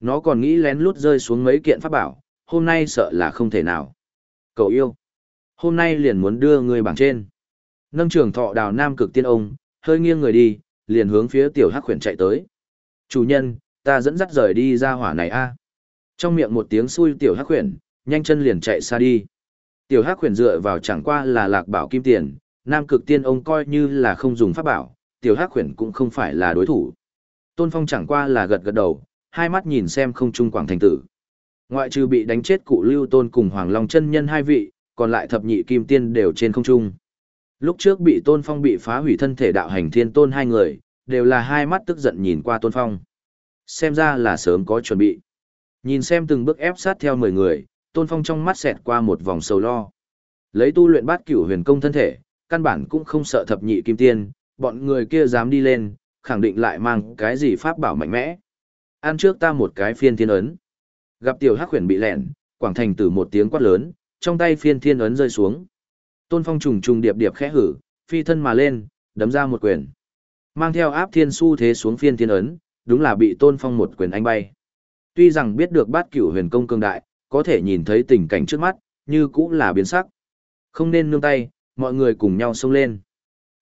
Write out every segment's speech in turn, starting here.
Nó còn nghĩ lén lút rơi xuống mấy kiện pháp bảo, hôm nay sợ là không thể nào. Cậu yêu. Hôm nay liền muốn đưa người bảng trên. Nâng trường thọ đào nam cực tiên ông, hơi nghiêng người đi, liền hướng phía tiểu hắc khuyển chạy tới. Chủ nhân, ta dẫn dắt rời đi ra hỏa này a. Trong miệng một tiếng xui tiểu hắc khuyển, nhanh chân liền chạy xa đi. Tiểu hắc khuyển dựa vào chẳng qua là lạc bảo kim tiền, nam cực tiên ông coi như là không dùng pháp bảo, tiểu hắc khuyển cũng không phải là đối thủ. Tôn Phong chẳng qua là gật gật đầu, hai mắt nhìn xem không trung quảng thành tử. Ngoại trừ bị đánh chết cụ lưu tôn cùng Hoàng Long chân nhân hai vị, còn lại thập nhị kim tiên đều trên không trung. Lúc trước bị Tôn Phong bị phá hủy thân thể đạo hành thiên tôn hai người, đều là hai mắt tức giận nhìn qua Tôn Phong. Xem ra là sớm có chuẩn bị. Nhìn xem từng bước ép sát theo mười người, Tôn Phong trong mắt xẹt qua một vòng sầu lo. Lấy tu luyện bát cửu huyền công thân thể, căn bản cũng không sợ thập nhị kim tiên, bọn người kia dám đi lên, khẳng định lại mang cái gì pháp bảo mạnh mẽ. Ăn trước ta một cái phiên thiên ấn. Gặp tiểu hắc huyền bị lẹn, quảng thành tử một tiếng quát lớn, trong tay phiên thiên ấn rơi xuống. Tôn phong trùng trùng điệp điệp khẽ hử, phi thân mà lên, đấm ra một quyền. Mang theo áp thiên su thế xuống phiên thiên ấn, đúng là bị tôn phong một quyền anh bay. Tuy rằng biết được bát cửu huyền công cương đại, có thể nhìn thấy tình cảnh trước mắt, như cũng là biến sắc. Không nên nương tay, mọi người cùng nhau xông lên.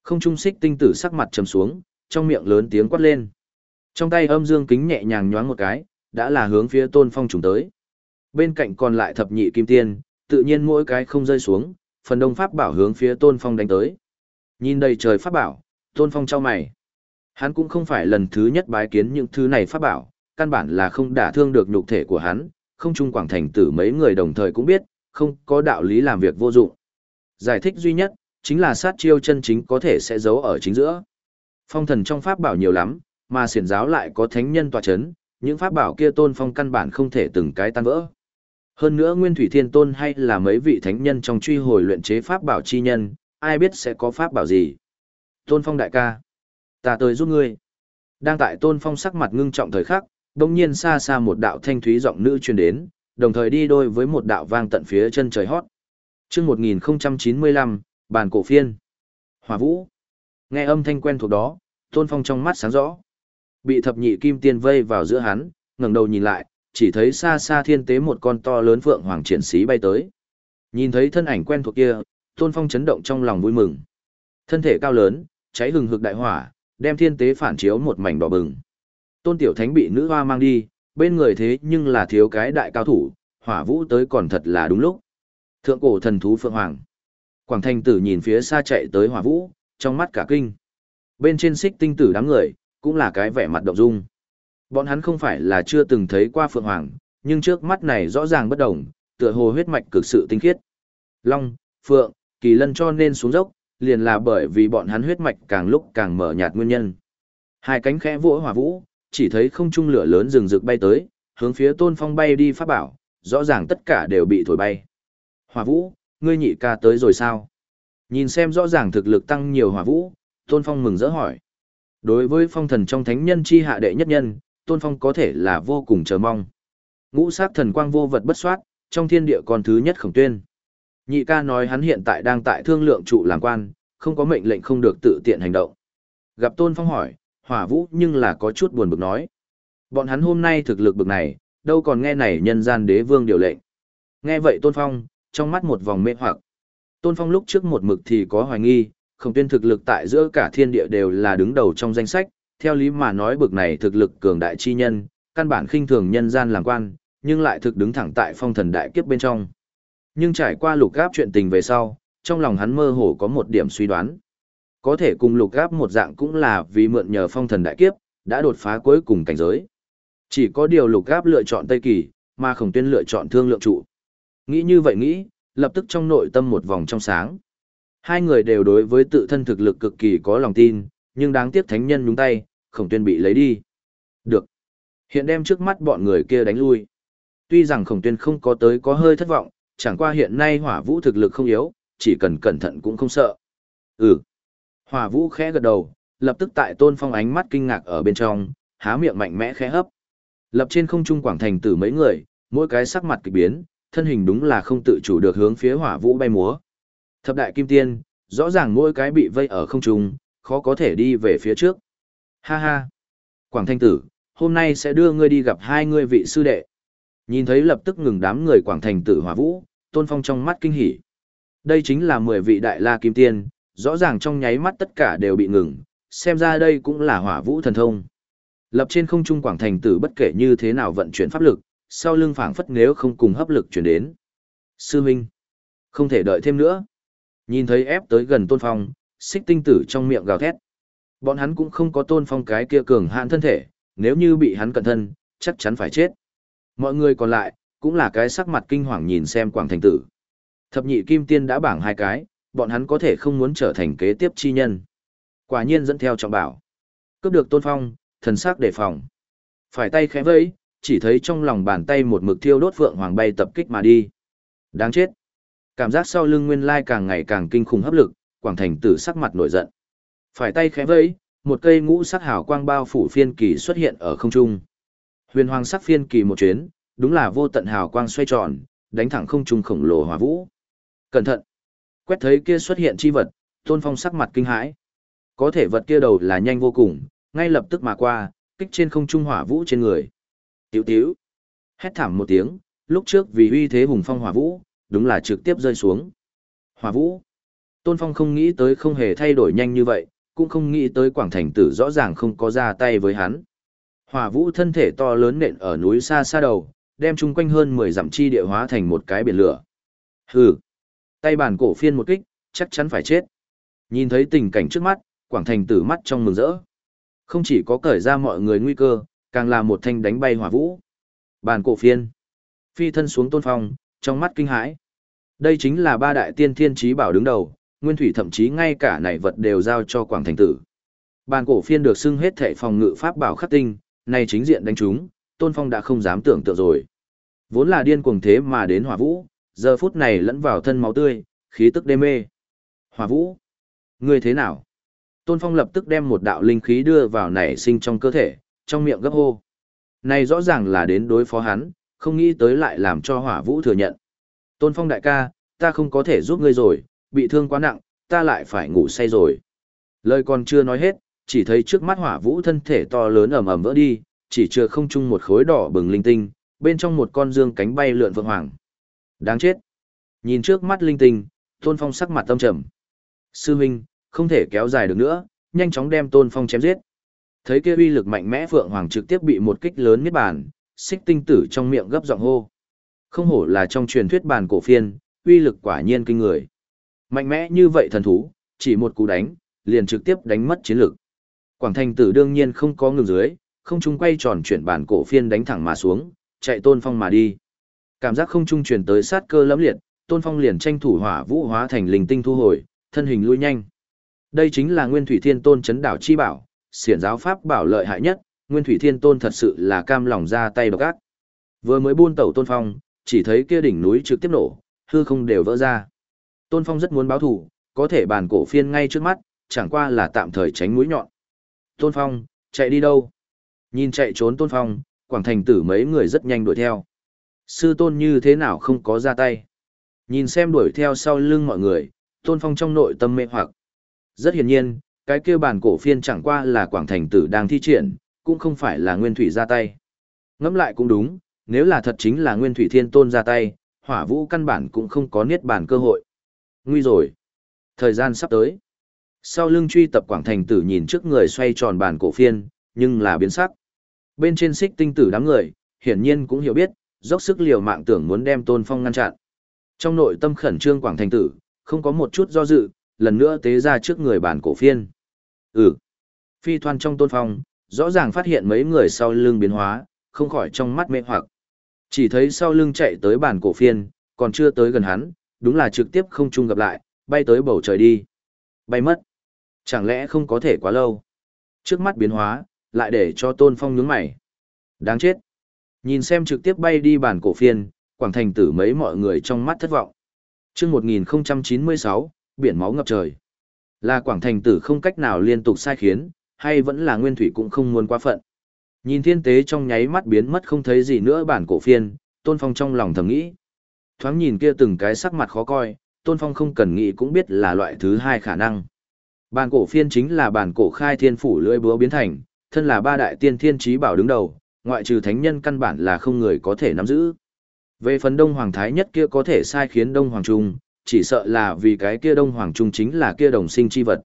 Không trung xích tinh tử sắc mặt trầm xuống, trong miệng lớn tiếng quát lên. Trong tay âm dương kính nhẹ nhàng nhoáng một cái, đã là hướng phía tôn phong trùng tới. Bên cạnh còn lại thập nhị kim tiên, tự nhiên mỗi cái không rơi xuống, phần đông pháp bảo hướng phía tôn phong đánh tới. Nhìn đầy trời pháp bảo, tôn phong trao mày. Hắn cũng không phải lần thứ nhất bái kiến những thứ này pháp bảo, căn bản là không đả thương được nhục thể của hắn, không trung quảng thành tử mấy người đồng thời cũng biết, không có đạo lý làm việc vô dụng. Giải thích duy nhất, chính là sát chiêu chân chính có thể sẽ giấu ở chính giữa. Phong thần trong pháp bảo nhiều lắm, mà xiển giáo lại có thánh nhân tòa chấn, những pháp bảo kia tôn phong căn bản không thể từng cái tan vỡ. Hơn nữa Nguyên Thủy Thiên Tôn hay là mấy vị thánh nhân trong truy hồi luyện chế pháp bảo chi nhân, ai biết sẽ có pháp bảo gì. Tôn Phong đại ca, ta tới giúp ngươi. Đang tại Tôn Phong sắc mặt ngưng trọng thời khắc, đột nhiên xa xa một đạo thanh thúy giọng nữ truyền đến, đồng thời đi đôi với một đạo vang tận phía chân trời hót. Chương 1095, bàn cổ phiên. Hỏa Vũ. Nghe âm thanh quen thuộc đó, Tôn Phong trong mắt sáng rõ. Bị thập nhị kim tiên vây vào giữa hắn, ngẩng đầu nhìn lại, chỉ thấy xa xa thiên tế một con to lớn phượng hoàng triển sĩ bay tới. Nhìn thấy thân ảnh quen thuộc kia, Tôn Phong chấn động trong lòng vui mừng. Thân thể cao lớn, cháy hừng hực đại hỏa, đem thiên tế phản chiếu một mảnh đỏ bừng. Tôn Tiểu Thánh bị nữ hoa mang đi, bên người thế nhưng là thiếu cái đại cao thủ, hỏa vũ tới còn thật là đúng lúc. Thượng cổ thần thú Phượng Hoàng. Quảng Thanh Tử nhìn phía xa chạy tới hỏa vũ, trong mắt cả kinh. Bên trên xích tinh tử đám người, cũng là cái vẻ mặt động dung. Bọn hắn không phải là chưa từng thấy qua Phượng Hoàng, nhưng trước mắt này rõ ràng bất đồng, tựa hồ huyết mạch cực sự tinh khiết. Long, Phượng, Kỳ Lân cho nên xuống dốc, liền là bởi vì bọn hắn huyết mạch càng lúc càng mở nhạt nguyên nhân. Hai cánh khẽ vỗ hỏa vũ, chỉ thấy không trung lửa lớn rừng rực bay tới, hướng phía Tôn Phong bay đi phát bảo, rõ ràng tất cả đều bị thổi bay. Hỏa vũ, ngươi nhị ca tới rồi sao? Nhìn xem rõ ràng thực lực tăng nhiều hỏa vũ, Tôn Phong mừng rỡ hỏi. Đối với phong thần trong thánh nhân chi hạ đệ nhất nhân, Tôn Phong có thể là vô cùng chờ mong. Ngũ sát thần quang vô vật bất soát, trong thiên địa còn thứ nhất khổng tuyên. Nhị ca nói hắn hiện tại đang tại thương lượng trụ làm quan, không có mệnh lệnh không được tự tiện hành động. Gặp Tôn Phong hỏi, hỏa vũ nhưng là có chút buồn bực nói. Bọn hắn hôm nay thực lực bực này, đâu còn nghe này nhân gian đế vương điều lệnh. Nghe vậy Tôn Phong, trong mắt một vòng mê hoặc. Tôn Phong lúc trước một mực thì có hoài nghi, khổng tuyên thực lực tại giữa cả thiên địa đều là đứng đầu trong danh sách, theo lý mà nói bực này thực lực cường đại chi nhân, căn bản khinh thường nhân gian làm quan, nhưng lại thực đứng thẳng tại phong thần đại kiếp bên trong. Nhưng trải qua lục gáp chuyện tình về sau, trong lòng hắn mơ hồ có một điểm suy đoán. Có thể cùng lục gáp một dạng cũng là vì mượn nhờ phong thần đại kiếp, đã đột phá cuối cùng cảnh giới. Chỉ có điều lục gáp lựa chọn Tây Kỳ, mà khổng tuyên lựa chọn thương lượng trụ. Nghĩ như vậy nghĩ, lập tức trong nội tâm một vòng trong sáng. Hai người đều đối với tự thân thực lực cực kỳ có lòng tin, nhưng đáng tiếc thánh nhân nhúng tay, khổng tuyên bị lấy đi. Được. Hiện đem trước mắt bọn người kia đánh lui. Tuy rằng khổng tuyên không có tới có hơi thất vọng, chẳng qua hiện nay hỏa vũ thực lực không yếu, chỉ cần cẩn thận cũng không sợ. Ừ. Hỏa vũ khẽ gật đầu, lập tức tại tôn phong ánh mắt kinh ngạc ở bên trong, há miệng mạnh mẽ khẽ hấp. Lập trên không trung quảng thành tử mấy người, mỗi cái sắc mặt kỳ biến, thân hình đúng là không tự chủ được hướng phía hỏa vũ bay múa. Thập đại kim tiên, rõ ràng mỗi cái bị vây ở không trung, khó có thể đi về phía trước. Ha ha! Quảng thanh tử, hôm nay sẽ đưa ngươi đi gặp hai ngươi vị sư đệ. Nhìn thấy lập tức ngừng đám người quảng thành tử hỏa vũ, tôn phong trong mắt kinh hỉ. Đây chính là 10 vị đại la kim tiên, rõ ràng trong nháy mắt tất cả đều bị ngừng, xem ra đây cũng là hỏa vũ thần thông. Lập trên không trung quảng thành tử bất kể như thế nào vận chuyển pháp lực, sau lưng phảng phất nếu không cùng hấp lực chuyển đến. Sư Minh, không thể đợi thêm nữa. Nhìn thấy ép tới gần tôn phong, xích tinh tử trong miệng gào thét. Bọn hắn cũng không có tôn phong cái kia cường hạn thân thể, nếu như bị hắn cẩn thân, chắc chắn phải chết. Mọi người còn lại, cũng là cái sắc mặt kinh hoàng nhìn xem quảng thành tử. Thập nhị kim tiên đã bảng hai cái, bọn hắn có thể không muốn trở thành kế tiếp chi nhân. Quả nhiên dẫn theo trọng bảo. Cướp được tôn phong, thần sắc đề phòng. Phải tay khẽ vẫy, chỉ thấy trong lòng bàn tay một mực thiêu đốt vượng hoàng bay tập kích mà đi. Đáng chết. Cảm giác sau lưng nguyên lai càng ngày càng kinh khủng hấp lực, quảng thành tử sắc mặt nổi giận. Phải tay khẽ vẫy, một cây ngũ sắc hào quang bao phủ phiên kỳ xuất hiện ở không trung. Huyền hoàng sắc phiên kỳ một chuyến, đúng là vô tận hào quang xoay tròn, đánh thẳng không trung khổng lồ hỏa vũ. Cẩn thận. Quét thấy kia xuất hiện chi vật, Tôn Phong sắc mặt kinh hãi. Có thể vật kia đầu là nhanh vô cùng, ngay lập tức mà qua, kích trên không trung hỏa vũ trên người. Tiểu tiểu. Hét thảm một tiếng, lúc trước vì uy thế hùng phong hỏa vũ, đúng là trực tiếp rơi xuống. Hỏa vũ. Tôn Phong không nghĩ tới không hề thay đổi nhanh như vậy, cũng không nghĩ tới Quảng Thành Tử rõ ràng không có ra tay với hắn. Hỏa vũ thân thể to lớn nện ở núi xa xa đầu, đem chung quanh hơn 10 dặm chi địa hóa thành một cái biển lửa. Hừ. Tay bản cổ phiên một kích, chắc chắn phải chết. Nhìn thấy tình cảnh trước mắt, Quảng Thành Tử mắt trong mừng rỡ. Không chỉ có cởi ra mọi người nguy cơ, càng là một thanh đánh bay hỏa vũ. Bàn cổ phiên. Phi thân xuống tôn phong, trong mắt kinh hãi. Đây chính là ba đại tiên thiên trí bảo đứng đầu, nguyên thủy thậm chí ngay cả này vật đều giao cho Quảng Thành Tử. Bàn cổ phiên được xưng hết thệ phòng ngự pháp bảo khắc tinh, này chính diện đánh chúng, tôn phong đã không dám tưởng tượng rồi. Vốn là điên cuồng thế mà đến hỏa vũ, giờ phút này lẫn vào thân máu tươi, khí tức đê mê. Hỏa vũ, ngươi thế nào? Tôn Phong lập tức đem một đạo linh khí đưa vào nảy sinh trong cơ thể, trong miệng gấp hô. Này rõ ràng là đến đối phó hắn, không nghĩ tới lại làm cho hỏa vũ thừa nhận. Tôn Phong đại ca, ta không có thể giúp ngươi rồi, bị thương quá nặng, ta lại phải ngủ say rồi. Lời còn chưa nói hết, chỉ thấy trước mắt hỏa vũ thân thể to lớn ầm ầm vỡ đi, chỉ chưa không chung một khối đỏ bừng linh tinh, bên trong một con dương cánh bay lượn vượng hoàng. Đáng chết. Nhìn trước mắt linh tinh, Tôn Phong sắc mặt tâm trầm. Sư huynh, không thể kéo dài được nữa, nhanh chóng đem Tôn Phong chém giết. Thấy kia uy lực mạnh mẽ Phượng Hoàng trực tiếp bị một kích lớn miết bàn, xích tinh tử trong miệng gấp giọng hô. Không hổ là trong truyền thuyết bàn cổ phiên, uy lực quả nhiên kinh người. Mạnh mẽ như vậy thần thú, chỉ một cú đánh, liền trực tiếp đánh mất chiến lực. Quảng Thành Tử đương nhiên không có ngừng dưới, không trung quay tròn chuyển bàn cổ phiên đánh thẳng mà xuống, chạy Tôn Phong mà đi. Cảm giác không trung truyền tới sát cơ lẫm liệt, Tôn Phong liền tranh thủ hỏa vũ hóa thành linh tinh thu hồi, thân hình lui nhanh. Đây chính là Nguyên Thủy Thiên Tôn chấn đảo chi bảo, xiển giáo pháp bảo lợi hại nhất, Nguyên Thủy Thiên Tôn thật sự là cam lòng ra tay độc ác. Vừa mới buôn tẩu Tôn Phong, chỉ thấy kia đỉnh núi trực tiếp nổ, hư không đều vỡ ra. Tôn Phong rất muốn báo thù, có thể bàn cổ phiên ngay trước mắt, chẳng qua là tạm thời tránh mũi nhọn. Tôn Phong, chạy đi đâu? Nhìn chạy trốn Tôn Phong, Quảng Thành tử mấy người rất nhanh đuổi theo. Sư Tôn như thế nào không có ra tay? Nhìn xem đuổi theo sau lưng mọi người, Tôn Phong trong nội tâm mê hoặc. Rất hiển nhiên, cái kia bản cổ phiên chẳng qua là Quảng Thành Tử đang thi triển, cũng không phải là Nguyên Thủy ra tay. Ngẫm lại cũng đúng, nếu là thật chính là Nguyên Thủy Thiên Tôn ra tay, hỏa vũ căn bản cũng không có niết bản cơ hội. Nguy rồi. Thời gian sắp tới. Sau lưng truy tập Quảng Thành Tử nhìn trước người xoay tròn bàn cổ phiên, nhưng là biến sắc. Bên trên xích tinh tử đám người, hiển nhiên cũng hiểu biết, dốc sức liều mạng tưởng muốn đem Tôn Phong ngăn chặn. Trong nội tâm khẩn trương Quảng Thành Tử, không có một chút do dự, lần nữa tế ra trước người bàn cổ phiên. Ừ. Phi thoan trong tôn phong, rõ ràng phát hiện mấy người sau lưng biến hóa, không khỏi trong mắt mê hoặc. Chỉ thấy sau lưng chạy tới bản cổ phiên, còn chưa tới gần hắn, đúng là trực tiếp không chung gặp lại, bay tới bầu trời đi. Bay mất. Chẳng lẽ không có thể quá lâu? Trước mắt biến hóa, lại để cho tôn phong nhướng mày. Đáng chết. Nhìn xem trực tiếp bay đi bản cổ phiên, quảng thành tử mấy mọi người trong mắt thất vọng. Trước 1096, biển máu ngập trời. Là Quảng Thành tử không cách nào liên tục sai khiến, hay vẫn là Nguyên Thủy cũng không muốn quá phận. Nhìn thiên tế trong nháy mắt biến mất không thấy gì nữa bản cổ phiên, Tôn Phong trong lòng thầm nghĩ. Thoáng nhìn kia từng cái sắc mặt khó coi, Tôn Phong không cần nghĩ cũng biết là loại thứ hai khả năng. Bản cổ phiên chính là bản cổ khai thiên phủ lưỡi búa biến thành, Thân là ba đại tiên thiên trí bảo đứng đầu, ngoại trừ thánh nhân căn bản là không người có thể nắm giữ. Về phần Đông Hoàng Thái nhất kia có thể sai khiến Đông Hoàng Trung, chỉ sợ là vì cái kia Đông Hoàng Trung chính là kia đồng sinh chi vật.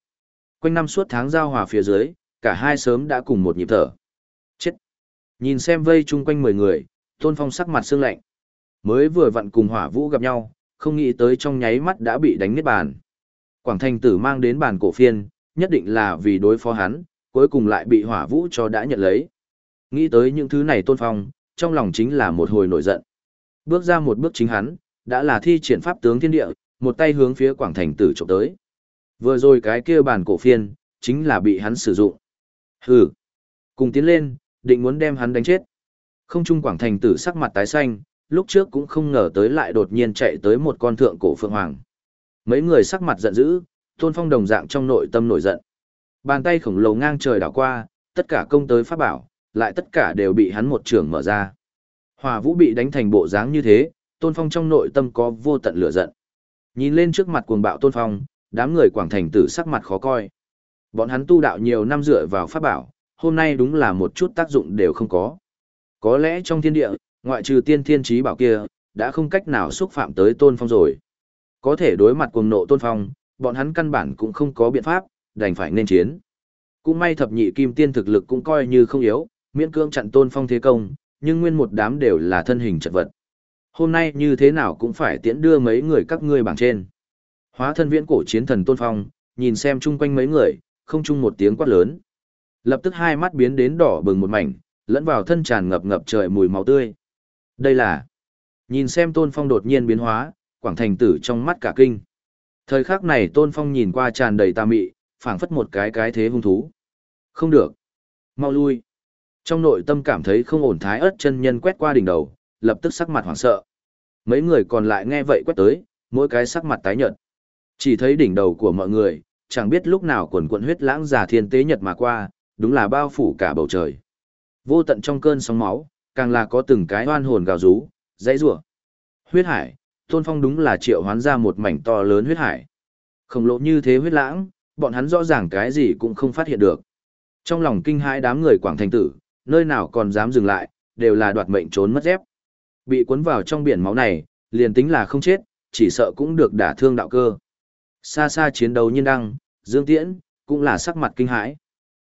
Quanh năm suốt tháng giao hòa phía dưới, cả hai sớm đã cùng một nhịp thở. Chết! Nhìn xem vây chung quanh mười người, Tôn Phong sắc mặt sương lạnh. Mới vừa vặn cùng hỏa vũ gặp nhau, không nghĩ tới trong nháy mắt đã bị đánh nứt bàn. Quảng Thành tử mang đến bàn cổ phiên, nhất định là vì đối phó hắn, cuối cùng lại bị hỏa vũ cho đã nhận lấy. Nghĩ tới những thứ này Tôn Phong, trong lòng chính là một hồi nổi giận. Bước ra một bước chính hắn, đã là thi triển pháp tướng thiên địa, một tay hướng phía Quảng Thành tử trộm tới. Vừa rồi cái kia bàn cổ phiên, chính là bị hắn sử dụng. Hừ. Cùng tiến lên, định muốn đem hắn đánh chết. Không trung Quảng Thành tử sắc mặt tái xanh, lúc trước cũng không ngờ tới lại đột nhiên chạy tới một con thượng cổ phượng hoàng. Mấy người sắc mặt giận dữ, Tôn Phong đồng dạng trong nội tâm nổi giận. Bàn tay khổng lồ ngang trời đảo qua, tất cả công tới pháp bảo, lại tất cả đều bị hắn một trường mở ra. hòa Vũ bị đánh thành bộ dáng như thế, Tôn Phong trong nội tâm có vô tận lửa giận. Nhìn lên trước mặt cuồng bạo Tôn Phong, đám người Quảng Thành tử sắc mặt khó coi. Bọn hắn tu đạo nhiều năm dựa vào pháp bảo, hôm nay đúng là một chút tác dụng đều không có. Có lẽ trong thiên địa, ngoại trừ tiên thiên trí bảo kia, đã không cách nào xúc phạm tới Tôn Phong rồi. Có thể đối mặt cuồng nộ Tôn Phong, bọn hắn căn bản cũng không có biện pháp, đành phải nên chiến. Cũng may thập nhị kim tiên thực lực cũng coi như không yếu, miễn cưỡng chặn Tôn Phong thế công, nhưng nguyên một đám đều là thân hình chật vật. Hôm nay như thế nào cũng phải tiễn đưa mấy người các ngươi bảng trên. Hóa thân viễn cổ chiến thần Tôn Phong, nhìn xem chung quanh mấy người, không chung một tiếng quát lớn. Lập tức hai mắt biến đến đỏ bừng một mảnh, lẫn vào thân tràn ngập ngập trời mùi máu tươi. Đây là... Nhìn xem Tôn Phong đột nhiên biến hóa, Quảng Thành tử trong mắt cả kinh. Thời khắc này Tôn Phong nhìn qua tràn đầy tà mị, phảng phất một cái cái thế hung thú. Không được. Mau lui. Trong nội tâm cảm thấy không ổn thái ớt chân nhân quét qua đỉnh đầu, lập tức sắc mặt hoảng sợ. Mấy người còn lại nghe vậy quét tới, mỗi cái sắc mặt tái nhợt. Chỉ thấy đỉnh đầu của mọi người, chẳng biết lúc nào quần quận huyết lãng giả thiên tế nhật mà qua, đúng là bao phủ cả bầu trời. Vô tận trong cơn sóng máu, càng là có từng cái oan hồn gào rú, dãy rủa. Huyết hải, Tôn Phong đúng là triệu hoán ra một mảnh to lớn huyết hải. Khổng lồ như thế huyết lãng, bọn hắn rõ ràng cái gì cũng không phát hiện được. Trong lòng kinh hãi đám người Quảng Thành Tử, nơi nào còn dám dừng lại, đều là đoạt mệnh trốn mất dép. Bị cuốn vào trong biển máu này, liền tính là không chết, chỉ sợ cũng được đả thương đạo cơ. Xa xa chiến đấu nhiên đăng, Dương Tiễn, cũng là sắc mặt kinh hãi.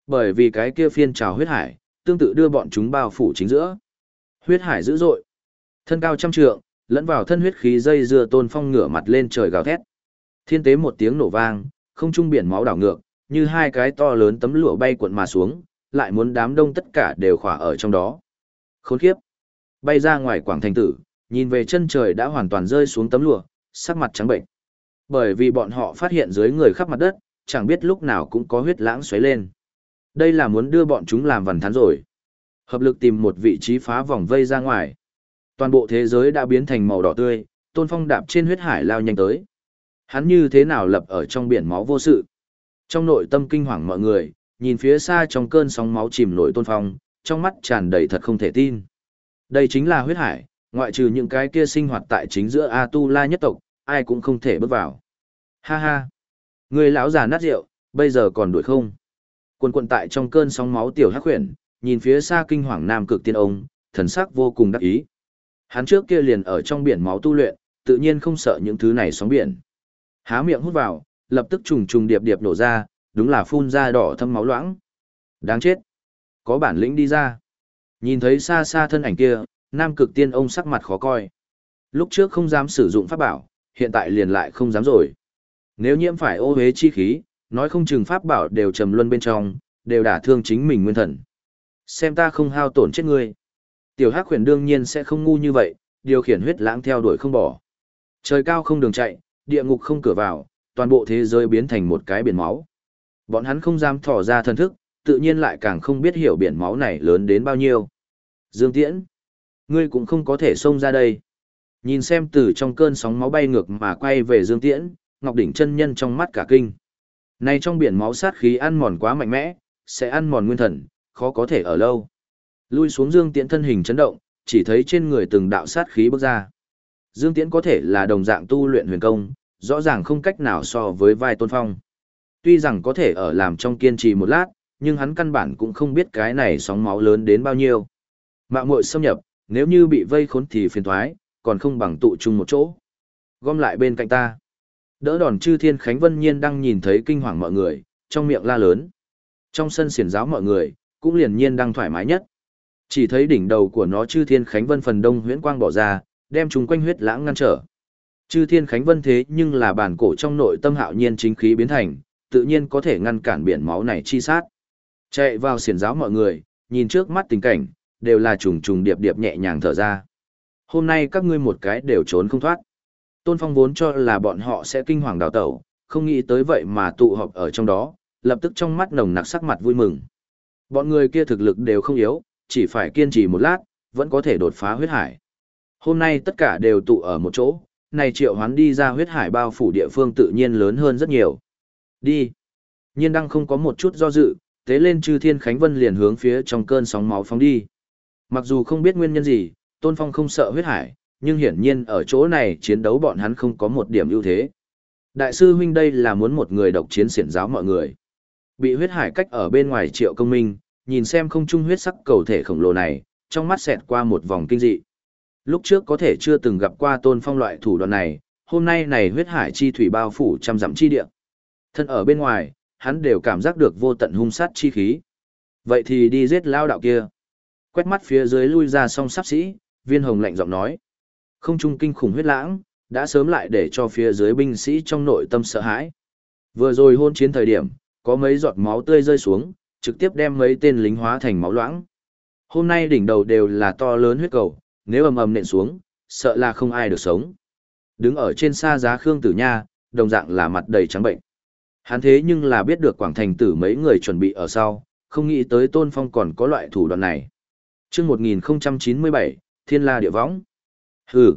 Bởi vì cái kia phiên trào huyết hải, tương tự đưa bọn chúng bao phủ chính giữa. Huyết hải dữ dội, thân cao trăm trượng, lẫn vào thân huyết khí dây dưa tôn phong ngửa mặt lên trời gào thét. Thiên tế một tiếng nổ vang, không trung biển máu đảo ngược, như hai cái to lớn tấm lụa bay cuộn mà xuống, lại muốn đám đông tất cả đều khỏa ở trong đó. Khốn kiếp. Bay ra ngoài quảng thành tử, nhìn về chân trời đã hoàn toàn rơi xuống tấm lụa, sắc mặt trắng bệnh. Bởi vì bọn họ phát hiện dưới người khắp mặt đất, chẳng biết lúc nào cũng có huyết lãng xoáy lên. Đây là muốn đưa bọn chúng làm vằn thán rồi. Hợp lực tìm một vị trí phá vòng vây ra ngoài. Toàn bộ thế giới đã biến thành màu đỏ tươi, Tôn Phong đạp trên huyết hải lao nhanh tới. Hắn như thế nào lập ở trong biển máu vô sự. Trong nội tâm kinh hoàng mọi người, nhìn phía xa trong cơn sóng máu chìm nổi Tôn Phong, trong mắt tràn đầy thật không thể tin. Đây chính là huyết hải, ngoại trừ những cái kia sinh hoạt tại chính giữa A Tu La nhất tộc, ai cũng không thể bước vào. Ha ha! Người lão già nát rượu, bây giờ còn đuổi không? Quần quần tại trong cơn sóng máu tiểu hắc huyền, nhìn phía xa kinh hoàng nam cực tiên ông, thần sắc vô cùng đắc ý. Hắn trước kia liền ở trong biển máu tu luyện, tự nhiên không sợ những thứ này sóng biển. Há miệng hút vào, lập tức trùng trùng điệp điệp nổ ra, đúng là phun ra đỏ thâm máu loãng. Đáng chết. Có bản lĩnh đi ra. Nhìn thấy xa xa thân ảnh kia, nam cực tiên ông sắc mặt khó coi. Lúc trước không dám sử dụng pháp bảo, hiện tại liền lại không dám rồi. Nếu nhiễm phải ô hế chi khí, nói không chừng pháp bảo đều trầm luân bên trong, đều đả thương chính mình nguyên thần. Xem ta không hao tổn chết ngươi. Tiểu Hắc Huyền đương nhiên sẽ không ngu như vậy, điều khiển huyết lãng theo đuổi không bỏ. Trời cao không đường chạy, địa ngục không cửa vào, toàn bộ thế giới biến thành một cái biển máu. Bọn hắn không dám thỏ ra thân thức, tự nhiên lại càng không biết hiểu biển máu này lớn đến bao nhiêu. Dương Tiễn, ngươi cũng không có thể xông ra đây. Nhìn xem từ trong cơn sóng máu bay ngược mà quay về Dương Tiễn, Ngọc Đỉnh chân nhân trong mắt cả kinh. Này trong biển máu sát khí ăn mòn quá mạnh mẽ, sẽ ăn mòn nguyên thần, khó có thể ở lâu. Lui xuống Dương Tiễn thân hình chấn động, chỉ thấy trên người từng đạo sát khí bước ra. Dương Tiễn có thể là đồng dạng tu luyện huyền công, rõ ràng không cách nào so với vai tôn phong. Tuy rằng có thể ở làm trong kiên trì một lát, nhưng hắn căn bản cũng không biết cái này sóng máu lớn đến bao nhiêu. Mạo muội xâm nhập, nếu như bị vây khốn thì phiền toái, còn không bằng tụ chung một chỗ. Gom lại bên cạnh ta. Đỡ đòn chư thiên Khánh Vân Nhiên đang nhìn thấy kinh hoàng mọi người, trong miệng la lớn. Trong sân xiển giáo mọi người, cũng liền nhiên đang thoải mái nhất. Chỉ thấy đỉnh đầu của nó chư thiên Khánh Vân phần đông huyễn quang bỏ ra, đem chúng quanh huyết lãng ngăn trở. Chư thiên Khánh Vân thế nhưng là bản cổ trong nội tâm hạo nhiên chính khí biến thành, tự nhiên có thể ngăn cản biển máu này chi sát. Chạy vào xiển giáo mọi người, nhìn trước mắt tình cảnh, đều là trùng trùng điệp điệp nhẹ nhàng thở ra. Hôm nay các ngươi một cái đều trốn không thoát. Tôn Phong vốn cho là bọn họ sẽ kinh hoàng đào tẩu, không nghĩ tới vậy mà tụ họp ở trong đó, lập tức trong mắt nồng nặc sắc mặt vui mừng. Bọn người kia thực lực đều không yếu, chỉ phải kiên trì một lát, vẫn có thể đột phá huyết hải. Hôm nay tất cả đều tụ ở một chỗ, này triệu hoán đi ra huyết hải bao phủ địa phương tự nhiên lớn hơn rất nhiều. Đi. Nhiên đăng không có một chút do dự, tế lên chư thiên khánh vân liền hướng phía trong cơn sóng máu phóng đi. Mặc dù không biết nguyên nhân gì, Tôn Phong không sợ huyết hải, nhưng hiển nhiên ở chỗ này chiến đấu bọn hắn không có một điểm ưu thế. Đại sư huynh đây là muốn một người độc chiến xiển giáo mọi người. Bị huyết hải cách ở bên ngoài triệu công minh, nhìn xem không trung huyết sắc cầu thể khổng lồ này, trong mắt xẹt qua một vòng kinh dị. Lúc trước có thể chưa từng gặp qua tôn phong loại thủ đoạn này, hôm nay này huyết hải chi thủy bao phủ trăm dặm chi địa. Thân ở bên ngoài, hắn đều cảm giác được vô tận hung sát chi khí. Vậy thì đi giết lao đạo kia. Quét mắt phía dưới lui ra song sắp sĩ, viên hồng lạnh giọng nói. Không trung kinh khủng huyết lãng, đã sớm lại để cho phía dưới binh sĩ trong nội tâm sợ hãi. Vừa rồi hôn chiến thời điểm, có mấy giọt máu tươi rơi xuống, trực tiếp đem mấy tên lính hóa thành máu loãng. Hôm nay đỉnh đầu đều là to lớn huyết cầu, nếu ầm ầm nện xuống, sợ là không ai được sống. Đứng ở trên xa giá Khương Tử Nha, đồng dạng là mặt đầy trắng bệnh. Hắn thế nhưng là biết được Quảng Thành tử mấy người chuẩn bị ở sau, không nghĩ tới Tôn Phong còn có loại thủ đoạn này. Trước 1097, Thiên La Địa Võng. Hừ.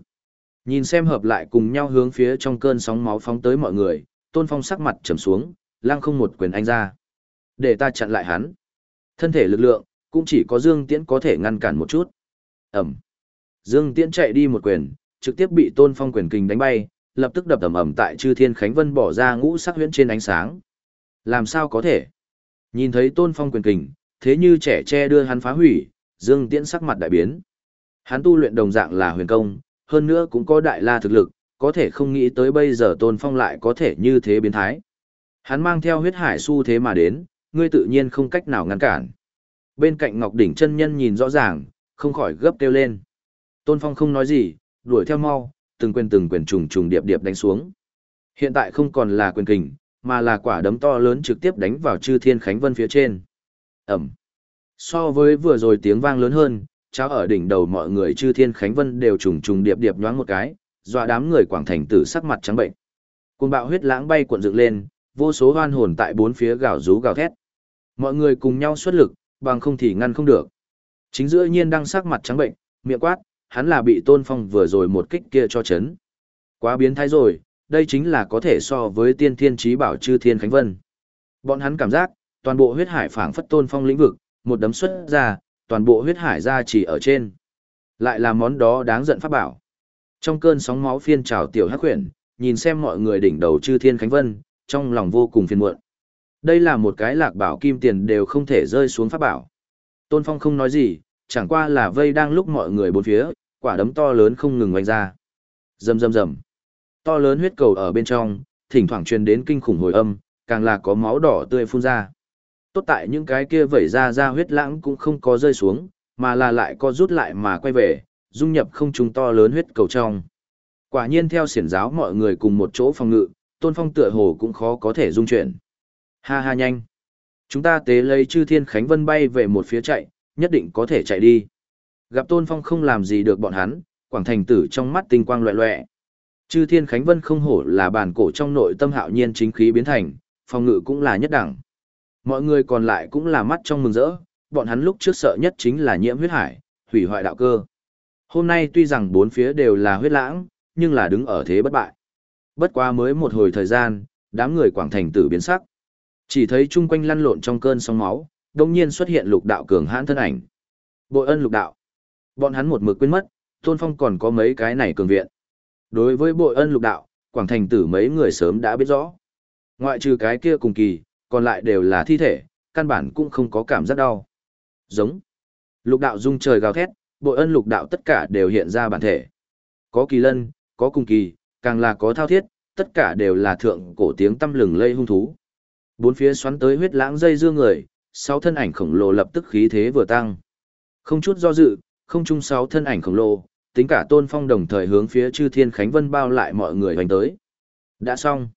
Nhìn xem hợp lại cùng nhau hướng phía trong cơn sóng máu phóng tới mọi người, Tôn Phong sắc mặt trầm xuống, lăng không một quyền anh ra. Để ta chặn lại hắn. Thân thể lực lượng, cũng chỉ có Dương Tiễn có thể ngăn cản một chút. Ẩm. Dương Tiễn chạy đi một quyền, trực tiếp bị Tôn Phong quyền kình đánh bay, lập tức đập ầm ầm tại Chư Thiên Khánh Vân bỏ ra ngũ sắc huyễn trên ánh sáng. Làm sao có thể? Nhìn thấy Tôn Phong quyền kình, thế như trẻ tre đưa hắn phá hủy, Dương Tiễn sắc mặt đại biến. Hắn tu luyện đồng dạng là huyền công, hơn nữa cũng có đại la thực lực, có thể không nghĩ tới bây giờ Tôn Phong lại có thể như thế biến thái. Hắn mang theo huyết hải su thế mà đến, ngươi tự nhiên không cách nào ngăn cản. Bên cạnh Ngọc Đỉnh chân nhân nhìn rõ ràng, không khỏi gấp kêu lên. Tôn Phong không nói gì, đuổi theo mau, từng quyền từng quyền trùng trùng điệp điệp đánh xuống. Hiện tại không còn là quyền kình, mà là quả đấm to lớn trực tiếp đánh vào chư thiên khánh vân phía trên. Ẩm. So với vừa rồi tiếng vang lớn hơn, cháo ở đỉnh đầu mọi người chư thiên khánh vân đều trùng trùng điệp điệp nhoáng một cái, dọa đám người quảng thành tử sắc mặt trắng bệnh. Cuồng bạo huyết lãng bay cuộn dựng lên, vô số hoan hồn tại bốn phía gào rú gào thét. Mọi người cùng nhau xuất lực, bằng không thì ngăn không được. Chính giữa nhiên đang sắc mặt trắng bệnh, miệng quát, hắn là bị tôn phong vừa rồi một kích kia cho chấn. Quá biến thái rồi, đây chính là có thể so với tiên thiên trí bảo chư thiên khánh vân. Bọn hắn cảm giác, toàn bộ huyết hải phảng phất tôn phong lĩnh vực, một đấm xuất ra, toàn bộ huyết hải ra chỉ ở trên. Lại là món đó đáng giận pháp bảo. Trong cơn sóng máu phiên trào tiểu hắc huyền, nhìn xem mọi người đỉnh đầu chư thiên khánh vân, trong lòng vô cùng phiền muộn. Đây là một cái lạc bảo kim tiền đều không thể rơi xuống pháp bảo. Tôn Phong không nói gì, chẳng qua là vây đang lúc mọi người bốn phía, quả đấm to lớn không ngừng oanh ra. Rầm rầm rầm. To lớn huyết cầu ở bên trong, thỉnh thoảng truyền đến kinh khủng hồi âm, càng là có máu đỏ tươi phun ra. Tốt tại những cái kia vẩy ra ra huyết lãng cũng không có rơi xuống, mà là lại có rút lại mà quay về, dung nhập không trung to lớn huyết cầu trong. Quả nhiên theo xiển giáo mọi người cùng một chỗ phòng ngự, tôn phong tựa hồ cũng khó có thể dung chuyển. Ha ha nhanh. Chúng ta tế lấy chư thiên khánh vân bay về một phía chạy, nhất định có thể chạy đi. Gặp tôn phong không làm gì được bọn hắn, quảng thành tử trong mắt tinh quang loẹ loẹ. Chư thiên khánh vân không hổ là bản cổ trong nội tâm hạo nhiên chính khí biến thành, phòng ngự cũng là nhất đẳng. Mọi người còn lại cũng là mắt trong mừng rỡ, bọn hắn lúc trước sợ nhất chính là nhiễm huyết hải, hủy hoại đạo cơ. Hôm nay tuy rằng bốn phía đều là huyết lãng, nhưng là đứng ở thế bất bại. Bất quá mới một hồi thời gian, đám người quảng thành tử biến sắc. Chỉ thấy chung quanh lăn lộn trong cơn sóng máu, đồng nhiên xuất hiện lục đạo cường hãn thân ảnh. Bội ân lục đạo. Bọn hắn một mực quên mất, Tôn Phong còn có mấy cái này cường viện. Đối với bội ân lục đạo, quảng thành tử mấy người sớm đã biết rõ. Ngoại trừ cái kia cùng kỳ, còn lại đều là thi thể, căn bản cũng không có cảm giác đau. Giống. Lục đạo dung trời gào thét, bội ân lục đạo tất cả đều hiện ra bản thể. Có kỳ lân, có cùng kỳ, càng là có thao thiết, tất cả đều là thượng cổ tiếng tâm lừng lây hung thú. Bốn phía xoắn tới huyết lãng dây dương người, sáu thân ảnh khổng lồ lập tức khí thế vừa tăng. Không chút do dự, không chung sáu thân ảnh khổng lồ, tính cả tôn phong đồng thời hướng phía chư thiên khánh vân bao lại mọi người hoành tới. Đã xong.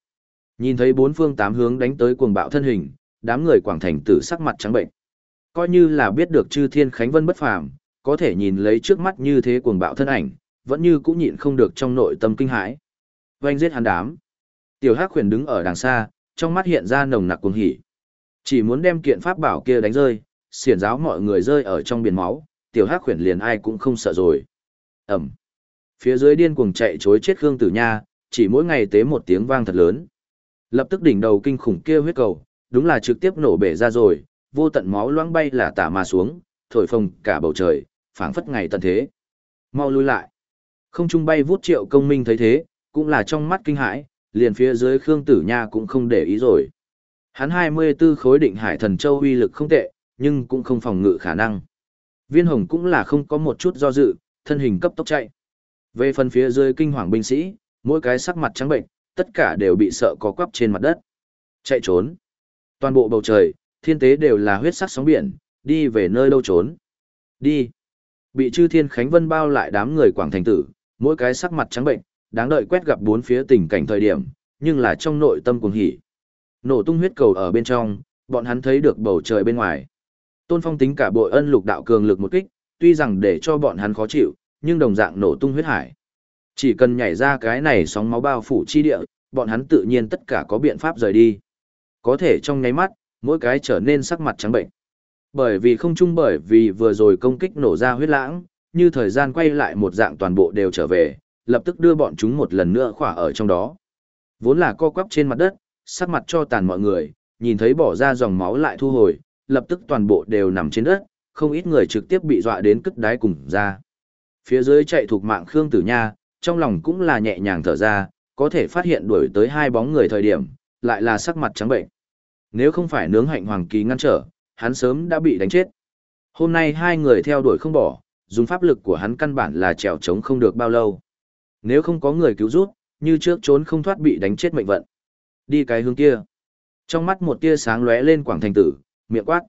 Nhìn thấy bốn phương tám hướng đánh tới cuồng bạo thân hình, đám người quảng thành tử sắc mặt trắng bệnh. Coi như là biết được chư thiên khánh vân bất phàm, có thể nhìn lấy trước mắt như thế cuồng bạo thân ảnh, vẫn như cũng nhịn không được trong nội tâm kinh hãi. Vành giết hắn đám. Tiểu Hắc Huyền đứng ở đằng xa, trong mắt hiện ra nồng nặc cuồng hỉ. Chỉ muốn đem kiện pháp bảo kia đánh rơi, xiển giáo mọi người rơi ở trong biển máu, Tiểu Hắc Huyền liền ai cũng không sợ rồi. ầm Phía dưới điên cuồng chạy chối chết Khương Tử Nha, chỉ mỗi ngày tế một tiếng vang thật lớn. Lập tức đỉnh đầu kinh khủng kia huyết cầu, đúng là trực tiếp nổ bể ra rồi, vô tận máu loãng bay là tả mà xuống, thổi phồng cả bầu trời, phảng phất ngày tận thế. Mau lui lại. Không trung bay vút triệu công minh thấy thế, cũng là trong mắt kinh hãi, liền phía dưới Khương Tử Nha cũng không để ý rồi. Hắn 24 khối định hải thần châu uy lực không tệ, nhưng cũng không phòng ngự khả năng. Viên hồng cũng là không có một chút do dự, thân hình cấp tốc chạy. Về phần phía dưới kinh hoàng binh sĩ, mỗi cái sắc mặt trắng bệnh, tất cả đều bị sợ có quắp trên mặt đất. Chạy trốn. Toàn bộ bầu trời, thiên tế đều là huyết sắc sóng biển, đi về nơi đâu trốn. Đi. Bị chư thiên khánh vân bao lại đám người quảng thành tử, mỗi cái sắc mặt trắng bệnh, đáng đợi quét gặp bốn phía tình cảnh thời điểm, nhưng là trong nội tâm cuồng hỉ. Nổ tung huyết cầu ở bên trong, bọn hắn thấy được bầu trời bên ngoài. Tôn Phong tính cả bội ân lục đạo cường lực một kích, tuy rằng để cho bọn hắn khó chịu, nhưng đồng dạng nổ tung huyết hải. Chỉ cần nhảy ra cái này sóng máu bao phủ chi địa, bọn hắn tự nhiên tất cả có biện pháp rời đi. Có thể trong nháy mắt, mỗi cái trở nên sắc mặt trắng bệnh. Bởi vì không chung bởi vì vừa rồi công kích nổ ra huyết lãng, như thời gian quay lại một dạng toàn bộ đều trở về, lập tức đưa bọn chúng một lần nữa khỏa ở trong đó. Vốn là co quắp trên mặt đất, sắc mặt cho tàn mọi người, nhìn thấy bỏ ra dòng máu lại thu hồi, lập tức toàn bộ đều nằm trên đất, không ít người trực tiếp bị dọa đến cất đáy cùng ra. Phía dưới chạy thuộc mạng Khương Tử Nha, trong lòng cũng là nhẹ nhàng thở ra, có thể phát hiện đuổi tới hai bóng người thời điểm, lại là sắc mặt trắng bệnh. Nếu không phải nướng hạnh hoàng kỳ ngăn trở, hắn sớm đã bị đánh chết. Hôm nay hai người theo đuổi không bỏ, dùng pháp lực của hắn căn bản là trèo trống không được bao lâu. Nếu không có người cứu rút, như trước trốn không thoát bị đánh chết mệnh vận. Đi cái hướng kia. Trong mắt một tia sáng lóe lên quảng thành tử, miệng quát.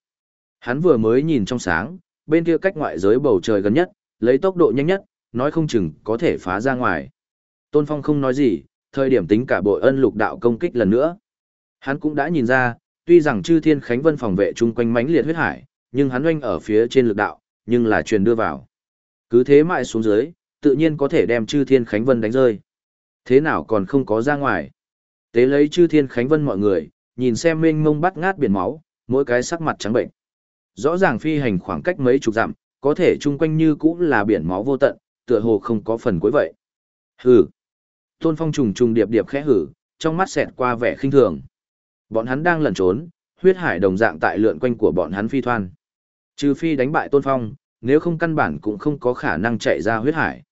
Hắn vừa mới nhìn trong sáng, bên kia cách ngoại giới bầu trời gần nhất, lấy tốc độ nhanh nhất, nói không chừng có thể phá ra ngoài. Tôn Phong không nói gì, thời điểm tính cả bội ân lục đạo công kích lần nữa. Hắn cũng đã nhìn ra, tuy rằng chư thiên khánh vân phòng vệ chung quanh mãnh liệt huyết hải, nhưng hắn oanh ở phía trên lực đạo, nhưng là truyền đưa vào. Cứ thế mãi xuống dưới, tự nhiên có thể đem chư thiên khánh vân đánh rơi. Thế nào còn không có ra ngoài. Tế lấy chư thiên khánh vân mọi người, nhìn xem mênh mông bắt ngát biển máu, mỗi cái sắc mặt trắng bệnh. Rõ ràng phi hành khoảng cách mấy chục dặm, có thể chung quanh như cũng là biển máu vô tận, tựa hồ không có phần cuối vậy. Hừ. Tôn Phong trùng trùng điệp điệp khẽ hử, trong mắt xẹt qua vẻ khinh thường. Bọn hắn đang lẩn trốn, huyết hải đồng dạng tại lượn quanh của bọn hắn phi thoan. Trừ phi đánh bại Tôn Phong, nếu không căn bản cũng không có khả năng chạy ra huyết hải.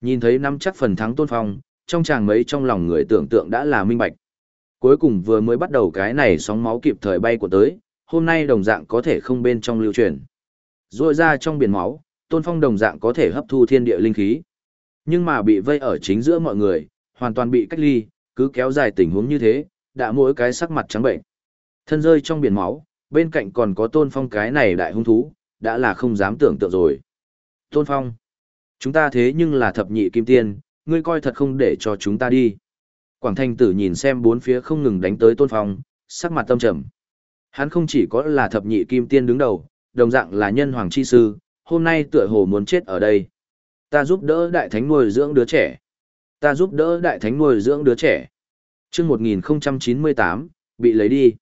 Nhìn thấy năm chắc phần thắng Tôn Phong, trong chàng mấy trong lòng người tưởng tượng đã là minh bạch. Cuối cùng vừa mới bắt đầu cái này sóng máu kịp thời bay của tới, hôm nay đồng dạng có thể không bên trong lưu truyền. Rồi ra trong biển máu, Tôn Phong đồng dạng có thể hấp thu thiên địa linh khí. Nhưng mà bị vây ở chính giữa mọi người, hoàn toàn bị cách ly, cứ kéo dài tình huống như thế, đã mỗi cái sắc mặt trắng bệnh. Thân rơi trong biển máu, bên cạnh còn có Tôn Phong cái này đại hung thú, đã là không dám tưởng tượng rồi. Tôn Phong, chúng ta thế nhưng là thập nhị kim tiên, ngươi coi thật không để cho chúng ta đi. Quảng Thanh tử nhìn xem bốn phía không ngừng đánh tới Tôn Phong, sắc mặt tâm trầm. Hắn không chỉ có là thập nhị kim tiên đứng đầu, đồng dạng là nhân hoàng chi sư, hôm nay tựa hồ muốn chết ở đây. Ta giúp đỡ đại thánh nuôi dưỡng đứa trẻ. Ta giúp đỡ đại thánh nuôi dưỡng đứa trẻ. Chương 1098, bị lấy đi.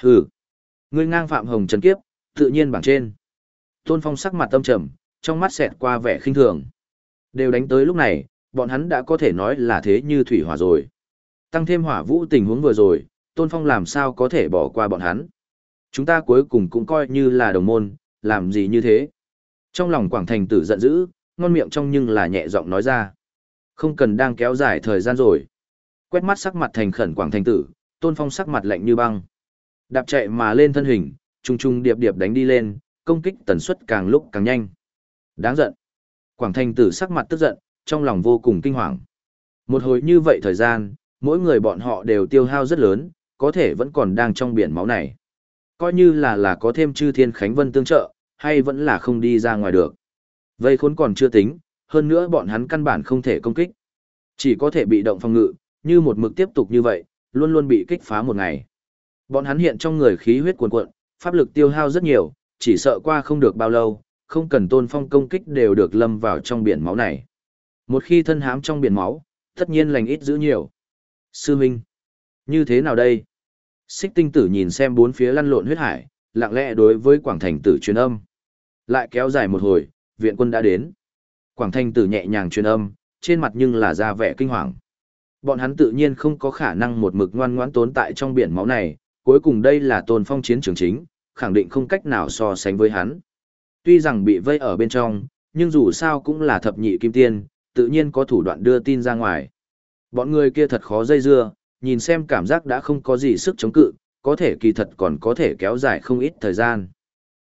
Hừ. Ngươi ngang phạm hồng trần kiếp, tự nhiên bảng trên. Tôn Phong sắc mặt tâm trầm, trong mắt xẹt qua vẻ khinh thường. Đều đánh tới lúc này, bọn hắn đã có thể nói là thế như thủy hỏa rồi. Tăng thêm hỏa vũ tình huống vừa rồi, Tôn Phong làm sao có thể bỏ qua bọn hắn. Chúng ta cuối cùng cũng coi như là đồng môn, làm gì như thế. Trong lòng Quảng Thành tử giận dữ, ngon miệng trong nhưng là nhẹ giọng nói ra. Không cần đang kéo dài thời gian rồi. Quét mắt sắc mặt thành khẩn Quảng Thành tử, Tôn Phong sắc mặt lạnh như băng. Đạp chạy mà lên thân hình, Trung trung điệp điệp đánh đi lên, công kích tần suất càng lúc càng nhanh. Đáng giận. Quảng Thành tử sắc mặt tức giận, trong lòng vô cùng kinh hoàng. Một hồi như vậy thời gian, mỗi người bọn họ đều tiêu hao rất lớn, có thể vẫn còn đang trong biển máu này. Coi như là là có thêm chư thiên khánh vân tương trợ, hay vẫn là không đi ra ngoài được. Vây khốn còn chưa tính, hơn nữa bọn hắn căn bản không thể công kích. Chỉ có thể bị động phòng ngự, như một mực tiếp tục như vậy, luôn luôn bị kích phá một ngày. Bọn hắn hiện trong người khí huyết cuồn cuộn, pháp lực tiêu hao rất nhiều, chỉ sợ qua không được bao lâu, không cần tôn phong công kích đều được lâm vào trong biển máu này. Một khi thân hám trong biển máu, tất nhiên lành ít giữ nhiều. Sư Minh, như thế nào đây? Xích tinh tử nhìn xem bốn phía lăn lộn huyết hải, lặng lẽ đối với Quảng Thành tử truyền âm. Lại kéo dài một hồi, viện quân đã đến. Quảng Thanh tử nhẹ nhàng truyền âm, trên mặt nhưng là ra vẻ kinh hoàng. Bọn hắn tự nhiên không có khả năng một mực ngoan ngoãn tốn tại trong biển máu này, cuối cùng đây là tôn phong chiến trường chính, khẳng định không cách nào so sánh với hắn. Tuy rằng bị vây ở bên trong, nhưng dù sao cũng là thập nhị kim tiên, tự nhiên có thủ đoạn đưa tin ra ngoài. Bọn người kia thật khó dây dưa, nhìn xem cảm giác đã không có gì sức chống cự, có thể kỳ thật còn có thể kéo dài không ít thời gian.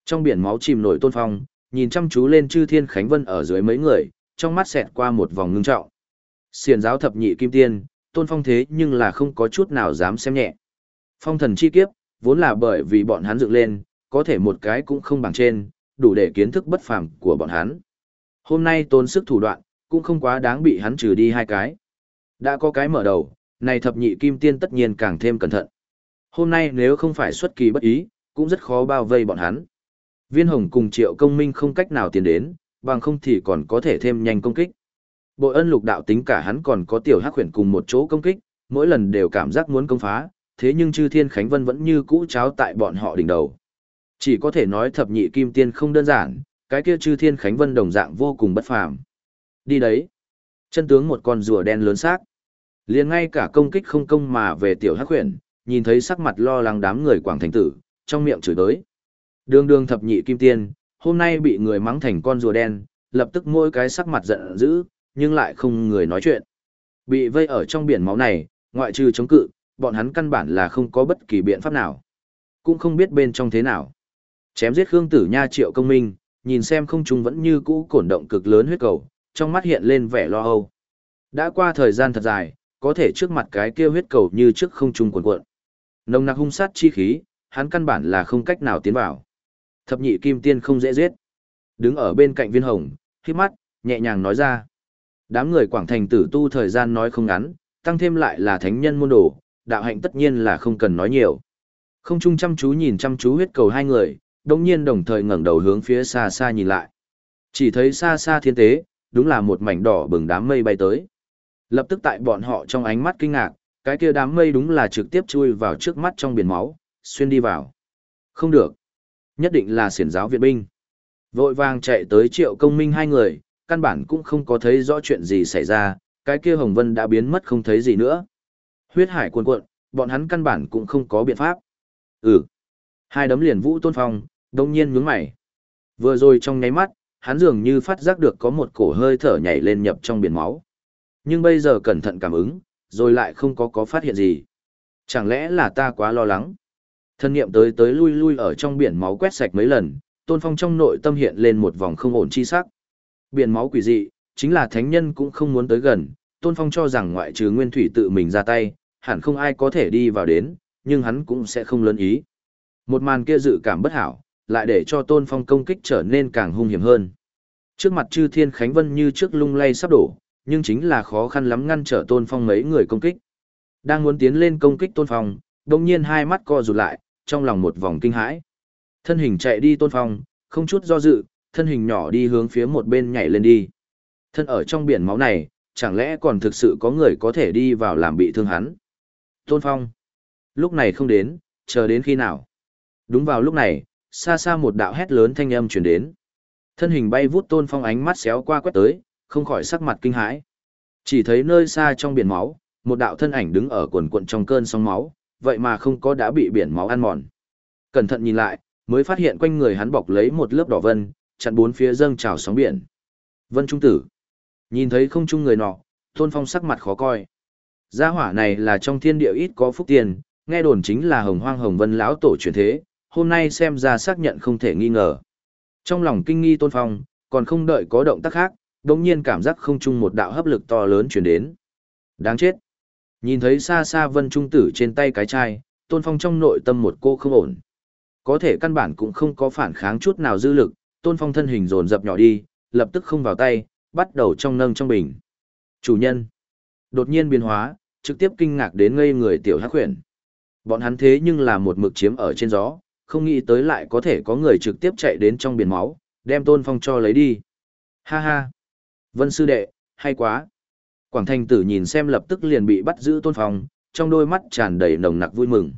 Trong biển máu chìm nổi tôn phong, nhìn chăm chú lên chư thiên khánh vân ở dưới mấy người, trong mắt xẹt qua một vòng ngưng trọng. Xiền giáo thập nhị kim tiên, tôn phong thế nhưng là không có chút nào dám xem nhẹ. Phong thần chi kiếp, vốn là bởi vì bọn hắn dựng lên, có thể một cái cũng không bằng trên, đủ để kiến thức bất phàm của bọn hắn. Hôm nay tôn sức thủ đoạn, cũng không quá đáng bị hắn trừ đi hai cái. Đã có cái mở đầu, này thập nhị kim tiên tất nhiên càng thêm cẩn thận. Hôm nay nếu không phải xuất kỳ bất ý, cũng rất khó bao vây bọn hắn. Viên hồng cùng triệu công minh không cách nào tiến đến, bằng không thì còn có thể thêm nhanh công kích. Bội ân lục đạo tính cả hắn còn có tiểu hắc huyền cùng một chỗ công kích, mỗi lần đều cảm giác muốn công phá, thế nhưng chư thiên khánh vân vẫn như cũ cháo tại bọn họ đỉnh đầu. Chỉ có thể nói thập nhị kim tiên không đơn giản, cái kia chư thiên khánh vân đồng dạng vô cùng bất phàm. Đi đấy. Chân tướng một con rùa đen lớn xác. liền ngay cả công kích không công mà về tiểu hắc huyền, nhìn thấy sắc mặt lo lắng đám người quảng thành tử, trong miệng chửi tới. Đường đường thập nhị kim tiên, hôm nay bị người mắng thành con rùa đen, lập tức mỗi cái sắc mặt giận dữ, nhưng lại không người nói chuyện. Bị vây ở trong biển máu này, ngoại trừ chống cự, bọn hắn căn bản là không có bất kỳ biện pháp nào. Cũng không biết bên trong thế nào. Chém giết Khương Tử Nha triệu công minh, nhìn xem không trung vẫn như cũ cổn động cực lớn huyết cầu, trong mắt hiện lên vẻ lo âu. Đã qua thời gian thật dài, có thể trước mặt cái kia huyết cầu như trước không trung cuộn cuộn. Nồng nặc hung sát chi khí, hắn căn bản là không cách nào tiến vào. Thập nhị kim tiên không dễ giết. Đứng ở bên cạnh viên hồng, khi mắt, nhẹ nhàng nói ra. Đám người quảng thành tử tu thời gian nói không ngắn, tăng thêm lại là thánh nhân môn đồ, đạo hạnh tất nhiên là không cần nói nhiều. Không chung chăm chú nhìn chăm chú huyết cầu hai người, đồng nhiên đồng thời ngẩng đầu hướng phía xa xa nhìn lại. Chỉ thấy xa xa thiên tế, đúng là một mảnh đỏ bừng đám mây bay tới. Lập tức tại bọn họ trong ánh mắt kinh ngạc, cái kia đám mây đúng là trực tiếp chui vào trước mắt trong biển máu, xuyên đi vào. Không được. Nhất định là xiển giáo viện binh. Vội vàng chạy tới triệu công minh hai người, căn bản cũng không có thấy rõ chuyện gì xảy ra, cái kia hồng vân đã biến mất không thấy gì nữa. Huyết hải cuồn cuộn, bọn hắn căn bản cũng không có biện pháp. Ừ. Hai đấm liền vũ tôn phong, đông nhiên nhướng mày. Vừa rồi trong nháy mắt, hắn dường như phát giác được có một cổ hơi thở nhảy lên nhập trong biển máu. Nhưng bây giờ cẩn thận cảm ứng, rồi lại không có có phát hiện gì. Chẳng lẽ là ta quá lo lắng? Thân niệm tới tới lui lui ở trong biển máu quét sạch mấy lần, tôn phong trong nội tâm hiện lên một vòng không ổn chi sắc. Biển máu quỷ dị, chính là thánh nhân cũng không muốn tới gần, tôn phong cho rằng ngoại trừ nguyên thủy tự mình ra tay, hẳn không ai có thể đi vào đến, nhưng hắn cũng sẽ không lớn ý. Một màn kia dự cảm bất hảo, lại để cho tôn phong công kích trở nên càng hung hiểm hơn. Trước mặt chư thiên khánh vân như trước lung lay sắp đổ, nhưng chính là khó khăn lắm ngăn trở tôn phong mấy người công kích. Đang muốn tiến lên công kích tôn phong, đột nhiên hai mắt co rụt lại, trong lòng một vòng kinh hãi. Thân hình chạy đi tôn phong, không chút do dự, thân hình nhỏ đi hướng phía một bên nhảy lên đi. Thân ở trong biển máu này, chẳng lẽ còn thực sự có người có thể đi vào làm bị thương hắn. Tôn phong. Lúc này không đến, chờ đến khi nào. Đúng vào lúc này, xa xa một đạo hét lớn thanh âm truyền đến. Thân hình bay vút tôn phong ánh mắt xéo qua quét tới, không khỏi sắc mặt kinh hãi. Chỉ thấy nơi xa trong biển máu, một đạo thân ảnh đứng ở quần quận trong cơn sóng máu, vậy mà không có đã bị biển máu ăn mòn. Cẩn thận nhìn lại, mới phát hiện quanh người hắn bọc lấy một lớp đỏ vân, chặn bốn phía dâng trào sóng biển. Vân Trung Tử. Nhìn thấy không chung người nọ, Tôn Phong sắc mặt khó coi. Gia hỏa này là trong thiên địa ít có phúc tiền, nghe đồn chính là hồng hoang hồng vân lão tổ truyền thế, hôm nay xem ra xác nhận không thể nghi ngờ. Trong lòng kinh nghi Tôn Phong, còn không đợi có động tác khác, đống nhiên cảm giác không chung một đạo hấp lực to lớn chuyển đến. Đáng chết! Nhìn thấy xa xa vân trung tử trên tay cái chai, Tôn Phong trong nội tâm một cô không ổn. Có thể căn bản cũng không có phản kháng chút nào dư lực, Tôn Phong thân hình dồn dập nhỏ đi, lập tức không vào tay, bắt đầu trong nâng trong bình. Chủ nhân! Đột nhiên biến hóa, trực tiếp kinh ngạc đến ngây người tiểu hắc huyền. Bọn hắn thế nhưng là một mực chiếm ở trên gió, không nghĩ tới lại có thể có người trực tiếp chạy đến trong biển máu, đem Tôn Phong cho lấy đi. Ha ha! Vân sư đệ, hay quá! Quảng Thanh tử nhìn xem lập tức liền bị bắt giữ Tôn Phong, trong đôi mắt tràn đầy nồng nặc vui mừng.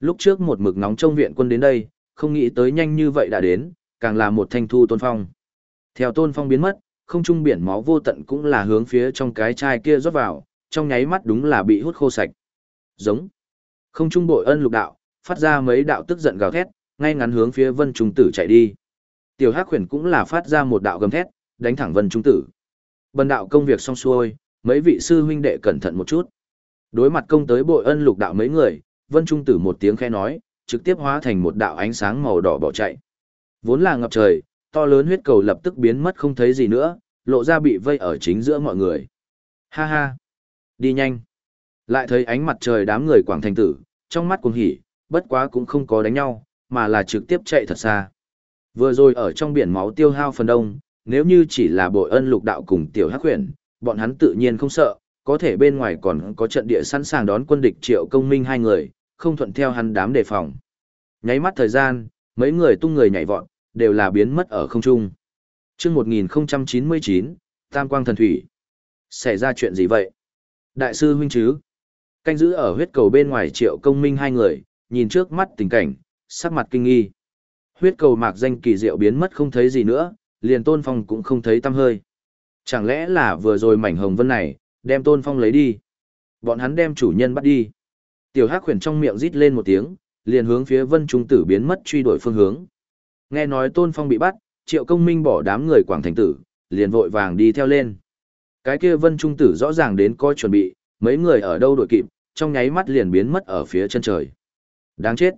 Lúc trước một mực nóng trong viện quân đến đây, không nghĩ tới nhanh như vậy đã đến, càng là một thanh thu Tôn Phong. Theo Tôn Phong biến mất, không trung biển máu vô tận cũng là hướng phía trong cái chai kia rót vào, trong nháy mắt đúng là bị hút khô sạch. Giống. Không trung bội ân lục đạo, phát ra mấy đạo tức giận gào thét, ngay ngắn hướng phía Vân Trung Tử chạy đi. Tiểu Hắc Huyền cũng là phát ra một đạo gầm thét, đánh thẳng Vân Trung Tử. Bần đạo công việc xong xuôi, mấy vị sư huynh đệ cẩn thận một chút. Đối mặt công tới bội ân lục đạo mấy người, Vân Trung Tử một tiếng khẽ nói, trực tiếp hóa thành một đạo ánh sáng màu đỏ bỏ chạy. Vốn là ngập trời, to lớn huyết cầu lập tức biến mất không thấy gì nữa, lộ ra bị vây ở chính giữa mọi người. Ha ha! Đi nhanh! Lại thấy ánh mặt trời đám người quảng thành tử, trong mắt cuồng hỉ, bất quá cũng không có đánh nhau, mà là trực tiếp chạy thật xa. Vừa rồi ở trong biển máu tiêu hao phần đông, nếu như chỉ là bội ân lục đạo cùng tiểu hắc huyền, bọn hắn tự nhiên không sợ, có thể bên ngoài còn có trận địa sẵn sàng đón quân địch triệu công minh hai người, không thuận theo hắn đám đề phòng. Nháy mắt thời gian, mấy người tung người nhảy vọt, đều là biến mất ở không trung. Trước 1099, Tam Quang Thần Thủy. Xảy ra chuyện gì vậy? Đại sư huynh chứ? Canh giữ ở huyết cầu bên ngoài triệu công minh hai người, nhìn trước mắt tình cảnh, sắc mặt kinh nghi. Huyết cầu mạc danh kỳ diệu biến mất không thấy gì nữa, liền tôn phong cũng không thấy tăm hơi. Chẳng lẽ là vừa rồi mảnh hồng vân này, đem tôn phong lấy đi. Bọn hắn đem chủ nhân bắt đi. Tiểu hắc khuyển trong miệng rít lên một tiếng, liền hướng phía vân trung tử biến mất truy đuổi phương hướng. Nghe nói tôn phong bị bắt, triệu công minh bỏ đám người quảng thành tử, liền vội vàng đi theo lên. Cái kia vân trung tử rõ ràng đến coi chuẩn bị, mấy người ở đâu đội kịp, trong nháy mắt liền biến mất ở phía chân trời. Đáng chết.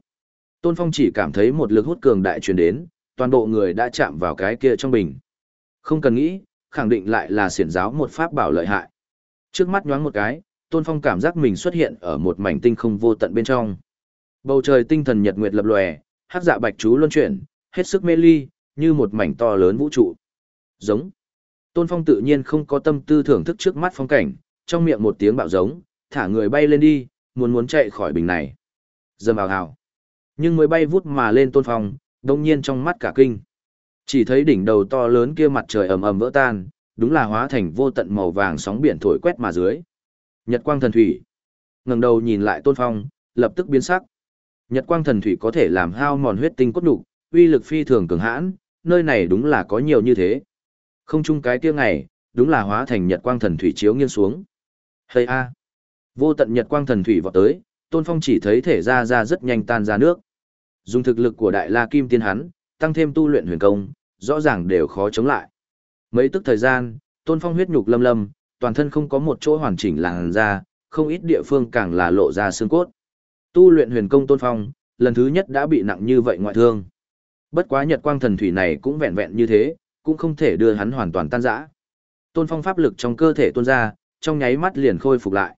Tôn Phong chỉ cảm thấy một lực hút cường đại truyền đến, toàn bộ người đã chạm vào cái kia trong bình. Không cần nghĩ, khẳng định lại là xiển giáo một pháp bảo lợi hại. Trước mắt nhoáng một cái, Tôn Phong cảm giác mình xuất hiện ở một mảnh tinh không vô tận bên trong. Bầu trời tinh thần nhật nguyệt lập lòe, hắc dạ bạch chú luân chuyển, hết sức mê ly, như một mảnh to lớn vũ trụ. Giống. Tôn Phong tự nhiên không có tâm tư thưởng thức trước mắt phong cảnh, trong miệng một tiếng bạo giống, thả người bay lên đi, muốn muốn chạy khỏi bình này. Dầm ào ào. Nhưng mới bay vút mà lên Tôn Phong, đông nhiên trong mắt cả kinh. Chỉ thấy đỉnh đầu to lớn kia mặt trời ầm ầm vỡ tan, đúng là hóa thành vô tận màu vàng sóng biển thổi quét mà dưới. Nhật quang thần thủy. Ngẩng đầu nhìn lại Tôn Phong, lập tức biến sắc. Nhật quang thần thủy có thể làm hao mòn huyết tinh cốt nhục, uy lực phi thường cường hãn, nơi này đúng là có nhiều như thế. Không chung cái kia ngày, đúng là hóa thành nhật quang thần thủy chiếu nghiêng xuống. Hây a! Vô tận nhật quang thần thủy vọt tới, Tôn Phong chỉ thấy thể ra ra rất nhanh tan ra nước. Dùng thực lực của Đại La Kim Tiên hắn, tăng thêm tu luyện huyền công, rõ ràng đều khó chống lại. Mấy tức thời gian, Tôn Phong huyết nhục lâm lâm, toàn thân không có một chỗ hoàn chỉnh làn ra, không ít địa phương càng là lộ ra xương cốt. Tu luyện huyền công Tôn Phong, lần thứ nhất đã bị nặng như vậy ngoại thương. Bất quá nhật quang thần thủy này cũng vẹn vẹn như thế, cũng không thể đưa hắn hoàn toàn tan rã. Tôn Phong pháp lực trong cơ thể tuôn ra, trong nháy mắt liền khôi phục lại.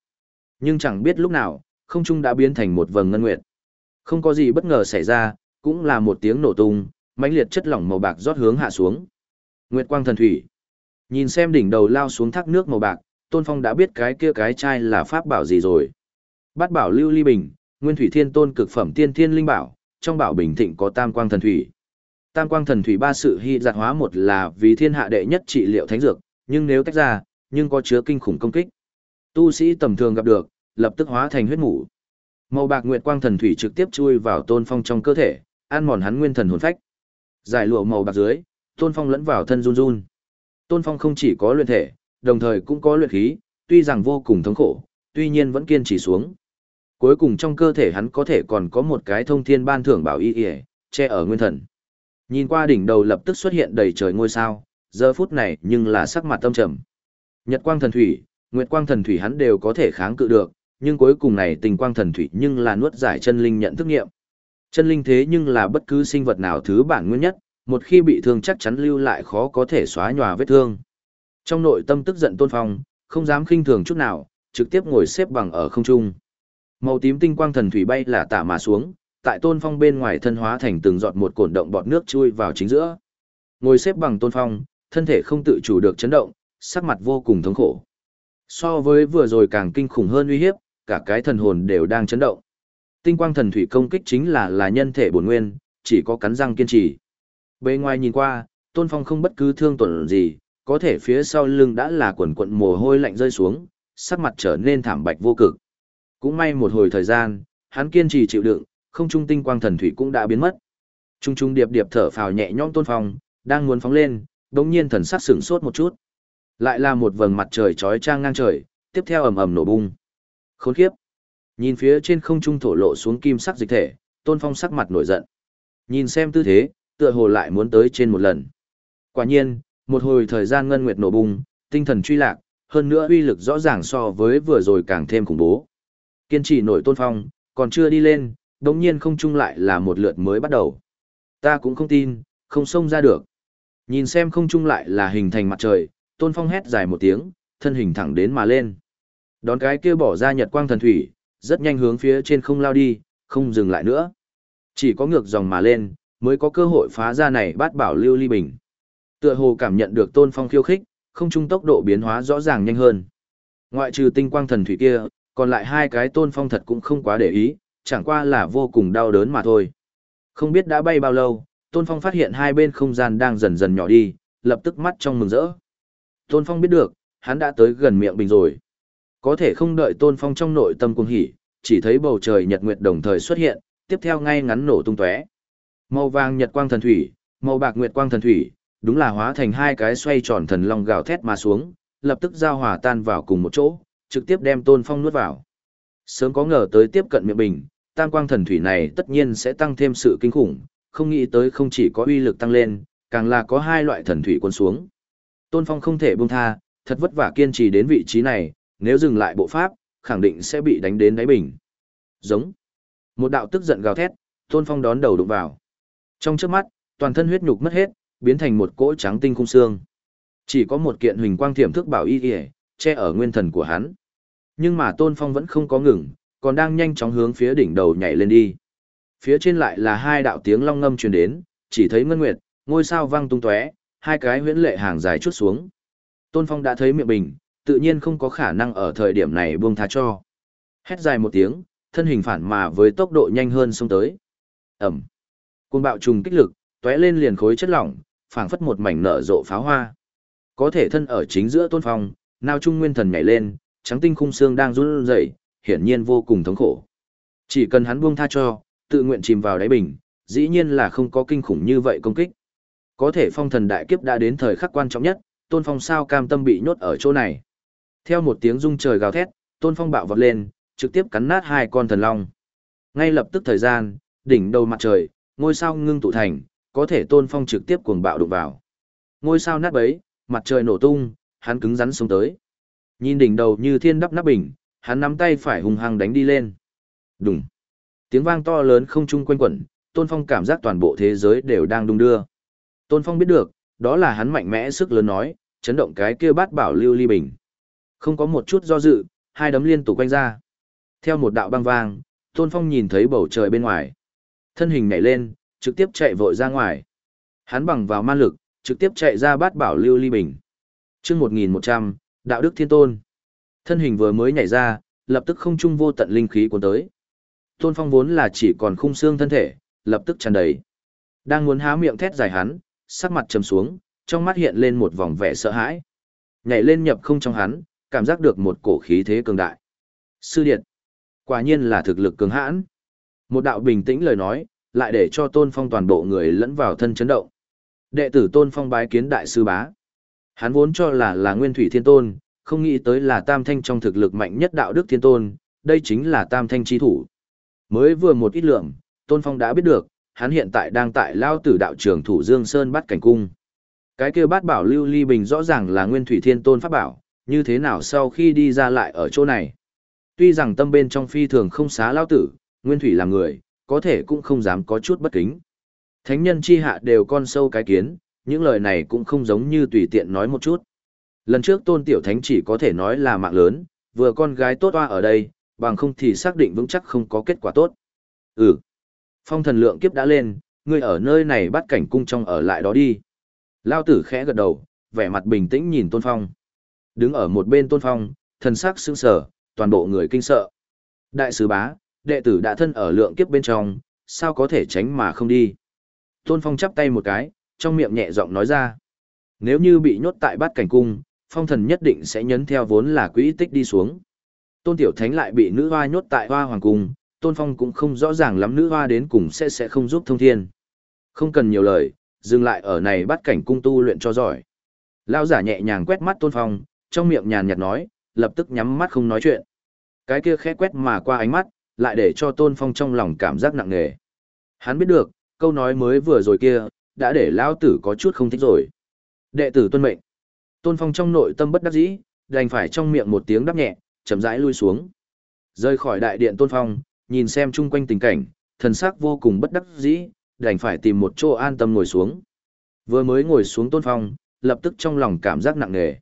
Nhưng chẳng biết lúc nào, không trung đã biến thành một vầng ngân nguyệt. Không có gì bất ngờ xảy ra, cũng là một tiếng nổ tung, mãnh liệt chất lỏng màu bạc rót hướng hạ xuống. Nguyệt quang thần thủy. Nhìn xem đỉnh đầu lao xuống thác nước màu bạc, Tôn Phong đã biết cái kia cái chai là pháp bảo gì rồi. Bát bảo lưu ly bình, nguyên thủy thiên tôn cực phẩm tiên thiên linh bảo, trong bảo bình thịnh có tam quang thần thủy. Tam quang thần thủy ba sự hy giặt hóa một là vì thiên hạ đệ nhất trị liệu thánh dược, nhưng nếu tách ra, nhưng có chứa kinh khủng công kích. Tu sĩ tầm thường gặp được, lập tức hóa thành huyết ngủ. Màu bạc nguyệt quang thần thủy trực tiếp chui vào Tôn Phong trong cơ thể, ăn mòn hắn nguyên thần hồn phách. Giải lụa màu bạc dưới, Tôn Phong lẫn vào thân run run. Tôn Phong không chỉ có luyện thể, đồng thời cũng có luyện khí, tuy rằng vô cùng thống khổ, tuy nhiên vẫn kiên trì xuống. Cuối cùng trong cơ thể hắn có thể còn có một cái thông thiên ban thưởng bảo y y, che ở nguyên thần. Nhìn qua đỉnh đầu lập tức xuất hiện đầy trời ngôi sao, giờ phút này nhưng là sắc mặt tâm trầm. Nhật quang thần thủy, nguyệt quang thần thủy hắn đều có thể kháng cự được, nhưng cuối cùng này tình quang thần thủy nhưng là nuốt giải chân linh nhận thức nghiệm. Chân linh thế nhưng là bất cứ sinh vật nào thứ bản nguyên nhất, một khi bị thương chắc chắn lưu lại khó có thể xóa nhòa vết thương. Trong nội tâm tức giận Tôn Phong, không dám khinh thường chút nào, trực tiếp ngồi xếp bằng ở không trung. Màu tím tinh quang thần thủy bay là tả mà xuống, tại Tôn Phong bên ngoài thân hóa thành từng giọt một cồn động bọt nước chui vào chính giữa. Ngồi xếp bằng Tôn Phong, thân thể không tự chủ được chấn động, sắc mặt vô cùng thống khổ. So với vừa rồi càng kinh khủng hơn uy hiếp, cả cái thần hồn đều đang chấn động. Tinh quang thần thủy công kích chính là là nhân thể bổn nguyên, chỉ có cắn răng kiên trì. Bề ngoài nhìn qua, Tôn Phong không bất cứ thương tổn gì, có thể phía sau lưng đã là quần quận mồ hôi lạnh rơi xuống, sắc mặt trở nên thảm bạch vô cực. Cũng may một hồi thời gian, hắn kiên trì chịu đựng, không trung tinh quang thần thủy cũng đã biến mất. Trung trung điệp điệp thở phào nhẹ nhõm Tôn Phong, đang muốn phóng lên, đột nhiên thần sắc sửng sốt một chút. Lại là một vầng mặt trời chói chang ngang trời, tiếp theo ầm ầm nổ bung. Khốn kiếp. Nhìn phía trên không trung thổ lộ xuống kim sắc dịch thể, Tôn Phong sắc mặt nổi giận. Nhìn xem tư thế, tựa hồ lại muốn tới trên một lần. Quả nhiên, một hồi thời gian ngân nguyệt nổ bùng tinh thần truy lạc, hơn nữa uy lực rõ ràng so với vừa rồi càng thêm khủng bố. Kiên trì nổi Tôn Phong, còn chưa đi lên, đống nhiên không trung lại là một lượt mới bắt đầu. Ta cũng không tin, không xông ra được. Nhìn xem không trung lại là hình thành mặt trời, Tôn Phong hét dài một tiếng, thân hình thẳng đến mà lên. Đón cái kia bỏ ra nhật quang thần thủy, rất nhanh hướng phía trên không lao đi, không dừng lại nữa. Chỉ có ngược dòng mà lên, mới có cơ hội phá ra này bát bảo lưu ly bình. Tựa hồ cảm nhận được Tôn Phong khiêu khích, không trung tốc độ biến hóa rõ ràng nhanh hơn. Ngoại trừ tinh quang thần thủy kia, còn lại hai cái Tôn Phong thật cũng không quá để ý, chẳng qua là vô cùng đau đớn mà thôi. Không biết đã bay bao lâu, Tôn Phong phát hiện hai bên không gian đang dần dần nhỏ đi, lập tức mắt trong mừng rỡ. Tôn Phong biết được, hắn đã tới gần miệng bình rồi. Có thể không đợi Tôn Phong trong nội tâm cuồng hỉ, chỉ thấy bầu trời nhật nguyệt đồng thời xuất hiện, tiếp theo ngay ngắn nổ tung tóe. Màu vàng nhật quang thần thủy, màu bạc nguyệt quang thần thủy, đúng là hóa thành hai cái xoay tròn thần long gào thét mà xuống, lập tức giao hòa tan vào cùng một chỗ, trực tiếp đem Tôn Phong nuốt vào. Sớm có ngờ tới tiếp cận miệng bình, tam quang thần thủy này tất nhiên sẽ tăng thêm sự kinh khủng, không nghĩ tới không chỉ có uy lực tăng lên, càng là có hai loại thần thủy quân xuống. Tôn Phong không thể buông tha, thật vất vả kiên trì đến vị trí này, nếu dừng lại bộ pháp, khẳng định sẽ bị đánh đến đáy bình. Giống. Một đạo tức giận gào thét, Tôn Phong đón đầu đụng vào. Trong trước mắt, toàn thân huyết nhục mất hết, biến thành một cỗ trắng tinh khung xương. Chỉ có một kiện huỳnh quang thiểm thức bảo y y, che ở nguyên thần của hắn. Nhưng mà Tôn Phong vẫn không có ngừng, còn đang nhanh chóng hướng phía đỉnh đầu nhảy lên đi. Phía trên lại là hai đạo tiếng long ngâm truyền đến, chỉ thấy ngân nguyệt, ngôi sao vang tung tóe, hai cái huyễn lệ hàng dài chút xuống. Tôn Phong đã thấy miệng bình, tự nhiên không có khả năng ở thời điểm này buông tha cho. Hét dài một tiếng, thân hình phản mà với tốc độ nhanh hơn xông tới. Ẩm. Côn bạo trùng kích lực, tóe lên liền khối chất lỏng, phảng phất một mảnh nở rộ pháo hoa. Có thể thân ở chính giữa Tôn Phong, nào trung nguyên thần nhảy lên, trắng tinh khung xương đang run rẩy, hiển nhiên vô cùng thống khổ. Chỉ cần hắn buông tha cho, tự nguyện chìm vào đáy bình, dĩ nhiên là không có kinh khủng như vậy công kích. Có thể phong thần đại kiếp đã đến thời khắc quan trọng nhất, Tôn Phong sao cam tâm bị nhốt ở chỗ này. Theo một tiếng rung trời gào thét, Tôn Phong bạo vọt lên, trực tiếp cắn nát hai con thần long. Ngay lập tức thời gian, đỉnh đầu mặt trời, ngôi sao ngưng tụ thành, có thể Tôn Phong trực tiếp cuồng bạo đụng vào. Ngôi sao nát bấy, mặt trời nổ tung, hắn cứng rắn xuống tới. Nhìn đỉnh đầu như thiên đắp nắp bình, hắn nắm tay phải hùng hăng đánh đi lên. Đùng. Tiếng vang to lớn không trung quanh quẩn, Tôn Phong cảm giác toàn bộ thế giới đều đang đung đưa. Tôn Phong biết được, đó là hắn mạnh mẽ sức lớn nói, chấn động cái kia bát bảo lưu ly bình. Không có một chút do dự, hai đấm liên tục quanh ra. Theo một đạo băng vang, Tôn Phong nhìn thấy bầu trời bên ngoài. Thân hình nhảy lên, trực tiếp chạy vội ra ngoài. Hắn bằng vào man lực, trực tiếp chạy ra bát bảo lưu ly bình. chương 1100, Đạo Đức Thiên Tôn. Thân hình vừa mới nhảy ra, lập tức không trung vô tận linh khí cuốn tới. Tôn Phong vốn là chỉ còn khung xương thân thể, lập tức tràn đầy. Đang muốn há miệng thét dài hắn, sắc mặt trầm xuống, trong mắt hiện lên một vòng vẻ sợ hãi. Nhảy lên nhập không trong hắn, cảm giác được một cổ khí thế cường đại. Sư điện, quả nhiên là thực lực cường hãn. Một đạo bình tĩnh lời nói, lại để cho Tôn Phong toàn bộ người lẫn vào thân chấn động. Đệ tử Tôn Phong bái kiến đại sư bá. Hắn vốn cho là là Nguyên Thủy Thiên Tôn, không nghĩ tới là Tam Thanh trong thực lực mạnh nhất đạo đức Thiên Tôn, đây chính là Tam Thanh chi thủ. Mới vừa một ít lượng, Tôn Phong đã biết được, hắn hiện tại đang tại lao tử đạo trưởng thủ Dương Sơn bắt cảnh cung. Cái kia bát bảo lưu ly bình rõ ràng là nguyên thủy thiên tôn pháp bảo, như thế nào sau khi đi ra lại ở chỗ này. Tuy rằng tâm bên trong phi thường không xá lao tử, nguyên thủy là người, có thể cũng không dám có chút bất kính. Thánh nhân chi hạ đều con sâu cái kiến, những lời này cũng không giống như tùy tiện nói một chút. Lần trước tôn tiểu thánh chỉ có thể nói là mạng lớn, vừa con gái tốt hoa ở đây, bằng không thì xác định vững chắc không có kết quả tốt. Ừ. Phong thần lượng kiếp đã lên, ngươi ở nơi này bắt cảnh cung trong ở lại đó đi. Lao tử khẽ gật đầu, vẻ mặt bình tĩnh nhìn tôn phong. Đứng ở một bên tôn phong, thần sắc sững sờ, toàn bộ người kinh sợ. Đại sứ bá, đệ tử đã thân ở lượng kiếp bên trong, sao có thể tránh mà không đi. Tôn phong chắp tay một cái, trong miệng nhẹ giọng nói ra. Nếu như bị nhốt tại bát cảnh cung, phong thần nhất định sẽ nhấn theo vốn là quỹ tích đi xuống. Tôn Tiểu Thánh lại bị nữ hoa nhốt tại hoa hoàng cung, Tôn Phong cũng không rõ ràng lắm nữ hoa đến cùng sẽ sẽ không giúp thông thiên. Không cần nhiều lời, dừng lại ở này bắt cảnh cung tu luyện cho giỏi. Lao giả nhẹ nhàng quét mắt Tôn Phong, trong miệng nhàn nhạt nói, lập tức nhắm mắt không nói chuyện. Cái kia khẽ quét mà qua ánh mắt, lại để cho Tôn Phong trong lòng cảm giác nặng nề. Hắn biết được, câu nói mới vừa rồi kia, đã để Lao tử có chút không thích rồi. Đệ tử tuân mệnh. Tôn Phong trong nội tâm bất đắc dĩ, đành phải trong miệng một tiếng đáp nhẹ, chậm rãi lui xuống. Rơi khỏi đại điện Tôn Phong, nhìn xem chung quanh tình cảnh, thần sắc vô cùng bất đắc dĩ, đành phải tìm một chỗ an tâm ngồi xuống. Vừa mới ngồi xuống Tôn Phong, lập tức trong lòng cảm giác nặng nề.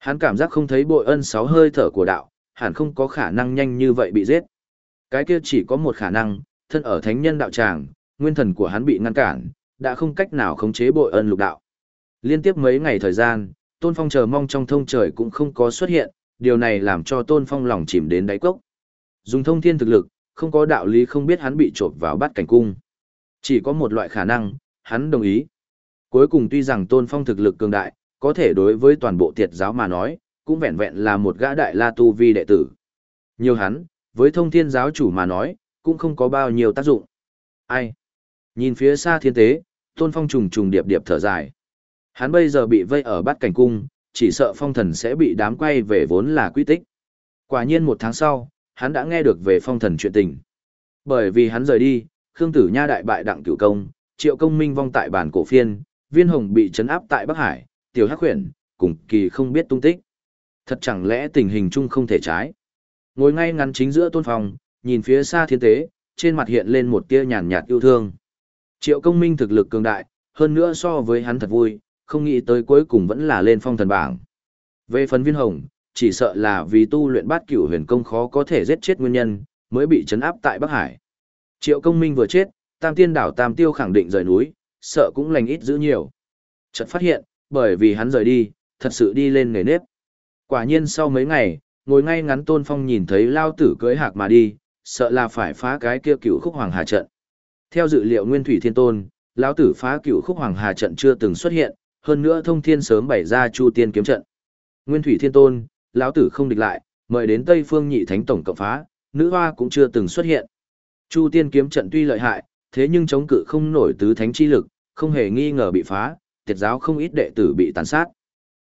Hắn cảm giác không thấy bội ân sáu hơi thở của đạo, hẳn không có khả năng nhanh như vậy bị giết. Cái kia chỉ có một khả năng, thân ở thánh nhân đạo tràng, nguyên thần của hắn bị ngăn cản, đã không cách nào khống chế bội ân lục đạo. Liên tiếp mấy ngày thời gian, Tôn Phong chờ mong trong thông trời cũng không có xuất hiện, điều này làm cho Tôn Phong lòng chìm đến đáy cốc. Dùng thông thiên thực lực, không có đạo lý không biết hắn bị trộm vào bắt cảnh cung. Chỉ có một loại khả năng, hắn đồng ý. Cuối cùng tuy rằng Tôn Phong thực lực cường đại, có thể đối với toàn bộ tiệt giáo mà nói, cũng vẹn vẹn là một gã đại la tu vi đệ tử. Nhiều hắn, với thông thiên giáo chủ mà nói, cũng không có bao nhiêu tác dụng. Ai? Nhìn phía xa thiên tế, Tôn Phong trùng trùng điệp điệp thở dài. Hắn bây giờ bị vây ở bát cảnh cung, chỉ sợ phong thần sẽ bị đám quay về vốn là quy tích. Quả nhiên một tháng sau, hắn đã nghe được về phong thần chuyện tình. Bởi vì hắn rời đi, Khương Tử Nha đại bại đặng cửu công, triệu công minh vong tại bản cổ phiên, viên hồng bị trấn áp tại Bắc Hải, tiểu hắc huyền, cùng kỳ không biết tung tích. Thật chẳng lẽ tình hình chung không thể trái. Ngồi ngay ngắn chính giữa tôn phòng, nhìn phía xa thiên tế, trên mặt hiện lên một tia nhàn nhạt yêu thương. Triệu công minh thực lực cường đại, hơn nữa so với hắn thật vui, không nghĩ tới cuối cùng vẫn là lên phong thần bảng. Về phần viên hồng, chỉ sợ là vì tu luyện bát cửu huyền công khó có thể giết chết nguyên nhân, mới bị chấn áp tại Bắc Hải. Triệu công minh vừa chết, tam tiên đảo tam tiêu khẳng định rời núi, sợ cũng lành ít giữ nhiều. Chợt phát hiện, bởi vì hắn rời đi, thật sự đi lên nghề nếp. Quả nhiên sau mấy ngày, ngồi ngay ngắn tôn phong nhìn thấy lao tử cưới hạc mà đi, sợ là phải phá cái kia cửu khúc hoàng hà trận. Theo dự liệu nguyên thủy thiên tôn, lão tử phá cửu khúc hoàng hà trận chưa từng xuất hiện, hơn nữa thông thiên sớm bày ra chu tiên kiếm trận. Nguyên thủy thiên tôn, lão tử không địch lại, mời đến Tây Phương Nhị Thánh tổng cộng phá, nữ hoa cũng chưa từng xuất hiện. Chu tiên kiếm trận tuy lợi hại, thế nhưng chống cự không nổi tứ thánh chi lực, không hề nghi ngờ bị phá, tiệt giáo không ít đệ tử bị tàn sát.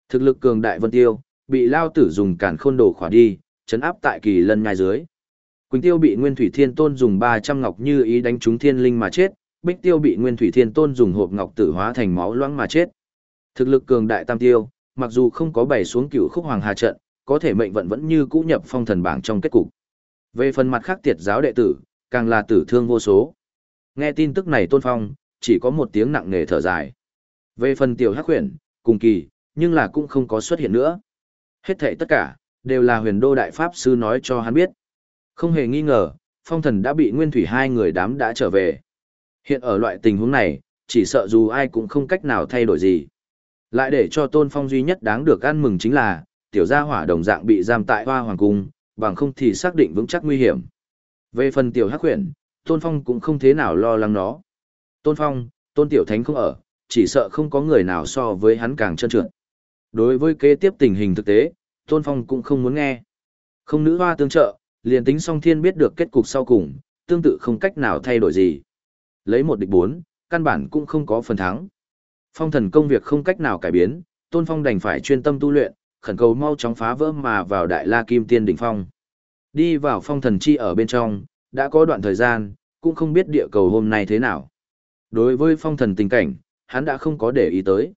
Thực lực cường đại vân tiêu, bị lao tử dùng càn khôn đồ khỏa đi, chấn áp tại kỳ lân ngai dưới. Quỳnh tiêu bị Nguyên Thủy Thiên Tôn dùng 300 ngọc như ý đánh trúng thiên linh mà chết, Bích tiêu bị Nguyên Thủy Thiên Tôn dùng hộp ngọc tử hóa thành máu loãng mà chết. Thực lực cường đại tam tiêu, mặc dù không có bày xuống cửu khúc hoàng hà trận, có thể mệnh vận vẫn như cũ nhập phong thần bảng trong kết cục. Về phần mặt khác tiệt giáo đệ tử, càng là tử thương vô số. Nghe tin tức này Tôn Phong, chỉ có một tiếng nặng nề thở dài. Về phần tiểu hắc huyền, cùng kỳ, nhưng là cũng không có xuất hiện nữa. Hết thảy tất cả, đều là huyền đô đại pháp sư nói cho hắn biết. Không hề nghi ngờ, phong thần đã bị nguyên thủy hai người đám đã trở về. Hiện ở loại tình huống này, chỉ sợ dù ai cũng không cách nào thay đổi gì. Lại để cho tôn phong duy nhất đáng được ăn mừng chính là, tiểu gia hỏa đồng dạng bị giam tại hoa hoàng cung, bằng không thì xác định vững chắc nguy hiểm. Về phần tiểu hắc huyền, tôn phong cũng không thế nào lo lắng nó. Tôn phong, tôn tiểu thánh không ở, chỉ sợ không có người nào so với hắn càng trơn trượt. Đối với kế tiếp tình hình thực tế, tôn phong cũng không muốn nghe. Không nữ hoa tương trợ, liền tính song thiên biết được kết cục sau cùng, tương tự không cách nào thay đổi gì. Lấy một địch bốn, căn bản cũng không có phần thắng. Phong thần công việc không cách nào cải biến, Tôn Phong đành phải chuyên tâm tu luyện, khẩn cầu mau chóng phá vỡ mà vào Đại La Kim Tiên đỉnh phong. Đi vào phong thần chi ở bên trong, đã có đoạn thời gian, cũng không biết địa cầu hôm nay thế nào. Đối với phong thần tình cảnh, hắn đã không có để ý tới.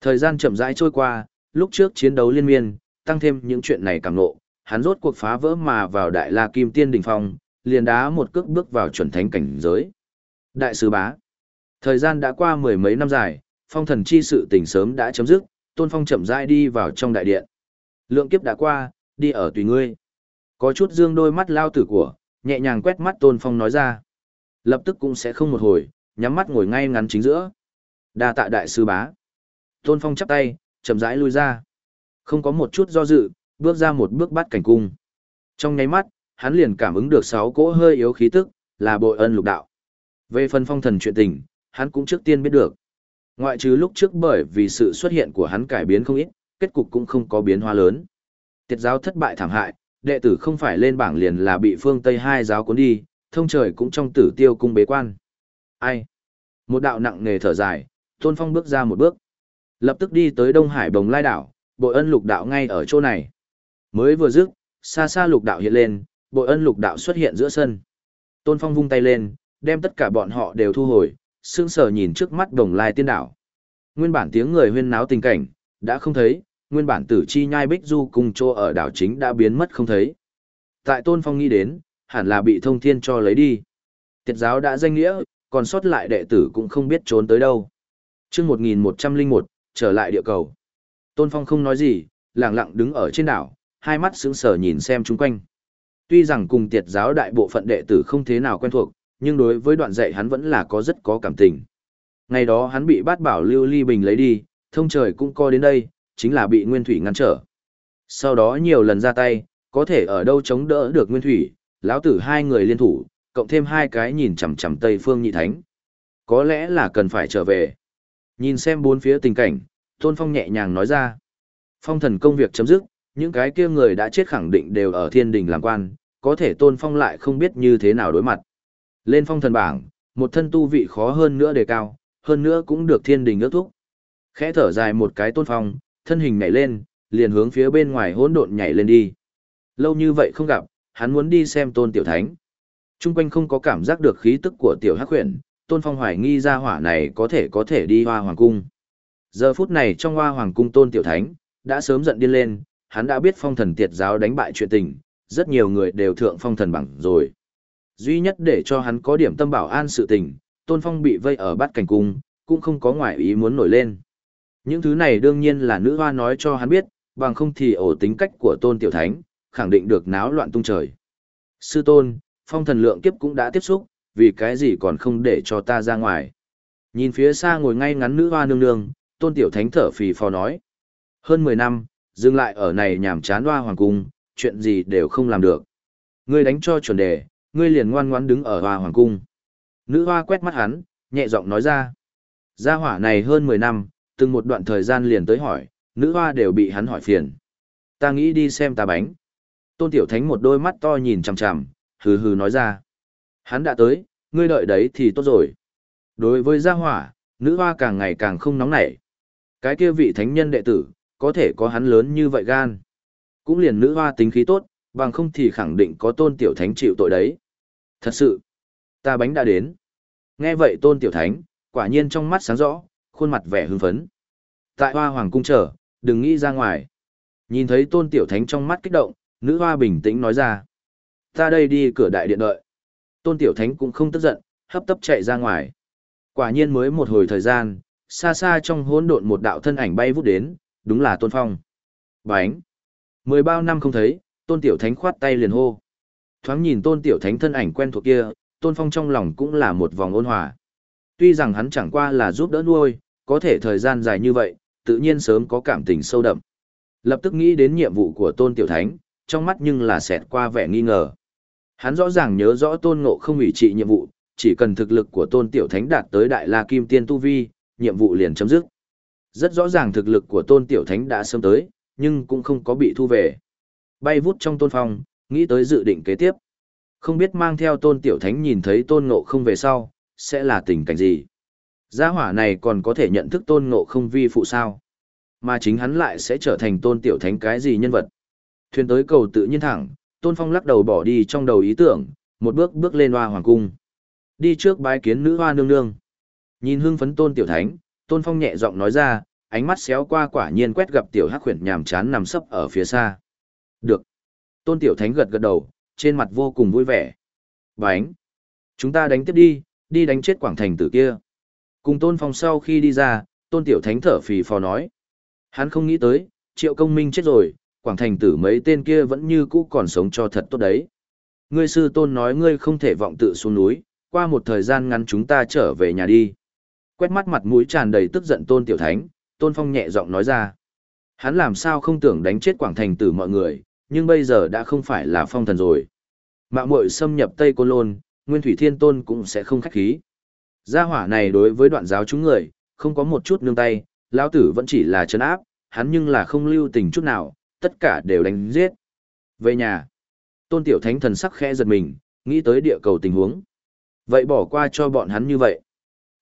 Thời gian chậm rãi trôi qua, lúc trước chiến đấu liên miên, tăng thêm những chuyện này càng nộ, hắn rốt cuộc phá vỡ mà vào Đại La Kim Tiên đỉnh phong, liền đá một cước bước vào chuẩn thánh cảnh giới. Đại sứ bá. Thời gian đã qua mười mấy năm dài, phong thần chi sự tình sớm đã chấm dứt, Tôn Phong chậm rãi đi vào trong đại điện. Lượng kiếp đã qua, đi ở tùy ngươi. Có chút dương đôi mắt lao tử của, nhẹ nhàng quét mắt Tôn Phong nói ra. Lập tức cũng sẽ không một hồi, nhắm mắt ngồi ngay ngắn chính giữa. Đa tạ đại sư bá. Tôn Phong chắp tay, chậm rãi lui ra. Không có một chút do dự, bước ra một bước bắt cảnh cung. Trong nháy mắt, hắn liền cảm ứng được sáu cỗ hơi yếu khí tức, là bội ân lục đạo. Về phần phong thần chuyện tình, hắn cũng trước tiên biết được. Ngoại trừ lúc trước bởi vì sự xuất hiện của hắn cải biến không ít, kết cục cũng không có biến hóa lớn. Tiết giáo thất bại thảm hại, đệ tử không phải lên bảng liền là bị phương Tây hai giáo cuốn đi, thông trời cũng trong tử tiêu cung bế quan. Ai? Một đạo nặng nề thở dài, Tôn Phong bước ra một bước. Lập tức đi tới Đông Hải Bồng Lai đảo, bội ân lục đạo ngay ở chỗ này. Mới vừa dứt, xa xa lục đạo hiện lên, bội ân lục đạo xuất hiện giữa sân. Tôn Phong vung tay lên, đem tất cả bọn họ đều thu hồi, sững sờ nhìn trước mắt Đồng Lai Tiên đảo. Nguyên bản tiếng người huyên náo tình cảnh, đã không thấy, nguyên bản tử chi nhai bích du cùng chỗ ở đảo chính đã biến mất không thấy. Tại Tôn Phong nghĩ đến, hẳn là bị thông thiên cho lấy đi. Tiệt giáo đã danh nghĩa, còn sót lại đệ tử cũng không biết trốn tới đâu chương 1101, trở lại địa cầu. Tôn Phong không nói gì, lặng lặng đứng ở trên đảo, hai mắt sững sờ nhìn xem chung quanh. Tuy rằng cùng tiệt giáo đại bộ phận đệ tử không thế nào quen thuộc, nhưng đối với đoạn dạy hắn vẫn là có rất có cảm tình. Ngày đó hắn bị bát bảo lưu ly bình lấy đi, thông trời cũng co đến đây, chính là bị Nguyên Thủy ngăn trở. Sau đó nhiều lần ra tay, có thể ở đâu chống đỡ được Nguyên Thủy, lão tử hai người liên thủ, cộng thêm hai cái nhìn chằm chằm Tây Phương Nhị Thánh. Có lẽ là cần phải trở về. Nhìn xem bốn phía tình cảnh, Tôn Phong nhẹ nhàng nói ra. Phong thần công việc chấm dứt, những cái kia người đã chết khẳng định đều ở thiên đình làm quan, có thể Tôn Phong lại không biết như thế nào đối mặt. Lên phong thần bảng, một thân tu vị khó hơn nữa đề cao, hơn nữa cũng được thiên đình ước thúc. Khẽ thở dài một cái Tôn Phong, thân hình nhảy lên, liền hướng phía bên ngoài hỗn độn nhảy lên đi. Lâu như vậy không gặp, hắn muốn đi xem Tôn Tiểu Thánh. Trung quanh không có cảm giác được khí tức của Tiểu Hắc Huyền, Tôn Phong hoài nghi ra hỏa này có thể có thể đi Hoa Hoàng cung. Giờ phút này trong Hoa Hoàng cung Tôn Tiểu Thánh đã sớm giận điên lên, hắn đã biết phong thần tiệt giáo đánh bại chuyện tình, rất nhiều người đều thượng phong thần bằng rồi. Duy nhất để cho hắn có điểm tâm bảo an sự tình, Tôn Phong bị vây ở bát cảnh cung, cũng không có ngoại ý muốn nổi lên. Những thứ này đương nhiên là nữ hoa nói cho hắn biết, bằng không thì ổ tính cách của Tôn Tiểu Thánh, khẳng định được náo loạn tung trời. Sư Tôn, phong thần lượng kiếp cũng đã tiếp xúc, vì cái gì còn không để cho ta ra ngoài. Nhìn phía xa ngồi ngay ngắn nữ hoa nương nương, Tôn Tiểu Thánh thở phì phò nói. Hơn 10 năm, dừng lại ở này nhảm chán hoa hoàng cung, chuyện gì đều không làm được. Ngươi đánh cho chuẩn đề, ngươi liền ngoan ngoãn đứng ở hoa hoàng cung. Nữ hoa quét mắt hắn, nhẹ giọng nói ra. Gia hỏa này hơn 10 năm, từng một đoạn thời gian liền tới hỏi, nữ hoa đều bị hắn hỏi phiền. Ta nghĩ đi xem ta bánh. Tôn Tiểu Thánh một đôi mắt to nhìn chằm chằm, hừ hừ nói ra. Hắn đã tới, ngươi đợi đấy thì tốt rồi. Đối với gia hỏa, nữ hoa càng ngày càng không nóng nảy. Cái kia vị thánh nhân đệ tử, có thể có hắn lớn như vậy gan. Cũng liền nữ hoa tính khí tốt, bằng không thì khẳng định có tôn tiểu thánh chịu tội đấy. Thật sự, ta bánh đã đến. Nghe vậy tôn tiểu thánh, quả nhiên trong mắt sáng rõ, khuôn mặt vẻ hưng phấn. Tại hoa hoàng cung chờ, đừng nghĩ ra ngoài. Nhìn thấy tôn tiểu thánh trong mắt kích động, nữ hoa bình tĩnh nói ra. Ta đây đi cửa đại điện đợi. Tôn tiểu thánh cũng không tức giận, hấp tấp chạy ra ngoài. Quả nhiên mới một hồi thời gian, xa xa trong hỗn độn một đạo thân ảnh bay vút đến, đúng là tôn phong. Bánh! Mười bao năm không thấy, tôn tiểu thánh khoát tay liền hô. Thoáng nhìn tôn tiểu thánh thân ảnh quen thuộc kia, tôn phong trong lòng cũng là một vòng ôn hòa. Tuy rằng hắn chẳng qua là giúp đỡ nuôi, có thể thời gian dài như vậy, tự nhiên sớm có cảm tình sâu đậm. Lập tức nghĩ đến nhiệm vụ của tôn tiểu thánh, trong mắt nhưng là xẹt qua vẻ nghi ngờ. Hắn rõ ràng nhớ rõ tôn ngộ không ủy trị nhiệm vụ, chỉ cần thực lực của tôn tiểu thánh đạt tới đại la kim tiên tu vi, nhiệm vụ liền chấm dứt. Rất rõ ràng thực lực của tôn tiểu thánh đã sớm tới, nhưng cũng không có bị thu về. Bay vút trong tôn phòng, nghĩ tới dự định kế tiếp. Không biết mang theo tôn tiểu thánh nhìn thấy tôn ngộ không về sau, sẽ là tình cảnh gì. Gia hỏa này còn có thể nhận thức tôn ngộ không vi phụ sao. Mà chính hắn lại sẽ trở thành tôn tiểu thánh cái gì nhân vật. Thuyền tới cầu tự nhiên thẳng, tôn phong lắc đầu bỏ đi trong đầu ý tưởng, một bước bước lên hoa hoàng cung. Đi trước bái kiến nữ hoa nương nương. Nhìn hưng phấn tôn tiểu thánh, tôn phong nhẹ giọng nói ra, ánh mắt xéo qua quả nhiên quét gặp tiểu hắc khuyển nhàm chán nằm sấp ở phía xa. Được. Tôn tiểu thánh gật gật đầu, trên mặt vô cùng vui vẻ. Bánh! Chúng ta đánh tiếp đi, đi đánh chết quảng thành tử kia. Cùng tôn phong sau khi đi ra, tôn tiểu thánh thở phì phò nói. Hắn không nghĩ tới, triệu công minh chết rồi, quảng thành tử mấy tên kia vẫn như cũ còn sống cho thật tốt đấy. Ngươi sư tôn nói ngươi không thể vọng tự xuống núi, qua một thời gian ngắn chúng ta trở về nhà đi. Quét mắt mặt mũi tràn đầy tức giận tôn tiểu thánh, tôn phong nhẹ giọng nói ra. Hắn làm sao không tưởng đánh chết quảng thành tử mọi người, nhưng bây giờ đã không phải là phong thần rồi. Mạ muội xâm nhập Tây Côn Lôn, Nguyên Thủy Thiên Tôn cũng sẽ không khách khí. Gia hỏa này đối với đoạn giáo chúng người, không có một chút nương tay, lão tử vẫn chỉ là trấn áp, hắn nhưng là không lưu tình chút nào, tất cả đều đánh giết. Về nhà, Tôn Tiểu Thánh thần sắc khẽ giật mình, nghĩ tới địa cầu tình huống. Vậy bỏ qua cho bọn hắn như vậy.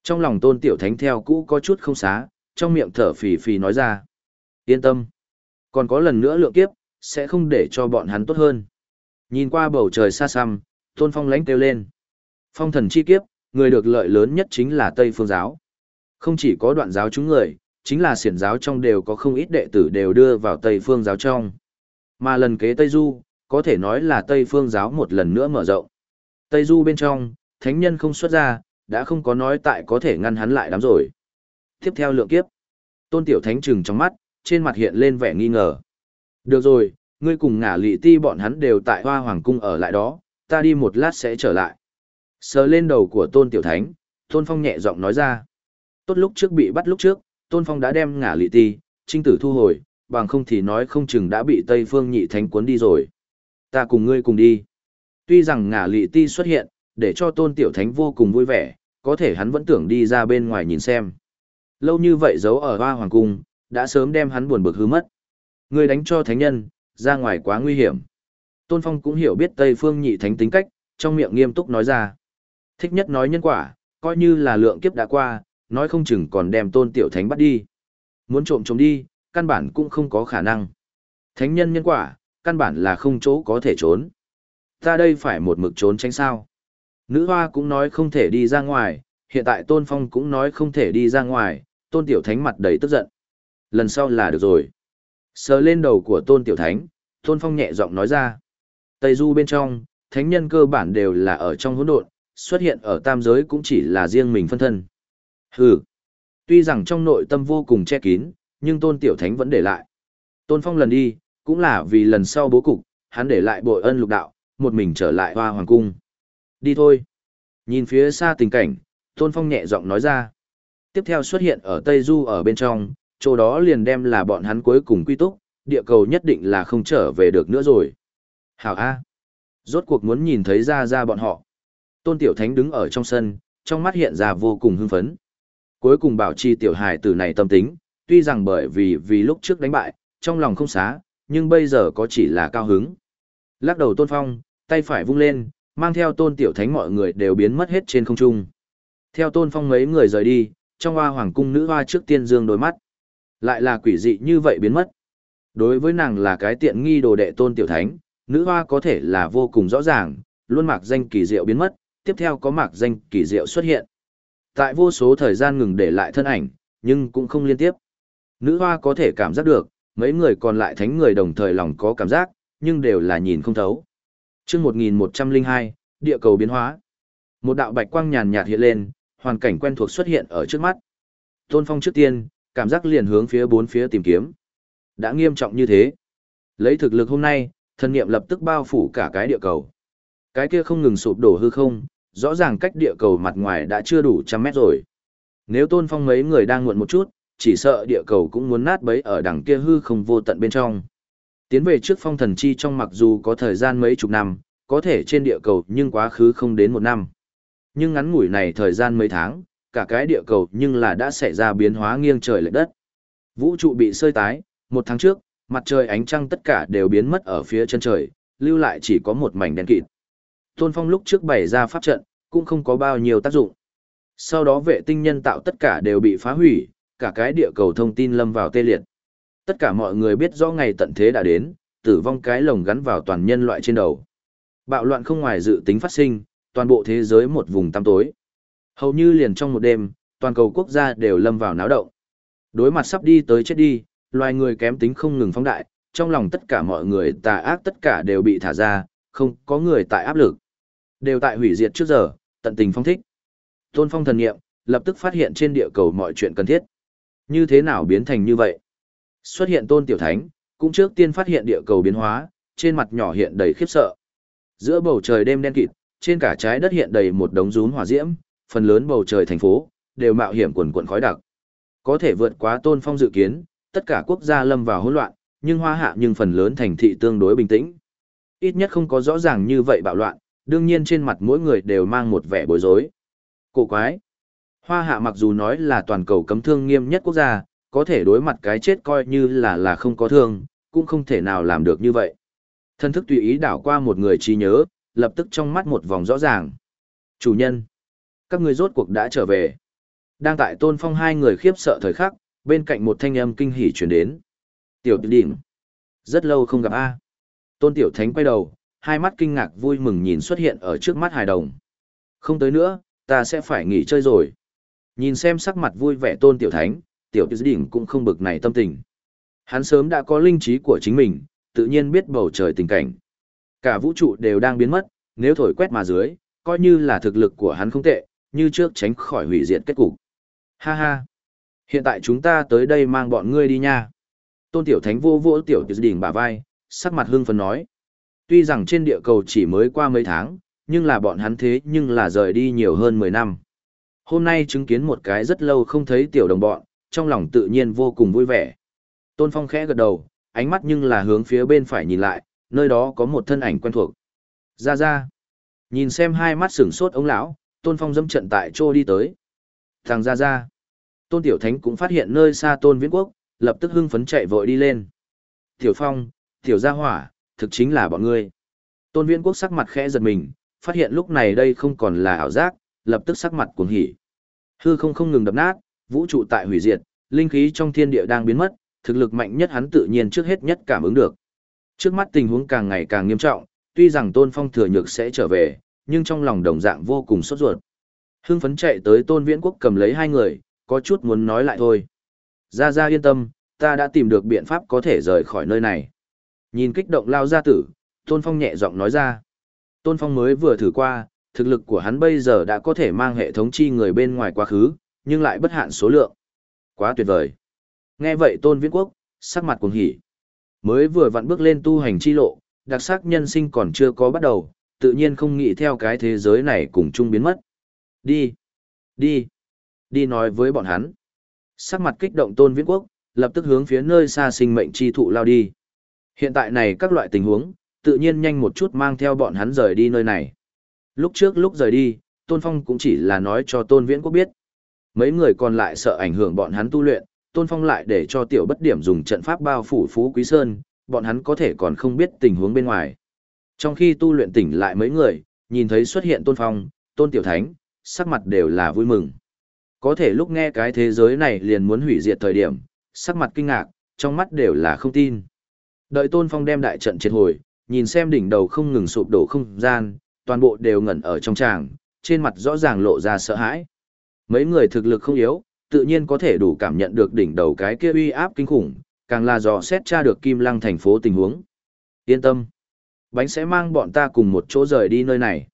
Trong lòng Tôn Tiểu Thánh theo cũ có chút không xá, trong miệng thở phì phì nói ra. Yên tâm. Còn có lần nữa lượng kiếp, sẽ không để cho bọn hắn tốt hơn. Nhìn qua bầu trời xa xăm, Tôn Phong lánh kêu lên. Phong thần chi kiếp, người được lợi lớn nhất chính là Tây Phương giáo. Không chỉ có đoạn giáo chúng người, chính là xiển giáo trong đều có không ít đệ tử đều đưa vào Tây Phương giáo trong. Mà lần kế Tây Du, có thể nói là Tây Phương giáo một lần nữa mở rộng. Tây Du bên trong, thánh nhân không xuất ra, đã không có nói tại có thể ngăn hắn lại đám rồi. Tiếp theo lượng kiếp. Tôn Tiểu Thánh trừng trong mắt, trên mặt hiện lên vẻ nghi ngờ. Được rồi, ngươi cùng ngả lị ti bọn hắn đều tại Hoa Hoàng Cung ở lại đó, ta đi một lát sẽ trở lại. Sờ lên đầu của Tôn Tiểu Thánh, Tôn Phong nhẹ giọng nói ra. Tốt lúc trước bị bắt lúc trước, Tôn Phong đã đem ngả lị ti, trinh tử thu hồi, bằng không thì nói không chừng đã bị Tây Phương nhị thánh cuốn đi rồi. Ta cùng ngươi cùng đi. Tuy rằng ngả lị ti xuất hiện, để cho Tôn Tiểu Thánh vô cùng vui vẻ, có thể hắn vẫn tưởng đi ra bên ngoài nhìn xem. Lâu như vậy giấu ở Hoa Hoàng Cung, đã sớm đem hắn buồn bực hư mất. Ngươi đánh cho thánh nhân, ra ngoài quá nguy hiểm. Tôn Phong cũng hiểu biết Tây Phương nhị thánh tính cách, trong miệng nghiêm túc nói ra. Thích nhất nói nhân quả, coi như là lượng kiếp đã qua, nói không chừng còn đem tôn tiểu thánh bắt đi. Muốn trộm trộm đi, căn bản cũng không có khả năng. Thánh nhân nhân quả, căn bản là không chỗ có thể trốn. Ta đây phải một mực trốn tránh sao. Nữ hoa cũng nói không thể đi ra ngoài, hiện tại tôn phong cũng nói không thể đi ra ngoài, tôn tiểu thánh mặt đầy tức giận. Lần sau là được rồi. Sờ lên đầu của tôn tiểu thánh, tôn phong nhẹ giọng nói ra. Tây du bên trong, thánh nhân cơ bản đều là ở trong hỗn độn, xuất hiện ở tam giới cũng chỉ là riêng mình phân thân. Hừ. Tuy rằng trong nội tâm vô cùng che kín, nhưng tôn tiểu thánh vẫn để lại. Tôn phong lần đi, cũng là vì lần sau bố cục, hắn để lại bội ân lục đạo, một mình trở lại hoa hoàng cung. Đi thôi. Nhìn phía xa tình cảnh, tôn phong nhẹ giọng nói ra. Tiếp theo xuất hiện ở Tây Du ở bên trong, chỗ đó liền đem là bọn hắn cuối cùng quy túc, địa cầu nhất định là không trở về được nữa rồi. Hảo A. Rốt cuộc muốn nhìn thấy ra ra bọn họ. Tôn Tiểu Thánh đứng ở trong sân, trong mắt hiện ra vô cùng hưng phấn. Cuối cùng bảo trì tiểu hài tử này tâm tính, tuy rằng bởi vì vì lúc trước đánh bại, trong lòng không xá, nhưng bây giờ có chỉ là cao hứng. Lắc đầu Tôn Phong, tay phải vung lên, mang theo Tôn Tiểu Thánh mọi người đều biến mất hết trên không trung. Theo Tôn Phong mấy người rời đi, trong hoa hoàng cung nữ hoa trước tiên dương đôi mắt. Lại là quỷ dị như vậy biến mất. Đối với nàng là cái tiện nghi đồ đệ Tôn Tiểu Thánh, nữ hoa có thể là vô cùng rõ ràng, luôn mạc danh kỳ diệu biến mất, tiếp theo có mạc danh kỳ diệu xuất hiện. Tại vô số thời gian ngừng để lại thân ảnh, nhưng cũng không liên tiếp. Nữ hoa có thể cảm giác được, mấy người còn lại thánh người đồng thời lòng có cảm giác, nhưng đều là nhìn không thấu. chương 1102, địa cầu biến hóa. Một đạo bạch quang nhàn nhạt hiện lên, hoàn cảnh quen thuộc xuất hiện ở trước mắt. Tôn Phong trước tiên, cảm giác liền hướng phía bốn phía tìm kiếm. Đã nghiêm trọng như thế. Lấy thực lực hôm nay, thân niệm lập tức bao phủ cả cái địa cầu. Cái kia không ngừng sụp đổ hư không, rõ ràng cách địa cầu mặt ngoài đã chưa đủ trăm mét rồi. Nếu tôn phong mấy người đang muộn một chút, chỉ sợ địa cầu cũng muốn nát bấy ở đằng kia hư không vô tận bên trong. Tiến về trước phong thần chi trong mặc dù có thời gian mấy chục năm, có thể trên địa cầu nhưng quá khứ không đến một năm. Nhưng ngắn ngủi này thời gian mấy tháng, cả cái địa cầu nhưng là đã xảy ra biến hóa nghiêng trời lệch đất. Vũ trụ bị sơi tái, một tháng trước, mặt trời ánh trăng tất cả đều biến mất ở phía chân trời, lưu lại chỉ có một mảnh đen kịt. Tôn Phong lúc trước bày ra pháp trận, cũng không có bao nhiêu tác dụng. Sau đó vệ tinh nhân tạo tất cả đều bị phá hủy, cả cái địa cầu thông tin lâm vào tê liệt. Tất cả mọi người biết rõ ngày tận thế đã đến, tử vong cái lồng gắn vào toàn nhân loại trên đầu. Bạo loạn không ngoài dự tính phát sinh, toàn bộ thế giới một vùng tăm tối. Hầu như liền trong một đêm, toàn cầu quốc gia đều lâm vào náo động. Đối mặt sắp đi tới chết đi, loài người kém tính không ngừng phóng đại, trong lòng tất cả mọi người tà ác tất cả đều bị thả ra, không có người tại áp lực. Đều tại hủy diệt trước giờ, tận tình phong thích. Tôn Phong thần nghiệm, lập tức phát hiện trên địa cầu mọi chuyện cần thiết. Như thế nào biến thành như vậy? Xuất hiện Tôn Tiểu Thánh, cũng trước tiên phát hiện địa cầu biến hóa, trên mặt nhỏ hiện đầy khiếp sợ. Giữa bầu trời đêm đen kịt, trên cả trái đất hiện đầy một đống rúm hỏa diễm, phần lớn bầu trời thành phố đều mạo hiểm quần quần khói đặc. Có thể vượt quá Tôn Phong dự kiến, tất cả quốc gia lâm vào hỗn loạn, nhưng hoa hạ nhưng phần lớn thành thị tương đối bình tĩnh. Ít nhất không có rõ ràng như vậy bạo loạn, đương nhiên trên mặt mỗi người đều mang một vẻ bối rối. Cổ quái. Hoa hạ mặc dù nói là toàn cầu cấm thương nghiêm nhất quốc gia, có thể đối mặt cái chết coi như là là không có thương, cũng không thể nào làm được như vậy. Thân thức tùy ý đảo qua một người trí nhớ, lập tức trong mắt một vòng rõ ràng. Chủ nhân, các người rốt cuộc đã trở về. Đang tại tôn phong hai người khiếp sợ thời khắc, bên cạnh một thanh âm kinh hỉ chuyển đến. Tiểu đỉnh. Rất lâu không gặp A. Tôn Tiểu Thánh quay đầu, hai mắt kinh ngạc vui mừng nhìn xuất hiện ở trước mắt hài đồng. Không tới nữa, ta sẽ phải nghỉ chơi rồi. Nhìn xem sắc mặt vui vẻ Tôn Tiểu Thánh, Tiểu tiểu Đỉnh cũng không bực này tâm tình. Hắn sớm đã có linh trí của chính mình, tự nhiên biết bầu trời tình cảnh. Cả vũ trụ đều đang biến mất, nếu thổi quét mà dưới, coi như là thực lực của hắn không tệ, như trước tránh khỏi hủy diệt kết cục. Ha ha! Hiện tại chúng ta tới đây mang bọn ngươi đi nha. Tôn Tiểu Thánh vô vô Tiểu Đỉnh bả vai, sắc mặt hưng phấn nói. Tuy rằng trên địa cầu chỉ mới qua mấy tháng, nhưng là bọn hắn thế nhưng là rời đi nhiều hơn 10 năm. Hôm nay chứng kiến một cái rất lâu không thấy tiểu đồng bọn, trong lòng tự nhiên vô cùng vui vẻ. Tôn Phong khẽ gật đầu, ánh mắt nhưng là hướng phía bên phải nhìn lại, nơi đó có một thân ảnh quen thuộc. Ra ra. Nhìn xem hai mắt sửng sốt ông lão, Tôn Phong dâm trận tại chỗ đi tới. Thằng ra ra. Tôn Tiểu Thánh cũng phát hiện nơi xa Tôn Viễn Quốc, lập tức hưng phấn chạy vội đi lên. Tiểu Phong, Tiểu Gia Hỏa, thực chính là bọn ngươi. Tôn Viễn Quốc sắc mặt khẽ giật mình, phát hiện lúc này đây không còn là ảo giác, lập tức sắc mặt cuồng hỉ. Hư không không ngừng đập nát, vũ trụ tại hủy diệt, linh khí trong thiên địa đang biến mất, thực lực mạnh nhất hắn tự nhiên trước hết nhất cảm ứng được. Trước mắt tình huống càng ngày càng nghiêm trọng, tuy rằng Tôn Phong thừa nhược sẽ trở về, nhưng trong lòng đồng dạng vô cùng sốt ruột. Hưng phấn chạy tới Tôn Viễn Quốc cầm lấy hai người, có chút muốn nói lại thôi. Ra ra yên tâm, ta đã tìm được biện pháp có thể rời khỏi nơi này. Nhìn kích động lao gia tử, Tôn Phong nhẹ giọng nói ra. Tôn Phong mới vừa thử qua, thực lực của hắn bây giờ đã có thể mang hệ thống chi người bên ngoài quá khứ, nhưng lại bất hạn số lượng. Quá tuyệt vời. Nghe vậy Tôn Viễn Quốc, sắc mặt cuồng hỉ. Mới vừa vặn bước lên tu hành chi lộ, đặc sắc nhân sinh còn chưa có bắt đầu, tự nhiên không nghĩ theo cái thế giới này cùng chung biến mất. Đi, đi, đi nói với bọn hắn. Sắc mặt kích động Tôn Viễn Quốc, lập tức hướng phía nơi xa sinh mệnh chi thụ lao đi. Hiện tại này các loại tình huống, tự nhiên nhanh một chút mang theo bọn hắn rời đi nơi này. Lúc trước lúc rời đi, Tôn Phong cũng chỉ là nói cho Tôn Viễn Quốc biết. Mấy người còn lại sợ ảnh hưởng bọn hắn tu luyện, Tôn Phong lại để cho tiểu bất điểm dùng trận pháp bao phủ Phú Quý Sơn, bọn hắn có thể còn không biết tình huống bên ngoài. Trong khi tu luyện tỉnh lại mấy người, nhìn thấy xuất hiện Tôn Phong, Tôn Tiểu Thánh, sắc mặt đều là vui mừng. Có thể lúc nghe cái thế giới này liền muốn hủy diệt thời điểm, sắc mặt kinh ngạc, trong mắt đều là không tin. Đợi Tôn Phong đem đại trận triệt hồi, nhìn xem đỉnh đầu không ngừng sụp đổ không gian, toàn bộ đều ngẩn ở trong tràng, trên mặt rõ ràng lộ ra sợ hãi. Mấy người thực lực không yếu, tự nhiên có thể đủ cảm nhận được đỉnh đầu cái kia uy áp kinh khủng, càng là dò xét tra được Kim Lăng thành phố tình huống. Yên tâm, bánh sẽ mang bọn ta cùng một chỗ rời đi nơi này.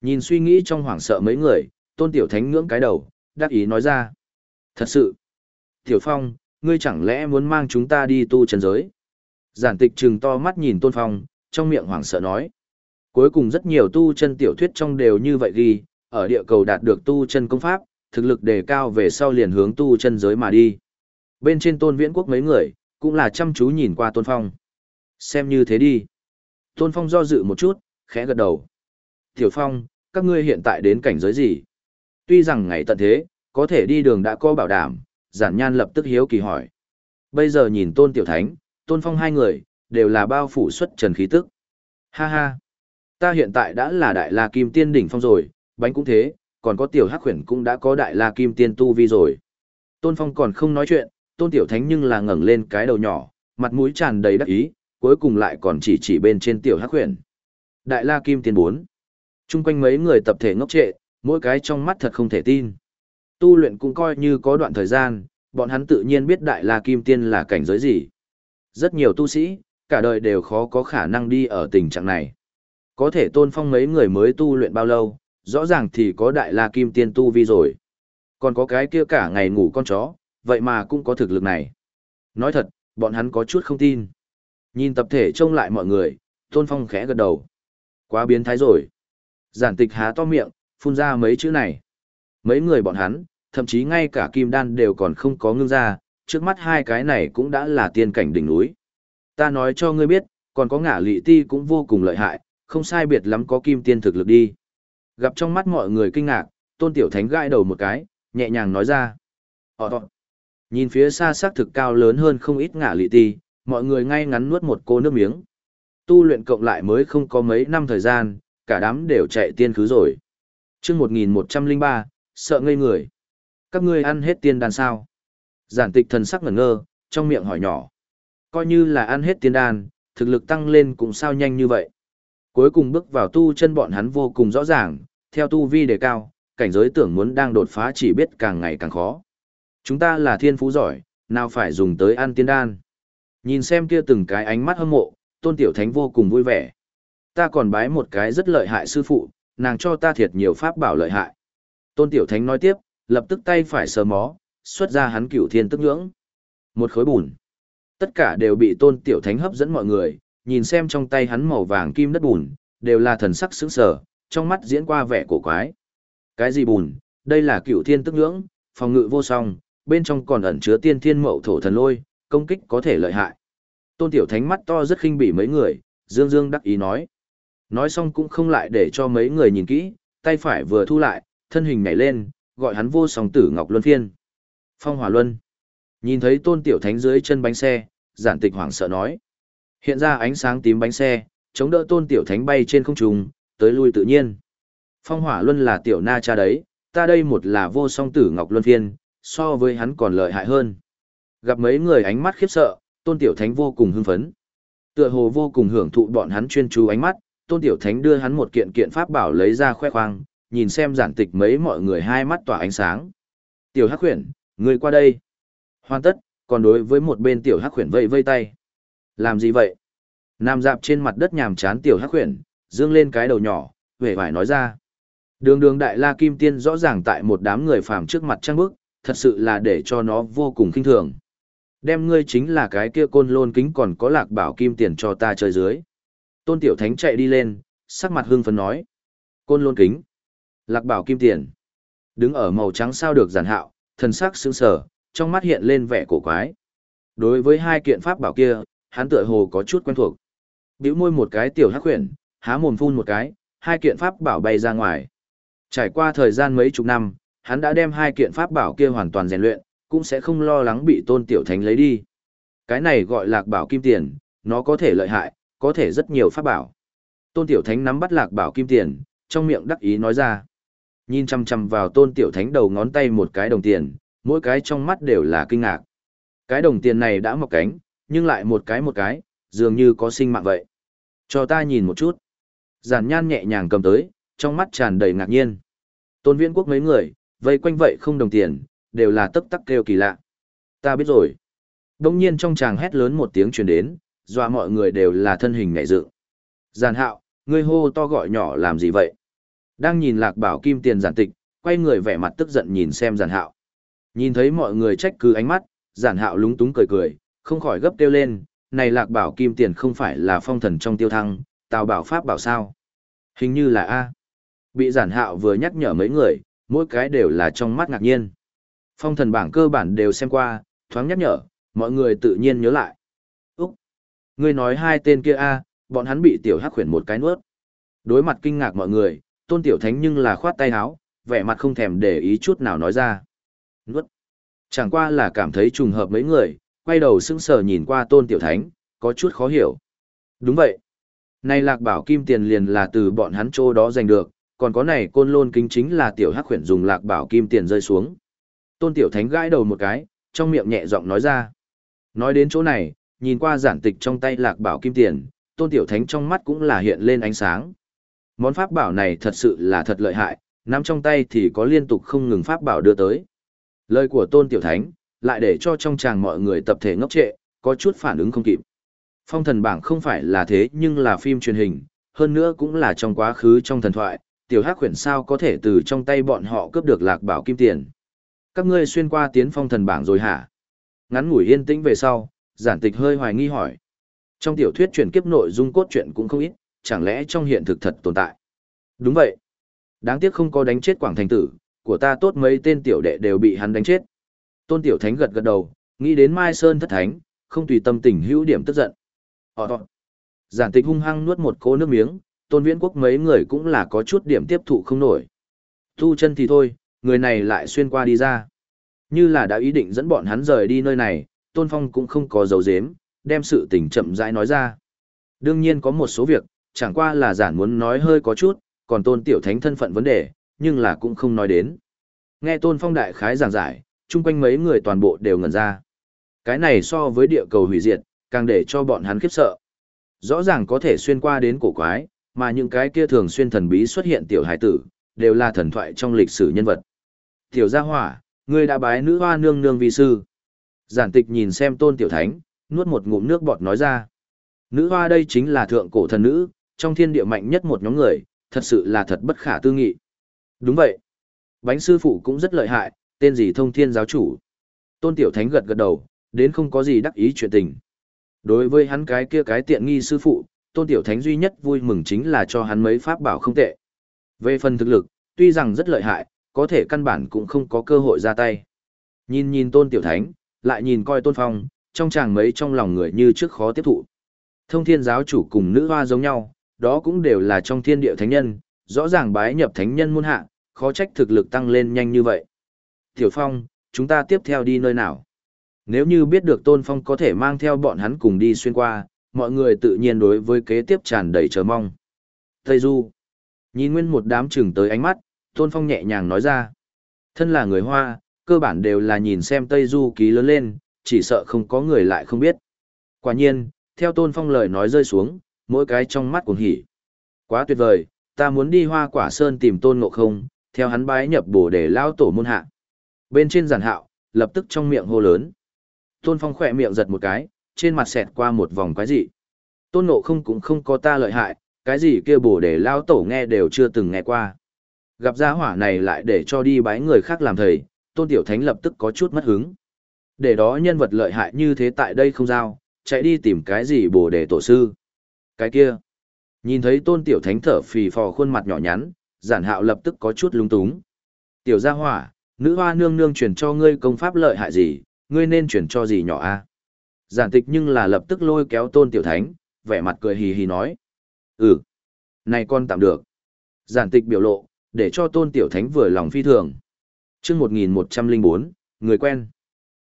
Nhìn suy nghĩ trong hoảng sợ mấy người, Tôn Tiểu Thánh ngưỡng cái đầu, đắc ý nói ra. Thật sự, Tiểu Phong, ngươi chẳng lẽ muốn mang chúng ta đi tu chân giới? Giản tịch trừng to mắt nhìn Tôn Phong, trong miệng hoảng sợ nói. Cuối cùng rất nhiều tu chân tiểu thuyết trong đều như vậy ghi, ở địa cầu đạt được tu chân công pháp, thực lực đề cao về sau liền hướng tu chân giới mà đi. Bên trên Tôn Viễn Quốc mấy người, cũng là chăm chú nhìn qua Tôn Phong. Xem như thế đi. Tôn Phong do dự một chút, khẽ gật đầu. Tiểu Phong, các ngươi hiện tại đến cảnh giới gì? Tuy rằng ngày tận thế, có thể đi đường đã có bảo đảm, giản nhan lập tức hiếu kỳ hỏi. Bây giờ nhìn Tôn Tiểu Thánh, Tôn Phong hai người, đều là bao phủ xuất trần khí tức. Ha ha! Ta hiện tại đã là đại la kim tiên đỉnh phong rồi, bánh cũng thế, còn có tiểu hắc khuyển cũng đã có đại la kim tiên tu vi rồi. Tôn Phong còn không nói chuyện, Tôn Tiểu Thánh nhưng là ngẩng lên cái đầu nhỏ, mặt mũi tràn đầy đắc ý, cuối cùng lại còn chỉ chỉ bên trên tiểu hắc khuyển. Đại la kim tiên 4. Trung quanh mấy người tập thể ngốc trệ, mỗi cái trong mắt thật không thể tin. Tu luyện cũng coi như có đoạn thời gian, bọn hắn tự nhiên biết đại la kim tiên là cảnh giới gì. Rất nhiều tu sĩ, cả đời đều khó có khả năng đi ở tình trạng này. Có thể tôn phong mấy người mới tu luyện bao lâu, rõ ràng thì có đại la kim tiên tu vi rồi. Còn có cái kia cả ngày ngủ con chó, vậy mà cũng có thực lực này. Nói thật, bọn hắn có chút không tin. Nhìn tập thể trông lại mọi người, tôn phong khẽ gật đầu. Quá biến thái rồi. Giản tịch há to miệng, phun ra mấy chữ này. Mấy người bọn hắn, thậm chí ngay cả kim đan đều còn không có ngưng ra, trước mắt hai cái này cũng đã là tiên cảnh đỉnh núi. Ta nói cho ngươi biết, còn có ngả lị ti cũng vô cùng lợi hại, không sai biệt lắm có kim tiên thực lực đi. Gặp trong mắt mọi người kinh ngạc, tôn tiểu thánh gãi đầu một cái, nhẹ nhàng nói ra. Họ Nhìn phía xa xác thực cao lớn hơn không ít ngả lị ti, mọi người ngay ngắn nuốt một cô nước miếng. Tu luyện cộng lại mới không có mấy năm thời gian, cả đám đều chạy tiên khứ rồi. chương 1103, sợ ngây người. Các ngươi ăn hết tiên đàn sao? Giản tịch thần sắc ngẩn ngơ, trong miệng hỏi nhỏ. Coi như là ăn hết tiên đan, thực lực tăng lên cũng sao nhanh như vậy. Cuối cùng bước vào tu chân bọn hắn vô cùng rõ ràng, theo tu vi đề cao, cảnh giới tưởng muốn đang đột phá chỉ biết càng ngày càng khó. Chúng ta là thiên phú giỏi, nào phải dùng tới ăn tiên đan. Nhìn xem kia từng cái ánh mắt hâm mộ, tôn tiểu thánh vô cùng vui vẻ. Ta còn bái một cái rất lợi hại sư phụ, nàng cho ta thiệt nhiều pháp bảo lợi hại. Tôn tiểu thánh nói tiếp, lập tức tay phải sờ mó, xuất ra hắn cửu thiên tức nhưỡng. Một khối bùn. Tất cả đều bị tôn tiểu thánh hấp dẫn mọi người, nhìn xem trong tay hắn màu vàng kim đất bùn, đều là thần sắc sững sờ, trong mắt diễn qua vẻ cổ quái. Cái gì bùn? Đây là cửu thiên tức nhưỡng, phòng ngự vô song, bên trong còn ẩn chứa tiên thiên mậu thổ thần lôi, công kích có thể lợi hại. Tôn tiểu thánh mắt to rất khinh bỉ mấy người, dương dương đắc ý nói. Nói xong cũng không lại để cho mấy người nhìn kỹ, tay phải vừa thu lại, thân hình nhảy lên, gọi hắn vô song tử ngọc luân phiên. Phong hỏa luân. Nhìn thấy tôn tiểu thánh dưới chân bánh xe, giản tịch hoảng sợ nói. Hiện ra ánh sáng tím bánh xe, chống đỡ tôn tiểu thánh bay trên không trung, tới lui tự nhiên. Phong hỏa luân là tiểu na cha đấy, ta đây một là vô song tử ngọc luân phiên, so với hắn còn lợi hại hơn. Gặp mấy người ánh mắt khiếp sợ, tôn tiểu thánh vô cùng hưng phấn. Tựa hồ vô cùng hưởng thụ bọn hắn chuyên chú ánh mắt, tôn tiểu thánh đưa hắn một kiện kiện pháp bảo lấy ra khoe khoang, nhìn xem giản tịch mấy mọi người hai mắt tỏa ánh sáng. Tiểu hắc Huyền người qua đây. Hoàn tất, còn đối với một bên tiểu hắc khuyển vây vây tay. Làm gì vậy? Nam dạp trên mặt đất nhàm chán tiểu hắc khuyển, dương lên cái đầu nhỏ, vẻ vải nói ra. Đường đường đại la kim tiên rõ ràng tại một đám người phàm trước mặt trăng bức, thật sự là để cho nó vô cùng kinh thường. Đem ngươi chính là cái kia côn lôn kính còn có lạc bảo kim tiền cho ta chơi dưới. Tôn tiểu thánh chạy đi lên, sắc mặt hưng phấn nói. Côn lôn kính. Lạc bảo kim tiền. Đứng ở màu trắng sao được giản hạo, thần sắc sững sờ, trong mắt hiện lên vẻ cổ quái. Đối với hai kiện pháp bảo kia, hắn tựa hồ có chút quen thuộc. Bĩu môi một cái tiểu hắc huyền, há mồm phun một cái, hai kiện pháp bảo bay ra ngoài. Trải qua thời gian mấy chục năm, hắn đã đem hai kiện pháp bảo kia hoàn toàn rèn luyện, cũng sẽ không lo lắng bị tôn tiểu thánh lấy đi. Cái này gọi lạc bảo kim tiền, nó có thể lợi hại, có thể rất nhiều pháp bảo. Tôn tiểu thánh nắm bắt lạc bảo kim tiền, trong miệng đắc ý nói ra. Nhìn chăm chăm vào tôn tiểu thánh đầu ngón tay một cái đồng tiền, mỗi cái trong mắt đều là kinh ngạc. Cái đồng tiền này đã mọc cánh, nhưng lại một cái một cái, dường như có sinh mạng vậy. Cho ta nhìn một chút. Giản nhan nhẹ nhàng cầm tới, trong mắt tràn đầy ngạc nhiên. Tôn viễn quốc mấy người, vây quanh vậy không đồng tiền, đều là tấp tắc kêu kỳ lạ. Ta biết rồi. Đông nhiên trong chàng hét lớn một tiếng truyền đến, dọa mọi người đều là thân hình ngại dự. Giản hạo, ngươi hô to gọi nhỏ làm gì vậy? Đang nhìn lạc bảo kim tiền giản tịch, quay người vẻ mặt tức giận nhìn xem giản hạo. Nhìn thấy mọi người trách cứ ánh mắt, giản hạo lúng túng cười cười, không khỏi gấp kêu lên, này lạc bảo kim tiền không phải là phong thần trong tiêu thăng, tào bảo pháp bảo sao. Hình như là A. Bị giản hạo vừa nhắc nhở mấy người, mỗi cái đều là trong mắt ngạc nhiên. Phong thần bảng cơ bản đều xem qua, thoáng nhắc nhở, mọi người tự nhiên nhớ lại. Úc! Ngươi nói hai tên kia A, bọn hắn bị tiểu hắc khuyển một cái nuốt. Đối mặt kinh ngạc mọi người, tôn tiểu thánh nhưng là khoát tay háo, vẻ mặt không thèm để ý chút nào nói ra. Nuốt! Chẳng qua là cảm thấy trùng hợp mấy người, quay đầu sững sờ nhìn qua tôn tiểu thánh, có chút khó hiểu. Đúng vậy. Này lạc bảo kim tiền liền là từ bọn hắn chỗ đó giành được, còn có này côn lôn kính chính là tiểu hắc khuyển dùng lạc bảo kim tiền rơi xuống. Tôn tiểu thánh gãi đầu một cái, trong miệng nhẹ giọng nói ra. Nói đến chỗ này, nhìn qua giản tịch trong tay lạc bảo kim tiền, tôn tiểu thánh trong mắt cũng là hiện lên ánh sáng. Món pháp bảo này thật sự là thật lợi hại, nắm trong tay thì có liên tục không ngừng pháp bảo đưa tới. Lời của tôn tiểu thánh, lại để cho trong chàng mọi người tập thể ngốc trệ, có chút phản ứng không kịp. Phong thần bảng không phải là thế nhưng là phim truyền hình, hơn nữa cũng là trong quá khứ trong thần thoại, tiểu hắc khuyển sao có thể từ trong tay bọn họ cướp được lạc bảo kim tiền. Các ngươi xuyên qua tiến phong thần bảng rồi hả? Ngắn ngủi yên tĩnh về sau, giản tịch hơi hoài nghi hỏi. Trong tiểu thuyết chuyển kiếp nội dung cốt truyện cũng không ít, chẳng lẽ trong hiện thực thật tồn tại? Đúng vậy. Đáng tiếc không có đánh chết Quảng Thành Tử, của ta tốt mấy tên tiểu đệ đều bị hắn đánh chết. Tôn Tiểu Thánh gật gật đầu, nghĩ đến Mai Sơn thất thánh, không tùy tâm tình hữu điểm tức giận. Họ thôi. Giản tịch hung hăng nuốt một cỗ nước miếng, Tôn Viễn Quốc mấy người cũng là có chút điểm tiếp thụ không nổi. thu chân thì thôi, người này lại xuyên qua đi ra. Như là đã ý định dẫn bọn hắn rời đi nơi này, Tôn Phong cũng không có dấu dếm, đem sự tình chậm rãi nói ra. Đương nhiên có một số việc, chẳng qua là giản muốn nói hơi có chút, còn Tôn Tiểu Thánh thân phận vấn đề, nhưng là cũng không nói đến. Nghe Tôn Phong đại khái giảng giải, chung quanh mấy người toàn bộ đều ngẩn ra. Cái này so với địa cầu hủy diệt, càng để cho bọn hắn khiếp sợ. Rõ ràng có thể xuyên qua đến cổ quái, mà những cái kia thường xuyên thần bí xuất hiện tiểu hải tử, đều là thần thoại trong lịch sử nhân vật. Tiểu gia hỏa, ngươi đã bái nữ hoa nương nương vi sư. Giản tịch nhìn xem tôn tiểu thánh, nuốt một ngụm nước bọt nói ra. Nữ hoa đây chính là thượng cổ thần nữ, trong thiên địa mạnh nhất một nhóm người, thật sự là thật bất khả tư nghị. Đúng vậy. Bánh sư phụ cũng rất lợi hại, tên gì thông thiên giáo chủ. Tôn tiểu thánh gật gật đầu, đến không có gì đắc ý chuyện tình. Đối với hắn cái kia cái tiện nghi sư phụ, tôn tiểu thánh duy nhất vui mừng chính là cho hắn mấy pháp bảo không tệ. Về phần thực lực, tuy rằng rất lợi hại, có thể căn bản cũng không có cơ hội ra tay. Nhìn nhìn tôn tiểu thánh, lại nhìn coi tôn phong, trong chàng mấy trong lòng người như trước khó tiếp thụ. Thông thiên giáo chủ cùng nữ hoa giống nhau, đó cũng đều là trong thiên địa thánh nhân, rõ ràng bái nhập thánh nhân muôn hạ, khó trách thực lực tăng lên nhanh như vậy. Tiểu Phong, chúng ta tiếp theo đi nơi nào? Nếu như biết được Tôn Phong có thể mang theo bọn hắn cùng đi xuyên qua, mọi người tự nhiên đối với kế tiếp tràn đầy chờ mong. Tây Du. Nhìn nguyên một đám chừng tới ánh mắt, Tôn Phong nhẹ nhàng nói ra. Thân là người Hoa, cơ bản đều là nhìn xem Tây Du ký lớn lên, chỉ sợ không có người lại không biết. Quả nhiên, theo Tôn Phong lời nói rơi xuống, mỗi cái trong mắt cuồng hỉ. Quá tuyệt vời, ta muốn đi Hoa Quả Sơn tìm Tôn Ngộ Không, theo hắn bái nhập bổ để lao tổ môn hạ. Bên trên giản hạo, lập tức trong miệng hô lớn. Tôn Phong khỏe miệng giật một cái, trên mặt xẹt qua một vòng quái dị. Tôn Ngộ Không cũng không có ta lợi hại, cái gì kia bổ để lao tổ nghe đều chưa từng nghe qua. Gặp gia hỏa này lại để cho đi bái người khác làm thầy, Tôn Tiểu Thánh lập tức có chút mất hứng. Để đó nhân vật lợi hại như thế tại đây không giao, chạy đi tìm cái gì bổ để tổ sư. Cái kia. Nhìn thấy Tôn Tiểu Thánh thở phì phò khuôn mặt nhỏ nhắn, giản hạo lập tức có chút lung túng. Tiểu gia hỏa, nữ hoa nương nương truyền cho ngươi công pháp lợi hại gì, ngươi nên truyền cho gì nhỏ a? Giản tịch nhưng là lập tức lôi kéo tôn tiểu thánh, vẻ mặt cười hì hì nói. Ừ, này con tạm được. Giản tịch biểu lộ, để cho tôn tiểu thánh vừa lòng phi thường. chương 1104, người quen.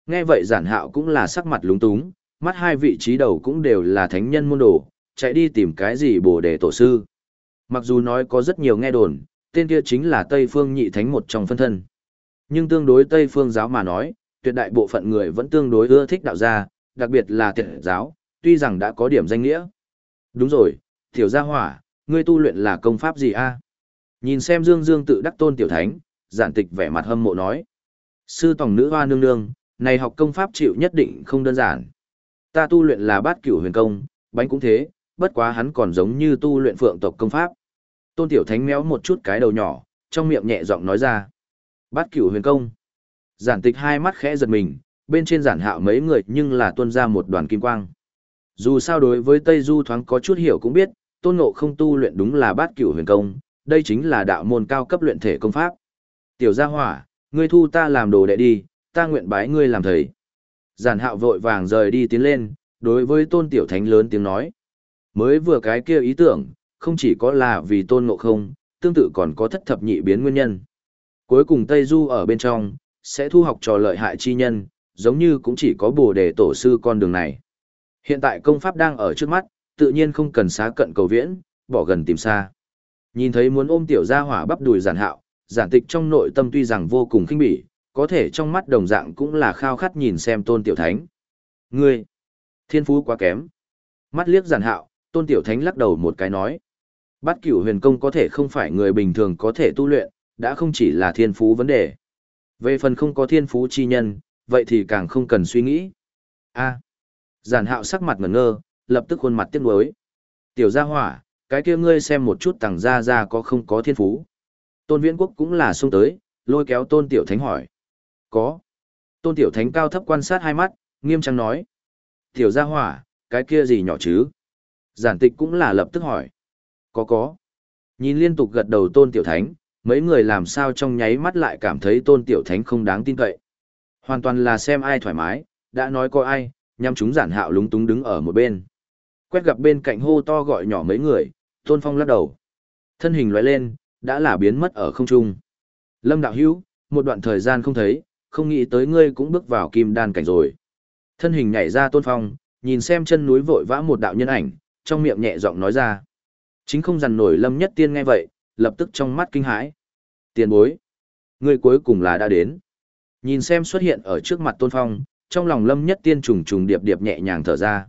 Nghe vậy giản hạo cũng là sắc mặt lúng túng, mắt hai vị trí đầu cũng đều là thánh nhân môn đồ, chạy đi tìm cái gì bổ để tổ sư. Mặc dù nói có rất nhiều nghe đồn, tên kia chính là Tây Phương nhị thánh một trong phân thân. Nhưng tương đối Tây Phương giáo mà nói, tuyệt đại bộ phận người vẫn tương đối ưa thích đạo gia, đặc biệt là tiệt giáo, tuy rằng đã có điểm danh nghĩa. Đúng rồi, tiểu gia hỏa, ngươi tu luyện là công pháp gì a? Nhìn xem Dương Dương tự đắc tôn tiểu thánh, giản tịch vẻ mặt hâm mộ nói. Sư tổng nữ hoa nương nương, này học công pháp chịu nhất định không đơn giản. Ta tu luyện là bát cửu huyền công, bánh cũng thế, bất quá hắn còn giống như tu luyện phượng tộc công pháp. Tôn tiểu thánh méo một chút cái đầu nhỏ, trong miệng nhẹ giọng nói ra. Bát cửu huyền công. Giản tịch hai mắt khẽ giật mình, bên trên giản hạo mấy người nhưng là tuân ra một đoàn kim quang. Dù sao đối với Tây Du thoáng có chút hiểu cũng biết, tôn ngộ không tu luyện đúng là bát cửu huyền công, đây chính là đạo môn cao cấp luyện thể công pháp. Tiểu gia hỏa, ngươi thu ta làm đồ đệ đi, ta nguyện bái ngươi làm thầy. Giản hạo vội vàng rời đi tiến lên, đối với tôn tiểu thánh lớn tiếng nói. Mới vừa cái kia ý tưởng, không chỉ có là vì tôn ngộ không, tương tự còn có thất thập nhị biến nguyên nhân. Cuối cùng Tây Du ở bên trong, sẽ thu học trò lợi hại chi nhân, giống như cũng chỉ có bồ đề tổ sư con đường này. Hiện tại công pháp đang ở trước mắt, tự nhiên không cần xá cận cầu viễn, bỏ gần tìm xa. Nhìn thấy muốn ôm tiểu gia hỏa bắp đùi giản hạo, giản tịch trong nội tâm tuy rằng vô cùng khinh bỉ, có thể trong mắt đồng dạng cũng là khao khát nhìn xem tôn tiểu thánh. Ngươi, thiên phú quá kém. Mắt liếc giản hạo, tôn tiểu thánh lắc đầu một cái nói. Bát cửu huyền công có thể không phải người bình thường có thể tu luyện, đã không chỉ là thiên phú vấn đề. Về phần không có thiên phú chi nhân, vậy thì càng không cần suy nghĩ. A. Giản hạo sắc mặt ngẩn ngơ, lập tức khuôn mặt tiếc nuối. Tiểu gia hỏa, Cái kia ngươi xem một chút tàng gia gia có không có thiên phú. Tôn Viễn Quốc cũng là xông tới, lôi kéo Tôn Tiểu Thánh hỏi. Có. Tôn Tiểu Thánh cao thấp quan sát hai mắt, nghiêm trang nói. Tiểu gia hỏa, cái kia gì nhỏ chứ? Giản tịch cũng là lập tức hỏi. Có có. Nhìn liên tục gật đầu Tôn Tiểu Thánh, mấy người làm sao trong nháy mắt lại cảm thấy Tôn Tiểu Thánh không đáng tin cậy. Hoàn toàn là xem ai thoải mái, đã nói có ai, nhằm chúng giản hạo lúng túng đứng ở một bên. Quét gặp bên cạnh hô to gọi nhỏ mấy người, Tôn Phong lắc đầu. Thân hình loại lên, đã là biến mất ở không trung. Lâm đạo hữu, một đoạn thời gian không thấy, không nghĩ tới ngươi cũng bước vào kim đan cảnh rồi. Thân hình nhảy ra Tôn Phong, nhìn xem chân núi vội vã một đạo nhân ảnh, trong miệng nhẹ giọng nói ra. Chính không dằn nổi Lâm Nhất Tiên nghe vậy, lập tức trong mắt kinh hãi. Tiền bối, người cuối cùng là đã đến. Nhìn xem xuất hiện ở trước mặt Tôn Phong, trong lòng Lâm Nhất Tiên trùng trùng điệp điệp nhẹ nhàng thở ra.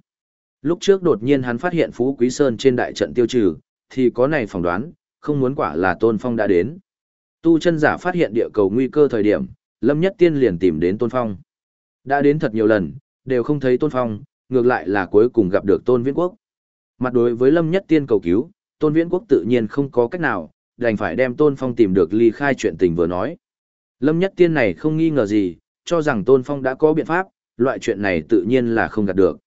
Lúc trước đột nhiên hắn phát hiện Phú Quý Sơn trên đại trận tiêu trừ, thì có này phỏng đoán, không muốn quả là Tôn Phong đã đến. Tu chân giả phát hiện địa cầu nguy cơ thời điểm, Lâm Nhất Tiên liền tìm đến Tôn Phong. Đã đến thật nhiều lần, đều không thấy Tôn Phong, ngược lại là cuối cùng gặp được Tôn Viễn Quốc. Mặt đối với Lâm Nhất Tiên cầu cứu, Tôn Viễn Quốc tự nhiên không có cách nào, đành phải đem Tôn Phong tìm được ly khai chuyện tình vừa nói. Lâm Nhất Tiên này không nghi ngờ gì, cho rằng Tôn Phong đã có biện pháp, loại chuyện này tự nhiên là không gạt được.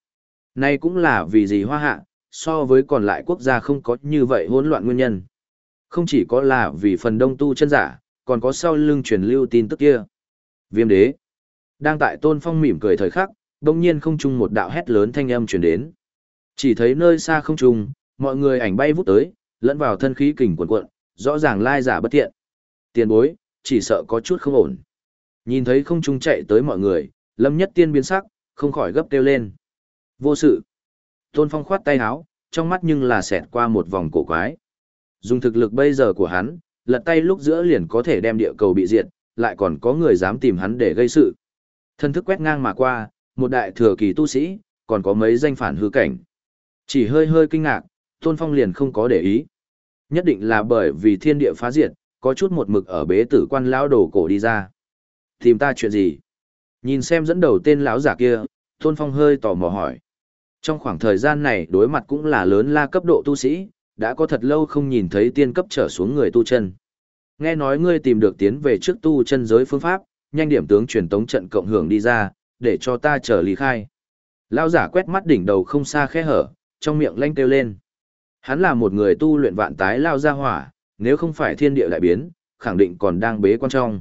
Nay cũng là vì gì hoa hạ, so với còn lại quốc gia không có như vậy hỗn loạn nguyên nhân. Không chỉ có là vì phần đông tu chân giả, còn có sau lưng truyền lưu tin tức kia. Viêm đế. Đang tại Tôn Phong mỉm cười thời khắc, đông nhiên không trung một đạo hét lớn thanh âm truyền đến. Chỉ thấy nơi xa không trùng, mọi người ảnh bay vút tới, lẫn vào thân khí kình cuộn cuộn, rõ ràng lai giả bất thiện. Tiền bối, chỉ sợ có chút không ổn. Nhìn thấy không trung chạy tới mọi người, Lâm Nhất Tiên biến sắc, không khỏi gấp kêu lên. Vô sự. Tôn Phong khoát tay áo, trong mắt nhưng là xẹt qua một vòng cổ quái. Dùng thực lực bây giờ của hắn, lật tay lúc giữa liền có thể đem địa cầu bị diệt, lại còn có người dám tìm hắn để gây sự. Thân thức quét ngang mà qua, một đại thừa kỳ tu sĩ, còn có mấy danh phản hư cảnh. Chỉ hơi hơi kinh ngạc, Tôn Phong liền không có để ý. Nhất định là bởi vì thiên địa phá diệt, có chút một mực ở bế tử quan lão đồ cổ đi ra. Tìm ta chuyện gì? Nhìn xem dẫn đầu tên lão giả kia, Tôn Phong hơi tò mò hỏi. Trong khoảng thời gian này đối mặt cũng là lớn la cấp độ tu sĩ, đã có thật lâu không nhìn thấy tiên cấp trở xuống người tu chân. Nghe nói ngươi tìm được tiến về trước tu chân giới phương pháp, nhanh điểm tướng truyền tống trận cộng hưởng đi ra, để cho ta trở lý khai. Lão giả quét mắt đỉnh đầu không xa khe hở, trong miệng lanh kêu lên. Hắn là một người tu luyện vạn tái lao ra hỏa, nếu không phải thiên địa đại biến, khẳng định còn đang bế quan trong.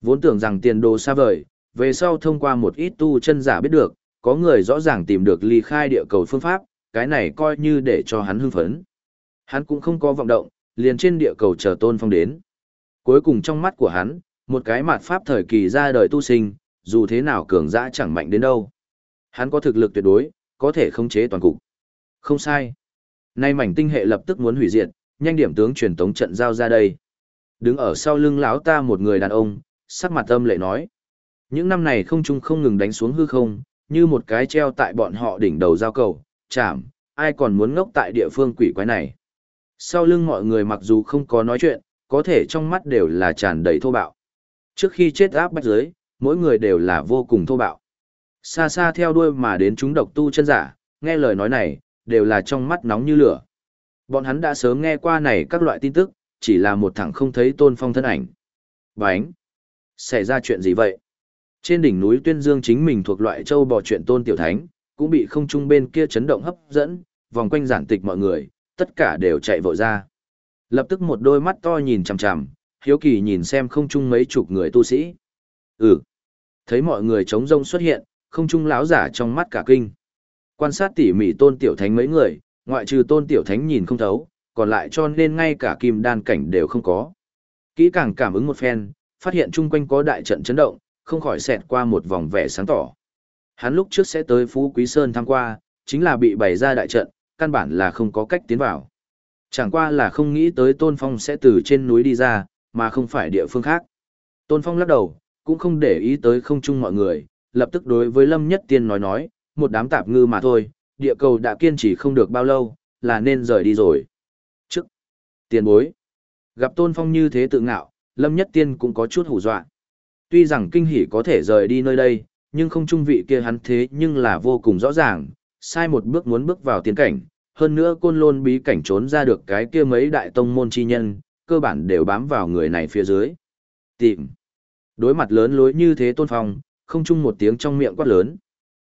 Vốn tưởng rằng tiền đồ xa vời, về sau thông qua một ít tu chân giả biết được, có người rõ ràng tìm được ly khai địa cầu phương pháp, cái này coi như để cho hắn hưng phấn. Hắn cũng không có vọng động, liền trên địa cầu chờ tôn phong đến. Cuối cùng trong mắt của hắn, một cái mạt pháp thời kỳ ra đời tu sinh, dù thế nào cường dã chẳng mạnh đến đâu. Hắn có thực lực tuyệt đối, có thể khống chế toàn cục. Không sai. Nay mảnh tinh hệ lập tức muốn hủy diệt, nhanh điểm tướng truyền tống trận giao ra đây. Đứng ở sau lưng lão ta một người đàn ông, sắc mặt âm lệ nói. Những năm này không trung không ngừng đánh xuống hư không, như một cái treo tại bọn họ đỉnh đầu giao cầu, chạm, ai còn muốn ngốc tại địa phương quỷ quái này. Sau lưng mọi người mặc dù không có nói chuyện, có thể trong mắt đều là tràn đầy thô bạo. Trước khi chết áp bách giới, mỗi người đều là vô cùng thô bạo. Xa xa theo đuôi mà đến chúng độc tu chân giả, nghe lời nói này, đều là trong mắt nóng như lửa. Bọn hắn đã sớm nghe qua này các loại tin tức, chỉ là một thằng không thấy tôn phong thân ảnh. Bánh! Xảy ra chuyện gì vậy? Trên đỉnh núi Tuyên Dương chính mình thuộc loại châu bò chuyện tôn tiểu thánh, cũng bị không trung bên kia chấn động hấp dẫn, vòng quanh giản tịch mọi người, tất cả đều chạy vội ra. Lập tức một đôi mắt to nhìn chằm chằm, hiếu kỳ nhìn xem không trung mấy chục người tu sĩ. Ừ. Thấy mọi người trống rông xuất hiện, không trung lão giả trong mắt cả kinh. Quan sát tỉ mỉ tôn tiểu thánh mấy người, ngoại trừ tôn tiểu thánh nhìn không thấu, còn lại cho nên ngay cả kim đan cảnh đều không có. Kỹ càng cảm ứng một phen, phát hiện chung quanh có đại trận chấn động, không khỏi xẹt qua một vòng vẻ sáng tỏ. Hắn lúc trước sẽ tới Phú Quý Sơn tham qua, chính là bị bày ra đại trận, căn bản là không có cách tiến vào. Chẳng qua là không nghĩ tới Tôn Phong sẽ từ trên núi đi ra, mà không phải địa phương khác. Tôn Phong lắc đầu, cũng không để ý tới không chung mọi người, lập tức đối với Lâm Nhất Tiên nói nói, một đám tạp ngư mà thôi, địa cầu đã kiên trì không được bao lâu, là nên rời đi rồi. Trước, tiền bối, gặp Tôn Phong như thế tự ngạo, Lâm Nhất Tiên cũng có chút hù dọa. Tuy rằng kinh hỉ có thể rời đi nơi đây, nhưng không trung vị kia hắn thế nhưng là vô cùng rõ ràng, sai một bước muốn bước vào tiến cảnh, hơn nữa côn lôn bí cảnh trốn ra được cái kia mấy đại tông môn chi nhân, cơ bản đều bám vào người này phía dưới. Tìm. Đối mặt lớn lối như thế Tôn Phong, không chung một tiếng trong miệng quát lớn.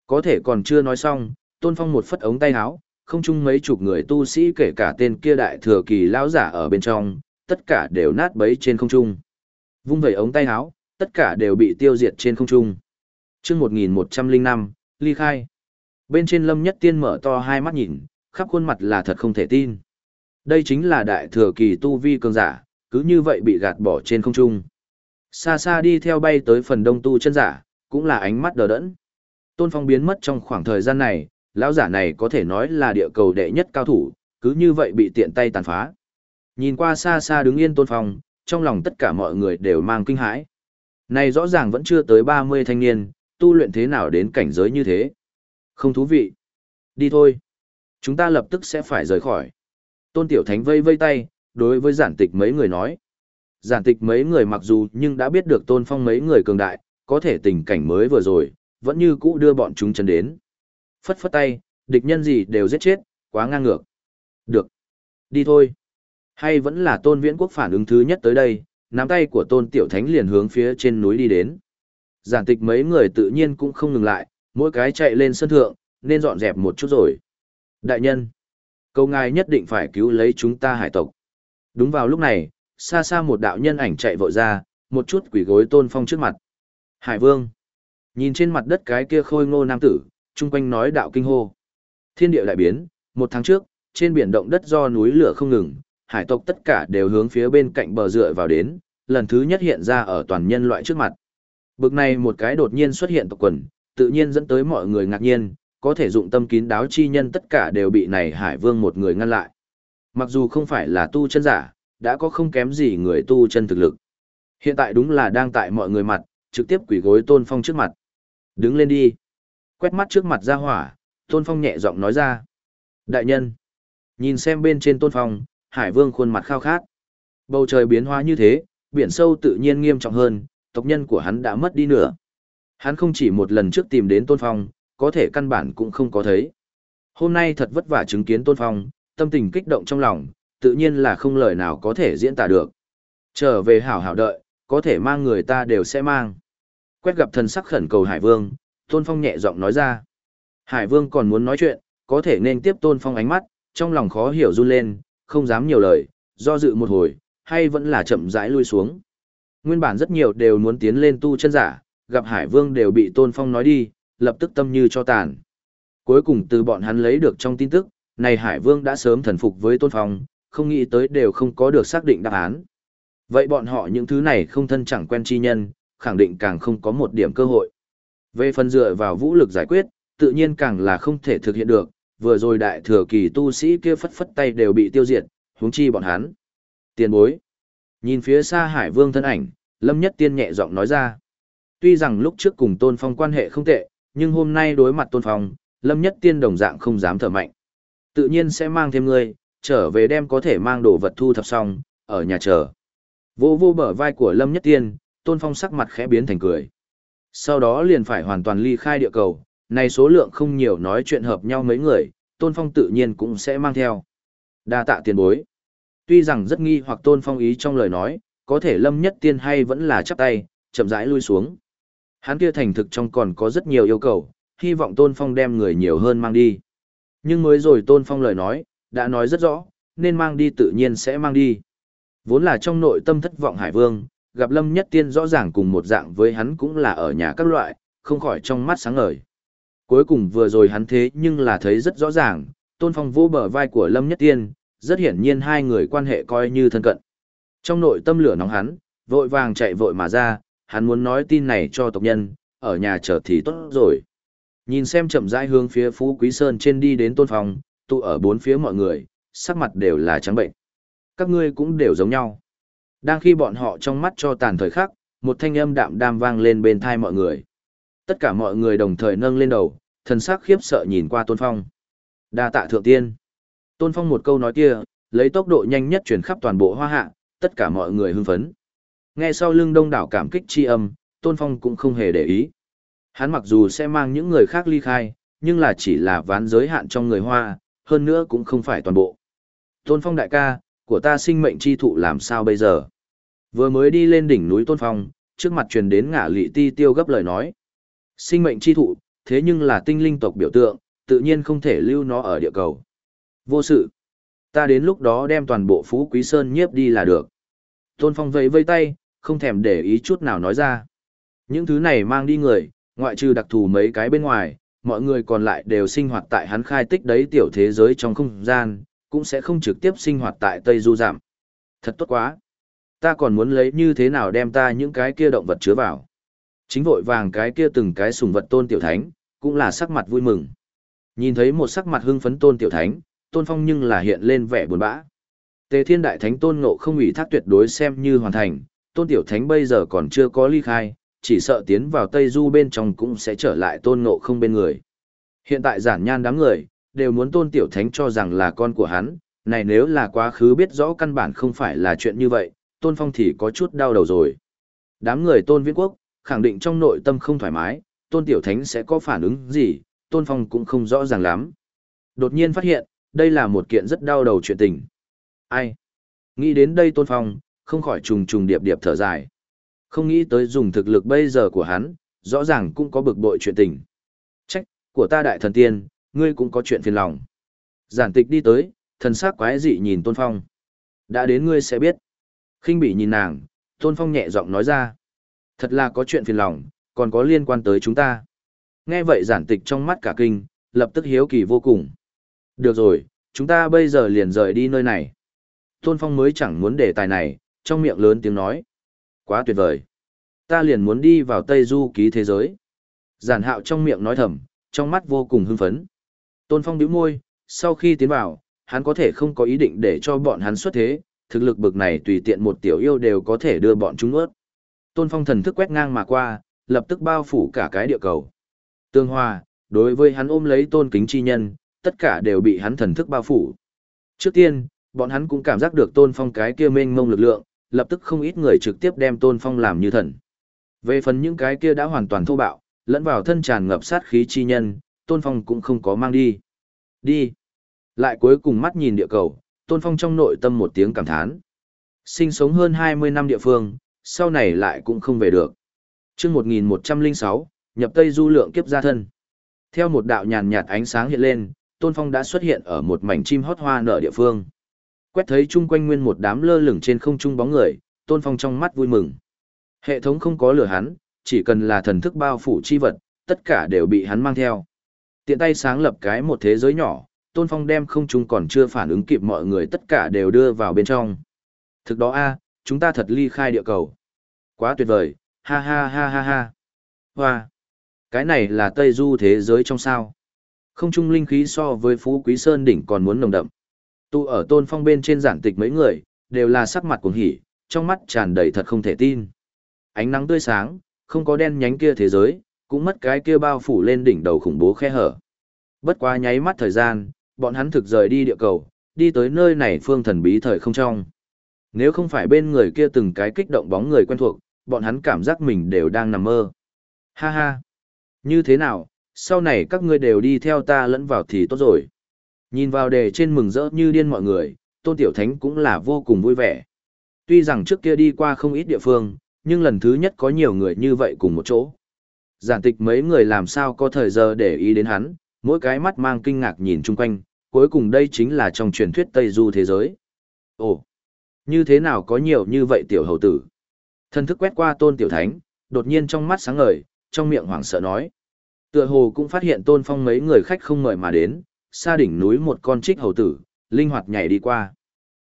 Có thể còn chưa nói xong, Tôn Phong một phất ống tay áo, không chung mấy chục người tu sĩ kể cả tên kia đại thừa kỳ lão giả ở bên trong, tất cả đều nát bấy trên không trung. Vung vẩy ống tay áo, tất cả đều bị tiêu diệt trên không trung. Chương 1105, ly khai. Bên trên Lâm Nhất Tiên mở to hai mắt nhìn, khắp khuôn mặt là thật không thể tin. Đây chính là đại thừa kỳ tu vi cường giả, cứ như vậy bị gạt bỏ trên không trung. Xa xa đi theo bay tới phần đông tu chân giả, cũng là ánh mắt đờ đẫn. Tôn Phong biến mất trong khoảng thời gian này, lão giả này có thể nói là địa cầu đệ nhất cao thủ, cứ như vậy bị tiện tay tàn phá. Nhìn qua xa xa đứng yên Tôn Phong, trong lòng tất cả mọi người đều mang kinh hãi. Này rõ ràng vẫn chưa tới 30 thanh niên, tu luyện thế nào đến cảnh giới như thế. Không thú vị. Đi thôi. Chúng ta lập tức sẽ phải rời khỏi. Tôn Tiểu Thánh vây vây tay, đối với giản tịch mấy người nói. Giản tịch mấy người mặc dù nhưng đã biết được Tôn Phong mấy người cường đại, có thể tình cảnh mới vừa rồi, vẫn như cũ đưa bọn chúng chân đến. Phất phất tay, địch nhân gì đều giết chết, quá ngang ngược. Được. Đi thôi. Hay vẫn là Tôn Viễn Quốc phản ứng thứ nhất tới đây, nắm tay của Tôn Tiểu Thánh liền hướng phía trên núi đi đến. Giản tịch mấy người tự nhiên cũng không ngừng lại, mỗi cái chạy lên sân thượng, nên dọn dẹp một chút rồi. Đại nhân, câu ngài nhất định phải cứu lấy chúng ta hải tộc. Đúng vào lúc này, xa xa một đạo nhân ảnh chạy vội ra, một chút quỷ gối tôn phong trước mặt. Hải vương, nhìn trên mặt đất cái kia khôi ngô nam tử, chung quanh nói đạo kinh hô. Thiên địa đại biến, một tháng trước, trên biển động đất do núi lửa không ngừng, hải tộc tất cả đều hướng phía bên cạnh bờ dựa vào đến, lần thứ nhất hiện ra ở toàn nhân loại trước mặt. Bực này một cái đột nhiên xuất hiện tộc quần, tự nhiên dẫn tới mọi người ngạc nhiên, có thể dụng tâm kín đáo chi nhân tất cả đều bị này hải vương một người ngăn lại. Mặc dù không phải là tu chân giả, đã có không kém gì người tu chân thực lực. Hiện tại đúng là đang tại mọi người mặt, trực tiếp quỷ gối tôn phong trước mặt. Đứng lên đi. Quét mắt trước mặt ra hỏa, tôn phong nhẹ giọng nói ra. Đại nhân. Nhìn xem bên trên tôn phong, hải vương khuôn mặt khao khát. Bầu trời biến hóa như thế, biển sâu tự nhiên nghiêm trọng hơn, tộc nhân của hắn đã mất đi nữa. Hắn không chỉ một lần trước tìm đến tôn phong, có thể căn bản cũng không có thấy. Hôm nay thật vất vả chứng kiến tôn phong, tâm tình kích động trong lòng, tự nhiên là không lời nào có thể diễn tả được. Trở về hảo hảo đợi, có thể mang người ta đều sẽ mang. Quét gặp thần sắc khẩn cầu Hải Vương, Tôn Phong nhẹ giọng nói ra. Hải Vương còn muốn nói chuyện, có thể nên tiếp Tôn Phong ánh mắt, trong lòng khó hiểu run lên, không dám nhiều lời, do dự một hồi, hay vẫn là chậm rãi lui xuống. Nguyên bản rất nhiều đều muốn tiến lên tu chân giả, gặp Hải Vương đều bị Tôn Phong nói đi, lập tức tâm như cho tàn. Cuối cùng từ bọn hắn lấy được trong tin tức, này Hải Vương đã sớm thần phục với Tôn Phong, không nghĩ tới đều không có được xác định đáp án. Vậy bọn họ những thứ này không thân chẳng quen chi nhân, khẳng định càng không có một điểm cơ hội. Về phần dựa vào vũ lực giải quyết, tự nhiên càng là không thể thực hiện được, vừa rồi đại thừa kỳ tu sĩ kia phất phất tay đều bị tiêu diệt, huống chi bọn hắn. Tiền bối. Nhìn phía xa Hải Vương thân ảnh, Lâm Nhất Tiên nhẹ giọng nói ra. Tuy rằng lúc trước cùng Tôn Phong quan hệ không tệ, nhưng hôm nay đối mặt Tôn Phong, Lâm Nhất Tiên đồng dạng không dám thở mạnh. Tự nhiên sẽ mang thêm ngươi, trở về đem có thể mang đồ vật thu thập xong, ở nhà chờ. Vô vô bờ vai của Lâm Nhất Tiên, Tôn Phong sắc mặt khẽ biến thành cười. Sau đó liền phải hoàn toàn ly khai địa cầu, này số lượng không nhiều nói chuyện hợp nhau mấy người, Tôn Phong tự nhiên cũng sẽ mang theo. Đa tạ tiền bối. Tuy rằng rất nghi hoặc Tôn Phong ý trong lời nói, có thể Lâm Nhất Tiên hay vẫn là chắp tay, chậm rãi lui xuống. Hắn kia thành thực trong còn có rất nhiều yêu cầu, hy vọng Tôn Phong đem người nhiều hơn mang đi. Nhưng mới rồi Tôn Phong lời nói, đã nói rất rõ, nên mang đi tự nhiên sẽ mang đi. Vốn là trong nội tâm thất vọng Hải Vương, gặp Lâm Nhất Tiên rõ ràng cùng một dạng với hắn cũng là ở nhà các loại, không khỏi trong mắt sáng ngời. Cuối cùng vừa rồi hắn thế nhưng là thấy rất rõ ràng, Tôn Phong vô bờ vai của Lâm Nhất Tiên, rất hiển nhiên hai người quan hệ coi như thân cận. Trong nội tâm lửa nóng hắn, vội vàng chạy vội mà ra, hắn muốn nói tin này cho tộc nhân, ở nhà chờ thì tốt rồi. Nhìn xem chậm rãi hướng phía Phú Quý Sơn trên đi đến tôn Phong, tụ ở bốn phía mọi người, sắc mặt đều là trắng bệnh. Các ngươi cũng đều giống nhau. Đang khi bọn họ trong mắt cho tàn thời khắc, một thanh âm đạm đam vang lên bên thai mọi người. Tất cả mọi người đồng thời nâng lên đầu, thần sắc khiếp sợ nhìn qua Tôn Phong. Đa tạ thượng tiên. Tôn Phong một câu nói kia, lấy tốc độ nhanh nhất truyền khắp toàn bộ hoa hạ, tất cả mọi người hưng phấn. Nghe sau lưng đông đảo cảm kích chi âm, Tôn Phong cũng không hề để ý. Hắn mặc dù sẽ mang những người khác ly khai, nhưng là chỉ là ván giới hạn trong người Hoa, hơn nữa cũng không phải toàn bộ. Tôn Phong đại ca, của ta sinh mệnh chi thụ làm sao bây giờ? Vừa mới đi lên đỉnh núi Tôn Phong, trước mặt truyền đến ngả lị ti tiêu gấp lời nói. Sinh mệnh chi thụ, thế nhưng là tinh linh tộc biểu tượng, tự nhiên không thể lưu nó ở địa cầu. Vô sự. Ta đến lúc đó đem toàn bộ phú quý sơn nhiếp đi là được. Tôn Phong vẫy vây tay, không thèm để ý chút nào nói ra. Những thứ này mang đi người, ngoại trừ đặc thù mấy cái bên ngoài, mọi người còn lại đều sinh hoạt tại hắn khai tích đấy tiểu thế giới trong không gian, cũng sẽ không trực tiếp sinh hoạt tại Tây Du Giảm. Thật tốt quá. Ta còn muốn lấy như thế nào đem ta những cái kia động vật chứa vào. Chính vội vàng cái kia từng cái sùng vật tôn tiểu thánh, cũng là sắc mặt vui mừng. Nhìn thấy một sắc mặt hưng phấn tôn tiểu thánh, tôn phong nhưng là hiện lên vẻ buồn bã. Tề thiên đại thánh tôn ngộ không ủy thác tuyệt đối xem như hoàn thành, tôn tiểu thánh bây giờ còn chưa có ly khai, chỉ sợ tiến vào Tây Du bên trong cũng sẽ trở lại tôn ngộ không bên người. Hiện tại giản nhan đám người, đều muốn tôn tiểu thánh cho rằng là con của hắn, này nếu là quá khứ biết rõ căn bản không phải là chuyện như vậy, tôn phong thì có chút đau đầu rồi. Đám người tôn viễn quốc, khẳng định trong nội tâm không thoải mái, tôn tiểu thánh sẽ có phản ứng gì, tôn phong cũng không rõ ràng lắm. Đột nhiên phát hiện, đây là một kiện rất đau đầu chuyện tình. Ai? Nghĩ đến đây tôn phong, không khỏi trùng trùng điệp điệp thở dài. Không nghĩ tới dùng thực lực bây giờ của hắn, rõ ràng cũng có bực bội chuyện tình. Trách, của ta đại thần tiên, ngươi cũng có chuyện phiền lòng. Giản tịch đi tới, thần sắc quái dị nhìn tôn phong. Đã đến ngươi sẽ biết khinh bị nhìn nàng, tôn phong nhẹ giọng nói ra. Thật là có chuyện phiền lòng, còn có liên quan tới chúng ta. Nghe vậy giản tịch trong mắt cả kinh, lập tức hiếu kỳ vô cùng. Được rồi, chúng ta bây giờ liền rời đi nơi này. Tôn Phong mới chẳng muốn để tài này, trong miệng lớn tiếng nói. Quá tuyệt vời. Ta liền muốn đi vào Tây Du ký thế giới. Giản hạo trong miệng nói thầm, trong mắt vô cùng hưng phấn. Tôn Phong bĩu môi, sau khi tiến vào, hắn có thể không có ý định để cho bọn hắn xuất thế, thực lực bực này tùy tiện một tiểu yêu đều có thể đưa bọn chúng ướt. Tôn Phong thần thức quét ngang mà qua, lập tức bao phủ cả cái địa cầu. Tương Hoa, đối với hắn ôm lấy tôn kính chi nhân, tất cả đều bị hắn thần thức bao phủ. Trước tiên, bọn hắn cũng cảm giác được tôn phong cái kia mênh mông lực lượng, lập tức không ít người trực tiếp đem tôn phong làm như thần. Về phần những cái kia đã hoàn toàn thô bạo, lẫn vào thân tràn ngập sát khí chi nhân, tôn phong cũng không có mang đi. Đi. Lại cuối cùng mắt nhìn địa cầu, tôn phong trong nội tâm một tiếng cảm thán. Sinh sống hơn 20 năm địa phương, sau này lại cũng không về được. chương 1106, nhập Tây du lượng kiếp gia thân. Theo một đạo nhàn nhạt ánh sáng hiện lên, Tôn Phong đã xuất hiện ở một mảnh chim hót hoa nở địa phương. Quét thấy chung quanh nguyên một đám lơ lửng trên không trung bóng người, Tôn Phong trong mắt vui mừng. Hệ thống không có lửa hắn, chỉ cần là thần thức bao phủ chi vật, tất cả đều bị hắn mang theo. Tiện tay sáng lập cái một thế giới nhỏ, Tôn Phong đem không trung còn chưa phản ứng kịp mọi người tất cả đều đưa vào bên trong. Thực đó a, chúng ta thật ly khai địa cầu. Quá tuyệt vời, ha ha ha ha ha. Hoa. Cái này là Tây Du thế giới trong sao. Không trung linh khí so với Phú Quý Sơn đỉnh còn muốn nồng đậm. Tu ở tôn phong bên trên giản tịch mấy người, đều là sắc mặt cuồng hỉ, trong mắt tràn đầy thật không thể tin. Ánh nắng tươi sáng, không có đen nhánh kia thế giới, cũng mất cái kia bao phủ lên đỉnh đầu khủng bố khe hở. Bất quá nháy mắt thời gian, bọn hắn thực rời đi địa cầu, đi tới nơi này phương thần bí thời không trong. Nếu không phải bên người kia từng cái kích động bóng người quen thuộc, bọn hắn cảm giác mình đều đang nằm mơ. Ha ha! Như thế nào, sau này các ngươi đều đi theo ta lẫn vào thì tốt rồi. Nhìn vào đề trên mừng rỡ như điên mọi người, Tôn Tiểu Thánh cũng là vô cùng vui vẻ. Tuy rằng trước kia đi qua không ít địa phương, nhưng lần thứ nhất có nhiều người như vậy cùng một chỗ. Giản tịch mấy người làm sao có thời giờ để ý đến hắn, mỗi cái mắt mang kinh ngạc nhìn chung quanh, cuối cùng đây chính là trong truyền thuyết Tây Du thế giới. Ồ, như thế nào có nhiều như vậy tiểu hầu tử? Thần thức quét qua tôn tiểu thánh, đột nhiên trong mắt sáng ngời, trong miệng hoảng sợ nói. Tựa hồ cũng phát hiện tôn phong mấy người khách không mời mà đến, xa đỉnh núi một con trích hầu tử, linh hoạt nhảy đi qua.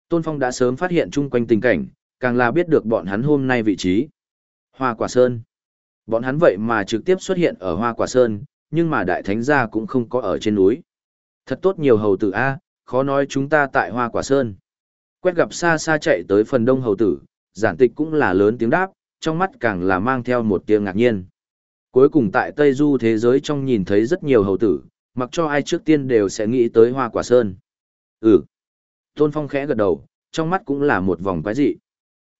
Tôn phong đã sớm phát hiện chung quanh tình cảnh, càng là biết được bọn hắn hôm nay vị trí. Hoa quả sơn. Bọn hắn vậy mà trực tiếp xuất hiện ở hoa quả sơn, nhưng mà đại thánh gia cũng không có ở trên núi. Thật tốt nhiều hầu tử A, khó nói chúng ta tại hoa quả sơn. Quét gặp xa xa chạy tới phần đông hầu tử, giản tịch cũng là lớn tiếng đáp, trong mắt càng là mang theo một tiếng ngạc nhiên. Cuối cùng tại Tây Du thế giới trong nhìn thấy rất nhiều hầu tử, mặc cho ai trước tiên đều sẽ nghĩ tới hoa quả sơn. Ừ. Tôn Phong khẽ gật đầu, trong mắt cũng là một vòng quái dị.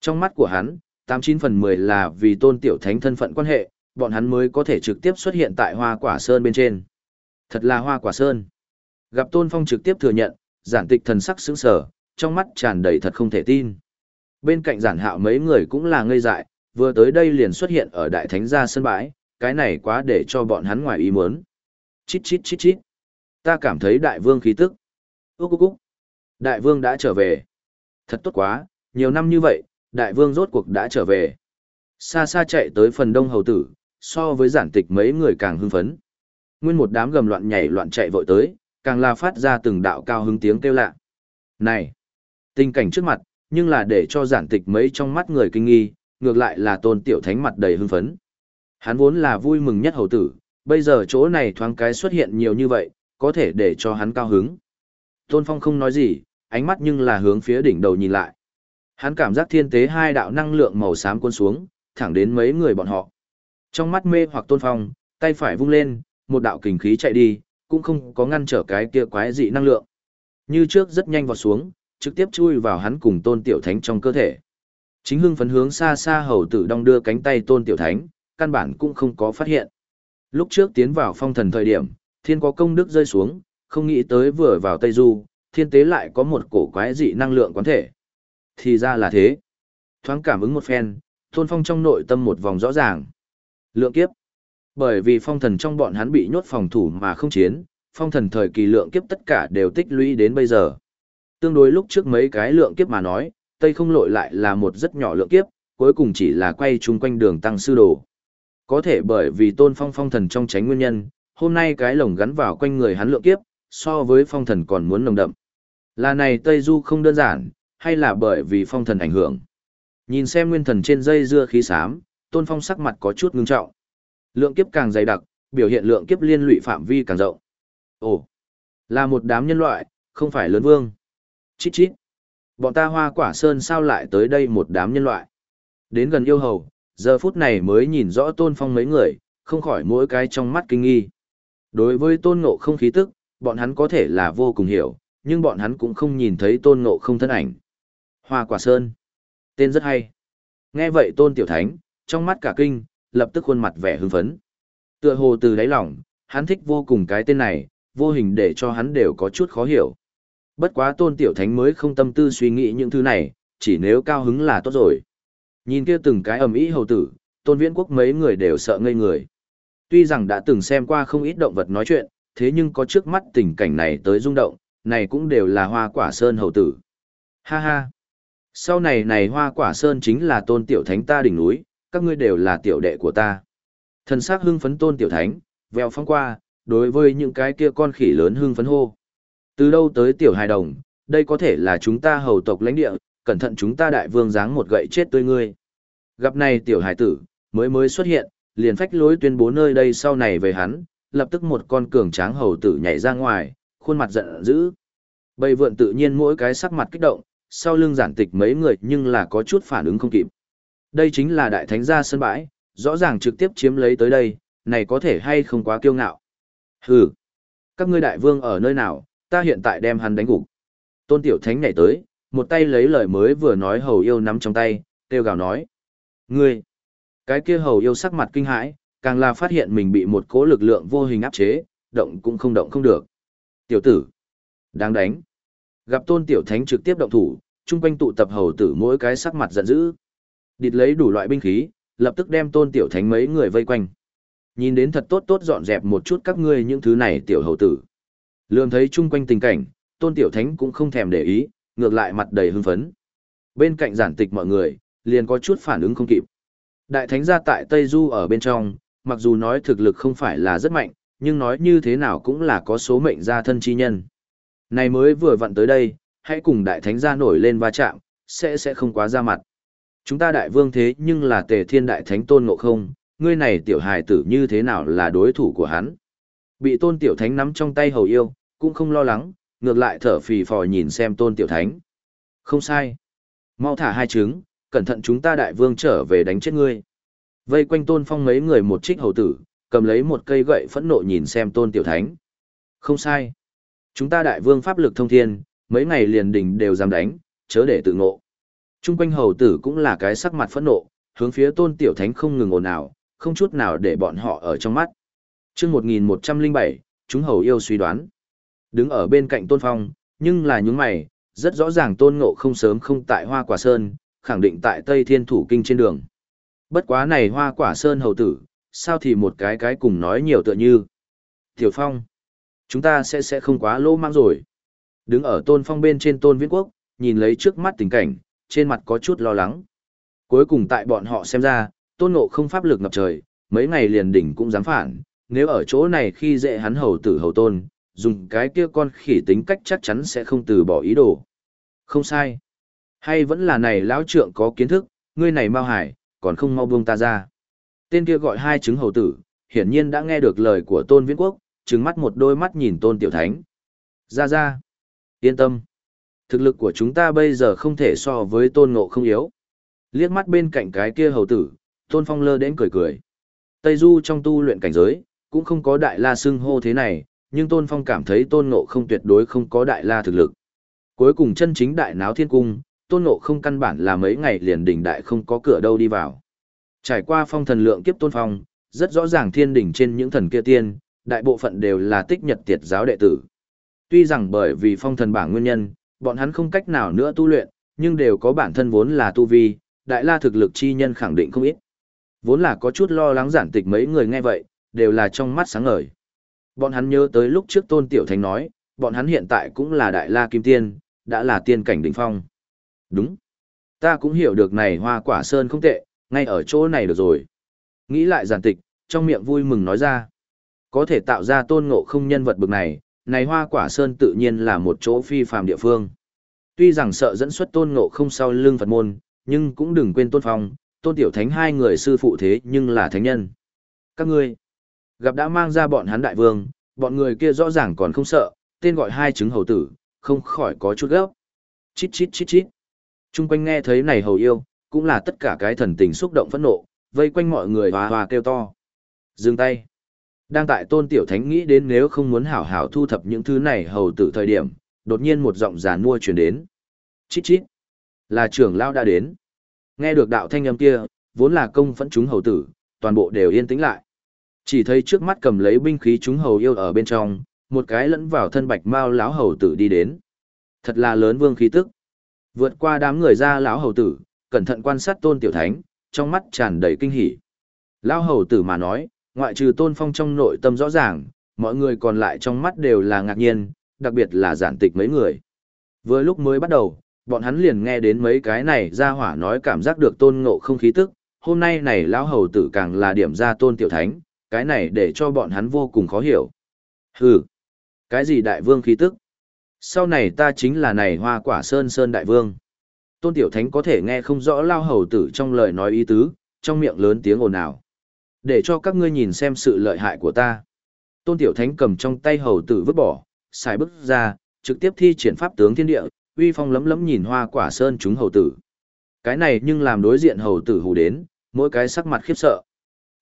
Trong mắt của hắn, 89 phần 10 là vì tôn tiểu thánh thân phận quan hệ, bọn hắn mới có thể trực tiếp xuất hiện tại hoa quả sơn bên trên. Thật là hoa quả sơn. Gặp Tôn Phong trực tiếp thừa nhận, giản tịch thần sắc sững sờ, trong mắt tràn đầy thật không thể tin. Bên cạnh giản hạo mấy người cũng là ngây dại, vừa tới đây liền xuất hiện ở đại thánh gia sân bãi, cái này quá để cho bọn hắn ngoài ý muốn. Chít chít chít chít. Ta cảm thấy đại vương khí tức. Úc úc úc. Đại vương đã trở về. Thật tốt quá, nhiều năm như vậy, đại vương rốt cuộc đã trở về. Xa xa chạy tới phần đông hầu tử, so với giản tịch mấy người càng hưng phấn. Nguyên một đám gầm loạn nhảy loạn chạy vội tới, càng là phát ra từng đạo cao hứng tiếng kêu lạ. Này! Tình cảnh trước mặt, nhưng là để cho giản tịch mấy trong mắt người kinh nghi, ngược lại là tôn tiểu thánh mặt đầy hưng phấn. Hắn vốn là vui mừng nhất hầu tử, bây giờ chỗ này thoáng cái xuất hiện nhiều như vậy, có thể để cho hắn cao hứng. Tôn Phong không nói gì, ánh mắt nhưng là hướng phía đỉnh đầu nhìn lại. Hắn cảm giác thiên tế hai đạo năng lượng màu xám cuốn xuống, thẳng đến mấy người bọn họ. Trong mắt mê hoặc Tôn Phong, tay phải vung lên, một đạo kình khí chạy đi, cũng không có ngăn trở cái kia quái dị năng lượng. Như trước rất nhanh vào xuống, trực tiếp chui vào hắn cùng Tôn Tiểu Thánh trong cơ thể. Chính hưng phấn hướng xa xa hầu tử đong đưa cánh tay Tôn Tiểu Thánh, căn bản cũng không có phát hiện. Lúc trước tiến vào phong thần thời điểm, thiên có công đức rơi xuống, không nghĩ tới vừa vào Tây Du, thiên tế lại có một cổ quái dị năng lượng quán thể. Thì ra là thế. Thoáng cảm ứng một phen, Tôn Phong trong nội tâm một vòng rõ ràng. Lượng kiếp. Bởi vì phong thần trong bọn hắn bị nhốt phòng thủ mà không chiến, phong thần thời kỳ lượng kiếp tất cả đều tích lũy đến bây giờ. Tương đối lúc trước mấy cái lượng kiếp mà nói, Tây không lội lại là một rất nhỏ lượng kiếp, cuối cùng chỉ là quay chung quanh đường tăng sư đồ. Có thể bởi vì tôn phong phong thần trong tránh nguyên nhân, hôm nay cái lồng gắn vào quanh người hắn lượng kiếp, so với phong thần còn muốn nồng đậm. Là này Tây Du không đơn giản, hay là bởi vì phong thần ảnh hưởng. Nhìn xem nguyên thần trên dây dưa khí xám, tôn phong sắc mặt có chút ngưng trọng. Lượng kiếp càng dày đặc, biểu hiện lượng kiếp liên lụy phạm vi càng rộng. Ồ, là một đám nhân loại, không phải lớn vương. Chít chít. Bọn ta hoa quả sơn sao lại tới đây một đám nhân loại. Đến gần yêu hầu, giờ phút này mới nhìn rõ tôn phong mấy người, không khỏi mỗi cái trong mắt kinh nghi. Đối với tôn ngộ không khí tức, bọn hắn có thể là vô cùng hiểu, nhưng bọn hắn cũng không nhìn thấy tôn ngộ không thân ảnh. Hoa quả sơn. Tên rất hay. Nghe vậy tôn tiểu thánh, trong mắt cả kinh, lập tức khuôn mặt vẻ hưng phấn. Tựa hồ từ đáy lòng, hắn thích vô cùng cái tên này, vô hình để cho hắn đều có chút khó hiểu. Bất quá tôn tiểu thánh mới không tâm tư suy nghĩ những thứ này, chỉ nếu cao hứng là tốt rồi. Nhìn kia từng cái ầm ĩ hầu tử, tôn viễn quốc mấy người đều sợ ngây người. Tuy rằng đã từng xem qua không ít động vật nói chuyện, thế nhưng có trước mắt tình cảnh này tới rung động, này cũng đều là hoa quả sơn hầu tử. Ha ha! Sau này này hoa quả sơn chính là tôn tiểu thánh ta đỉnh núi, các ngươi đều là tiểu đệ của ta. Thần sắc hưng phấn tôn tiểu thánh, vèo phong qua, đối với những cái kia con khỉ lớn hưng phấn hô. Từ đâu tới tiểu hài đồng, đây có thể là chúng ta hầu tộc lãnh địa, cẩn thận chúng ta đại vương giáng một gậy chết tươi ngươi. Gặp này tiểu hài tử, mới mới xuất hiện, liền phách lối tuyên bố nơi đây sau này về hắn, lập tức một con cường tráng hầu tử nhảy ra ngoài, khuôn mặt giận dữ. Bầy vượn tự nhiên mỗi cái sắc mặt kích động, sau lưng giản tịch mấy người nhưng là có chút phản ứng không kịp. Đây chính là đại thánh gia sân bãi, rõ ràng trực tiếp chiếm lấy tới đây, này có thể hay không quá kiêu ngạo. Hừ, các ngươi đại vương ở nơi nào, ta hiện tại đem hắn đánh gục. Tôn tiểu thánh nhảy tới, một tay lấy lời mới vừa nói hầu yêu nắm trong tay, kêu gào nói. Ngươi, cái kia hầu yêu sắc mặt kinh hãi, càng là phát hiện mình bị một cỗ lực lượng vô hình áp chế, động cũng không động không được. Tiểu tử, đáng đánh. Gặp tôn tiểu thánh trực tiếp động thủ, chung quanh tụ tập hầu tử mỗi cái sắc mặt giận dữ. Địt lấy đủ loại binh khí, lập tức đem tôn tiểu thánh mấy người vây quanh. Nhìn đến thật tốt tốt dọn dẹp một chút các ngươi những thứ này tiểu hầu tử. Lương thấy chung quanh tình cảnh, tôn tiểu thánh cũng không thèm để ý, ngược lại mặt đầy hưng phấn. Bên cạnh giản tịch mọi người, liền có chút phản ứng không kịp. Đại thánh gia tại Tây Du ở bên trong, mặc dù nói thực lực không phải là rất mạnh, nhưng nói như thế nào cũng là có số mệnh gia thân chi nhân. Này mới vừa vặn tới đây, hãy cùng đại thánh gia nổi lên va chạm, sẽ sẽ không quá ra mặt. Chúng ta đại vương thế nhưng là tề thiên đại thánh tôn ngộ không, ngươi này tiểu hài tử như thế nào là đối thủ của hắn. Bị tôn tiểu thánh nắm trong tay hầu yêu, cũng không lo lắng, ngược lại thở phì phò nhìn xem tôn tiểu thánh. Không sai. Mau thả hai trứng, cẩn thận chúng ta đại vương trở về đánh chết ngươi. Vây quanh tôn phong mấy người một trích hầu tử, cầm lấy một cây gậy phẫn nộ nhìn xem tôn tiểu thánh. Không sai. Chúng ta đại vương pháp lực thông thiên, mấy ngày liền đỉnh đều dám đánh, chớ để tự ngộ. Trung quanh hầu tử cũng là cái sắc mặt phẫn nộ, hướng phía tôn tiểu thánh không ngừng ồn ào, không chút nào để bọn họ ở trong mắt. chương 1107, chúng hầu yêu suy đoán. Đứng ở bên cạnh Tôn Phong, nhưng là những mày, rất rõ ràng Tôn Ngộ không sớm không tại Hoa Quả Sơn, khẳng định tại Tây Thiên Thủ Kinh trên đường. Bất quá này Hoa Quả Sơn hầu tử, sao thì một cái cái cùng nói nhiều tựa như. Tiểu Phong, chúng ta sẽ sẽ không quá lỗ mang rồi. Đứng ở Tôn Phong bên trên Tôn Viễn Quốc, nhìn lấy trước mắt tình cảnh, trên mặt có chút lo lắng. Cuối cùng tại bọn họ xem ra, Tôn Ngộ không pháp lực ngập trời, mấy ngày liền đỉnh cũng dám phản, nếu ở chỗ này khi dễ hắn hầu tử hầu tôn, dùng cái kia con khỉ tính cách chắc chắn sẽ không từ bỏ ý đồ. Không sai. Hay vẫn là này lão trượng có kiến thức, ngươi này mau hải, còn không mau buông ta ra. Tên kia gọi hai chứng hầu tử, hiển nhiên đã nghe được lời của tôn viễn quốc, trừng mắt một đôi mắt nhìn tôn tiểu thánh. Ra ra. Yên tâm. Thực lực của chúng ta bây giờ không thể so với tôn ngộ không yếu. Liếc mắt bên cạnh cái kia hầu tử, tôn phong lơ đến cười cười. Tây Du trong tu luyện cảnh giới, cũng không có đại la xưng hô thế này, nhưng Tôn Phong cảm thấy Tôn Ngộ không tuyệt đối không có đại la thực lực. Cuối cùng chân chính đại náo thiên cung, Tôn Ngộ không căn bản là mấy ngày liền đỉnh đại không có cửa đâu đi vào. Trải qua phong thần lượng kiếp Tôn Phong, rất rõ ràng thiên đỉnh trên những thần kia tiên, đại bộ phận đều là tích nhật tiệt giáo đệ tử. Tuy rằng bởi vì phong thần bảng nguyên nhân, bọn hắn không cách nào nữa tu luyện, nhưng đều có bản thân vốn là tu vi, đại la thực lực chi nhân khẳng định không ít. Vốn là có chút lo lắng giản tịch mấy người nghe vậy, đều là trong mắt sáng ngời. Bọn hắn nhớ tới lúc trước Tôn Tiểu Thánh nói, bọn hắn hiện tại cũng là Đại La Kim Tiên, đã là tiên cảnh đỉnh phong. Đúng. Ta cũng hiểu được này hoa quả sơn không tệ, ngay ở chỗ này được rồi. Nghĩ lại giản tịch, trong miệng vui mừng nói ra. Có thể tạo ra tôn ngộ không nhân vật bực này, này hoa quả sơn tự nhiên là một chỗ phi phàm địa phương. Tuy rằng sợ dẫn xuất tôn ngộ không sau lưng Phật môn, nhưng cũng đừng quên tôn phong, tôn tiểu thánh hai người sư phụ thế nhưng là thánh nhân. Các ngươi, Gặp đã mang ra bọn hắn đại vương, bọn người kia rõ ràng còn không sợ, tên gọi hai chứng hầu tử, không khỏi có chút gấp. Chít chít chít chít. Trung quanh nghe thấy này hầu yêu, cũng là tất cả cái thần tình xúc động phẫn nộ, vây quanh mọi người hòa hòa kêu to. Dừng tay. Đang tại tôn tiểu thánh nghĩ đến nếu không muốn hảo hảo thu thập những thứ này hầu tử thời điểm, đột nhiên một giọng giàn mua truyền đến. Chít chít. Là trưởng lao đã đến. Nghe được đạo thanh âm kia, vốn là công phẫn chúng hầu tử, toàn bộ đều yên tĩnh lại. Chỉ thấy trước mắt cầm lấy binh khí chúng hầu yêu ở bên trong, một cái lẫn vào thân bạch mao lão hầu tử đi đến. Thật là lớn vương khí tức. Vượt qua đám người ra lão hầu tử, cẩn thận quan sát tôn tiểu thánh, trong mắt tràn đầy kinh hỉ. Lão hầu tử mà nói, ngoại trừ tôn phong trong nội tâm rõ ràng, mọi người còn lại trong mắt đều là ngạc nhiên, đặc biệt là giản tịch mấy người. với lúc mới bắt đầu, bọn hắn liền nghe đến mấy cái này ra hỏa nói cảm giác được tôn ngộ không khí tức, hôm nay này lão hầu tử càng là điểm ra tôn tiểu thánh, cái này để cho bọn hắn vô cùng khó hiểu. Hừ, cái gì đại vương khí tức? Sau này ta chính là này hoa quả sơn sơn đại vương. Tôn Tiểu Thánh có thể nghe không rõ lao hầu tử trong lời nói ý tứ, trong miệng lớn tiếng ồn ào. Để cho các ngươi nhìn xem sự lợi hại của ta. Tôn Tiểu Thánh cầm trong tay hầu tử vứt bỏ, xài bước ra, trực tiếp thi triển pháp tướng thiên địa, uy phong lấm lấm nhìn hoa quả sơn chúng hầu tử. Cái này nhưng làm đối diện hầu tử hù đến, mỗi cái sắc mặt khiếp sợ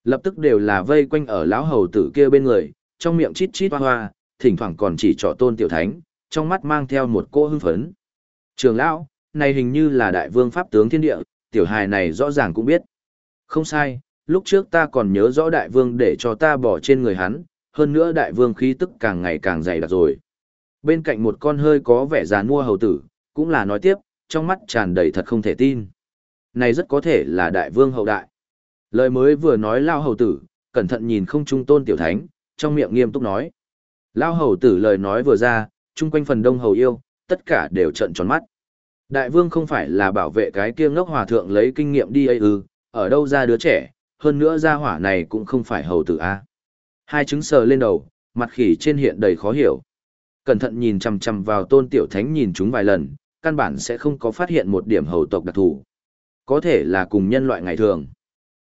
lập tức đều là vây quanh ở lão hầu tử kia bên người, trong miệng chít chít hoa hoa, thỉnh thoảng còn chỉ trỏ tôn tiểu thánh, trong mắt mang theo một cô hưng phấn. Trường lão, này hình như là đại vương pháp tướng thiên địa, tiểu hài này rõ ràng cũng biết. Không sai, lúc trước ta còn nhớ rõ đại vương để cho ta bỏ trên người hắn, hơn nữa đại vương khí tức càng ngày càng dày đặc rồi. Bên cạnh một con hơi có vẻ già mua hầu tử, cũng là nói tiếp, trong mắt tràn đầy thật không thể tin. Này rất có thể là đại vương hậu đại. Lời mới vừa nói lao hầu tử, cẩn thận nhìn không trung tôn tiểu thánh, trong miệng nghiêm túc nói. Lao hầu tử lời nói vừa ra, chung quanh phần đông hầu yêu, tất cả đều trợn tròn mắt. Đại vương không phải là bảo vệ cái kia ngốc hòa thượng lấy kinh nghiệm đi ấy ư, ở đâu ra đứa trẻ, hơn nữa gia hỏa này cũng không phải hầu tử a. Hai trứng sờ lên đầu, mặt khỉ trên hiện đầy khó hiểu. Cẩn thận nhìn chằm chằm vào tôn tiểu thánh nhìn chúng vài lần, căn bản sẽ không có phát hiện một điểm hầu tộc đặc thù. Có thể là cùng nhân loại ngày thường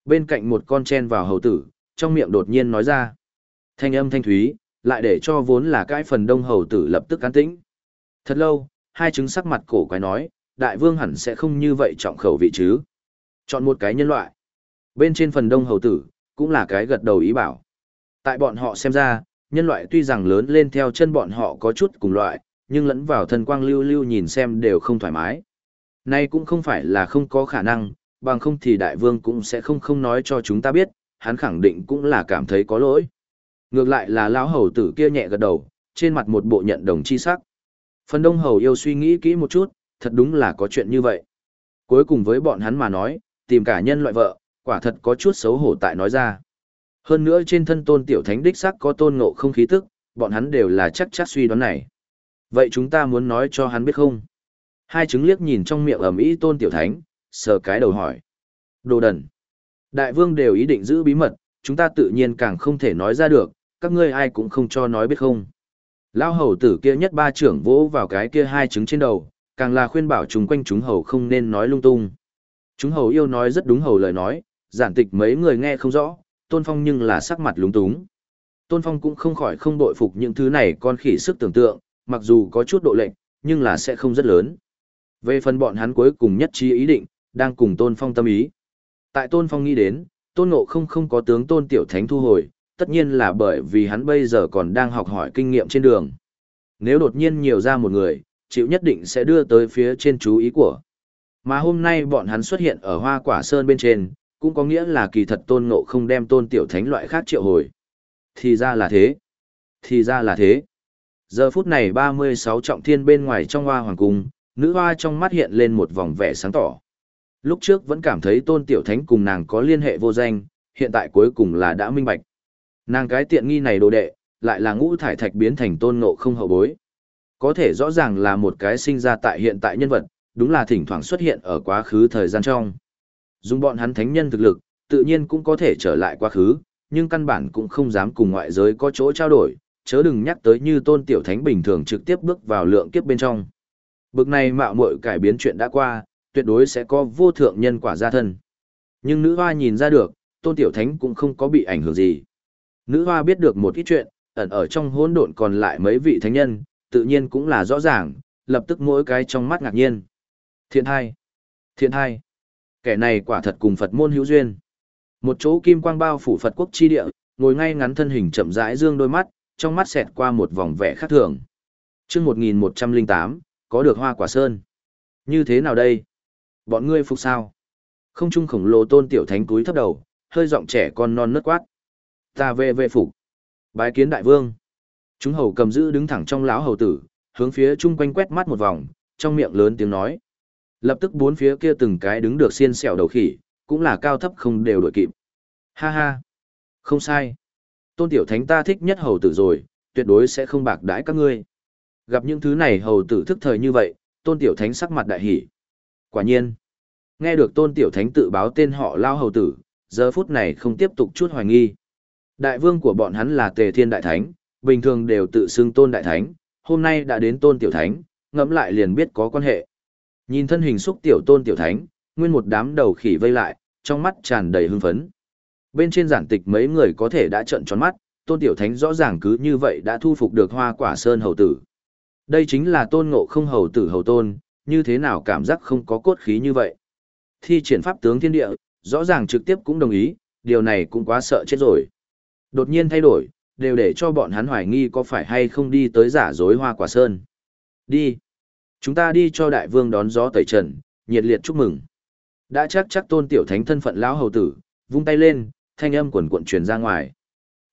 bên cạnh một con chen vào hầu tử, trong miệng đột nhiên nói ra. Thanh âm thanh thúy, lại để cho vốn là cái phần đông hầu tử lập tức cán tĩnh. Thật lâu, hai chứng sắc mặt cổ quái nói, đại vương hẳn sẽ không như vậy trọng khẩu vị chứ. Chọn một cái nhân loại. Bên trên phần đông hầu tử, cũng là cái gật đầu ý bảo. Tại bọn họ xem ra, nhân loại tuy rằng lớn lên theo chân bọn họ có chút cùng loại, nhưng lẫn vào thân quang lưu lưu nhìn xem đều không thoải mái. Nay cũng không phải là không có khả năng, bằng không thì đại vương cũng sẽ không không nói cho chúng ta biết, hắn khẳng định cũng là cảm thấy có lỗi. Ngược lại là lão hầu tử kia nhẹ gật đầu, trên mặt một bộ nhận đồng chi sắc. Phần đông hầu yêu suy nghĩ kỹ một chút, thật đúng là có chuyện như vậy. Cuối cùng với bọn hắn mà nói, tìm cả nhân loại vợ, quả thật có chút xấu hổ tại nói ra. Hơn nữa trên thân tôn tiểu thánh đích sắc có tôn ngộ không khí tức, bọn hắn đều là chắc chắc suy đoán này. Vậy chúng ta muốn nói cho hắn biết không? Hai trứng liếc nhìn trong miệng ẩm ý tôn tiểu thánh, sờ cái đầu hỏi. Đồ đần. Đại vương đều ý định giữ bí mật, chúng ta tự nhiên càng không thể nói ra được, các ngươi ai cũng không cho nói biết không. Lao hầu tử kia nhất ba trưởng vỗ vào cái kia hai trứng trên đầu, càng là khuyên bảo chúng quanh chúng hầu không nên nói lung tung. Chúng hầu yêu nói rất đúng hầu lời nói, giản tịch mấy người nghe không rõ, tôn phong nhưng là sắc mặt lúng túng. Tôn phong cũng không khỏi không bội phục những thứ này con khỉ sức tưởng tượng, mặc dù có chút độ lệnh, nhưng là sẽ không rất lớn. Về phần bọn hắn cuối cùng nhất trí ý định, đang cùng tôn phong tâm ý. Tại tôn phong nghĩ đến, tôn ngộ không không có tướng tôn tiểu thánh thu hồi, tất nhiên là bởi vì hắn bây giờ còn đang học hỏi kinh nghiệm trên đường. Nếu đột nhiên nhiều ra một người, chịu nhất định sẽ đưa tới phía trên chú ý của. Mà hôm nay bọn hắn xuất hiện ở hoa quả sơn bên trên, cũng có nghĩa là kỳ thật tôn ngộ không đem tôn tiểu thánh loại khác triệu hồi. Thì ra là thế. Thì ra là thế. Giờ phút này 36 trọng thiên bên ngoài trong hoa hoàng cung, nữ hoa trong mắt hiện lên một vòng vẻ sáng tỏ. Lúc trước vẫn cảm thấy tôn tiểu thánh cùng nàng có liên hệ vô danh, hiện tại cuối cùng là đã minh bạch. Nàng cái tiện nghi này đồ đệ, lại là ngũ thải thạch biến thành tôn ngộ không hậu bối. Có thể rõ ràng là một cái sinh ra tại hiện tại nhân vật, đúng là thỉnh thoảng xuất hiện ở quá khứ thời gian trong. Dùng bọn hắn thánh nhân thực lực, tự nhiên cũng có thể trở lại quá khứ, nhưng căn bản cũng không dám cùng ngoại giới có chỗ trao đổi, chớ đừng nhắc tới như tôn tiểu thánh bình thường trực tiếp bước vào lượng kiếp bên trong. Bực này mạo muội cải biến chuyện đã qua, tuyệt đối sẽ có vô thượng nhân quả gia thân. Nhưng nữ hoa nhìn ra được, tôn tiểu thánh cũng không có bị ảnh hưởng gì. Nữ hoa biết được một ít chuyện, ẩn ở trong hỗn độn còn lại mấy vị thánh nhân, tự nhiên cũng là rõ ràng, lập tức mỗi cái trong mắt ngạc nhiên. Thiện hai, thiện hai, kẻ này quả thật cùng Phật môn hữu duyên. Một chỗ kim quang bao phủ Phật quốc chi địa, ngồi ngay ngắn thân hình chậm rãi dương đôi mắt, trong mắt xẹt qua một vòng vẻ khác thường. Chương 1108, có được hoa quả sơn. Như thế nào đây? Bọn ngươi phục sao? Không trung khổng lồ tôn tiểu thánh cúi thấp đầu, hơi giọng trẻ con non nớt quát. Ta về về phục. Bái kiến đại vương. Chúng hầu cầm giữ đứng thẳng trong lão hầu tử, hướng phía chung quanh quét mắt một vòng, trong miệng lớn tiếng nói. Lập tức bốn phía kia từng cái đứng được xiên xẻo đầu khỉ, cũng là cao thấp không đều đội kịp. Ha ha. Không sai. Tôn tiểu thánh ta thích nhất hầu tử rồi, tuyệt đối sẽ không bạc đãi các ngươi. Gặp những thứ này hầu tử thức thời như vậy, tôn tiểu thánh sắc mặt đại hỉ. Quả nhiên. Nghe được tôn tiểu thánh tự báo tên họ lao hầu tử, giờ phút này không tiếp tục chút hoài nghi. Đại vương của bọn hắn là tề thiên đại thánh, bình thường đều tự xưng tôn đại thánh, hôm nay đã đến tôn tiểu thánh, ngẫm lại liền biết có quan hệ. Nhìn thân hình xúc tiểu tôn tiểu thánh, nguyên một đám đầu khỉ vây lại, trong mắt tràn đầy hưng phấn. Bên trên giản tịch mấy người có thể đã trợn tròn mắt, tôn tiểu thánh rõ ràng cứ như vậy đã thu phục được hoa quả sơn hầu tử. Đây chính là tôn ngộ không hầu tử hầu tôn, như thế nào cảm giác không có cốt khí như vậy. Thi triển pháp tướng thiên địa, rõ ràng trực tiếp cũng đồng ý, điều này cũng quá sợ chết rồi. Đột nhiên thay đổi, đều để cho bọn hắn hoài nghi có phải hay không đi tới giả dối hoa quả sơn. Đi. Chúng ta đi cho đại vương đón gió tẩy trần, nhiệt liệt chúc mừng. Đã chắc chắc tôn tiểu thánh thân phận lão hầu tử, vung tay lên, thanh âm quần cuộn truyền ra ngoài.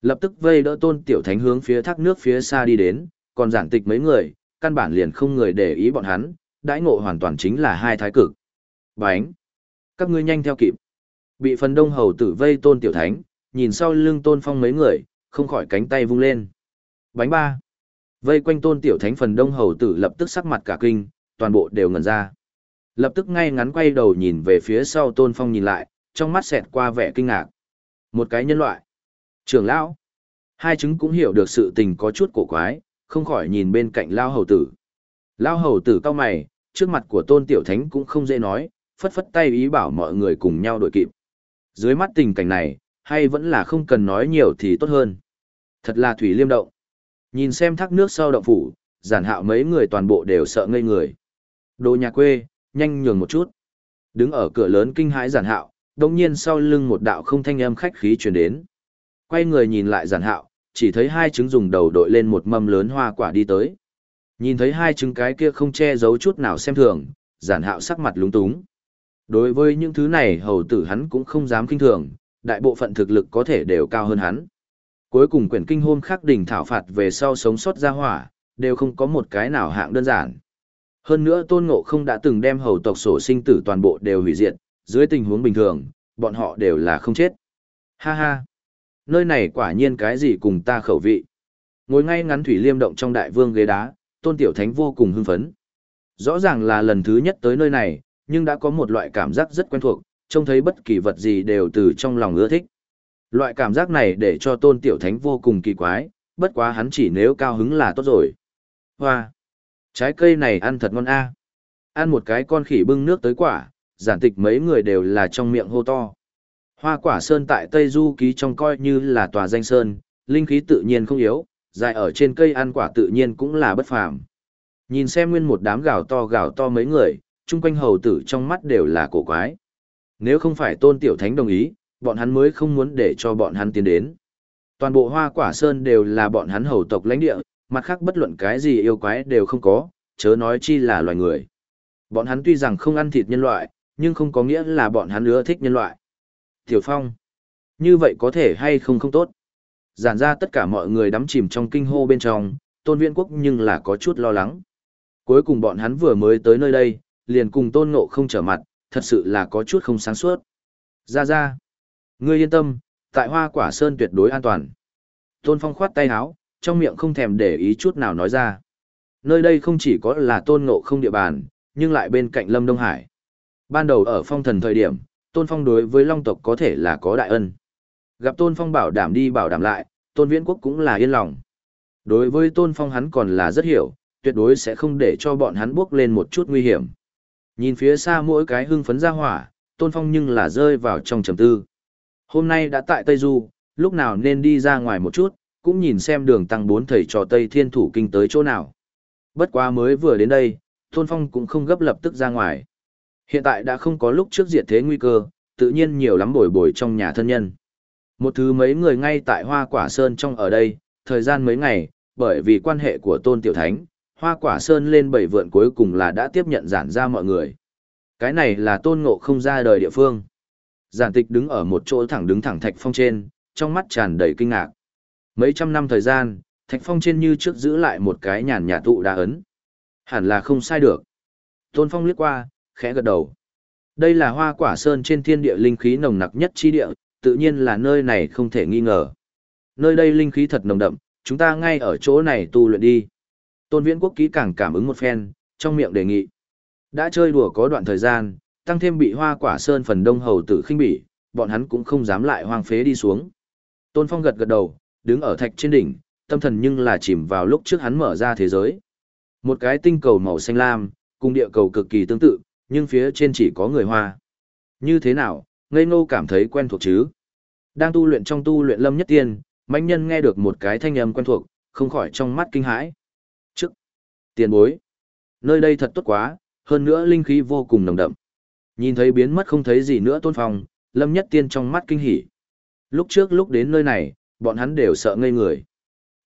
Lập tức vây đỡ tôn tiểu thánh hướng phía thác nước phía xa đi đến, còn giản tịch mấy người, căn bản liền không người để ý bọn hắn, đãi ngộ hoàn toàn chính là hai thái cực. Bánh! Các ngươi nhanh theo kịp. Bị phần đông hầu tử vây tôn tiểu thánh, nhìn sau lưng tôn phong mấy người, không khỏi cánh tay vung lên. Bánh ba! Vây quanh tôn tiểu thánh phần đông hầu tử lập tức sắc mặt cả kinh, toàn bộ đều ngẩn ra. Lập tức ngay ngắn quay đầu nhìn về phía sau tôn phong nhìn lại, trong mắt xẹt qua vẻ kinh ngạc. Một cái nhân loại. Trưởng lão. Hai chứng cũng hiểu được sự tình có chút cổ quái, không khỏi nhìn bên cạnh lao hầu tử. Lao hầu tử cao mày, trước mặt của tôn tiểu thánh cũng không dễ nói, phất phất tay ý bảo mọi người cùng nhau đội kịp. Dưới mắt tình cảnh này, hay vẫn là không cần nói nhiều thì tốt hơn. Thật là thủy liêm động. Nhìn xem thác nước sau động phủ, giản hạo mấy người toàn bộ đều sợ ngây người. Đồ nhà quê, nhanh nhường một chút. Đứng ở cửa lớn kinh hãi giản hạo, đồng nhiên sau lưng một đạo không thanh âm khách khí truyền đến. Quay người nhìn lại giản hạo, chỉ thấy hai trứng dùng đầu đội lên một mâm lớn hoa quả đi tới. Nhìn thấy hai trứng cái kia không che giấu chút nào xem thường, giản hạo sắc mặt lúng túng. Đối với những thứ này hầu tử hắn cũng không dám kinh thường, đại bộ phận thực lực có thể đều cao hơn hắn. Cuối cùng quyển kinh hôm khắc đỉnh thảo phạt về sau sống sót ra hỏa, đều không có một cái nào hạng đơn giản. Hơn nữa tôn ngộ không đã từng đem hầu tộc sổ sinh tử toàn bộ đều hủy diệt, dưới tình huống bình thường, bọn họ đều là không chết. Ha ha! Nơi này quả nhiên cái gì cùng ta khẩu vị. Ngồi ngay ngắn thủy liêm động trong đại vương ghế đá, tôn tiểu thánh vô cùng hưng phấn. Rõ ràng là lần thứ nhất tới nơi này, nhưng đã có một loại cảm giác rất quen thuộc, trông thấy bất kỳ vật gì đều từ trong lòng ưa thích. Loại cảm giác này để cho tôn tiểu thánh vô cùng kỳ quái, bất quá hắn chỉ nếu cao hứng là tốt rồi. Hoa! Trái cây này ăn thật ngon a. Ăn một cái con khỉ bưng nước tới quả, giản tịch mấy người đều là trong miệng hô to. Hoa quả sơn tại Tây Du ký trong coi như là tòa danh sơn, linh khí tự nhiên không yếu, dài ở trên cây ăn quả tự nhiên cũng là bất phàm. Nhìn xem nguyên một đám gào to gào to mấy người, chung quanh hầu tử trong mắt đều là cổ quái. Nếu không phải tôn tiểu thánh đồng ý, bọn hắn mới không muốn để cho bọn hắn tiến đến. Toàn bộ hoa quả sơn đều là bọn hắn hầu tộc lãnh địa, mặt khác bất luận cái gì yêu quái đều không có, chớ nói chi là loài người. Bọn hắn tuy rằng không ăn thịt nhân loại, nhưng không có nghĩa là bọn hắn ưa thích nhân loại. Tiểu Phong, như vậy có thể hay không không tốt. Giản ra tất cả mọi người đắm chìm trong kinh hô bên trong, tôn viễn quốc nhưng là có chút lo lắng. Cuối cùng bọn hắn vừa mới tới nơi đây, liền cùng tôn ngộ không trở mặt, thật sự là có chút không sáng suốt. Ra ra, ngươi yên tâm, tại hoa quả sơn tuyệt đối an toàn. Tôn phong khoát tay áo, trong miệng không thèm để ý chút nào nói ra. Nơi đây không chỉ có là tôn ngộ không địa bàn, nhưng lại bên cạnh Lâm Đông Hải. Ban đầu ở phong thần thời điểm, tôn phong đối với long tộc có thể là có đại ân. Gặp tôn phong bảo đảm đi bảo đảm lại, tôn viễn quốc cũng là yên lòng. Đối với tôn phong hắn còn là rất hiểu, tuyệt đối sẽ không để cho bọn hắn bước lên một chút nguy hiểm. Nhìn phía xa mỗi cái hưng phấn ra hỏa, tôn phong nhưng là rơi vào trong trầm tư. Hôm nay đã tại Tây Du, lúc nào nên đi ra ngoài một chút, cũng nhìn xem đường tăng bốn thầy trò Tây Thiên Thủ Kinh tới chỗ nào. Bất quá mới vừa đến đây, Tôn Phong cũng không gấp lập tức ra ngoài. Hiện tại đã không có lúc trước diệt thế nguy cơ, tự nhiên nhiều lắm bồi bồi trong nhà thân nhân. Một thứ mấy người ngay tại Hoa Quả Sơn trong ở đây, thời gian mấy ngày, bởi vì quan hệ của Tôn Tiểu Thánh, Hoa Quả Sơn lên bảy vượn cuối cùng là đã tiếp nhận giản ra mọi người. Cái này là Tôn Ngộ không ra đời địa phương. Giản tịch đứng ở một chỗ thẳng đứng thẳng thạch phong trên, trong mắt tràn đầy kinh ngạc. Mấy trăm năm thời gian, thạch phong trên như trước giữ lại một cái nhàn nhà tụ đá ấn. Hẳn là không sai được. Tôn Phong liếc qua, khẽ gật đầu. Đây là hoa quả sơn trên thiên địa linh khí nồng nặc nhất chi địa, tự nhiên là nơi này không thể nghi ngờ. Nơi đây linh khí thật nồng đậm, chúng ta ngay ở chỗ này tu luyện đi. Tôn Viễn Quốc kỹ càng cảm ứng một phen, trong miệng đề nghị. Đã chơi đùa có đoạn thời gian, tăng thêm bị hoa quả sơn phần đông hầu tử khinh bỉ, bọn hắn cũng không dám lại hoang phế đi xuống. Tôn Phong gật gật đầu, đứng ở thạch trên đỉnh, tâm thần nhưng là chìm vào lúc trước hắn mở ra thế giới. Một cái tinh cầu màu xanh lam, cùng địa cầu cực kỳ tương tự, nhưng phía trên chỉ có người hoa. Như thế nào, ngây ngô cảm thấy quen thuộc chứ? Đang tu luyện trong tu luyện lâm nhất tiên, mãnh nhân nghe được một cái thanh âm quen thuộc, không khỏi trong mắt kinh hãi. Trước, tiền bối, nơi đây thật tốt quá, hơn nữa linh khí vô cùng nồng đậm. Nhìn thấy biến mất không thấy gì nữa tôn phong, lâm nhất tiên trong mắt kinh hỉ. Lúc trước lúc đến nơi này, bọn hắn đều sợ ngây người.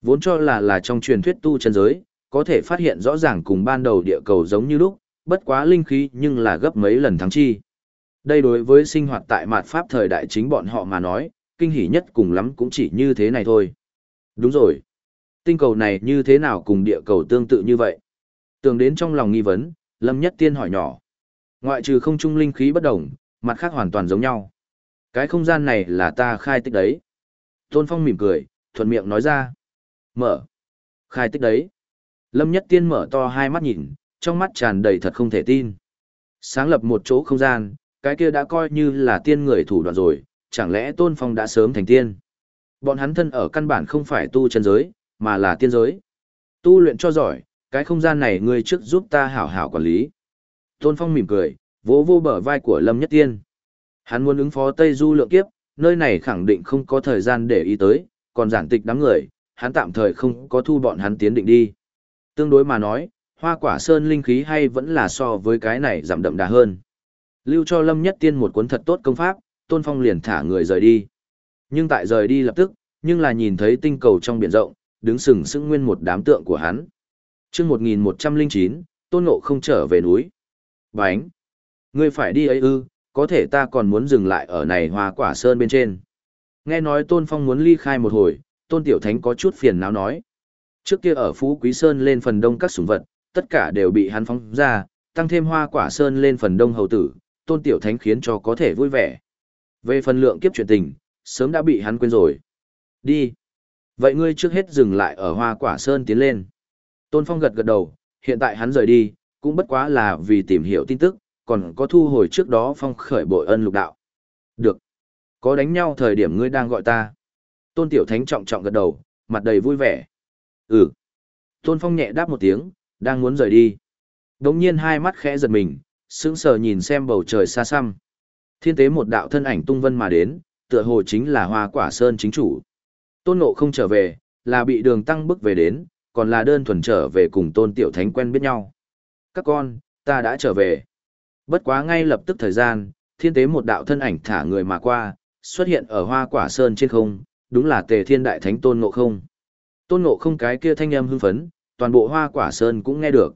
Vốn cho là là trong truyền thuyết tu chân giới, có thể phát hiện rõ ràng cùng ban đầu địa cầu giống như lúc, bất quá linh khí nhưng là gấp mấy lần thắng chi. Đây đối với sinh hoạt tại mạt pháp thời đại chính bọn họ mà nói, kinh hỉ nhất cùng lắm cũng chỉ như thế này thôi. Đúng rồi. Tinh cầu này như thế nào cùng địa cầu tương tự như vậy? Tưởng đến trong lòng nghi vấn, Lâm Nhất Tiên hỏi nhỏ. Ngoại trừ không trung linh khí bất đồng, mặt khác hoàn toàn giống nhau. Cái không gian này là ta khai tích đấy. Tôn Phong mỉm cười, thuận miệng nói ra. Mở. Khai tích đấy. Lâm Nhất Tiên mở to hai mắt nhìn, trong mắt tràn đầy thật không thể tin. Sáng lập một chỗ không gian, cái kia đã coi như là tiên người thủ đoạn rồi, chẳng lẽ Tôn Phong đã sớm thành tiên? Bọn hắn thân ở căn bản không phải tu chân giới, mà là tiên giới. Tu luyện cho giỏi, cái không gian này ngươi trước giúp ta hảo hảo quản lý. Tôn Phong mỉm cười, vỗ vô bờ vai của Lâm Nhất Tiên. Hắn muốn ứng phó Tây Du lượng kiếp, nơi này khẳng định không có thời gian để ý tới, còn giản tịch đám người, hắn tạm thời không có thu bọn hắn tiến định đi. Tương đối mà nói, hoa quả sơn linh khí hay vẫn là so với cái này giảm đậm đà hơn. Lưu cho Lâm Nhất Tiên một cuốn thật tốt công pháp, Tôn Phong liền thả người rời đi. Nhưng tại rời đi lập tức, nhưng là nhìn thấy tinh cầu trong biển rộng, đứng sừng sững nguyên một đám tượng của hắn. chương 1109, Tôn Ngộ không trở về núi. Bánh! Ngươi phải đi ấy ư, có thể ta còn muốn dừng lại ở này hoa quả sơn bên trên. Nghe nói Tôn Phong muốn ly khai một hồi, tôn tiểu thánh có chút phiền não nói. Trước kia ở Phú Quý Sơn lên phần đông các sủng vật, tất cả đều bị hắn phóng ra, tăng thêm hoa quả sơn lên phần đông hầu tử, tôn tiểu thánh khiến cho có thể vui vẻ. Về phần lượng kiếp chuyện tình, sớm đã bị hắn quên rồi. Đi. Vậy ngươi trước hết dừng lại ở hoa quả sơn tiến lên. Tôn Phong gật gật đầu, hiện tại hắn rời đi, cũng bất quá là vì tìm hiểu tin tức, còn có thu hồi trước đó Phong khởi bội ân lục đạo. Được. Có đánh nhau thời điểm ngươi đang gọi ta. Tôn Tiểu Thánh trọng trọng gật đầu, mặt đầy vui vẻ. Ừ. Tôn Phong nhẹ đáp một tiếng, đang muốn rời đi. Đống nhiên hai mắt khẽ giật mình, sững sờ nhìn xem bầu trời xa xăm. Thiên tế một đạo thân ảnh tung vân mà đến, tựa hồ chính là hoa quả sơn chính chủ. Tôn Ngộ không trở về, là bị đường tăng bức về đến, còn là đơn thuần trở về cùng tôn tiểu thánh quen biết nhau. Các con, ta đã trở về. Bất quá ngay lập tức thời gian, thiên tế một đạo thân ảnh thả người mà qua, xuất hiện ở hoa quả sơn trên không, đúng là tề thiên đại thánh tôn ngộ không. Tôn ngộ không cái kia thanh âm hưng phấn, toàn bộ hoa quả sơn cũng nghe được.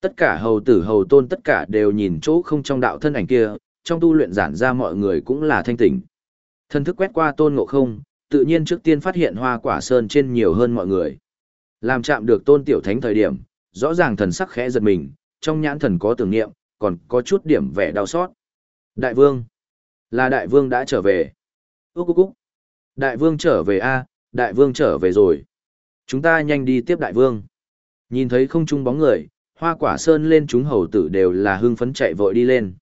Tất cả hầu tử hầu tôn tất cả đều nhìn chỗ không trong đạo thân ảnh kia, trong tu luyện giản ra mọi người cũng là thanh tỉnh. Thân thức quét qua tôn ngộ không, tự nhiên trước tiên phát hiện hoa quả sơn trên nhiều hơn mọi người. Làm chạm được tôn tiểu thánh thời điểm, rõ ràng thần sắc khẽ giật mình, trong nhãn thần có tưởng niệm, còn có chút điểm vẻ đau xót. Đại vương, là đại vương đã trở về. Úc úc úc. Đại vương trở về a, đại vương trở về rồi. Chúng ta nhanh đi tiếp đại vương. Nhìn thấy không trung bóng người, hoa quả sơn lên chúng hầu tử đều là hưng phấn chạy vội đi lên.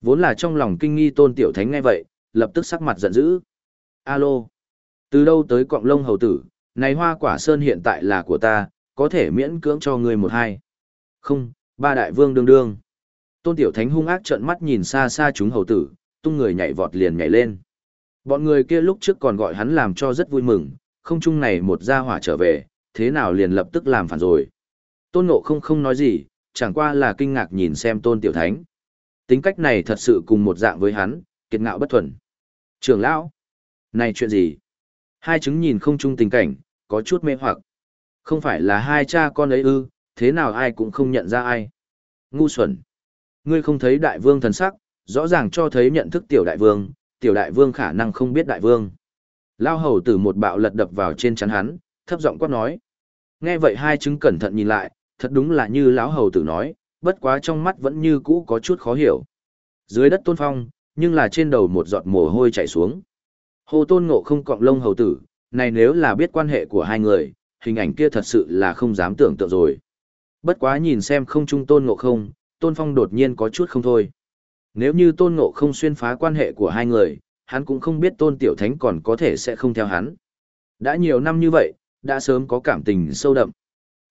Vốn là trong lòng kinh nghi tôn tiểu thánh ngay vậy, lập tức sắc mặt giận dữ. Alo. Từ đâu tới cọng lông hầu tử, này hoa quả sơn hiện tại là của ta, có thể miễn cưỡng cho ngươi một hai. Không, ba đại vương đương đương. Tôn tiểu thánh hung ác trợn mắt nhìn xa xa chúng hầu tử, tung người nhảy vọt liền nhảy lên. Bọn người kia lúc trước còn gọi hắn làm cho rất vui mừng, không chung này một gia hỏa trở về, thế nào liền lập tức làm phản rồi. Tôn nộ không không nói gì, chẳng qua là kinh ngạc nhìn xem tôn tiểu thánh. Tính cách này thật sự cùng một dạng với hắn, kiệt ngạo bất thuần. Trường lão, này chuyện gì? Hai chứng nhìn không chung tình cảnh, có chút mê hoặc. Không phải là hai cha con ấy ư, thế nào ai cũng không nhận ra ai. Ngu xuẩn. Ngươi không thấy đại vương thần sắc, rõ ràng cho thấy nhận thức tiểu đại vương, tiểu đại vương khả năng không biết đại vương. Lao hầu tử một bạo lật đập vào trên chắn hắn, thấp giọng quát nói. Nghe vậy hai chứng cẩn thận nhìn lại, thật đúng là như lão hầu tử nói, bất quá trong mắt vẫn như cũ có chút khó hiểu. Dưới đất tôn phong, nhưng là trên đầu một giọt mồ hôi chảy xuống. Hồ tôn ngộ không cọng lông hầu tử, này nếu là biết quan hệ của hai người, hình ảnh kia thật sự là không dám tưởng tượng rồi. Bất quá nhìn xem không trung tôn ngộ không, tôn phong đột nhiên có chút không thôi. Nếu như tôn ngộ không xuyên phá quan hệ của hai người, hắn cũng không biết tôn tiểu thánh còn có thể sẽ không theo hắn. Đã nhiều năm như vậy, đã sớm có cảm tình sâu đậm.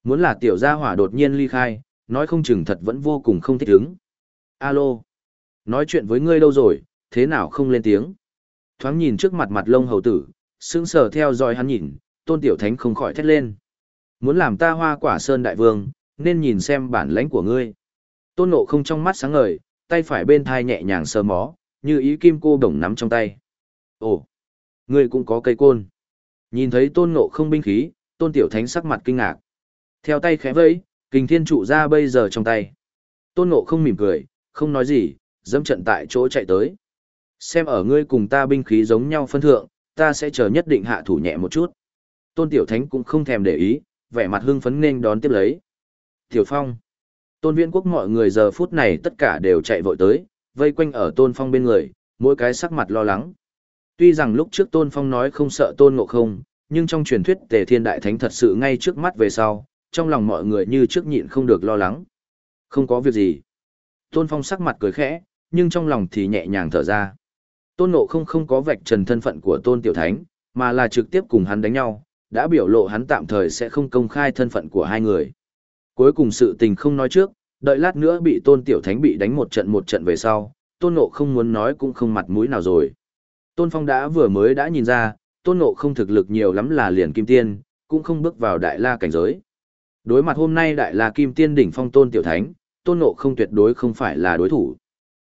Muốn là tiểu gia hỏa đột nhiên ly khai, nói không chừng thật vẫn vô cùng không thích ứng. Alo, nói chuyện với ngươi đâu rồi, thế nào không lên tiếng? Thoáng nhìn trước mặt mặt lông hầu tử, sững sờ theo dõi hắn nhìn, tôn tiểu thánh không khỏi thét lên. Muốn làm ta hoa quả sơn đại vương, nên nhìn xem bản lãnh của ngươi. Tôn nộ không trong mắt sáng ngời, tay phải bên thai nhẹ nhàng sờ mó, như ý kim cô đồng nắm trong tay. Ồ, ngươi cũng có cây côn. Nhìn thấy tôn nộ không binh khí, tôn tiểu thánh sắc mặt kinh ngạc. Theo tay khẽ vẫy, kình thiên trụ ra bây giờ trong tay. Tôn nộ không mỉm cười, không nói gì, dẫm trận tại chỗ chạy tới. Xem ở ngươi cùng ta binh khí giống nhau phân thượng, ta sẽ chờ nhất định hạ thủ nhẹ một chút. Tôn Tiểu Thánh cũng không thèm để ý, vẻ mặt hưng phấn nên đón tiếp lấy. Tiểu Phong. Tôn Viễn Quốc mọi người giờ phút này tất cả đều chạy vội tới, vây quanh ở Tôn Phong bên người, mỗi cái sắc mặt lo lắng. Tuy rằng lúc trước Tôn Phong nói không sợ Tôn Ngộ Không, nhưng trong truyền thuyết Tề Thiên Đại Thánh thật sự ngay trước mắt về sau, trong lòng mọi người như trước nhịn không được lo lắng. Không có việc gì. Tôn Phong sắc mặt cười khẽ, nhưng trong lòng thì nhẹ nhàng thở ra. Tôn Ngộ không không có vạch trần thân phận của Tôn Tiểu Thánh, mà là trực tiếp cùng hắn đánh nhau, đã biểu lộ hắn tạm thời sẽ không công khai thân phận của hai người. Cuối cùng sự tình không nói trước, đợi lát nữa bị Tôn Tiểu Thánh bị đánh một trận một trận về sau, Tôn Ngộ không muốn nói cũng không mặt mũi nào rồi. Tôn Phong đã vừa mới đã nhìn ra, Tôn Ngộ không thực lực nhiều lắm là liền kim tiên, cũng không bước vào đại la cảnh giới. Đối mặt hôm nay đại la kim tiên đỉnh phong Tôn Tiểu Thánh, Tôn Ngộ không tuyệt đối không phải là đối thủ.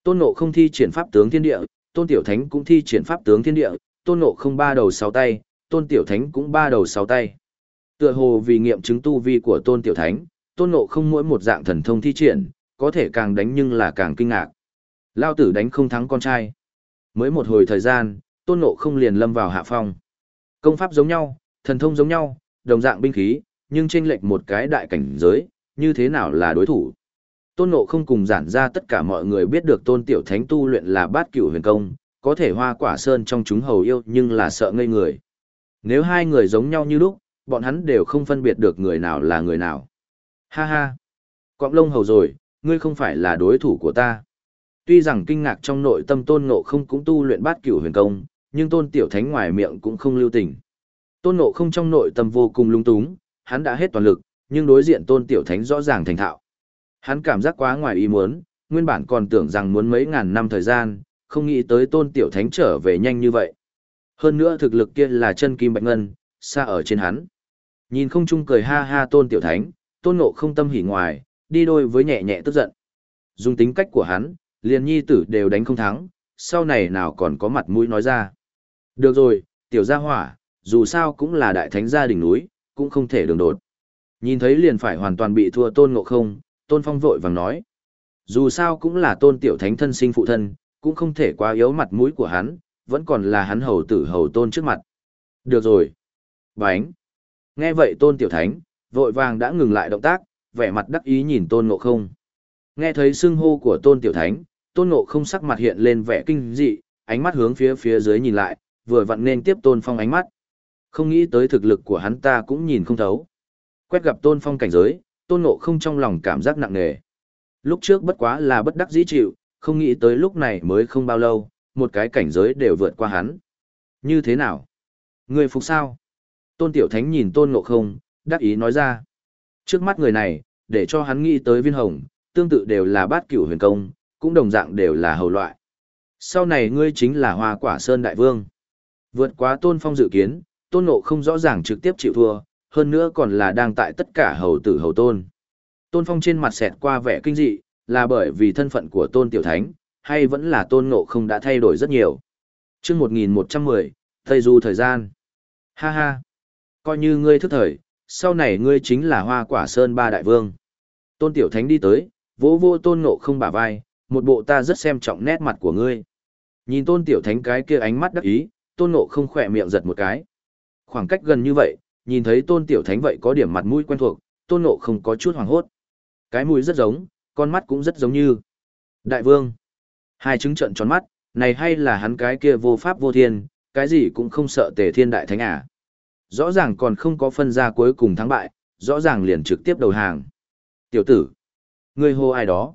Tôn Ngộ không thi triển pháp tướng thiên địa, tôn tiểu thánh cũng thi triển pháp tướng thiên địa, tôn nộ không ba đầu sáu tay, tôn tiểu thánh cũng ba đầu sáu tay. Tựa hồ vì nghiệm chứng tu vi của tôn tiểu thánh, tôn nộ không mỗi một dạng thần thông thi triển, có thể càng đánh nhưng là càng kinh ngạc. Lao tử đánh không thắng con trai. Mới một hồi thời gian, tôn nộ không liền lâm vào hạ phong. Công pháp giống nhau, Thần thông giống nhau, đồng dạng binh khí, nhưng chênh lệch một cái đại cảnh giới, như thế nào là đối thủ. Tôn Ngộ không cùng giản ra tất cả mọi người biết được Tôn Tiểu Thánh tu luyện là bát cửu huyền công, có thể hoa quả sơn trong chúng hầu yêu nhưng là sợ ngây người. Nếu hai người giống nhau như lúc, bọn hắn đều không phân biệt được người nào là người nào. Ha ha! Cọng lông hầu rồi, ngươi không phải là đối thủ của ta. Tuy rằng kinh ngạc trong nội tâm Tôn Ngộ không cũng tu luyện bát cửu huyền công, nhưng Tôn Tiểu Thánh ngoài miệng cũng không lưu tình. Tôn Ngộ không trong nội tâm vô cùng lung túng, hắn đã hết toàn lực, nhưng đối diện Tôn Tiểu Thánh rõ ràng thành thạo. Hắn cảm giác quá ngoài ý muốn, nguyên bản còn tưởng rằng muốn mấy ngàn năm thời gian, không nghĩ tới Tôn Tiểu Thánh trở về nhanh như vậy. Hơn nữa thực lực kia là chân kim bạch ngân, xa ở trên hắn. Nhìn không chung cười ha ha Tôn Tiểu Thánh, Tôn Ngộ không tâm hỉ ngoài, đi đôi với nhẹ nhẹ tức giận. Dùng tính cách của hắn, liền nhi tử đều đánh không thắng, sau này nào còn có mặt mũi nói ra. Được rồi, tiểu gia hỏa, dù sao cũng là đại thánh gia đỉnh núi, cũng không thể đường đột. Nhìn thấy liền phải hoàn toàn bị thua tôn ngộ không, tôn phong vội vàng nói. Dù sao cũng là tôn tiểu thánh thân sinh phụ thân, cũng không thể quá yếu mặt mũi của hắn, vẫn còn là hắn hầu tử hầu tôn trước mặt. Được rồi. Bánh. Nghe vậy tôn tiểu thánh, vội vàng đã ngừng lại động tác, vẻ mặt đắc ý nhìn tôn ngộ không. Nghe thấy xưng hô của tôn tiểu thánh, tôn ngộ không sắc mặt hiện lên vẻ kinh dị, ánh mắt hướng phía phía dưới nhìn lại, vừa vặn nên tiếp tôn phong ánh mắt. Không nghĩ tới thực lực của hắn ta cũng nhìn không thấu. Quét gặp tôn phong cảnh giới, tôn ngộ không trong lòng cảm giác nặng nề. Lúc trước bất quá là bất đắc dĩ chịu, không nghĩ tới lúc này mới không bao lâu, một cái cảnh giới đều vượt qua hắn. Như thế nào? Người phục sao? Tôn tiểu thánh nhìn tôn ngộ không, đắc ý nói ra. Trước mắt người này, để cho hắn nghĩ tới viên hồng, tương tự đều là bát cửu huyền công, cũng đồng dạng đều là hầu loại. Sau này ngươi chính là hoa quả sơn đại vương. Vượt quá tôn phong dự kiến, tôn ngộ không rõ ràng trực tiếp chịu thua, hơn nữa còn là đang tại tất cả hầu tử hầu tôn. Tôn phong trên mặt xẹt qua vẻ kinh dị, là bởi vì thân phận của tôn tiểu thánh, hay vẫn là tôn ngộ không đã thay đổi rất nhiều. Trước 1110, Tây Du thời gian. Ha ha, coi như ngươi thức thời, sau này ngươi chính là hoa quả sơn ba đại vương. Tôn tiểu thánh đi tới, vỗ vô tôn ngộ không bả vai, một bộ ta rất xem trọng nét mặt của ngươi. Nhìn tôn tiểu thánh cái kia ánh mắt đắc ý, tôn ngộ không khỏe miệng giật một cái. Khoảng cách gần như vậy, nhìn thấy tôn tiểu thánh vậy có điểm mặt mũi quen thuộc, tôn ngộ không có chút hoàng hốt. Cái mũi rất giống, con mắt cũng rất giống như. Đại vương. Hai chứng trận tròn mắt, này hay là hắn cái kia vô pháp vô thiên, cái gì cũng không sợ tề thiên đại thánh à. Rõ ràng còn không có phân ra cuối cùng thắng bại, rõ ràng liền trực tiếp đầu hàng. Tiểu tử. Ngươi hô ai đó.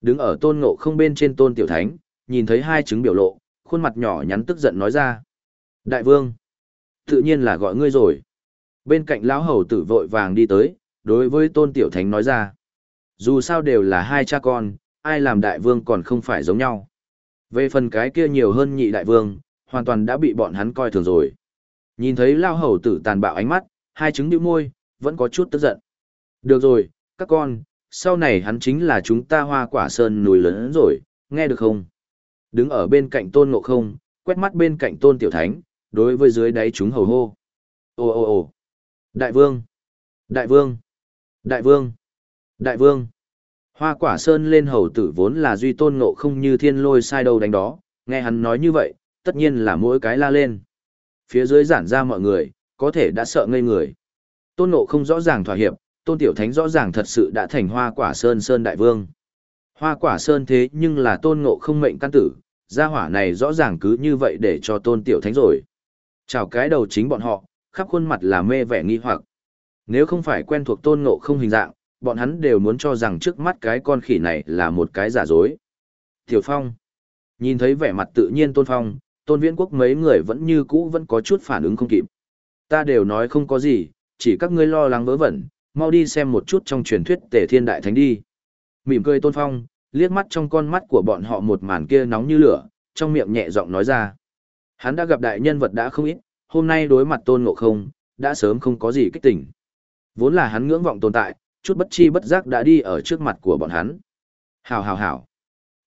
Đứng ở tôn ngộ không bên trên tôn tiểu thánh, nhìn thấy hai chứng biểu lộ, khuôn mặt nhỏ nhắn tức giận nói ra. Đại vương. Tự nhiên là gọi ngươi rồi. Bên cạnh lão hầu tử vội vàng đi tới, đối với tôn tiểu thánh nói ra. Dù sao đều là hai cha con, ai làm đại vương còn không phải giống nhau. Về phần cái kia nhiều hơn nhị đại vương, hoàn toàn đã bị bọn hắn coi thường rồi. Nhìn thấy lao hầu tử tàn bạo ánh mắt, hai trứng nhíu môi, vẫn có chút tức giận. Được rồi, các con, sau này hắn chính là chúng ta hoa quả sơn núi lớn rồi, nghe được không? Đứng ở bên cạnh tôn ngộ không, quét mắt bên cạnh tôn tiểu thánh, đối với dưới đáy chúng hầu hô. Ồ ồ ồ! Đại vương! Đại vương! Đại vương! Đại vương! Hoa quả sơn lên hầu tử vốn là duy tôn ngộ không như thiên lôi sai đâu đánh đó, nghe hắn nói như vậy, tất nhiên là mỗi cái la lên. Phía dưới giản ra mọi người, có thể đã sợ ngây người. Tôn ngộ không rõ ràng thỏa hiệp, tôn tiểu thánh rõ ràng thật sự đã thành hoa quả sơn sơn đại vương. Hoa quả sơn thế nhưng là tôn ngộ không mệnh căn tử, gia hỏa này rõ ràng cứ như vậy để cho tôn tiểu thánh rồi. Chào cái đầu chính bọn họ, khắp khuôn mặt là mê vẻ nghi hoặc. Nếu không phải quen thuộc tôn ngộ không hình dạng, bọn hắn đều muốn cho rằng trước mắt cái con khỉ này là một cái giả dối. Tiểu Phong. Nhìn thấy vẻ mặt tự nhiên tôn phong, tôn viễn quốc mấy người vẫn như cũ vẫn có chút phản ứng không kịp. Ta đều nói không có gì, chỉ các ngươi lo lắng vớ vẩn, mau đi xem một chút trong truyền thuyết tể thiên đại thánh đi. Mỉm cười tôn phong, liếc mắt trong con mắt của bọn họ một màn kia nóng như lửa, trong miệng nhẹ giọng nói ra. Hắn đã gặp đại nhân vật đã không ít, hôm nay đối mặt tôn ngộ không, đã sớm không có gì kích tỉnh. Vốn là hắn ngưỡng vọng tồn tại, chút bất chi bất giác đã đi ở trước mặt của bọn hắn. Hảo hảo hảo.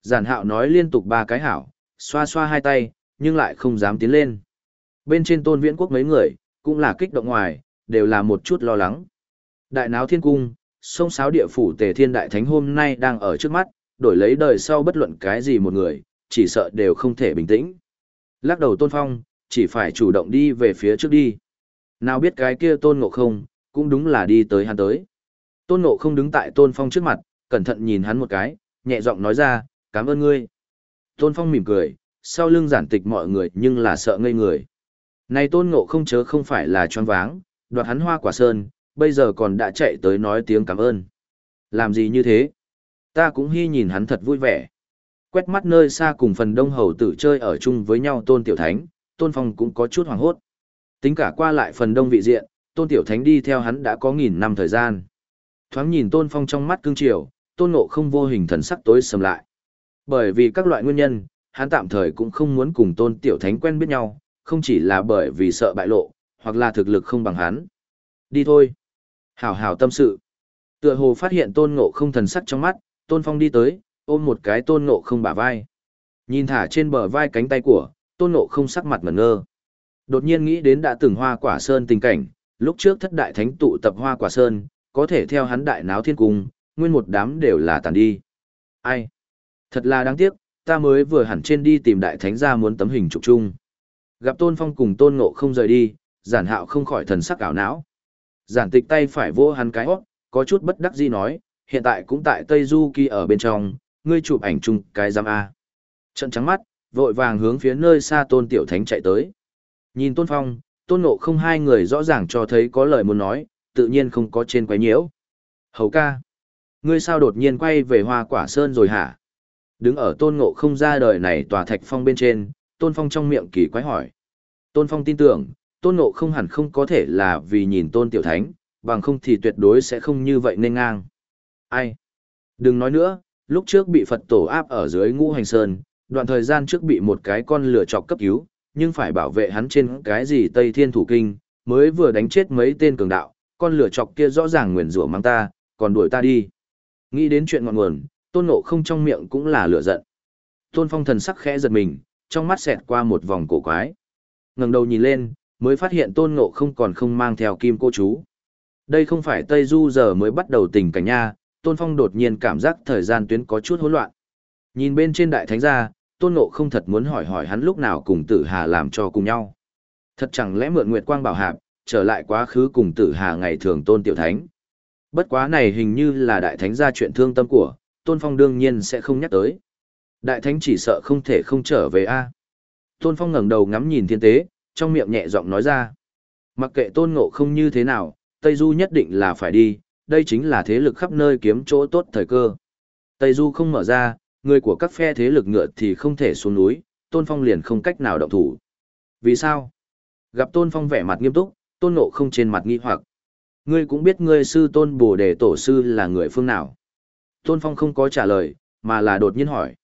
Giản hạo nói liên tục ba cái hảo, xoa xoa hai tay, nhưng lại không dám tiến lên. Bên trên tôn viễn quốc mấy người, cũng là kích động ngoài, đều là một chút lo lắng. Đại náo thiên cung, sông sáo địa phủ tề thiên đại thánh hôm nay đang ở trước mắt, đổi lấy đời sau bất luận cái gì một người, chỉ sợ đều không thể bình tĩnh. Lắc đầu tôn phong, chỉ phải chủ động đi về phía trước đi. Nào biết cái kia tôn ngộ không, cũng đúng là đi tới hắn tới. Tôn ngộ không đứng tại tôn phong trước mặt, cẩn thận nhìn hắn một cái, nhẹ giọng nói ra, cảm ơn ngươi. Tôn phong mỉm cười, sau lưng giản tịch mọi người nhưng là sợ ngây người. Này tôn ngộ không chớ không phải là choáng váng, đoạt hắn hoa quả sơn, bây giờ còn đã chạy tới nói tiếng cảm ơn. Làm gì như thế? Ta cũng hy nhìn hắn thật vui vẻ. Quét mắt nơi xa cùng phần đông hầu tử chơi ở chung với nhau tôn tiểu thánh, tôn phong cũng có chút hoàng hốt. Tính cả qua lại phần đông vị diện, tôn tiểu thánh đi theo hắn đã có nghìn năm thời gian. Thoáng nhìn tôn phong trong mắt cương triều, tôn ngộ không vô hình thần sắc tối sầm lại. Bởi vì các loại nguyên nhân, hắn tạm thời cũng không muốn cùng tôn tiểu thánh quen biết nhau, không chỉ là bởi vì sợ bại lộ, hoặc là thực lực không bằng hắn. Đi thôi. Hảo hảo tâm sự. Tựa hồ phát hiện tôn ngộ không thần sắc trong mắt, tôn phong đi tới, ôm một cái tôn ngộ không bả vai. Nhìn thả trên bờ vai cánh tay của, tôn ngộ không sắc mặt mẩn ngơ. Đột nhiên nghĩ đến đã từng hoa quả sơn tình cảnh, lúc trước thất đại thánh tụ tập hoa quả sơn, có thể theo hắn đại náo thiên cung, nguyên một đám đều là tàn đi. Ai? Thật là đáng tiếc, ta mới vừa hẳn trên đi tìm đại thánh gia muốn tấm hình chụp chung. Gặp tôn phong cùng tôn ngộ không rời đi, giản hạo không khỏi thần sắc ảo não. Giản tịch tay phải vỗ hắn cái hót, có chút bất đắc dĩ nói, hiện tại cũng tại Tây Du Kỳ ở bên trong, ngươi chụp ảnh chung cái giam A. Trận trắng mắt, vội vàng hướng phía nơi xa tôn tiểu thánh chạy tới. Nhìn tôn phong, tôn ngộ không hai người rõ ràng cho thấy có lời muốn nói, tự nhiên không có trên quái nhiễu. Hầu ca, ngươi sao đột nhiên quay về hoa quả sơn rồi hả? Đứng ở tôn ngộ không ra đời này tòa thạch phong bên trên, tôn phong trong miệng kỳ quái hỏi. Tôn phong tin tưởng, tôn ngộ không hẳn không có thể là vì nhìn tôn tiểu thánh, bằng không thì tuyệt đối sẽ không như vậy nên ngang. Ai? Đừng nói nữa, lúc trước bị Phật tổ áp ở dưới ngũ hành sơn, đoạn thời gian trước bị một cái con lửa chọc cấp cứu, nhưng phải bảo vệ hắn trên cái gì Tây Thiên Thủ Kinh, mới vừa đánh chết mấy tên cường đạo, con lửa chọc kia rõ ràng nguyền rủa mang ta, còn đuổi ta đi. Nghĩ đến chuyện ngọn nguồn, tôn ngộ không trong miệng cũng là lửa giận. Tôn phong thần sắc khẽ giật mình, trong mắt xẹt qua một vòng cổ quái. ngẩng đầu nhìn lên, mới phát hiện tôn ngộ không còn không mang theo kim cô chú. Đây không phải Tây Du giờ mới bắt đầu tình cảnh nha, tôn phong đột nhiên cảm giác thời gian tuyến có chút hỗn loạn. Nhìn bên trên đại thánh gia, tôn ngộ không thật muốn hỏi hỏi hắn lúc nào cùng tử hà làm cho cùng nhau. Thật chẳng lẽ mượn nguyệt quang bảo hạp, trở lại quá khứ cùng tử hà ngày thường tôn tiểu thánh. Bất quá này hình như là đại thánh gia chuyện thương tâm của, tôn phong đương nhiên sẽ không nhắc tới. Đại thánh chỉ sợ không thể không trở về a. Tôn phong ngẩng đầu ngắm nhìn thiên tế, trong miệng nhẹ giọng nói ra. Mặc kệ tôn ngộ không như thế nào, Tây Du nhất định là phải đi, đây chính là thế lực khắp nơi kiếm chỗ tốt thời cơ. Tây Du không mở ra, người của các phe thế lực ngựa thì không thể xuống núi, Tôn Phong liền không cách nào động thủ. Vì sao? Gặp Tôn Phong vẻ mặt nghiêm túc, Tôn Ngộ không trên mặt nghi hoặc. Ngươi cũng biết ngươi sư Tôn Bồ Đề Tổ Sư là người phương nào. Tôn Phong không có trả lời, mà là đột nhiên hỏi.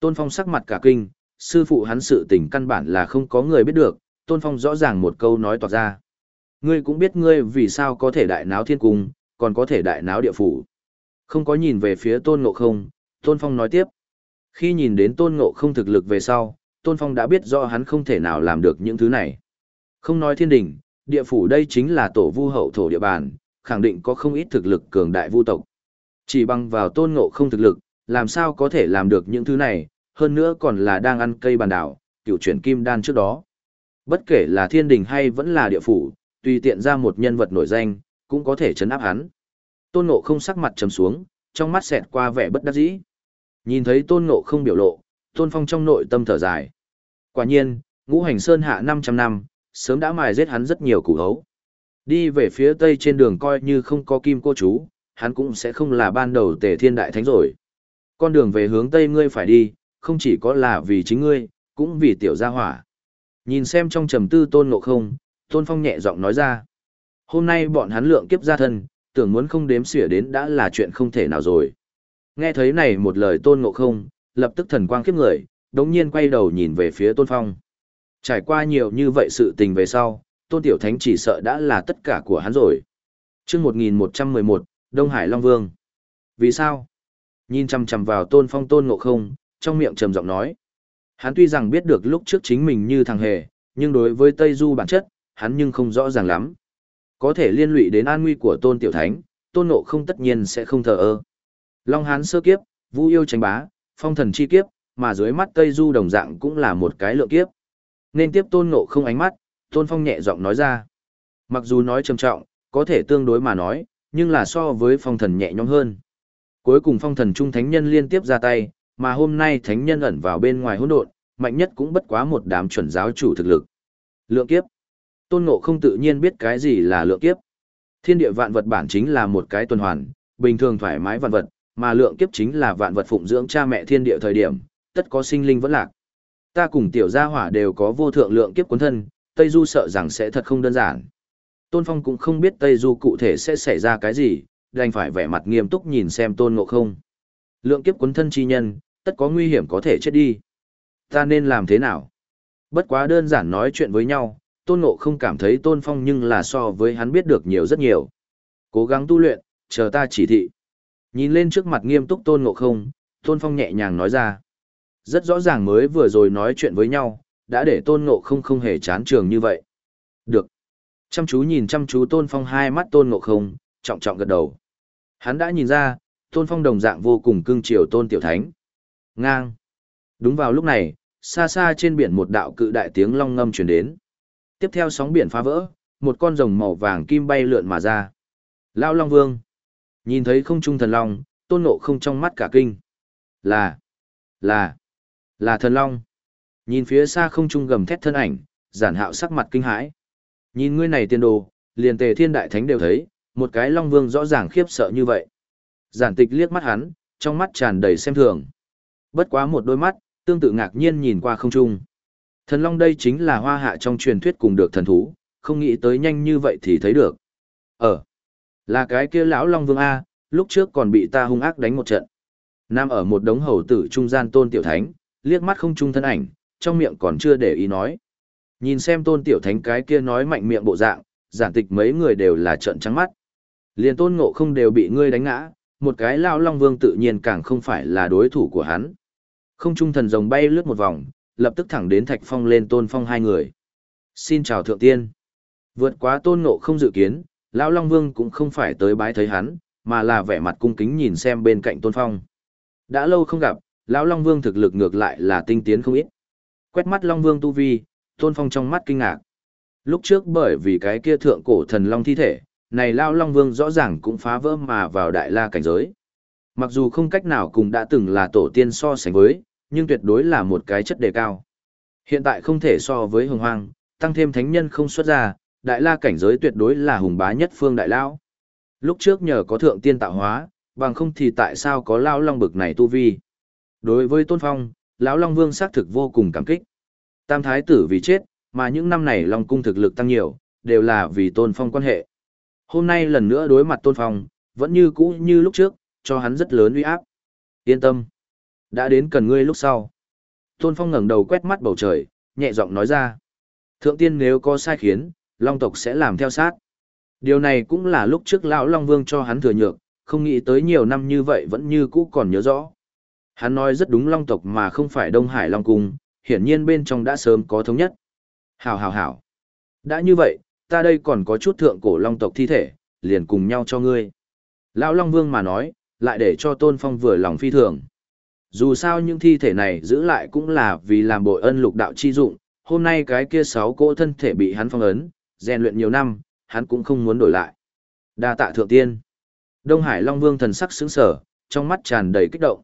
Tôn Phong sắc mặt cả kinh, sư phụ hắn sự tình căn bản là không có người biết được, Tôn Phong rõ ràng một câu nói toạc ra. Ngươi cũng biết ngươi vì sao có thể đại náo thiên cung, còn có thể đại náo địa phủ. Không có nhìn về phía Tôn Ngộ không, Tôn Phong nói tiếp. Khi nhìn đến Tôn Ngộ không thực lực về sau, Tôn Phong đã biết rõ hắn không thể nào làm được những thứ này. Không nói thiên đình, địa phủ đây chính là tổ vu hậu thổ địa bàn, khẳng định có không ít thực lực cường đại vu tộc. Chỉ bằng vào Tôn Ngộ không thực lực, làm sao có thể làm được những thứ này, hơn nữa còn là đang ăn cây bàn đảo, cựu chuyển kim đan trước đó. Bất kể là thiên đình hay vẫn là địa phủ, tùy tiện ra một nhân vật nổi danh, cũng có thể chấn áp hắn. Tôn Ngộ không sắc mặt trầm xuống, trong mắt xẹt qua vẻ bất đắc dĩ. Nhìn thấy Tôn Ngộ không biểu lộ, Tôn Phong trong nội tâm thở dài. Quả nhiên, ngũ hành sơn hạ 500 năm, sớm đã mài giết hắn rất nhiều củ hấu. Đi về phía tây trên đường coi như không có kim cô chú, hắn cũng sẽ không là ban đầu tề thiên đại thánh rồi. Con đường về hướng tây ngươi phải đi, không chỉ có là vì chính ngươi, cũng vì tiểu gia hỏa. Nhìn xem trong trầm tư tôn ngộ không, tôn phong nhẹ giọng nói ra. Hôm nay bọn hắn lượng kiếp gia thân, tưởng muốn không đếm xỉa đến đã là chuyện không thể nào rồi. Nghe thấy này một lời tôn ngộ không, lập tức thần quang kiếp người, đống nhiên quay đầu nhìn về phía tôn phong. Trải qua nhiều như vậy sự tình về sau, tôn tiểu thánh chỉ sợ đã là tất cả của hắn rồi. chương 1111, Đông Hải Long Vương. Vì sao? Nhìn chăm chăm vào tôn phong tôn ngộ không, trong miệng trầm giọng nói. Hắn tuy rằng biết được lúc trước chính mình như thằng hề, nhưng đối với Tây Du bản chất, hắn nhưng không rõ ràng lắm. Có thể liên lụy đến an nguy của tôn tiểu thánh, tôn ngộ không tất nhiên sẽ không thờ ơ. Long Hán sơ kiếp, Vu yêu tranh bá, phong thần chi kiếp, mà dưới mắt Tây Du đồng dạng cũng là một cái lượng kiếp. Nên tiếp tôn ngộ không ánh mắt, tôn phong nhẹ giọng nói ra. Mặc dù nói trầm trọng, có thể tương đối mà nói, nhưng là so với phong thần nhẹ nhõm hơn. Cuối cùng phong thần trung thánh nhân liên tiếp ra tay, mà hôm nay thánh nhân ẩn vào bên ngoài hỗn độn, mạnh nhất cũng bất quá một đám chuẩn giáo chủ thực lực. Lượng kiếp. Tôn Ngộ không tự nhiên biết cái gì là lượng kiếp. Thiên địa vạn vật bản chính là một cái tuần hoàn, bình thường thoải mái vạn vật, mà lượng kiếp chính là vạn vật phụng dưỡng cha mẹ thiên địa thời điểm, tất có sinh linh vẫn lạc. Ta cùng tiểu gia hỏa đều có vô thượng lượng kiếp cuốn thân, Tây Du sợ rằng sẽ thật không đơn giản. Tôn Phong cũng không biết Tây Du cụ thể sẽ xảy ra cái gì, đành phải vẻ mặt nghiêm túc nhìn xem Tôn Ngộ không. Lượng kiếp cuốn thân chi nhân, tất có nguy hiểm có thể chết đi. Ta nên làm thế nào? Bất quá đơn giản nói chuyện với nhau, Tôn Ngộ không cảm thấy Tôn Phong nhưng là so với hắn biết được nhiều rất nhiều. Cố gắng tu luyện, chờ ta chỉ thị. Nhìn lên trước mặt nghiêm túc Tôn Ngộ không, Tôn Phong nhẹ nhàng nói ra. Rất rõ ràng mới vừa rồi nói chuyện với nhau, đã để Tôn Ngộ không không hề chán trường như vậy. Được. Chăm chú nhìn chăm chú Tôn Phong hai mắt Tôn Ngộ không, trọng trọng gật đầu. Hắn đã nhìn ra, Tôn Phong đồng dạng vô cùng cưng chiều Tôn Tiểu Thánh. Ngang. Đúng vào lúc này, xa xa trên biển một đạo cự đại tiếng long ngâm truyền đến. Tiếp theo sóng biển phá vỡ, một con rồng màu vàng kim bay lượn mà ra. Lao Long Vương. Nhìn thấy không trung thần long, tôn ngộ không trong mắt cả kinh. Là, là, là thần long. Nhìn phía xa không trung gầm thét thân ảnh, giản hạo sắc mặt kinh hãi. Nhìn ngươi này tiên đồ, liền tề thiên đại thánh đều thấy, một cái long vương rõ ràng khiếp sợ như vậy. Giản tịch liếc mắt hắn, trong mắt tràn đầy xem thường. Bất quá một đôi mắt, tương tự ngạc nhiên nhìn qua không trung. Thần long đây chính là hoa hạ trong truyền thuyết cùng được thần thú, không nghĩ tới nhanh như vậy thì thấy được. Ờ, là cái kia lão long vương A, lúc trước còn bị ta hung ác đánh một trận. Nam ở một đống hầu tử trung gian tôn tiểu thánh, liếc mắt không trung thân ảnh, trong miệng còn chưa để ý nói. Nhìn xem tôn tiểu thánh cái kia nói mạnh miệng bộ dạng, giản tịch mấy người đều là trợn trắng mắt. Liền tôn ngộ không đều bị ngươi đánh ngã, một cái lao long vương tự nhiên càng không phải là đối thủ của hắn. Không trung thần rồng bay lướt một vòng, lập tức thẳng đến thạch phong lên tôn phong hai người. Xin chào thượng tiên. Vượt quá tôn ngộ không dự kiến, lão long vương cũng không phải tới bái thấy hắn, mà là vẻ mặt cung kính nhìn xem bên cạnh tôn phong. Đã lâu không gặp, lão long vương thực lực ngược lại là tinh tiến không ít. Quét mắt long vương tu vi, tôn phong trong mắt kinh ngạc. Lúc trước bởi vì cái kia thượng cổ thần long thi thể, này lão long vương rõ ràng cũng phá vỡ mà vào đại la cảnh giới. Mặc dù không cách nào cùng đã từng là tổ tiên so sánh với, nhưng tuyệt đối là một cái chất đề cao. Hiện tại không thể so với hồng hoang, tăng thêm thánh nhân không xuất ra, đại la cảnh giới tuyệt đối là hùng bá nhất phương đại lão. Lúc trước nhờ có thượng tiên tạo hóa, bằng không thì tại sao có lão long bực này tu vi. Đối với Tôn Phong, lão Long Vương xác thực vô cùng cảm kích. Tam thái tử vì chết, mà những năm này Long cung thực lực tăng nhiều, đều là vì Tôn Phong quan hệ. Hôm nay lần nữa đối mặt Tôn Phong, vẫn như cũ như lúc trước, cho hắn rất lớn uy áp. Yên tâm. Đã đến cần ngươi lúc sau. Tôn Phong ngẩng đầu quét mắt bầu trời, nhẹ giọng nói ra. Thượng tiên nếu có sai khiến, Long tộc sẽ làm theo sát. Điều này cũng là lúc trước lão Long Vương cho hắn thừa nhược, không nghĩ tới nhiều năm như vậy vẫn như cũ còn nhớ rõ. Hắn nói rất đúng Long tộc mà không phải Đông Hải Long Cung, hiển nhiên bên trong đã sớm có thống nhất. Hảo hảo hảo. Đã như vậy, ta đây còn có chút thượng cổ Long tộc thi thể, liền cùng nhau cho ngươi. Lão Long Vương mà nói, lại để cho Tôn Phong vừa lòng phi thường. Dù sao những thi thể này giữ lại cũng là vì làm bội ân lục đạo chi dụng, hôm nay cái kia sáu cỗ thân thể bị hắn phong ấn, rèn luyện nhiều năm, hắn cũng không muốn đổi lại. Đa tạ thượng tiên. Đông Hải Long Vương thần sắc sững sờ, trong mắt tràn đầy kích động.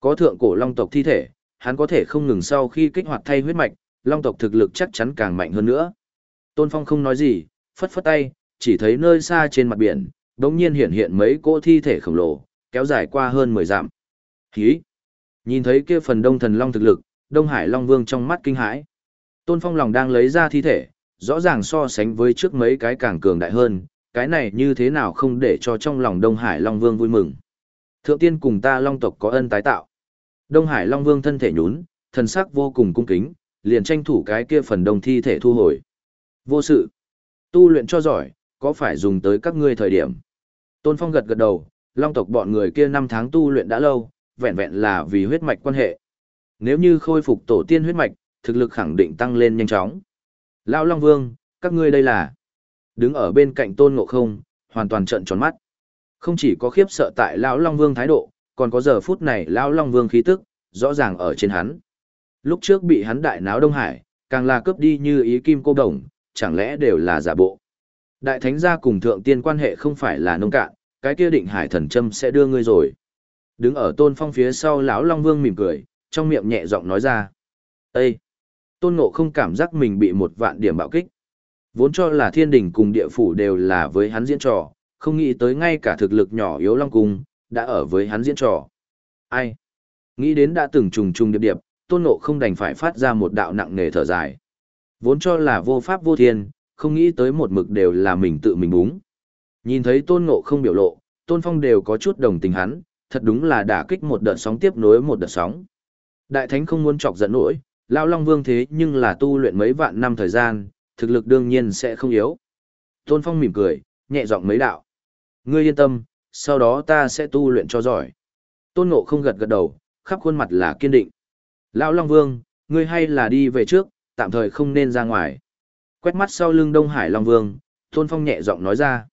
Có thượng cổ long tộc thi thể, hắn có thể không ngừng sau khi kích hoạt thay huyết mạch, long tộc thực lực chắc chắn càng mạnh hơn nữa. Tôn Phong không nói gì, phất phất tay, chỉ thấy nơi xa trên mặt biển, đống nhiên hiện hiện mấy cỗ thi thể khổng lồ, kéo dài qua hơn 10 dặm. Hí! Nhìn thấy kia phần đông thần long thực lực, Đông Hải Long Vương trong mắt kinh hãi. Tôn Phong lòng đang lấy ra thi thể, rõ ràng so sánh với trước mấy cái càng cường đại hơn, cái này như thế nào không để cho trong lòng Đông Hải Long Vương vui mừng. Thượng tiên cùng ta Long tộc có ân tái tạo. Đông Hải Long Vương thân thể nhún, thần sắc vô cùng cung kính, liền tranh thủ cái kia phần đông thi thể thu hồi. Vô sự. Tu luyện cho giỏi, có phải dùng tới các ngươi thời điểm. Tôn Phong gật gật đầu, Long tộc bọn người kia năm tháng tu luyện đã lâu, vẹn vẹn là vì huyết mạch quan hệ. Nếu như khôi phục tổ tiên huyết mạch, thực lực khẳng định tăng lên nhanh chóng. Lão Long Vương, các ngươi đây là... Đứng ở bên cạnh Tôn Ngộ Không, hoàn toàn trợn tròn mắt. Không chỉ có khiếp sợ tại Lão Long Vương thái độ, còn có giờ phút này Lão Long Vương khí tức, rõ ràng ở trên hắn. Lúc trước bị hắn đại náo Đông Hải, càng là cướp đi như ý kim cô đồng, chẳng lẽ đều là giả bộ. Đại thánh gia cùng thượng tiên quan hệ không phải là nông cạn, cái kia định hải thần châm sẽ đưa ngươi rồi. Đứng ở tôn phong phía sau lão Long Vương mỉm cười, trong miệng nhẹ giọng nói ra. Ê! Tôn ngộ không cảm giác mình bị một vạn điểm bạo kích. Vốn cho là thiên đình cùng địa phủ đều là với hắn diễn trò, không nghĩ tới ngay cả thực lực nhỏ yếu Long Cung, đã ở với hắn diễn trò. Ai? Nghĩ đến đã từng trùng trùng điệp điệp, tôn ngộ không đành phải phát ra một đạo nặng nề thở dài. Vốn cho là vô pháp vô thiên, không nghĩ tới một mực đều là mình tự mình búng. Nhìn thấy tôn ngộ không biểu lộ, tôn phong đều có chút đồng tình hắn, thật đúng là đả kích một đợt sóng tiếp nối một đợt sóng. Đại thánh không muốn chọc giận nổi, Lão Long Vương thế nhưng là tu luyện mấy vạn năm thời gian, thực lực đương nhiên sẽ không yếu. Tôn Phong mỉm cười, nhẹ giọng mấy đạo. Ngươi yên tâm, sau đó ta sẽ tu luyện cho giỏi. Tôn Ngộ không gật gật đầu, khắp khuôn mặt là kiên định. Lão Long Vương, ngươi hay là đi về trước, tạm thời không nên ra ngoài. Quét mắt sau lưng Đông Hải Long Vương, Tôn Phong nhẹ giọng nói ra.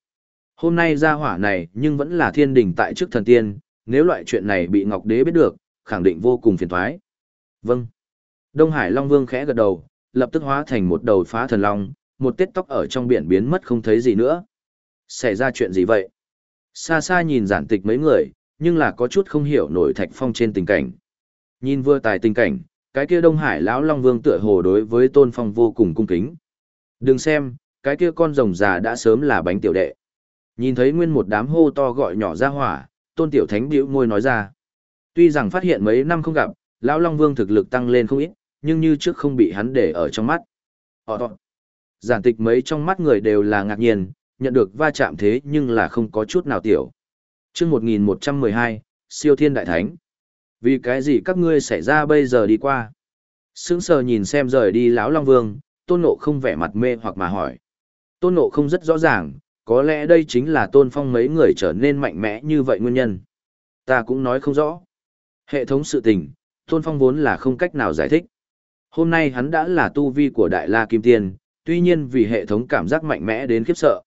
Hôm nay ra hỏa này nhưng vẫn là thiên đình tại trước thần tiên, nếu loại chuyện này bị Ngọc Đế biết được, khẳng định vô cùng phiền toái. Vâng. Đông Hải Long Vương khẽ gật đầu, lập tức hóa thành một đầu phá thần long, một tết tóc ở trong biển biến mất không thấy gì nữa. Xảy ra chuyện gì vậy? Xa xa nhìn giản tịch mấy người, nhưng là có chút không hiểu nổi thạch phong trên tình cảnh. Nhìn vừa tài tình cảnh, cái kia Đông Hải lão Long Vương tựa hồ đối với Tôn Phong vô cùng cung kính. Đừng xem, cái kia con rồng già đã sớm là bánh tiểu đệ. Nhìn thấy nguyên một đám hô to gọi nhỏ ra hỏa, Tôn Tiểu Thánh bĩu môi nói ra. Tuy rằng phát hiện mấy năm không gặp, lão Long Vương thực lực tăng lên không ít, nhưng như trước không bị hắn để ở trong mắt. Họ to. Giản tịch mấy trong mắt người đều là ngạc nhiên, nhận được va chạm thế nhưng là không có chút nào tiểu. chương 1112, siêu thiên đại thánh. Vì cái gì các ngươi xảy ra bây giờ đi qua? Sướng sờ nhìn xem rời đi lão Long Vương, tôn nộ không vẻ mặt mê hoặc mà hỏi. Tôn nộ không rất rõ ràng, có lẽ đây chính là tôn phong mấy người trở nên mạnh mẽ như vậy nguyên nhân. Ta cũng nói không rõ. Hệ thống sự tình, tôn phong vốn là không cách nào giải thích. Hôm nay hắn đã là tu vi của Đại La Kim Tiên, tuy nhiên vì hệ thống cảm giác mạnh mẽ đến khiếp sợ.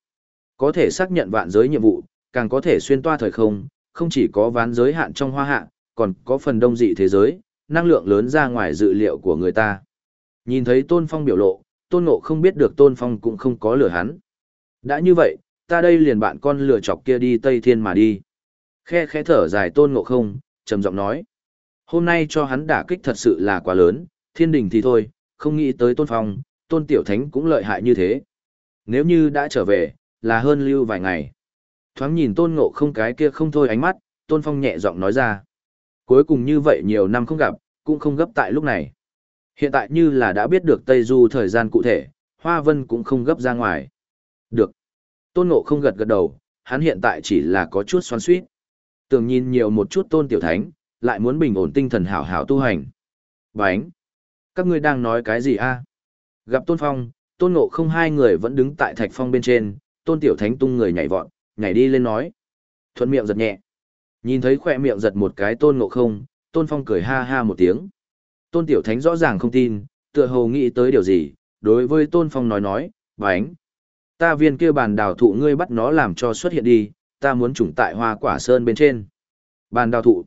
Có thể xác nhận vạn giới nhiệm vụ, càng có thể xuyên toa thời không, không chỉ có ván giới hạn trong hoa hạ, còn có phần đông dị thế giới, năng lượng lớn ra ngoài dự liệu của người ta. Nhìn thấy Tôn Phong biểu lộ, Tôn Ngộ không biết được Tôn Phong cũng không có lừa hắn. Đã như vậy, ta đây liền bạn con lừa chọc kia đi Tây Thiên mà đi. Khe khẽ thở dài Tôn Ngộ không, trầm giọng nói. Hôm nay cho hắn đả kích thật sự là quá lớn, thiên đình thì thôi, không nghĩ tới tôn phong, tôn tiểu thánh cũng lợi hại như thế. Nếu như đã trở về, là hơn lưu vài ngày. Thoáng nhìn tôn ngộ không cái kia không thôi ánh mắt, tôn phong nhẹ giọng nói ra. Cuối cùng như vậy nhiều năm không gặp, cũng không gấp tại lúc này. Hiện tại như là đã biết được Tây Du thời gian cụ thể, Hoa Vân cũng không gấp ra ngoài. Được. Tôn ngộ không gật gật đầu, hắn hiện tại chỉ là có chút xoắn suýt. Tưởng nhìn nhiều một chút tôn tiểu thánh, lại muốn bình ổn tinh thần hảo hảo tu hành. Bánh. Các ngươi đang nói cái gì a? Gặp Tôn Phong, Tôn Ngộ không hai người vẫn đứng tại thạch phong bên trên, Tôn Tiểu Thánh tung người nhảy vọt, nhảy đi lên nói. Thuận miệng giật nhẹ. Nhìn thấy khỏe miệng giật một cái Tôn Ngộ không, Tôn Phong cười ha ha một tiếng. Tôn Tiểu Thánh rõ ràng không tin, tựa hồ nghĩ tới điều gì, đối với Tôn Phong nói nói, bánh. Ta viên kia bàn đào thụ ngươi bắt nó làm cho xuất hiện đi, ta muốn trùng tại hoa quả sơn bên trên. Bàn đào thụ.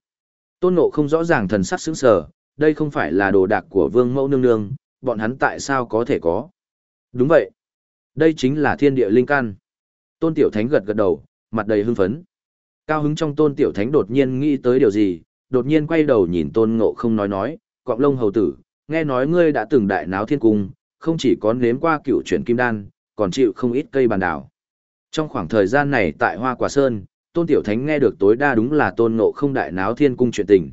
Tôn Ngộ không rõ ràng thần sắc sững sờ, đây không phải là đồ đạc của vương mẫu nương nương, bọn hắn tại sao có thể có. Đúng vậy. Đây chính là thiên địa linh căn. Tôn Tiểu Thánh gật gật đầu, mặt đầy hưng phấn. Cao hứng trong Tôn Tiểu Thánh đột nhiên nghĩ tới điều gì, đột nhiên quay đầu nhìn Tôn Ngộ không nói nói, cọng lông hầu tử, nghe nói ngươi đã từng đại náo thiên cung, không chỉ có nếm qua cựu chuyển kim đan, còn chịu không ít cây bàn đảo. Trong khoảng thời gian này tại Hoa Quả Sơn, Tôn Tiểu Thánh nghe được tối đa đúng là Tôn Ngộ không đại náo thiên cung chuyện tình.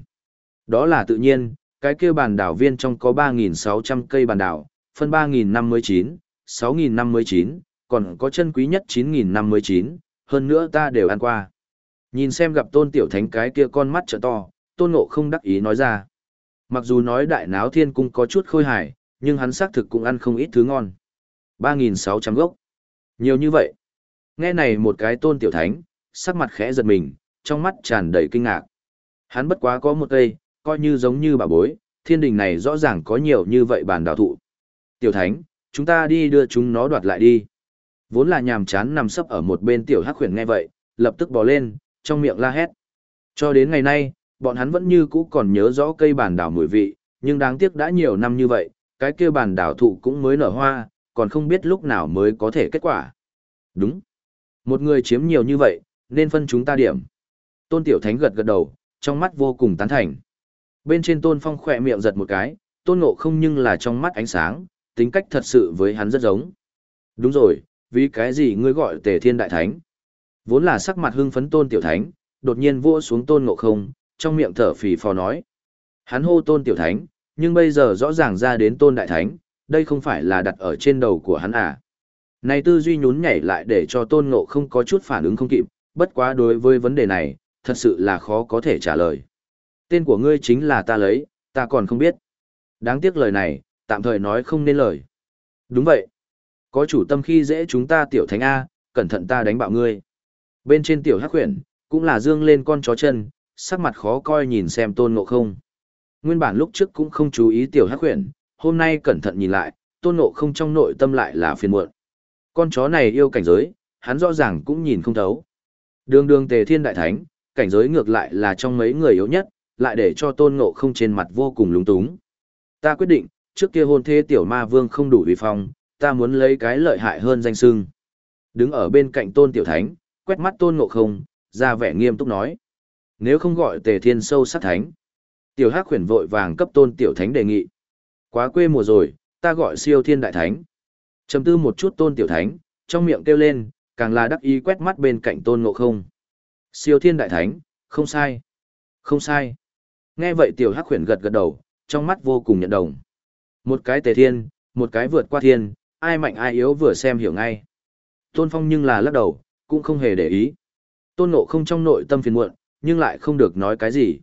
Đó là tự nhiên, cái kia bàn đảo viên trong có 3.600 cây bàn đảo, phân 3.059, 6.059, còn có chân quý nhất 9.059, hơn nữa ta đều ăn qua. Nhìn xem gặp tôn tiểu thánh cái kia con mắt trợ to, tôn ngộ không đắc ý nói ra. Mặc dù nói đại náo thiên cung có chút khôi hài, nhưng hắn xác thực cũng ăn không ít thứ ngon. 3.600 gốc. Nhiều như vậy. Nghe này một cái tôn tiểu thánh, sắc mặt khẽ giật mình, trong mắt tràn đầy kinh ngạc. Hắn bất quá có một cây, coi như giống như bà bối, thiên đình này rõ ràng có nhiều như vậy bàn đào thụ. Tiểu thánh, chúng ta đi đưa chúng nó đoạt lại đi. Vốn là nhàm chán nằm sấp ở một bên tiểu hắc khuyển nghe vậy, lập tức bò lên, trong miệng la hét. Cho đến ngày nay, bọn hắn vẫn như cũ còn nhớ rõ cây bàn đào mùi vị, nhưng đáng tiếc đã nhiều năm như vậy, cái kia bàn đào thụ cũng mới nở hoa, còn không biết lúc nào mới có thể kết quả. Đúng. Một người chiếm nhiều như vậy, nên phân chúng ta điểm. Tôn Tiểu Thánh gật gật đầu, trong mắt vô cùng tán thành. Bên trên Tôn Phong khỏe miệng giật một cái, Tôn Ngộ không nhưng là trong mắt ánh sáng, tính cách thật sự với hắn rất giống. Đúng rồi, vì cái gì ngươi gọi Tề Thiên Đại Thánh? Vốn là sắc mặt hưng phấn Tôn Tiểu Thánh, đột nhiên vua xuống Tôn Ngộ không, trong miệng thở phì phò nói. Hắn hô Tôn Tiểu Thánh, nhưng bây giờ rõ ràng ra đến Tôn Đại Thánh, đây không phải là đặt ở trên đầu của hắn à. Này tư duy nhún nhảy lại để cho Tôn Ngộ không có chút phản ứng không kịp, bất quá đối với vấn đề này, thật sự là khó có thể trả lời. Tên của ngươi chính là ta lấy, ta còn không biết. Đáng tiếc lời này, tạm thời nói không nên lời. Đúng vậy. Có chủ tâm khi dễ chúng ta tiểu thánh A, cẩn thận ta đánh bạo ngươi. Bên trên tiểu hắc khuyển, cũng là dương lên con chó chân, sắc mặt khó coi nhìn xem tôn ngộ không. Nguyên bản lúc trước cũng không chú ý tiểu hắc khuyển, hôm nay cẩn thận nhìn lại, tôn ngộ không trong nội tâm lại là phiền muộn. Con chó này yêu cảnh giới, hắn rõ ràng cũng nhìn không thấu. Đường đường tề thiên đại thánh, cảnh giới ngược lại là trong mấy người yếu nhất, lại để cho tôn ngộ không trên mặt vô cùng lúng túng. Ta quyết định, trước kia hôn thế tiểu ma vương không đủ uy phong, ta muốn lấy cái lợi hại hơn danh sưng. Đứng ở bên cạnh tôn tiểu thánh, quét mắt tôn ngộ không, ra vẻ nghiêm túc nói. Nếu không gọi tề thiên sâu sát thánh. Tiểu hắc khuyển vội vàng cấp tôn tiểu thánh đề nghị. Quá quê mùa rồi, ta gọi siêu thiên đại thánh. Chầm tư một chút tôn tiểu thánh, trong miệng kêu lên, càng là đắc ý quét mắt bên cạnh tôn ngộ không. Siêu thiên đại thánh, không sai. Không sai. Nghe vậy tiểu hắc khuyển gật gật đầu, trong mắt vô cùng nhận đồng. Một cái tề thiên, một cái vượt qua thiên, ai mạnh ai yếu vừa xem hiểu ngay. Tôn phong nhưng là lắc đầu, cũng không hề để ý. Tôn ngộ không trong nội tâm phiền muộn, nhưng lại không được nói cái gì.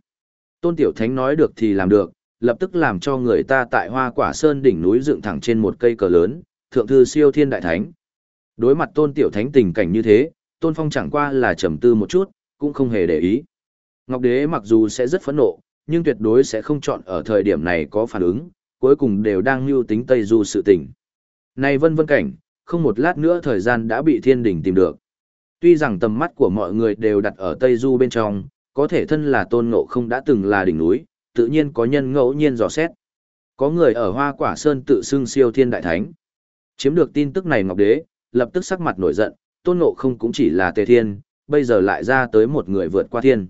Tôn tiểu thánh nói được thì làm được, lập tức làm cho người ta tại hoa quả sơn đỉnh núi dựng thẳng trên một cây cờ lớn, thượng thư siêu thiên đại thánh. Đối mặt tôn tiểu thánh tình cảnh như thế, tôn phong chẳng qua là trầm tư một chút, cũng không hề để ý. Ngọc đế mặc dù sẽ rất phẫn nộ, nhưng tuyệt đối sẽ không chọn ở thời điểm này có phản ứng, cuối cùng đều đang lưu tính Tây Du sự tình. Này vân vân cảnh, không một lát nữa thời gian đã bị thiên đỉnh tìm được. Tuy rằng tầm mắt của mọi người đều đặt ở Tây Du bên trong, có thể thân là tôn ngộ không đã từng là đỉnh núi, tự nhiên có nhân ngẫu nhiên dò xét. Có người ở Hoa Quả Sơn tự xưng siêu thiên đại thánh. Chiếm được tin tức này Ngọc Đế, lập tức sắc mặt nổi giận, tôn ngộ không cũng chỉ là tề thiên, bây giờ lại ra tới một người vượt qua thiên.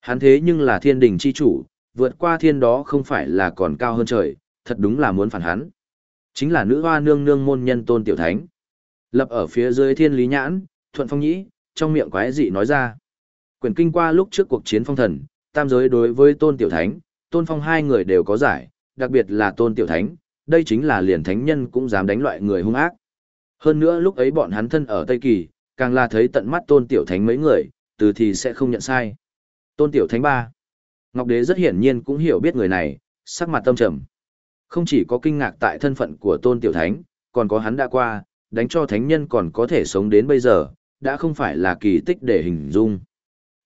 Hắn thế nhưng là thiên đình chi chủ, vượt qua thiên đó không phải là còn cao hơn trời, thật đúng là muốn phản hắn. Chính là nữ hoa nương nương môn nhân tôn tiểu thánh. Lập ở phía dưới thiên lý nhãn, thuận phong nhĩ, trong miệng quái dị nói ra. Quyển kinh qua lúc trước cuộc chiến phong thần, tam giới đối với tôn tiểu thánh, tôn phong hai người đều có giải, đặc biệt là tôn tiểu thánh, đây chính là liền thánh nhân cũng dám đánh loại người hung ác. Hơn nữa lúc ấy bọn hắn thân ở Tây Kỳ, càng là thấy tận mắt tôn tiểu thánh mấy người, từ thì sẽ không nhận sai. Tôn tiểu thánh ba. Ngọc Đế rất hiển nhiên cũng hiểu biết người này, sắc mặt tâm trầm. Không chỉ có kinh ngạc tại thân phận của tôn tiểu thánh, còn có hắn đã qua, đánh cho thánh nhân còn có thể sống đến bây giờ, đã không phải là kỳ tích để hình dung.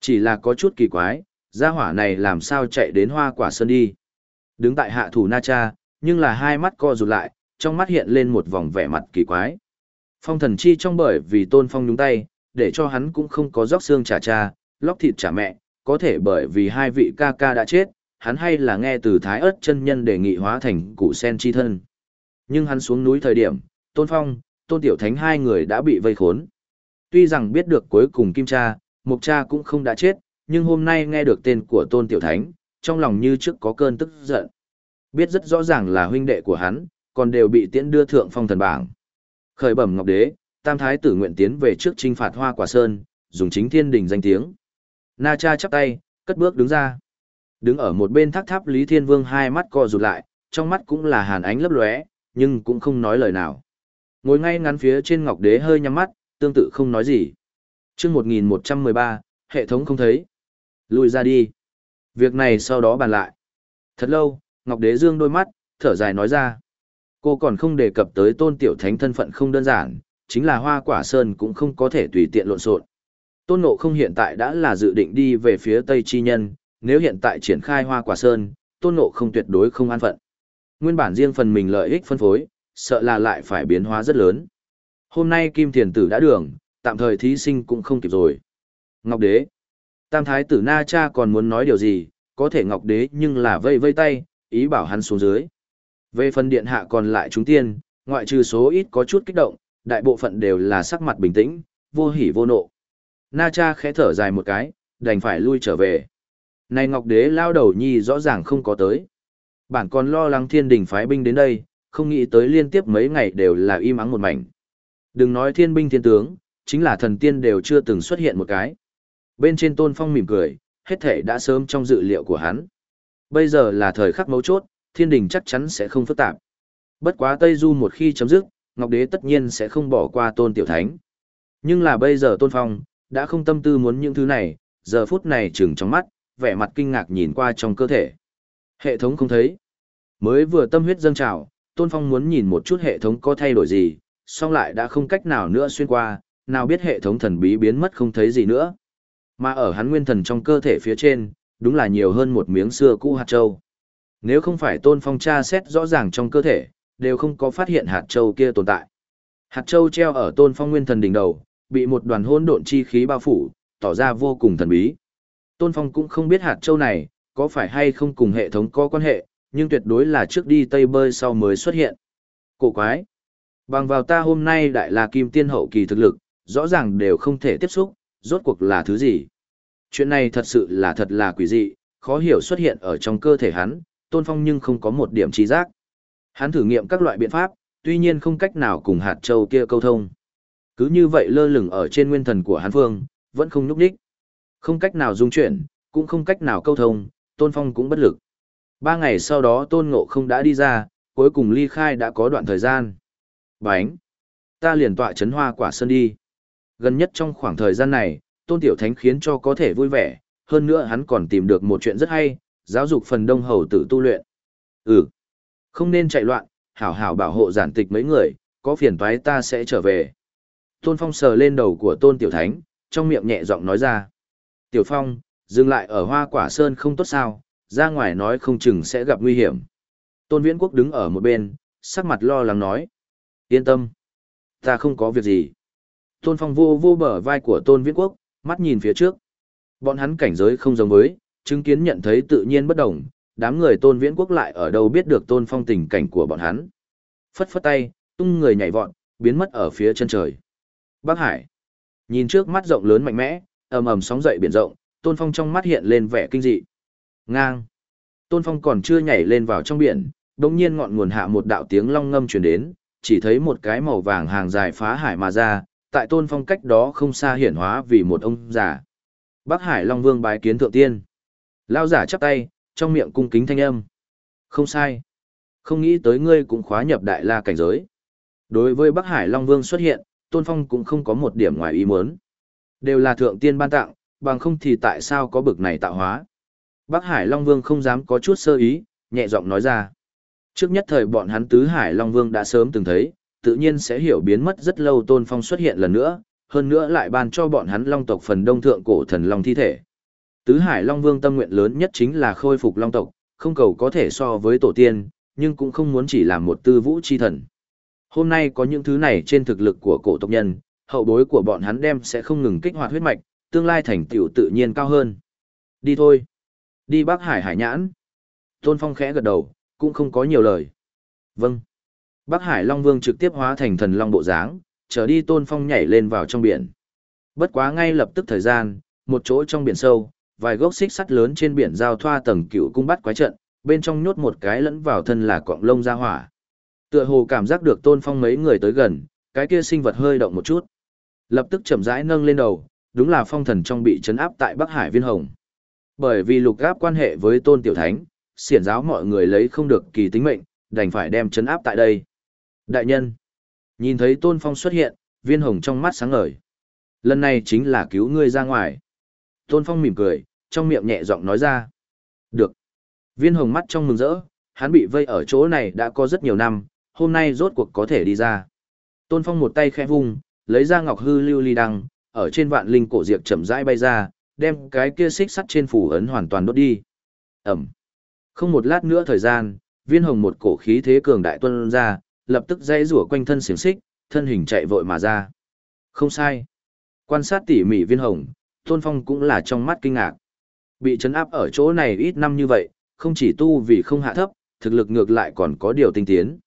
Chỉ là có chút kỳ quái, gia hỏa này làm sao chạy đến hoa quả sơn đi. Đứng tại hạ thủ Na Cha, nhưng là hai mắt co rụt lại, trong mắt hiện lên một vòng vẻ mặt kỳ quái. Phong thần chi trong bởi vì tôn phong nhúng tay, để cho hắn cũng không có róc xương trả cha, lóc thịt trả mẹ, có thể bởi vì hai vị ca ca đã chết, hắn hay là nghe từ thái ớt chân nhân đề nghị hóa thành cụ sen chi thân. Nhưng hắn xuống núi thời điểm, tôn phong, tôn tiểu thánh hai người đã bị vây khốn. Tuy rằng biết được cuối cùng kim cha, mục cha cũng không đã chết, nhưng hôm nay nghe được tên của tôn tiểu thánh, trong lòng như trước có cơn tức giận. Biết rất rõ ràng là huynh đệ của hắn, còn đều bị tiễn đưa thượng phong thần bảng. Khởi bẩm Ngọc Đế, Tam Thái tử nguyện tiến về trước trinh phạt Hoa Quả Sơn, dùng chính thiên đình danh tiếng. Na Cha chắp tay, cất bước đứng ra. Đứng ở một bên tháp tháp Lý Thiên Vương hai mắt co rụt lại, trong mắt cũng là hàn ánh lấp lóe, nhưng cũng không nói lời nào. Ngồi ngay ngắn phía trên Ngọc Đế hơi nhắm mắt, tương tự không nói gì. chương 1113, hệ thống không thấy. Lùi ra đi. Việc này sau đó bàn lại. Thật lâu, Ngọc Đế dương đôi mắt, thở dài nói ra. Cô còn không đề cập tới tôn tiểu thánh thân phận không đơn giản, chính là hoa quả sơn cũng không có thể tùy tiện lộn xộn. Tôn Ngộ không hiện tại đã là dự định đi về phía Tây Chi Nhân, nếu hiện tại triển khai hoa quả sơn, Tôn Ngộ không tuyệt đối không an phận. Nguyên bản riêng phần mình lợi ích phân phối, sợ là lại phải biến hóa rất lớn. Hôm nay Kim Thiền Tử đã đường, tạm thời thí sinh cũng không kịp rồi. Ngọc Đế. Tam Thái tử Na Cha còn muốn nói điều gì, có thể Ngọc Đế nhưng là vây vây tay, ý bảo hắn xuống dưới. Về phần điện hạ còn lại chúng tiên, ngoại trừ số ít có chút kích động, đại bộ phận đều là sắc mặt bình tĩnh, vô hỉ vô nộ. Na cha khẽ thở dài một cái, đành phải lui trở về. Này Ngọc Đế lao đầu nhi rõ ràng không có tới. Bản còn lo lắng thiên đình phái binh đến đây, không nghĩ tới liên tiếp mấy ngày đều là im ắng một mảnh. Đừng nói thiên binh thiên tướng, chính là thần tiên đều chưa từng xuất hiện một cái. Bên trên tôn phong mỉm cười, hết thể đã sớm trong dự liệu của hắn. Bây giờ là thời khắc mấu chốt, thiên đình chắc chắn sẽ không phức tạp. Bất quá Tây Du một khi chấm dứt, Ngọc Đế tất nhiên sẽ không bỏ qua tôn tiểu thánh. Nhưng là bây giờ tôn phong, đã không tâm tư muốn những thứ này, giờ phút này trừng trong mắt, vẻ mặt kinh ngạc nhìn qua trong cơ thể. Hệ thống không thấy. Mới vừa tâm huyết dâng trào, tôn phong muốn nhìn một chút hệ thống có thay đổi gì, song lại đã không cách nào nữa xuyên qua, nào biết hệ thống thần bí biến mất không thấy gì nữa. Mà ở hắn nguyên thần trong cơ thể phía trên, đúng là nhiều hơn một miếng xưa cũ hạt châu. Nếu không phải tôn phong tra xét rõ ràng trong cơ thể, đều không có phát hiện hạt châu kia tồn tại. Hạt châu treo ở tôn phong nguyên thần đỉnh đầu, bị một đoàn hỗn độn chi khí bao phủ, tỏ ra vô cùng thần bí. Tôn phong cũng không biết hạt châu này, có phải hay không cùng hệ thống có quan hệ, nhưng tuyệt đối là trước đi tây bơi sau mới xuất hiện. Cổ quái! Bằng vào ta hôm nay đại là kim tiên hậu kỳ thực lực, rõ ràng đều không thể tiếp xúc, rốt cuộc là thứ gì. Chuyện này thật sự là thật là quỷ dị, khó hiểu xuất hiện ở trong cơ thể hắn, tôn phong nhưng không có một điểm trí giác. Hắn thử nghiệm các loại biện pháp, tuy nhiên không cách nào cùng hạt châu kia câu thông. Cứ như vậy lơ lửng ở trên nguyên thần của hắn phương, vẫn không nhúc đích. Không cách nào dung chuyển, cũng không cách nào câu thông, tôn phong cũng bất lực. Ba ngày sau đó tôn ngộ không đã đi ra, cuối cùng ly khai đã có đoạn thời gian. Bánh! Ta liền tọa chấn hoa quả sơn đi. Gần nhất trong khoảng thời gian này, tôn tiểu thánh khiến cho có thể vui vẻ, hơn nữa hắn còn tìm được một chuyện rất hay, giáo dục phần đông hầu tử tu luyện. Ừ, không nên chạy loạn, hảo hảo bảo hộ giản tịch mấy người, có phiền toái ta sẽ trở về. Tôn Phong sờ lên đầu của tôn tiểu thánh, trong miệng nhẹ giọng nói ra. Tiểu Phong, dừng lại ở hoa quả sơn không tốt sao, ra ngoài nói không chừng sẽ gặp nguy hiểm. Tôn Viễn Quốc đứng ở một bên, sắc mặt lo lắng nói. Yên tâm. Ta không có việc gì. Tôn Phong vô vô bờ vai của Tôn Viễn Quốc, mắt nhìn phía trước. Bọn hắn cảnh giới không giống với, chứng kiến nhận thấy tự nhiên bất đồng, đám người Tôn Viễn Quốc lại ở đâu biết được Tôn Phong tình cảnh của bọn hắn. Phất phất tay, tung người nhảy vọt, biến mất ở phía chân trời. Bắc Hải. Nhìn trước mắt rộng lớn mạnh mẽ, ầm ầm sóng dậy biển rộng, Tôn Phong trong mắt hiện lên vẻ kinh dị. Ngang. Tôn Phong còn chưa nhảy lên vào trong biển, đột nhiên ngọn nguồn hạ một đạo tiếng long ngâm truyền đến, chỉ thấy một cái màu vàng hàng dài phá hải mà ra, tại Tôn Phong cách đó không xa hiển hóa vì một ông già. Bắc Hải Long Vương bái kiến thượng tiên. Lao giả chắp tay, trong miệng cung kính thanh âm. Không sai. Không nghĩ tới ngươi cũng khóa nhập đại la cảnh giới. Đối với Bắc Hải Long Vương xuất hiện, Tôn Phong cũng không có một điểm ngoài ý muốn. Đều là thượng tiên ban tặng, bằng không thì tại sao có bực này tạo hóa. Bắc Hải Long Vương không dám có chút sơ ý, nhẹ giọng nói ra. Trước nhất thời bọn hắn tứ Hải Long Vương đã sớm từng thấy, tự nhiên sẽ hiểu biến mất rất lâu Tôn Phong xuất hiện lần nữa, hơn nữa lại ban cho bọn hắn Long tộc phần đông thượng cổ thần Long thi thể. Tứ Hải Long Vương tâm nguyện lớn nhất chính là khôi phục Long tộc, không cầu có thể so với tổ tiên, nhưng cũng không muốn chỉ làm một tư vũ chi thần. Hôm nay có những thứ này trên thực lực của cổ tộc nhân, hậu bối của bọn hắn đem sẽ không ngừng kích hoạt huyết mạch, tương lai thành tựu tự nhiên cao hơn. Đi thôi. Đi Bắc Hải Hải Nhãn. Tôn Phong khẽ gật đầu, cũng không có nhiều lời. Vâng. Bắc Hải Long Vương trực tiếp hóa thành thần long bộ dáng, trở đi Tôn Phong nhảy lên vào trong biển. Bất quá ngay lập tức thời gian, một chỗ trong biển sâu, vài gốc xích sắt lớn trên biển giao thoa tầng cựu cung bắt quái trận, bên trong nhốt một cái lẫn vào thân là quạng lông ra hỏa. Tựa hồ cảm giác được Tôn Phong mấy người tới gần, cái kia sinh vật hơi động một chút. Lập tức chậm rãi nâng lên đầu, đúng là phong thần trong bị chấn áp tại Bắc Hải Viên Hồng. Bởi vì lục gáp quan hệ với Tôn Tiểu Thánh, xiển giáo mọi người lấy không được kỳ tính mệnh, đành phải đem chấn áp tại đây. Đại nhân, nhìn thấy Tôn Phong xuất hiện, Viên Hồng trong mắt sáng ngời. Lần này chính là cứu ngươi ra ngoài. Tôn Phong mỉm cười, trong miệng nhẹ giọng nói ra. Được. Viên Hồng mắt trong mừng rỡ, hắn bị vây ở chỗ này đã có rất nhiều năm, hôm nay rốt cuộc có thể đi ra. Tôn Phong một tay khẽ vung, lấy ra ngọc hư lưu ly đăng, ở trên vạn linh cổ diệp chậm rãi bay ra, đem cái kia xích sắt trên phủ ấn hoàn toàn đốt đi. Ẩm. Không một lát nữa thời gian, viên hồng một cổ khí thế cường đại tuân ra, lập tức dây rủa quanh thân xiềng xích, thân hình chạy vội mà ra. Không sai. Quan sát tỉ mỉ viên hồng, Tôn Phong cũng là trong mắt kinh ngạc. Bị chấn áp ở chỗ này ít năm như vậy, không chỉ tu vì không hạ thấp, thực lực ngược lại còn có điều tinh tiến.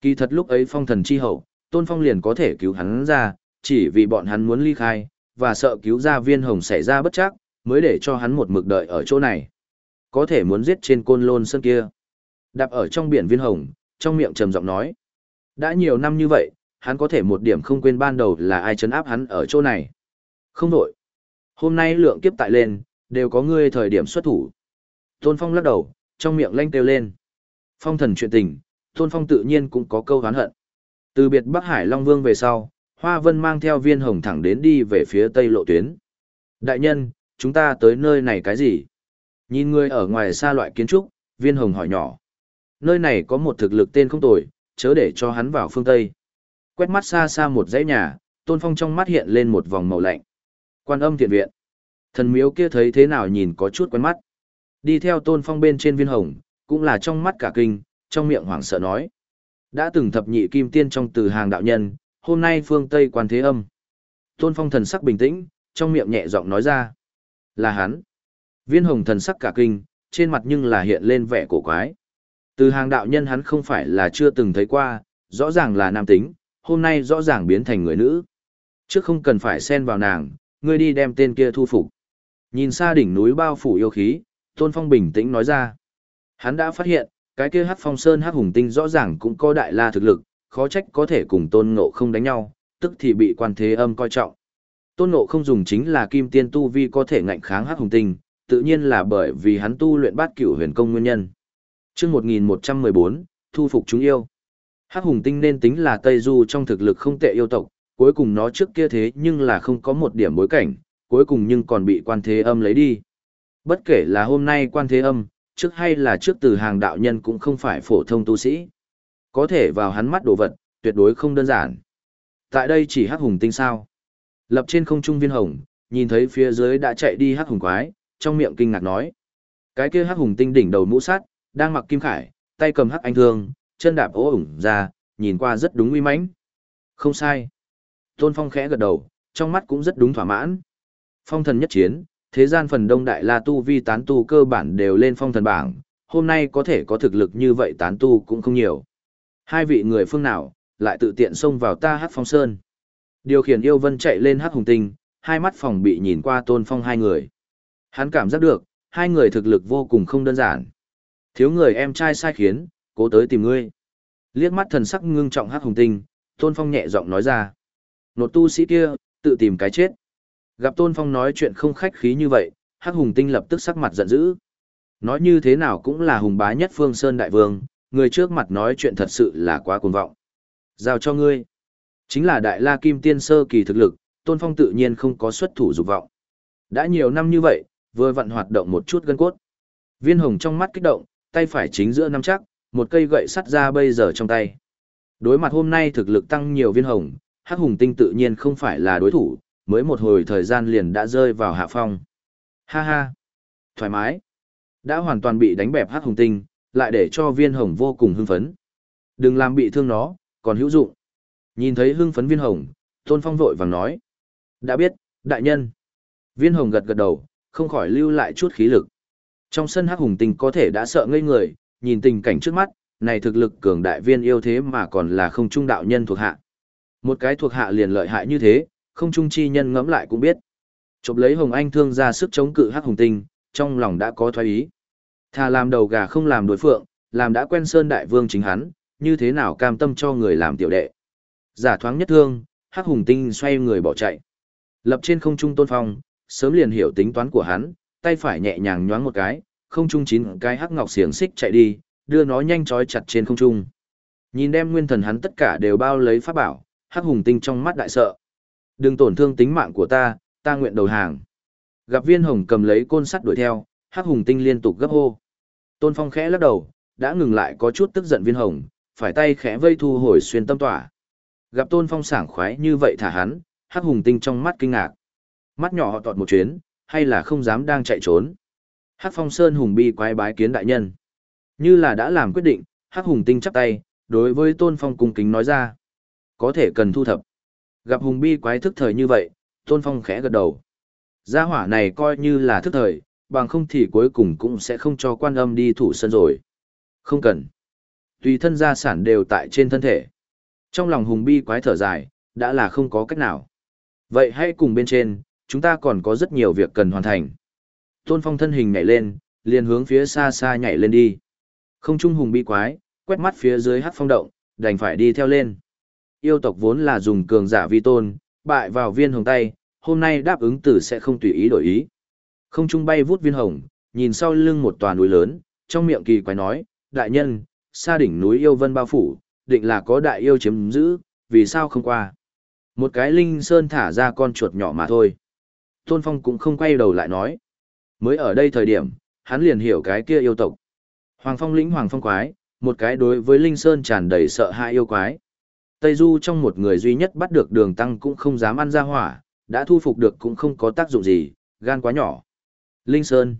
Kỳ thật lúc ấy phong thần chi hậu, Tôn Phong liền có thể cứu hắn ra, chỉ vì bọn hắn muốn ly khai, và sợ cứu ra viên hồng xảy ra bất chắc, mới để cho hắn một mực đợi ở chỗ này. Có thể muốn giết trên côn lôn sân kia. Đạp ở trong biển viên hồng, trong miệng trầm giọng nói. Đã nhiều năm như vậy, hắn có thể một điểm không quên ban đầu là ai chấn áp hắn ở chỗ này. Không đổi. Hôm nay lượng kiếp tại lên, đều có ngươi thời điểm xuất thủ. Tôn Phong lắc đầu, trong miệng lanh kêu lên. Phong thần chuyện tình, Tôn Phong tự nhiên cũng có câu hán hận. Từ biệt Bắc Hải Long Vương về sau, Hoa Vân mang theo viên hồng thẳng đến đi về phía tây lộ tuyến. Đại nhân, chúng ta tới nơi này cái gì? Nhìn người ở ngoài xa loại kiến trúc, viên hồng hỏi nhỏ. Nơi này có một thực lực tên không tồi, chớ để cho hắn vào phương Tây. Quét mắt xa xa một dãy nhà, Tôn Phong trong mắt hiện lên một vòng màu lạnh. Quan âm thiện viện. Thần miếu kia thấy thế nào nhìn có chút quen mắt. Đi theo Tôn Phong bên trên viên hồng, cũng là trong mắt cả kinh, trong miệng hoảng sợ nói. Đã từng thập nhị kim tiên trong từ hàng đạo nhân, hôm nay phương Tây quan thế âm. Tôn Phong thần sắc bình tĩnh, trong miệng nhẹ giọng nói ra. Là hắn. Viên hồng thần sắc cả kinh, trên mặt nhưng là hiện lên vẻ cổ quái. Từ hàng đạo nhân hắn không phải là chưa từng thấy qua, rõ ràng là nam tính, hôm nay rõ ràng biến thành người nữ. Trước không cần phải xen vào nàng, ngươi đi đem tên kia thu phục. Nhìn xa đỉnh núi bao phủ yêu khí, Tôn Phong bình tĩnh nói ra. Hắn đã phát hiện, cái kia hát Phong Sơn hát Hùng Tinh rõ ràng cũng có đại la thực lực, khó trách có thể cùng Tôn Ngộ không đánh nhau, tức thì bị quan thế âm coi trọng. Tôn Ngộ không dùng chính là kim tiên tu vi có thể ngạnh kháng hát Hùng Tinh, tự nhiên là bởi vì hắn tu luyện bát cửu huyền công nguyên nhân. Chương 1114, thu phục chúng yêu. hát Hùng Tinh nên tính là Tây Du trong thực lực không tệ yêu tộc, cuối cùng nó trước kia thế nhưng là không có một điểm bối cảnh, cuối cùng nhưng còn bị quan thế âm lấy đi. Bất kể là hôm nay quan thế âm, trước hay là trước từ hàng đạo nhân cũng không phải phổ thông tu sĩ. Có thể vào hắn mắt đồ vật, tuyệt đối không đơn giản. Tại đây chỉ hắc hùng tinh sao. Lập trên không trung viên hồng, nhìn thấy phía dưới đã chạy đi hắc hùng quái, trong miệng kinh ngạc nói. Cái kia hắc hùng tinh đỉnh đầu mũ sắt, đang mặc kim khải, tay cầm hắc anh thương, chân đạp ố ủng ra, nhìn qua rất đúng uy mãnh. Không sai. Tôn Phong khẽ gật đầu, trong mắt cũng rất đúng thỏa mãn. Phong thần nhất chiến, thế gian phần đông đại la tu vi tán tu cơ bản đều lên phong thần bảng, hôm nay có thể có thực lực như vậy tán tu cũng không nhiều. Hai vị người phương nào, lại tự tiện xông vào ta hát phong sơn. Điều khiển yêu vân chạy lên hát hùng tinh, hai mắt phòng bị nhìn qua tôn phong hai người. Hắn cảm giác được, hai người thực lực vô cùng không đơn giản. Thiếu người em trai sai khiến, cố tới tìm ngươi. Liếc mắt thần sắc ngưng trọng hát hùng tinh, tôn phong nhẹ giọng nói ra. Nột tu sĩ kia, tự tìm cái chết. Gặp Tôn Phong nói chuyện không khách khí như vậy, Hắc Hùng Tinh lập tức sắc mặt giận dữ. Nói như thế nào cũng là hùng bá nhất Phương Sơn Đại Vương, người trước mặt nói chuyện thật sự là quá cuồng vọng. Giao cho ngươi. Chính là Đại La Kim Tiên Sơ kỳ thực lực, Tôn Phong tự nhiên không có xuất thủ dục vọng. Đã nhiều năm như vậy, vừa vận hoạt động một chút gân cốt. Viên hồng trong mắt kích động, tay phải chính giữa nắm chắc, một cây gậy sắt ra bây giờ trong tay. Đối mặt hôm nay thực lực tăng nhiều viên hồng, Hắc Hùng Tinh tự nhiên không phải là đối thủ, mới một hồi thời gian liền đã rơi vào hạ phong. Ha ha! Thoải mái! Đã hoàn toàn bị đánh bẹp hắc hùng tinh, lại để cho viên hồng vô cùng hưng phấn. Đừng làm bị thương nó, còn hữu dụng. Nhìn thấy hưng phấn viên hồng, tôn phong vội vàng nói. Đã biết, đại nhân. Viên hồng gật gật đầu, không khỏi lưu lại chút khí lực. Trong sân hắc hùng tinh có thể đã sợ ngây người, nhìn tình cảnh trước mắt, này thực lực cường đại viên yêu thế mà còn là không trung đạo nhân thuộc hạ. Một cái thuộc hạ liền lợi hại như thế, không trung chi nhân ngẫm lại cũng biết. Chộp lấy Hồng Anh thương ra sức chống cự hắc hùng tinh, trong lòng đã có thoái ý. Thà làm đầu gà không làm đối phượng, làm đã quen Sơn Đại Vương chính hắn, như thế nào cam tâm cho người làm tiểu đệ. Giả thoáng nhất thương, hắc hùng tinh xoay người bỏ chạy. Lập trên không trung tôn phong, sớm liền hiểu tính toán của hắn, tay phải nhẹ nhàng nhoáng một cái, không trung chín cái hắc ngọc xiềng xích chạy đi, đưa nó nhanh chói chặt trên không trung. Nhìn đem nguyên thần hắn tất cả đều bao lấy pháp bảo, hắc hùng tinh trong mắt đại sợ. Đừng tổn thương tính mạng của ta, ta nguyện đầu hàng. Gặp viên hồng cầm lấy côn sắt đuổi theo, hắc hùng tinh liên tục gấp hô. Tôn Phong khẽ lắc đầu, đã ngừng lại có chút tức giận viên hồng, phải tay khẽ vây thu hồi xuyên tâm tỏa. Gặp Tôn Phong sảng khoái như vậy thả hắn, hắc hùng tinh trong mắt kinh ngạc. Mắt nhỏ họ tọt một chuyến, hay là không dám đang chạy trốn. Hắc Phong Sơn hùng bi quái bái kiến đại nhân. Như là đã làm quyết định, Hắc Hùng Tinh chắp tay, đối với Tôn Phong cung kính nói ra. Có thể cần thu thập. Gặp hùng bi quái thức thời như vậy, Tôn Phong khẽ gật đầu. Gia hỏa này coi như là thức thời, bằng không thì cuối cùng cũng sẽ không cho quan âm đi thủ sân rồi. Không cần. Tùy thân gia sản đều tại trên thân thể. Trong lòng hùng bi quái thở dài, đã là không có cách nào. Vậy hãy cùng bên trên, chúng ta còn có rất nhiều việc cần hoàn thành. Tôn Phong thân hình nhảy lên, liền hướng phía xa xa nhảy lên đi. Không trung hùng bi quái, quét mắt phía dưới hát phong động, đành phải đi theo lên. Yêu tộc vốn là dùng cường giả vi tôn, bại vào viên hồng tay, hôm nay đáp ứng tử sẽ không tùy ý đổi ý. Không trung bay vút viên hồng, nhìn sau lưng một tòa núi lớn, trong miệng kỳ quái nói, đại nhân, xa đỉnh núi yêu vân bao phủ, định là có đại yêu chiếm giữ, vì sao không qua. Một cái linh sơn thả ra con chuột nhỏ mà thôi. Tôn Phong cũng không quay đầu lại nói. Mới ở đây thời điểm, hắn liền hiểu cái kia yêu tộc. Hoàng Phong lĩnh Hoàng Phong quái, một cái đối với Linh Sơn tràn đầy sợ hãi yêu quái. Tây Du trong một người duy nhất bắt được đường tăng cũng không dám ăn ra hỏa, đã thu phục được cũng không có tác dụng gì, gan quá nhỏ. Linh Sơn.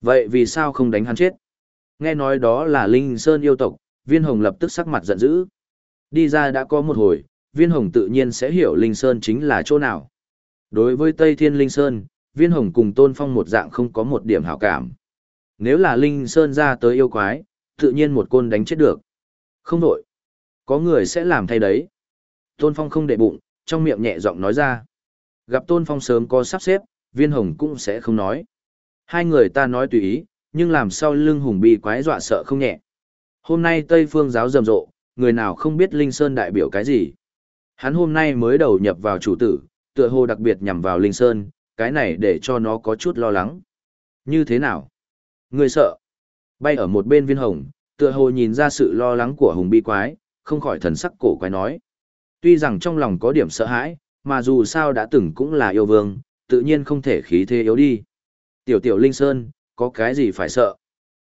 Vậy vì sao không đánh hắn chết? Nghe nói đó là Linh Sơn yêu tộc, viên hồng lập tức sắc mặt giận dữ. Đi ra đã có một hồi, viên hồng tự nhiên sẽ hiểu Linh Sơn chính là chỗ nào. Đối với Tây Thiên Linh Sơn, viên hồng cùng tôn phong một dạng không có một điểm hảo cảm. Nếu là Linh Sơn ra tới yêu quái, tự nhiên một côn đánh chết được. Không đổi. Có người sẽ làm thay đấy. Tôn phong không để bụng, trong miệng nhẹ giọng nói ra. Gặp tôn phong sớm có sắp xếp, viên hồng cũng sẽ không nói. Hai người ta nói tùy ý, nhưng làm sao lưng hùng bi quái dọa sợ không nhẹ. Hôm nay Tây Phương giáo rầm rộ, người nào không biết Linh Sơn đại biểu cái gì. Hắn hôm nay mới đầu nhập vào chủ tử, tựa hồ đặc biệt nhằm vào Linh Sơn, cái này để cho nó có chút lo lắng. Như thế nào? Người sợ. Bay ở một bên viên hồng, tựa hồ nhìn ra sự lo lắng của hùng bi quái, không khỏi thần sắc cổ quái nói. Tuy rằng trong lòng có điểm sợ hãi, mà dù sao đã từng cũng là yêu vương, tự nhiên không thể khí thế yếu đi. Tiểu tiểu Linh Sơn, có cái gì phải sợ?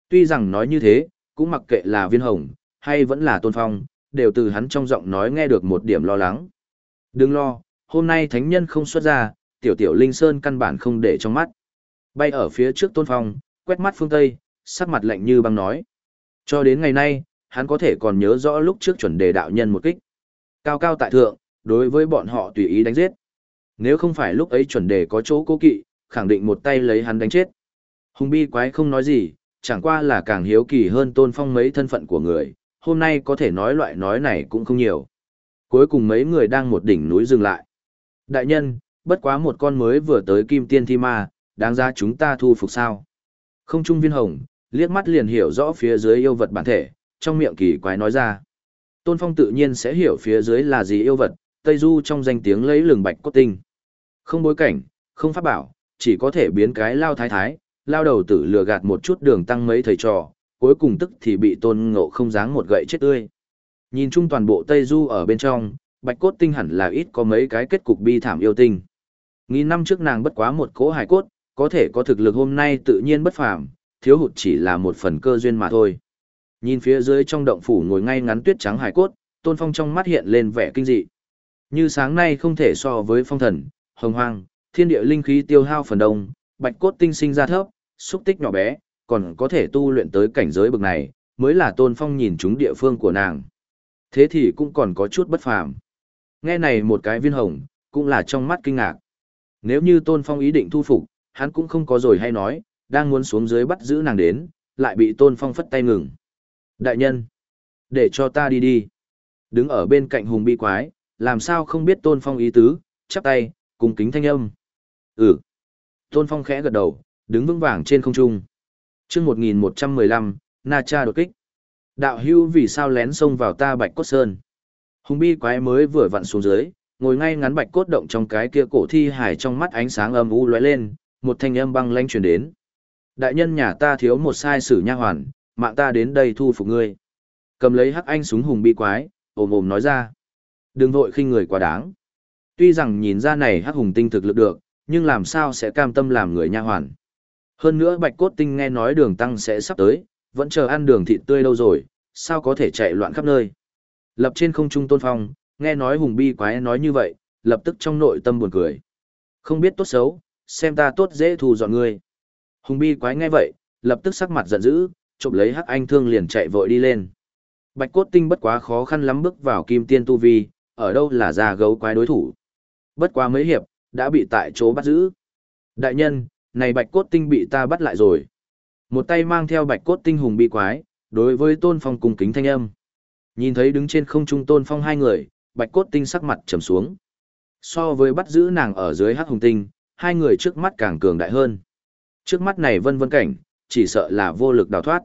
Tuy rằng nói như thế, cũng mặc kệ là viên hồng, hay vẫn là tôn phong, đều từ hắn trong giọng nói nghe được một điểm lo lắng. Đừng lo, hôm nay thánh nhân không xuất ra, tiểu tiểu Linh Sơn căn bản không để trong mắt. Bay ở phía trước tôn phong, quét mắt phương Tây, sắc mặt lạnh như băng nói. Cho đến ngày nay, hắn có thể còn nhớ rõ lúc trước chuẩn đề đạo nhân một kích. Cao cao tại thượng, đối với bọn họ tùy ý đánh giết. Nếu không phải lúc ấy chuẩn đề có chỗ cố kỵ, khẳng định một tay lấy hắn đánh chết. Hùng bi quái không nói gì, chẳng qua là càng hiếu kỳ hơn tôn phong mấy thân phận của người, hôm nay có thể nói loại nói này cũng không nhiều. Cuối cùng mấy người đang một đỉnh núi dừng lại. Đại nhân, bất quá một con mới vừa tới kim tiên thi ma, đáng ra chúng ta thu phục sao. Không trung viên hồng, liếc mắt liền hiểu rõ phía dưới yêu vật bản thể, trong miệng kỳ quái nói ra. Tôn Phong tự nhiên sẽ hiểu phía dưới là gì yêu vật, Tây Du trong danh tiếng lấy lường bạch cốt tinh. Không bối cảnh, không pháp bảo, chỉ có thể biến cái lao thái thái, lao đầu tử lừa gạt một chút đường tăng mấy thầy trò, cuối cùng tức thì bị tôn ngộ không dáng một gậy chết tươi. Nhìn chung toàn bộ Tây Du ở bên trong, bạch cốt tinh hẳn là ít có mấy cái kết cục bi thảm yêu tinh. Nghìn năm trước nàng bất quá một cỗ hải cốt, có thể có thực lực hôm nay tự nhiên bất phàm, thiếu hụt chỉ là một phần cơ duyên mà thôi. Nhìn phía dưới trong động phủ ngồi ngay ngắn tuyết trắng hải cốt, Tôn Phong trong mắt hiện lên vẻ kinh dị. Như sáng nay không thể so với phong thần, hồng hoang, thiên địa linh khí tiêu hao phần đông, bạch cốt tinh sinh ra thấp, xúc tích nhỏ bé, còn có thể tu luyện tới cảnh giới bậc này, mới là Tôn Phong nhìn chúng địa phương của nàng. Thế thì cũng còn có chút bất phàm. Nghe này một cái viên hồng, cũng là trong mắt kinh ngạc. Nếu như Tôn Phong ý định thu phục, hắn cũng không có rồi hay nói, đang muốn xuống dưới bắt giữ nàng đến, lại bị Tôn Phong phất tay ngừng. Đại nhân, để cho ta đi đi. Đứng ở bên cạnh hùng bi quái, làm sao không biết Tôn Phong ý tứ, chắp tay, cùng kính thanh âm. Ừ. Tôn Phong khẽ gật đầu, đứng vững vàng trên không trung. Trước 1115, Na Cha đột kích. Đạo hưu vì sao lén xông vào ta bạch cốt sơn. Hùng bi quái mới vừa vặn xuống dưới, ngồi ngay ngắn bạch cốt động trong cái kia cổ thi hải trong mắt ánh sáng âm u lóe lên, một thanh âm băng lanh truyền đến. Đại nhân nhà ta thiếu một sai sử nha hoàn, mạng ta đến đây thu phục ngươi. Cầm lấy hắc anh súng hùng bi quái, ồm ồm nói ra. Đừng vội khinh người quá đáng. Tuy rằng nhìn ra này hắc hùng tinh thực lực được, nhưng làm sao sẽ cam tâm làm người nha hoàn. Hơn nữa bạch cốt tinh nghe nói đường tăng sẽ sắp tới, vẫn chờ ăn đường thịt tươi lâu rồi, sao có thể chạy loạn khắp nơi. Lập trên không trung tôn phong, nghe nói hùng bi quái nói như vậy, lập tức trong nội tâm buồn cười. Không biết tốt xấu, xem ta tốt dễ thù dọn ngươi. Hùng bi quái nghe vậy, lập tức sắc mặt giận dữ, chộp lấy hắc anh thương liền chạy vội đi lên. Bạch cốt tinh bất quá khó khăn lắm bước vào kim tiên tu vi, ở đâu là già gấu quái đối thủ. Bất quá mấy hiệp, đã bị tại chỗ bắt giữ. Đại nhân, này bạch cốt tinh bị ta bắt lại rồi. Một tay mang theo bạch cốt tinh hùng bị quái, đối với tôn phong cung kính thanh âm. Nhìn thấy đứng trên không trung tôn phong hai người, bạch cốt tinh sắc mặt trầm xuống. So với bắt giữ nàng ở dưới hắc hùng tinh, hai người trước mắt càng cường đại hơn. Trước mắt này vân vân cảnh, chỉ sợ là vô lực đào thoát.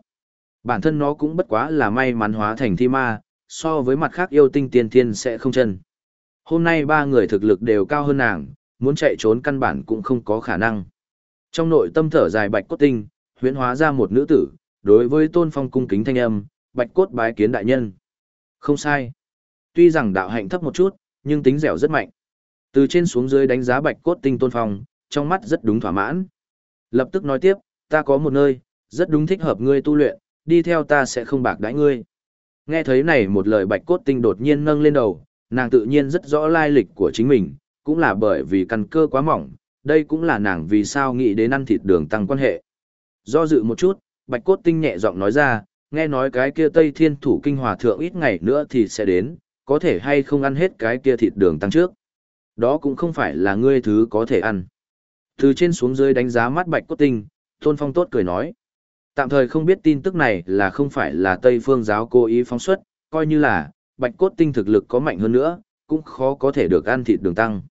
Bản thân nó cũng bất quá là may mắn hóa thành thi ma, so với mặt khác yêu tinh tiên thiên sẽ không chân. Hôm nay ba người thực lực đều cao hơn nàng, muốn chạy trốn căn bản cũng không có khả năng. Trong nội tâm thở dài bạch cốt tinh, huyễn hóa ra một nữ tử, đối với tôn phong cung kính thanh âm, bạch cốt bái kiến đại nhân. Không sai. Tuy rằng đạo hạnh thấp một chút, nhưng tính dẻo rất mạnh. Từ trên xuống dưới đánh giá bạch cốt tinh tôn phong, trong mắt rất đúng thỏa mãn. Lập tức nói tiếp, ta có một nơi, rất đúng thích hợp ngươi tu luyện, đi theo ta sẽ không bạc đãi ngươi. Nghe thấy này một lời bạch cốt tinh đột nhiên nâng lên đầu, nàng tự nhiên rất rõ lai lịch của chính mình, cũng là bởi vì căn cơ quá mỏng, đây cũng là nàng vì sao nghĩ đến ăn thịt đường tăng quan hệ. Do dự một chút, bạch cốt tinh nhẹ giọng nói ra, nghe nói cái kia Tây Thiên Thủ Kinh Hòa Thượng ít ngày nữa thì sẽ đến, có thể hay không ăn hết cái kia thịt đường tăng trước. Đó cũng không phải là ngươi thứ có thể ăn. Từ trên xuống dưới đánh giá mắt bạch cốt tinh, Tôn Phong tốt cười nói. Tạm thời không biết tin tức này là không phải là Tây Phương giáo cố ý phóng xuất, coi như là, bạch cốt tinh thực lực có mạnh hơn nữa, cũng khó có thể được ăn thịt đường tăng.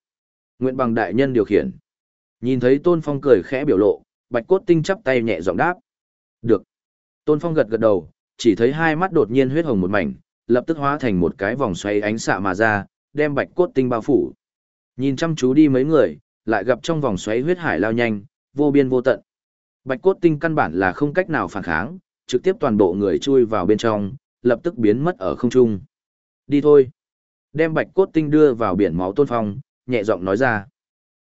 Nguyện bằng đại nhân điều khiển. Nhìn thấy Tôn Phong cười khẽ biểu lộ, bạch cốt tinh chắp tay nhẹ giọng đáp. Được. Tôn Phong gật gật đầu, chỉ thấy hai mắt đột nhiên huyết hồng một mảnh, lập tức hóa thành một cái vòng xoay ánh xạ mà ra, đem bạch cốt tinh bao phủ. Nhìn chăm chú đi mấy người, lại gặp trong vòng xoáy huyết hải lao nhanh, vô biên vô tận. Bạch cốt tinh căn bản là không cách nào phản kháng, trực tiếp toàn bộ người chui vào bên trong, lập tức biến mất ở không trung. Đi thôi. Đem bạch cốt tinh đưa vào biển máu tôn phong, nhẹ giọng nói ra.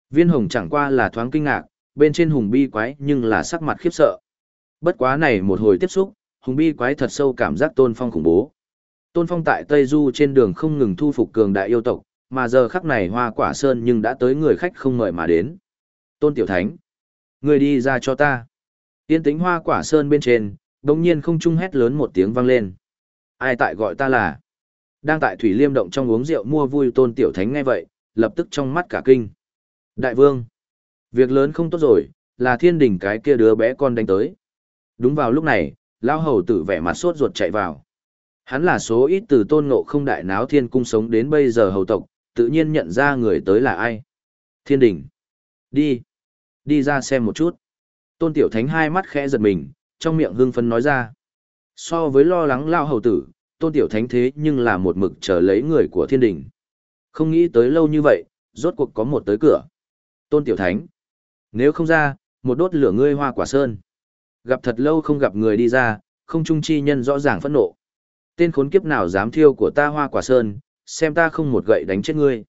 Viên hồng chẳng qua là thoáng kinh ngạc, bên trên hùng bi quái nhưng là sắc mặt khiếp sợ. Bất quá này một hồi tiếp xúc, hùng bi quái thật sâu cảm giác tôn phong khủng bố. Tôn phong tại Tây Du trên đường không ngừng thu phục cường đại yêu tộc, mà giờ khắc này hoa quả sơn nhưng đã tới người khách không mời mà đến. Tôn Tiểu Thánh, người đi ra cho ta. Tiên tính hoa quả sơn bên trên, đồng nhiên không trung hét lớn một tiếng vang lên. Ai tại gọi ta là? Đang tại Thủy Liêm Động trong uống rượu mua vui Tôn Tiểu Thánh ngay vậy, lập tức trong mắt cả kinh. Đại vương, việc lớn không tốt rồi, là thiên đình cái kia đứa bé con đánh tới. Đúng vào lúc này, lão hầu tử vẻ mặt sốt ruột chạy vào. Hắn là số ít từ tôn ngộ không đại náo thiên cung sống đến bây giờ hầu tộc, tự nhiên nhận ra người tới là ai. Thiên đình. Đi. Đi ra xem một chút. Tôn tiểu thánh hai mắt khẽ giật mình, trong miệng hưng phấn nói ra. So với lo lắng lao hầu tử, tôn tiểu thánh thế nhưng là một mực chờ lấy người của thiên đình. Không nghĩ tới lâu như vậy, rốt cuộc có một tới cửa. Tôn tiểu thánh. Nếu không ra, một đốt lửa ngươi hoa quả sơn. Gặp thật lâu không gặp người đi ra, không trung chi nhân rõ ràng phẫn nộ. Tên khốn kiếp nào dám thiêu của ta hoa quả sơn, xem ta không một gậy đánh chết ngươi.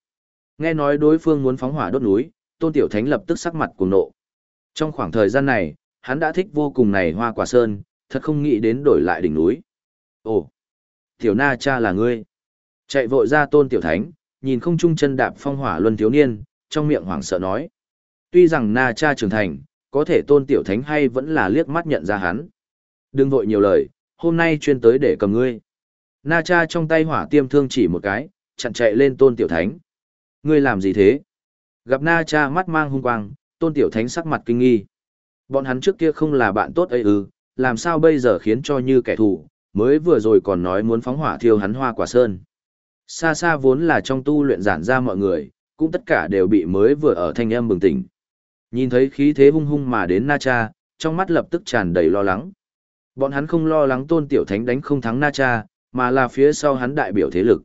Nghe nói đối phương muốn phóng hỏa đốt núi, Tôn Tiểu Thánh lập tức sắc mặt cuồng nộ. Trong khoảng thời gian này, hắn đã thích vô cùng này hoa quả sơn, thật không nghĩ đến đổi lại đỉnh núi. Ồ, Tiểu Na cha là ngươi. Chạy vội ra Tôn Tiểu Thánh, nhìn không trung chân đạp phong hỏa luân thiếu niên, trong miệng hoảng sợ nói. Tuy rằng Na cha trưởng thành, có thể Tôn Tiểu Thánh hay vẫn là liếc mắt nhận ra hắn. Đừng vội nhiều lời, hôm nay chuyên tới để cầm ngươi. Na cha trong tay hỏa tiêm thương chỉ một cái, chặn chạy lên tôn tiểu thánh. Ngươi làm gì thế? Gặp Na cha mắt mang hung quang, tôn tiểu thánh sắc mặt kinh nghi. Bọn hắn trước kia không là bạn tốt ấy ư, làm sao bây giờ khiến cho như kẻ thù, mới vừa rồi còn nói muốn phóng hỏa thiêu hắn hoa quả sơn. Xa xa vốn là trong tu luyện giản ra mọi người, cũng tất cả đều bị mới vừa ở thanh âm bừng tỉnh. Nhìn thấy khí thế hung hung mà đến Na Cha, trong mắt lập tức tràn đầy lo lắng. Bọn hắn không lo lắng tôn tiểu thánh đánh không thắng Na Cha, mà là phía sau hắn đại biểu thế lực.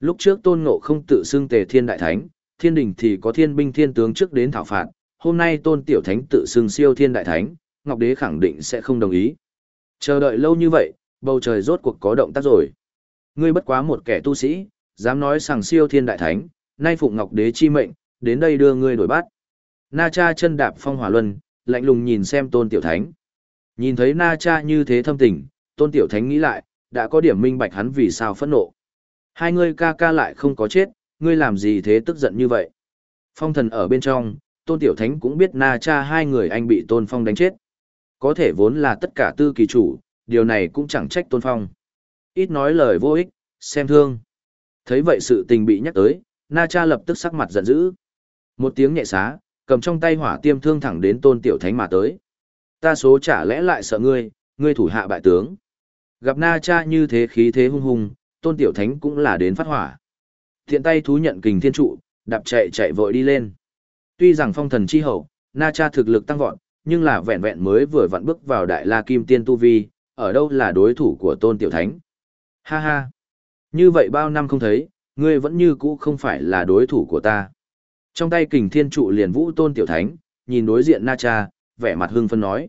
Lúc trước tôn ngộ không tự xưng tề thiên đại thánh, thiên đình thì có thiên binh thiên tướng trước đến thảo phạt, hôm nay tôn tiểu thánh tự xưng siêu thiên đại thánh, Ngọc Đế khẳng định sẽ không đồng ý. Chờ đợi lâu như vậy, bầu trời rốt cuộc có động tác rồi. Ngươi bất quá một kẻ tu sĩ, dám nói rằng siêu thiên đại thánh, nay phụng Ngọc Đế chi mệnh, đến đây đưa ngươi đổi bắt. Na cha chân đạp phong hỏa luân, lạnh lùng nhìn xem tôn tiểu thánh. Nhìn thấy Na cha như thế thâm tình, tôn tiểu thánh nghĩ lại, đã có điểm minh bạch hắn vì sao phẫn nộ. Hai ngươi ca ca lại không có chết, ngươi làm gì thế tức giận như vậy? Phong thần ở bên trong, tôn tiểu thánh cũng biết na cha hai người anh bị tôn phong đánh chết. Có thể vốn là tất cả tư kỳ chủ, điều này cũng chẳng trách tôn phong. Ít nói lời vô ích, xem thương. Thấy vậy sự tình bị nhắc tới, na cha lập tức sắc mặt giận dữ. Một tiếng nhẹ xá, cầm trong tay hỏa tiêm thương thẳng đến tôn tiểu thánh mà tới. Ta số chả lẽ lại sợ ngươi, ngươi thủ hạ bại tướng. Gặp na cha như thế khí thế hung hùng, tôn tiểu thánh cũng là đến phát hỏa. Thiện tay thú nhận kình thiên trụ, đạp chạy chạy vội đi lên. Tuy rằng phong thần chi hậu, Na Cha thực lực tăng vọt, nhưng là vẹn vẹn mới vừa vặn bước vào đại la kim tiên tu vi, ở đâu là đối thủ của tôn tiểu thánh. Ha ha! Như vậy bao năm không thấy, ngươi vẫn như cũ không phải là đối thủ của ta. Trong tay kình thiên trụ liền vũ tôn tiểu thánh, nhìn đối diện Na Cha, vẻ mặt hưng phân nói.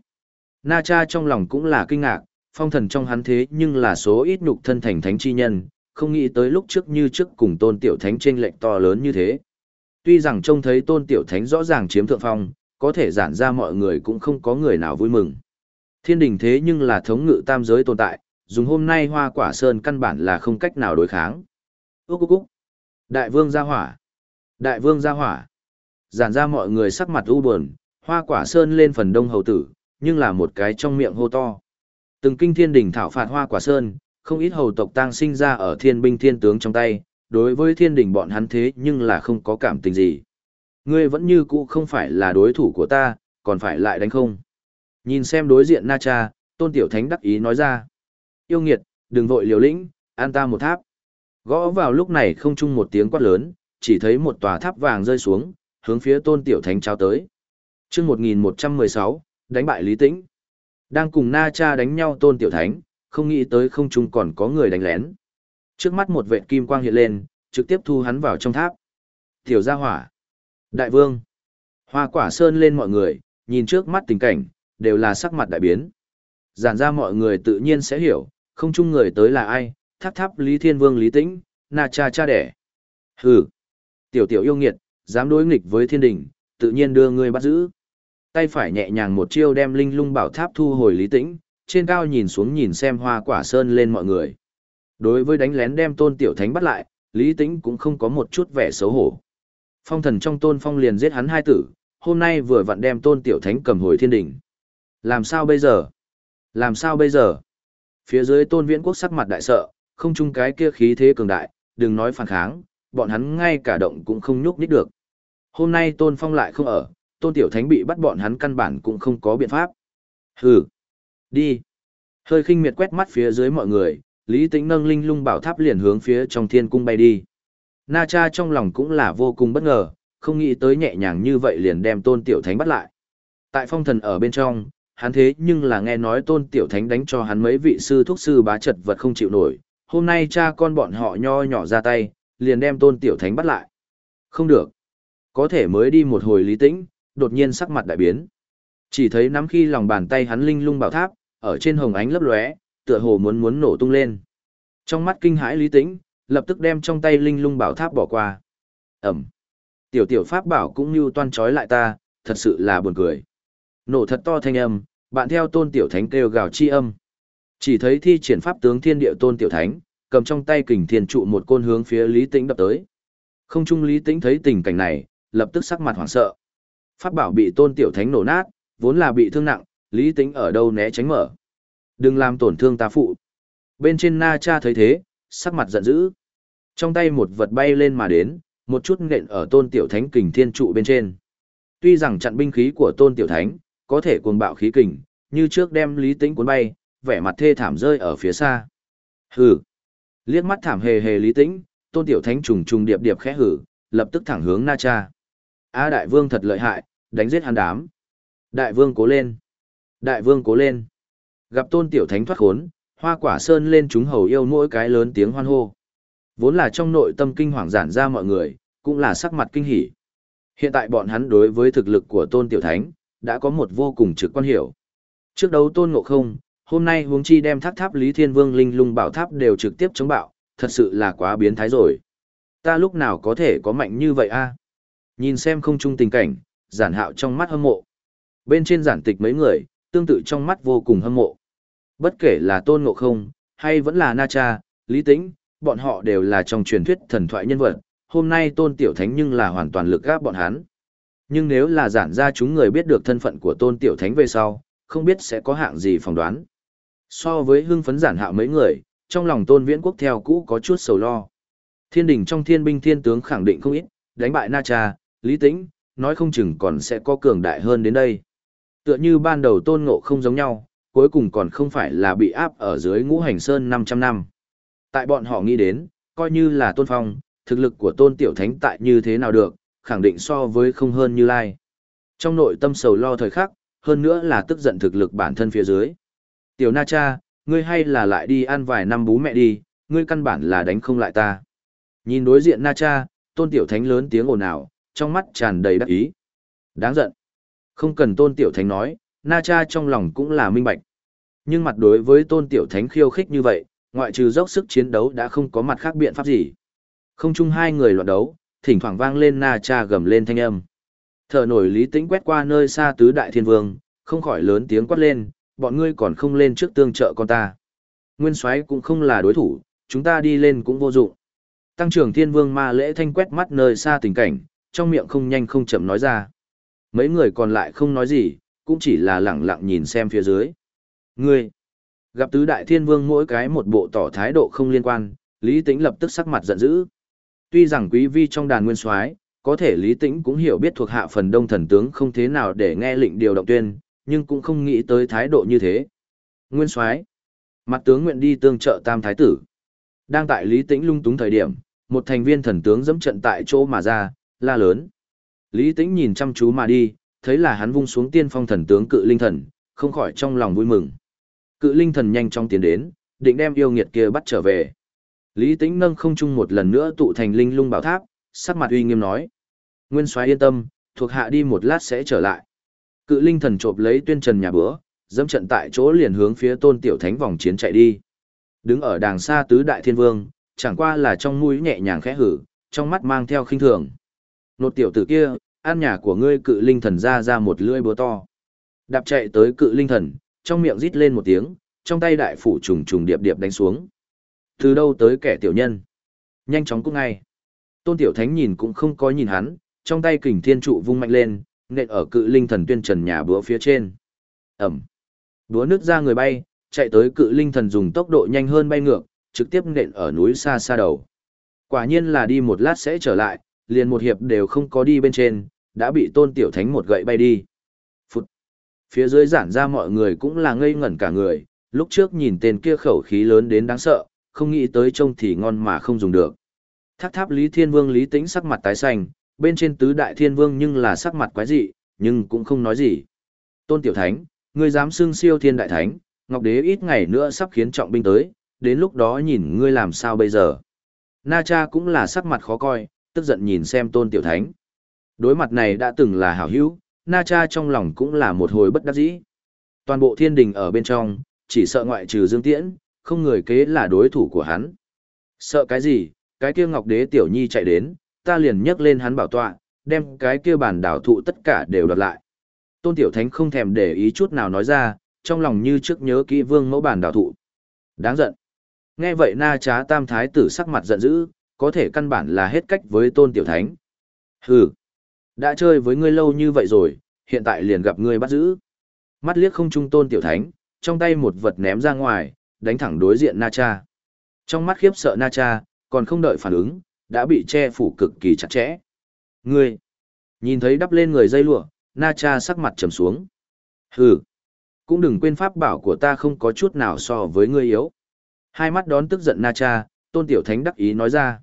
Na Cha trong lòng cũng là kinh ngạc, phong thần trong hắn thế nhưng là số ít nhục thân thành thánh chi nhân, không nghĩ tới lúc trước như trước cùng tôn tiểu thánh trên lệch to lớn như thế. Tuy rằng trông thấy tôn tiểu thánh rõ ràng chiếm thượng phong, có thể giản ra mọi người cũng không có người nào vui mừng. Thiên đình thế nhưng là thống ngự tam giới tồn tại, dùng hôm nay hoa quả sơn căn bản là không cách nào đối kháng. Úc úc úc. Đại vương gia hỏa. Đại vương gia hỏa. Giản ra mọi người sắc mặt u buồn, hoa quả sơn lên phần đông hầu tử, nhưng là một cái trong miệng hô to. Từng kinh thiên đình thảo phạt hoa quả sơn, không ít hầu tộc tang sinh ra ở thiên binh thiên tướng trong tay, đối với thiên đình bọn hắn thế nhưng là không có cảm tình gì. Ngươi vẫn như cũ không phải là đối thủ của ta, còn phải lại đánh không. Nhìn xem đối diện Na Cha, tôn tiểu thánh đắc ý nói ra. Yêu nghiệt, đừng vội liều lĩnh, an ta một tháp. Gõ vào lúc này không chung một tiếng quát lớn, chỉ thấy một tòa tháp vàng rơi xuống, hướng phía tôn tiểu thánh trao tới. chương 1116, đánh bại Lý Tĩnh. Đang cùng Na Cha đánh nhau tôn tiểu thánh, không nghĩ tới không chung còn có người đánh lén. Trước mắt một vệt kim quang hiện lên, trực tiếp thu hắn vào trong tháp. Tiểu gia hỏa. Đại vương. Hoa quả sơn lên mọi người, nhìn trước mắt tình cảnh, đều là sắc mặt đại biến. Giản ra mọi người tự nhiên sẽ hiểu, không chung người tới là ai, tháp tháp Lý Thiên Vương Lý Tĩnh, na cha cha đẻ. Hừ. Tiểu tiểu yêu nghiệt, dám đối nghịch với thiên đình, tự nhiên đưa ngươi bắt giữ. Tay phải nhẹ nhàng một chiêu đem linh lung bảo tháp thu hồi Lý Tĩnh, trên cao nhìn xuống nhìn xem hoa quả sơn lên mọi người. Đối với đánh lén đem tôn tiểu thánh bắt lại, Lý Tĩnh cũng không có một chút vẻ xấu hổ. Phong thần trong tôn phong liền giết hắn hai tử, hôm nay vừa vặn đem tôn tiểu thánh cầm hồi thiên đỉnh. Làm sao bây giờ? Làm sao bây giờ? Phía dưới tôn viễn quốc sắc mặt đại sợ, không chung cái kia khí thế cường đại, đừng nói phản kháng, bọn hắn ngay cả động cũng không nhúc nít được. Hôm nay tôn phong lại không ở, tôn tiểu thánh bị bắt bọn hắn căn bản cũng không có biện pháp. Hừ! Đi! Hơi khinh miệt quét mắt phía dưới mọi người, Lý Tĩnh nâng linh lung bảo tháp liền hướng phía trong thiên cung bay đi. Na cha trong lòng cũng là vô cùng bất ngờ, không nghĩ tới nhẹ nhàng như vậy liền đem tôn tiểu thánh bắt lại. Tại phong thần ở bên trong, hắn thế nhưng là nghe nói tôn tiểu thánh đánh cho hắn mấy vị sư thúc sư bá chật vật không chịu nổi. Hôm nay cha con bọn họ nho nhỏ ra tay, liền đem tôn tiểu thánh bắt lại. Không được. Có thể mới đi một hồi lý tĩnh, đột nhiên sắc mặt đại biến. Chỉ thấy nắm khi lòng bàn tay hắn linh lung bảo tháp, ở trên hồng ánh lấp lóe, tựa hồ muốn muốn nổ tung lên. Trong mắt kinh hãi lý tĩnh, lập tức đem trong tay linh lung bảo tháp bỏ qua. Ẩm. Tiểu tiểu pháp bảo cũng như toan trói lại ta, thật sự là buồn cười. Nổ thật to thanh âm, bạn theo tôn tiểu thánh kêu gào chi âm. Chỉ thấy thi triển pháp tướng thiên địa tôn tiểu thánh, cầm trong tay kình thiên trụ một côn hướng phía Lý Tĩnh đập tới. Không trung Lý Tĩnh thấy tình cảnh này, lập tức sắc mặt hoảng sợ. Pháp bảo bị tôn tiểu thánh nổ nát, vốn là bị thương nặng, Lý Tĩnh ở đâu né tránh mở. Đừng làm tổn thương ta phụ. Bên trên Na Cha thấy thế, sắc mặt giận dữ. Trong tay một vật bay lên mà đến, một chút nện ở tôn tiểu thánh kình thiên trụ bên trên. Tuy rằng chặn binh khí của tôn tiểu thánh, có thể cuồng bạo khí kình, như trước đem lý tĩnh cuốn bay, vẻ mặt thê thảm rơi ở phía xa. Hừ. Liếc mắt thảm hề hề lý tĩnh, tôn tiểu thánh trùng trùng điệp điệp khẽ hử, lập tức thẳng hướng Na Cha. A đại vương thật lợi hại, đánh giết hắn đám. Đại vương cố lên. Đại vương cố lên. Gặp tôn tiểu thánh thoát khốn, hoa quả sơn lên chúng hầu yêu mỗi cái lớn tiếng hoan hô. Vốn là trong nội tâm kinh hoàng giản ra mọi người, cũng là sắc mặt kinh hỉ. Hiện tại bọn hắn đối với thực lực của tôn tiểu thánh, đã có một vô cùng trực quan hiểu. Trước đấu tôn ngộ không, hôm nay huống chi đem tháp tháp Lý Thiên Vương linh lung bảo tháp đều trực tiếp chống bạo, thật sự là quá biến thái rồi. Ta lúc nào có thể có mạnh như vậy a? Nhìn xem không chung tình cảnh, giản hạo trong mắt hâm mộ. Bên trên giản tịch mấy người, tương tự trong mắt vô cùng hâm mộ. Bất kể là tôn ngộ không, hay vẫn là na cha, lý tĩnh, bọn họ đều là trong truyền thuyết thần thoại nhân vật, hôm nay tôn tiểu thánh nhưng là hoàn toàn lực gáp bọn hắn. Nhưng nếu là giản ra chúng người biết được thân phận của tôn tiểu thánh về sau, không biết sẽ có hạng gì phỏng đoán. So với hưng phấn giản hạo mấy người, trong lòng tôn viễn quốc theo cũ có chút sầu lo. Thiên đình trong thiên binh thiên tướng khẳng định không ít, đánh bại Na Cha, Lý Tĩnh, nói không chừng còn sẽ có cường đại hơn đến đây. Tựa như ban đầu tôn ngộ không giống nhau, cuối cùng còn không phải là bị áp ở dưới ngũ hành sơn 500 năm. Tại bọn họ nghĩ đến, coi như là tôn phong, thực lực của tôn tiểu thánh tại như thế nào được, khẳng định so với không hơn như lai. Trong nội tâm sầu lo thời khắc, hơn nữa là tức giận thực lực bản thân phía dưới. Tiểu na cha, ngươi hay là lại đi ăn vài năm bú mẹ đi, ngươi căn bản là đánh không lại ta. Nhìn đối diện na cha, tôn tiểu thánh lớn tiếng ồn ào, trong mắt tràn đầy đắc ý. Đáng giận. Không cần tôn tiểu thánh nói, na cha trong lòng cũng là minh bạch. Nhưng mặt đối với tôn tiểu thánh khiêu khích như vậy, ngoại trừ dốc sức chiến đấu đã không có mặt khác biện pháp gì. Không chung hai người loạn đấu, thỉnh thoảng vang lên na cha gầm lên thanh âm. Thở nổi lý tĩnh quét qua nơi xa tứ đại thiên vương, không khỏi lớn tiếng quát lên, bọn ngươi còn không lên trước tương trợ con ta. Nguyên soái cũng không là đối thủ, chúng ta đi lên cũng vô dụng. Tăng trưởng thiên vương ma lễ thanh quét mắt nơi xa tình cảnh, trong miệng không nhanh không chậm nói ra. Mấy người còn lại không nói gì, cũng chỉ là lặng lặng nhìn xem phía dưới. Ngươi, gặp tứ đại thiên vương mỗi cái một bộ tỏ thái độ không liên quan, Lý Tĩnh lập tức sắc mặt giận dữ. Tuy rằng quý vi trong đàn nguyên soái, có thể Lý Tĩnh cũng hiểu biết thuộc hạ phần đông thần tướng không thế nào để nghe lệnh điều động tuyên, nhưng cũng không nghĩ tới thái độ như thế. Nguyên soái, mặt tướng nguyện đi tương trợ Tam thái tử. Đang tại Lý Tĩnh lung túng thời điểm, một thành viên thần tướng dẫm trận tại chỗ mà ra, la lớn. Lý Tĩnh nhìn chăm chú mà đi, thấy là hắn vung xuống tiên phong thần tướng cự linh thần, không khỏi trong lòng vui mừng. Cự linh thần nhanh chóng tiến đến, định đem yêu nghiệt kia bắt trở về. Lý Tĩnh nâng không trung một lần nữa tụ thành linh lung bảo tháp, sắc mặt uy nghiêm nói. Nguyên soái yên tâm, thuộc hạ đi một lát sẽ trở lại. Cự linh thần chộp lấy tuyên trần nhà bữa, dẫm trận tại chỗ liền hướng phía tôn tiểu thánh vòng chiến chạy đi. Đứng ở đàng xa tứ đại thiên vương, chẳng qua là trong mũi nhẹ nhàng khẽ hử, trong mắt mang theo khinh thường. Nột tiểu tử kia, an nhà của ngươi cự linh thần ra ra một lưỡi búa to. Đạp chạy tới cự linh thần, trong miệng rít lên một tiếng, trong tay đại phủ trùng trùng điệp điệp đánh xuống. Từ đâu tới kẻ tiểu nhân? Nhanh chóng cũng ngay. Tôn tiểu thánh nhìn cũng không có nhìn hắn, trong tay kình thiên trụ vung mạnh lên, nện ở cự linh thần tuyên trần nhà búa phía trên. Ẩm. Búa nước ra người bay, chạy tới cự linh thần dùng tốc độ nhanh hơn bay ngược, trực tiếp nện ở núi xa xa đầu. Quả nhiên là đi một lát sẽ trở lại, liền một hiệp đều không có đi bên trên, đã bị tôn tiểu thánh một gậy bay đi. Phía dưới giản ra mọi người cũng là ngây ngẩn cả người, lúc trước nhìn tên kia khẩu khí lớn đến đáng sợ, không nghĩ tới trông thì ngon mà không dùng được. Tháp tháp Lý Thiên Vương Lý Tĩnh sắc mặt tái xanh, bên trên tứ đại thiên vương nhưng là sắc mặt quái dị, nhưng cũng không nói gì. Tôn Tiểu Thánh, ngươi dám xưng siêu thiên đại thánh, Ngọc Đế ít ngày nữa sắp khiến trọng binh tới, đến lúc đó nhìn ngươi làm sao bây giờ. Na Cha cũng là sắc mặt khó coi, tức giận nhìn xem Tôn Tiểu Thánh. Đối mặt này đã từng là hảo hữu, Na Cha trong lòng cũng là một hồi bất đắc dĩ. Toàn bộ thiên đình ở bên trong, chỉ sợ ngoại trừ Dương Tiễn, không người kế là đối thủ của hắn. Sợ cái gì, cái kia Ngọc Đế Tiểu Nhi chạy đến, ta liền nhấc lên hắn bảo tọa, đem cái kia bản đảo thụ tất cả đều đoạt lại. Tôn Tiểu Thánh không thèm để ý chút nào nói ra, trong lòng như trước nhớ kỹ vương mẫu bản đảo thụ. Đáng giận. Nghe vậy na trá tam thái tử sắc mặt giận dữ, có thể căn bản là hết cách với Tôn Tiểu Thánh. Hừ, đã chơi với ngươi lâu như vậy rồi, hiện tại liền gặp ngươi bắt giữ. Mắt liếc không trung Tôn Tiểu Thánh, trong tay một vật ném ra ngoài, đánh thẳng đối diện Na Cha. Trong mắt khiếp sợ Na Cha, còn không đợi phản ứng, đã bị che phủ cực kỳ chặt chẽ. Ngươi, nhìn thấy đắp lên người dây lụa, Na Cha sắc mặt trầm xuống. Hừ, cũng đừng quên pháp bảo của ta không có chút nào so với ngươi yếu. Hai mắt đón tức giận Na Cha, Tôn Tiểu Thánh đắc ý nói ra.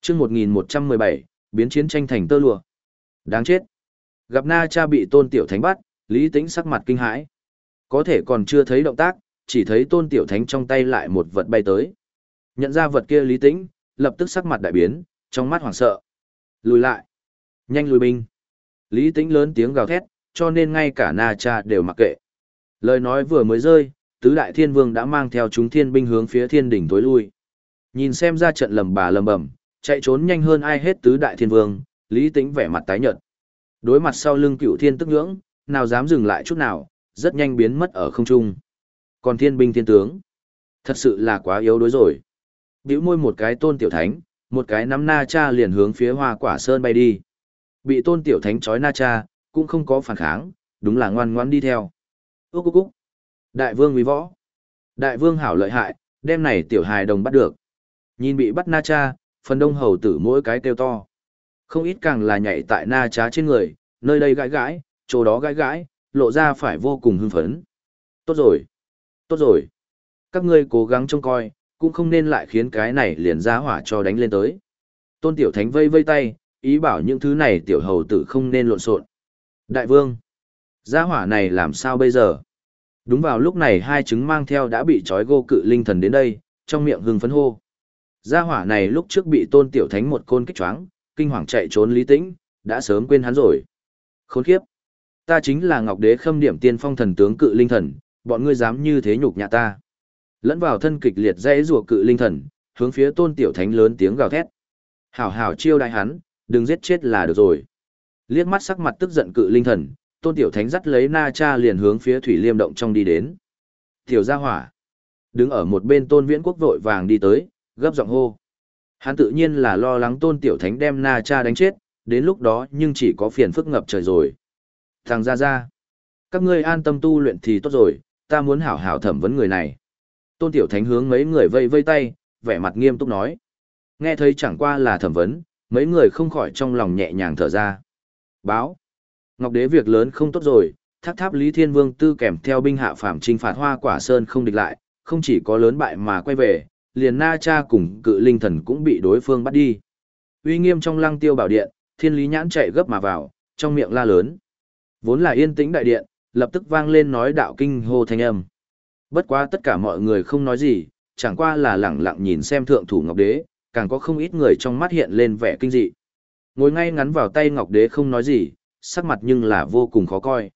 chương 1117, biến chiến tranh thành tơ lụa. Đáng chết. Gặp Na Cha bị Tôn Tiểu Thánh bắt, Lý Tĩnh sắc mặt kinh hãi. Có thể còn chưa thấy động tác, chỉ thấy Tôn Tiểu Thánh trong tay lại một vật bay tới. Nhận ra vật kia Lý Tĩnh, lập tức sắc mặt đại biến, trong mắt hoảng sợ. Lùi lại. Nhanh lùi binh. Lý Tĩnh lớn tiếng gào thét, cho nên ngay cả Na Cha đều mặc kệ. Lời nói vừa mới rơi, tứ đại thiên vương đã mang theo chúng thiên binh hướng phía thiên đỉnh tối lui. Nhìn xem ra trận lầm bà lầm bầm, chạy trốn nhanh hơn ai hết tứ đại thiên vương, Lý Tĩnh vẻ mặt tái nhợt. Đối mặt sau lưng cựu thiên tức ngưỡng, nào dám dừng lại chút nào, rất nhanh biến mất ở không trung. Còn thiên binh thiên tướng, thật sự là quá yếu đối rồi bĩu môi một cái tôn tiểu thánh, một cái nắm na cha liền hướng phía hoa quả sơn bay đi. Bị tôn tiểu thánh trói na cha, cũng không có phản kháng, đúng là ngoan ngoãn đi theo. Úc úc úc. Đại vương quý võ. Đại vương hảo lợi hại, đêm này tiểu hài đồng bắt được. Nhìn bị bắt na cha, phần đông hầu tử mỗi cái kêu to. Không ít càng là nhảy tại na trá trên người, nơi đây gãi gãi, chỗ đó gãi gãi, lộ ra phải vô cùng hưng phấn. Tốt rồi. Tốt rồi. Các ngươi cố gắng trông coi, cũng không nên lại khiến cái này liền ra hỏa cho đánh lên tới. Tôn Tiểu Thánh vây vây tay, ý bảo những thứ này tiểu hầu tử không nên lộn xộn. Đại vương, gia hỏa này làm sao bây giờ? Đúng vào lúc này hai trứng mang theo đã bị trói gô cự linh thần đến đây, trong miệng hưng phấn hô. Gia hỏa này lúc trước bị tôn tiểu thánh một côn kích choáng, kinh hoàng chạy trốn lý tĩnh, đã sớm quên hắn rồi. Khốn kiếp! Ta chính là Ngọc Đế khâm điểm tiên phong thần tướng cự linh thần, bọn ngươi dám như thế nhục nhã ta. Lẫn vào thân kịch liệt dãy ruột cự linh thần, hướng phía tôn tiểu thánh lớn tiếng gào thét. Hảo hảo chiêu đại hắn, đừng giết chết là được rồi. Liếc mắt sắc mặt tức giận cự linh thần, tôn tiểu thánh dắt lấy na cha liền hướng phía thủy liêm động trong đi đến. Tiểu gia hỏa. Đứng ở một bên tôn viễn quốc vội vàng đi tới, gấp giọng hô. Hắn tự nhiên là lo lắng tôn tiểu thánh đem na cha đánh chết, đến lúc đó nhưng chỉ có phiền phức ngập trời rồi. Thằng ra ra. Các ngươi an tâm tu luyện thì tốt rồi, ta muốn hảo hảo thẩm vấn người này. Tôn tiểu thánh hướng mấy người vây vây tay, vẻ mặt nghiêm túc nói. Nghe thấy chẳng qua là thẩm vấn, mấy người không khỏi trong lòng nhẹ nhàng thở ra. Báo. Ngọc đế việc lớn không tốt rồi, tháp tháp Lý Thiên Vương tư kèm theo binh hạ phạm trinh phạt hoa quả sơn không địch lại, không chỉ có lớn bại mà quay về, liền na cha cùng cự linh thần cũng bị đối phương bắt đi. Uy nghiêm trong lăng tiêu bảo điện, thiên lý nhãn chạy gấp mà vào, trong miệng la lớn. Vốn là yên tĩnh đại điện, lập tức vang lên nói đạo kinh hô thanh âm. Bất quá tất cả mọi người không nói gì, chẳng qua là lẳng lặng nhìn xem thượng thủ ngọc đế, càng có không ít người trong mắt hiện lên vẻ kinh dị. Ngồi ngay ngắn vào tay ngọc đế không nói gì, sắc mặt nhưng là vô cùng khó coi.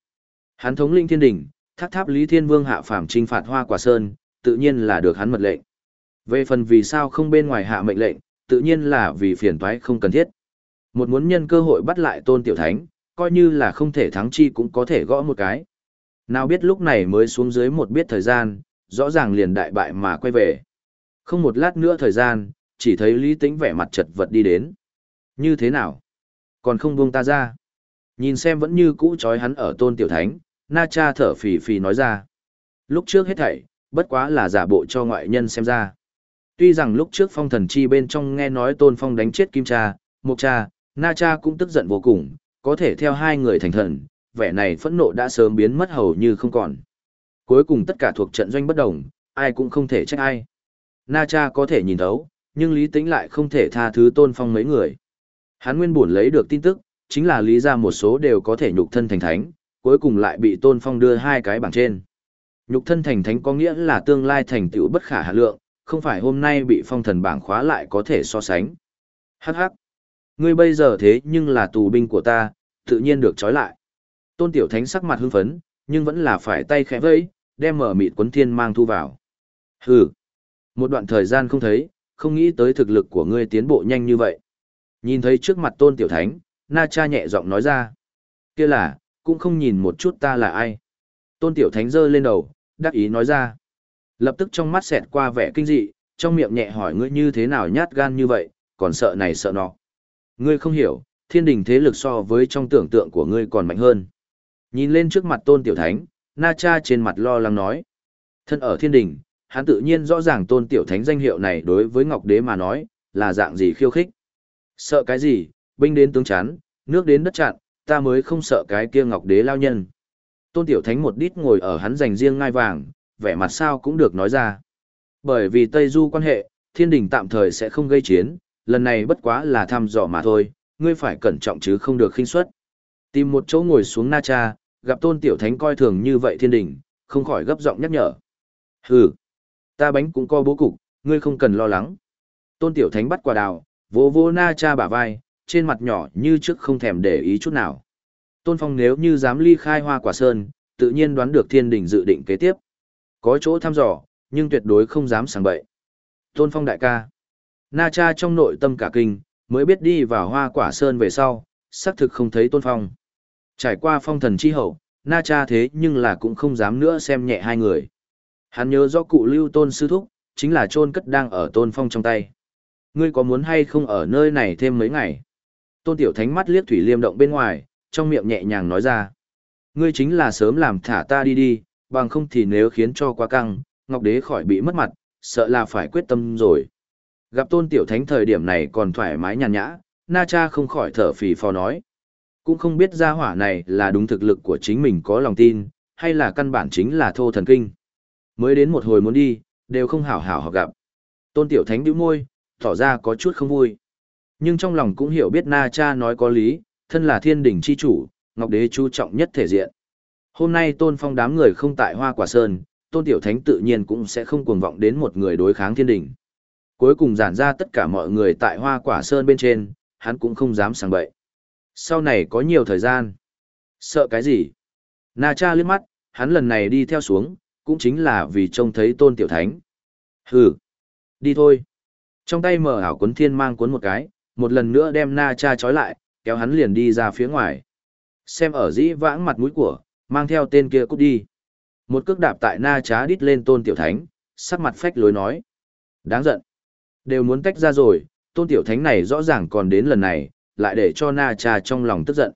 Hắn thống linh thiên đỉnh, tháp tháp Lý Thiên Vương hạ phàm trinh phạt hoa quả sơn, tự nhiên là được hắn mật lệnh. Về phần vì sao không bên ngoài hạ mệnh lệnh, tự nhiên là vì phiền toái không cần thiết. Một muốn nhân cơ hội bắt lại tôn tiểu thánh, coi như là không thể thắng chi cũng có thể gõ một cái. Nào biết lúc này mới xuống dưới một biết thời gian, rõ ràng liền đại bại mà quay về. Không một lát nữa thời gian, chỉ thấy Lý Tĩnh vẻ mặt chật vật đi đến. Như thế nào? Còn không buông ta ra. Nhìn xem vẫn như cũ trói hắn ở tôn tiểu thánh, na cha thở phì phì nói ra. Lúc trước hết thảy, bất quá là giả bộ cho ngoại nhân xem ra. Tuy rằng lúc trước phong thần chi bên trong nghe nói tôn phong đánh chết kim cha, mục cha, na cha cũng tức giận vô cùng, có thể theo hai người thành thần, vẻ này phẫn nộ đã sớm biến mất hầu như không còn. Cuối cùng tất cả thuộc trận doanh bất đồng, ai cũng không thể trách ai. Na cha có thể nhìn thấu, nhưng Lý Tĩnh lại không thể tha thứ tôn phong mấy người. Hắn nguyên buồn lấy được tin tức, chính là lý ra một số đều có thể nhục thân thành thánh, cuối cùng lại bị tôn phong đưa hai cái bảng trên. Nhục thân thành thánh có nghĩa là tương lai thành tựu bất khả hạ lượng, không phải hôm nay bị phong thần bảng khóa lại có thể so sánh. Hắc hắc. Ngươi bây giờ thế nhưng là tù binh của ta, tự nhiên được trói lại. Tôn tiểu thánh sắc mặt hưng phấn, nhưng vẫn là phải tay khẽ vẫy, đem mở mịt quấn thiên mang thu vào. Hừ. Một đoạn thời gian không thấy, không nghĩ tới thực lực của ngươi tiến bộ nhanh như vậy. Nhìn thấy trước mặt tôn tiểu thánh, na cha nhẹ giọng nói ra. kia là, cũng không nhìn một chút ta là ai. Tôn tiểu thánh giơ lên đầu, đắc ý nói ra. Lập tức trong mắt xẹt qua vẻ kinh dị, trong miệng nhẹ hỏi ngươi như thế nào nhát gan như vậy, còn sợ này sợ nọ. Ngươi không hiểu, thiên đình thế lực so với trong tưởng tượng của ngươi còn mạnh hơn. Nhìn lên trước mặt tôn tiểu thánh, na cha trên mặt lo lắng nói. Thân ở thiên đình, hắn tự nhiên rõ ràng tôn tiểu thánh danh hiệu này đối với Ngọc Đế mà nói, là dạng gì khiêu khích. Sợ cái gì, binh đến tướng chán, nước đến đất chặn, ta mới không sợ cái kia Ngọc Đế lao nhân. Tôn tiểu thánh một đít ngồi ở hắn dành riêng ngai vàng, vẻ mặt sao cũng được nói ra. Bởi vì Tây Du quan hệ, thiên đình tạm thời sẽ không gây chiến, lần này bất quá là thăm dò mà thôi, ngươi phải cẩn trọng chứ không được khinh suất. Tìm một chỗ ngồi xuống Na Cha, gặp tôn tiểu thánh coi thường như vậy thiên đình, không khỏi gấp giọng nhắc nhở. Hừ, ta bánh cũng co bố cục, ngươi không cần lo lắng. Tôn tiểu thánh bắt quả đào, vỗ vỗ Na Cha bả vai, trên mặt nhỏ như trước không thèm để ý chút nào. Tôn Phong nếu như dám ly khai hoa quả sơn, tự nhiên đoán được thiên đình dự định kế tiếp. Có chỗ thăm dò, nhưng tuyệt đối không dám sảng bậy. Tôn Phong đại ca. Na cha trong nội tâm cả kinh, mới biết đi vào hoa quả sơn về sau, xác thực không thấy Tôn Phong. Trải qua phong thần chi hậu, Na cha thế nhưng là cũng không dám nữa xem nhẹ hai người. Hắn nhớ do cụ lưu tôn sư thúc, chính là trôn cất đang ở Tôn Phong trong tay. Ngươi có muốn hay không ở nơi này thêm mấy ngày? Tôn Tiểu Thánh mắt liếc Thủy Liêm động bên ngoài, trong miệng nhẹ nhàng nói ra. Ngươi chính là sớm làm thả ta đi đi, bằng không thì nếu khiến cho quá căng, Ngọc Đế khỏi bị mất mặt, sợ là phải quyết tâm rồi. Gặp tôn tiểu thánh thời điểm này còn thoải mái nhàn nhã, Na Cha không khỏi thở phì phò nói. Cũng không biết gia hỏa này là đúng thực lực của chính mình có lòng tin, hay là căn bản chính là thô thần kinh. Mới đến một hồi muốn đi, đều không hảo hảo họ gặp. Tôn Tiểu Thánh bĩu môi, tỏ ra có chút không vui. Nhưng trong lòng cũng hiểu biết Na Cha nói có lý, thân là thiên đỉnh chi chủ, Ngọc Đế chú trọng nhất thể diện. Hôm nay Tôn Phong đám người không tại Hoa Quả Sơn, Tôn Tiểu Thánh tự nhiên cũng sẽ không cuồng vọng đến một người đối kháng thiên đỉnh. Cuối cùng giản ra tất cả mọi người tại Hoa Quả Sơn bên trên, hắn cũng không dám sang bậy. Sau này có nhiều thời gian. Sợ cái gì? Na Cha liếc mắt, hắn lần này đi theo xuống, cũng chính là vì trông thấy Tôn Tiểu Thánh. Hừ, đi thôi. Trong tay mở ảo cuốn thiên mang cuốn một cái, một lần nữa đem Na Cha trói lại, kéo hắn liền đi ra phía ngoài. Xem ở dĩ vãng mặt mũi của, mang theo tên kia cút đi. Một cước đạp tại Na trá đít lên Tôn Tiểu Thánh, sắc mặt phách lối nói. Đáng giận. Đều muốn tách ra rồi, Tôn Tiểu Thánh này rõ ràng còn đến lần này, lại để cho Na Cha trong lòng tức giận.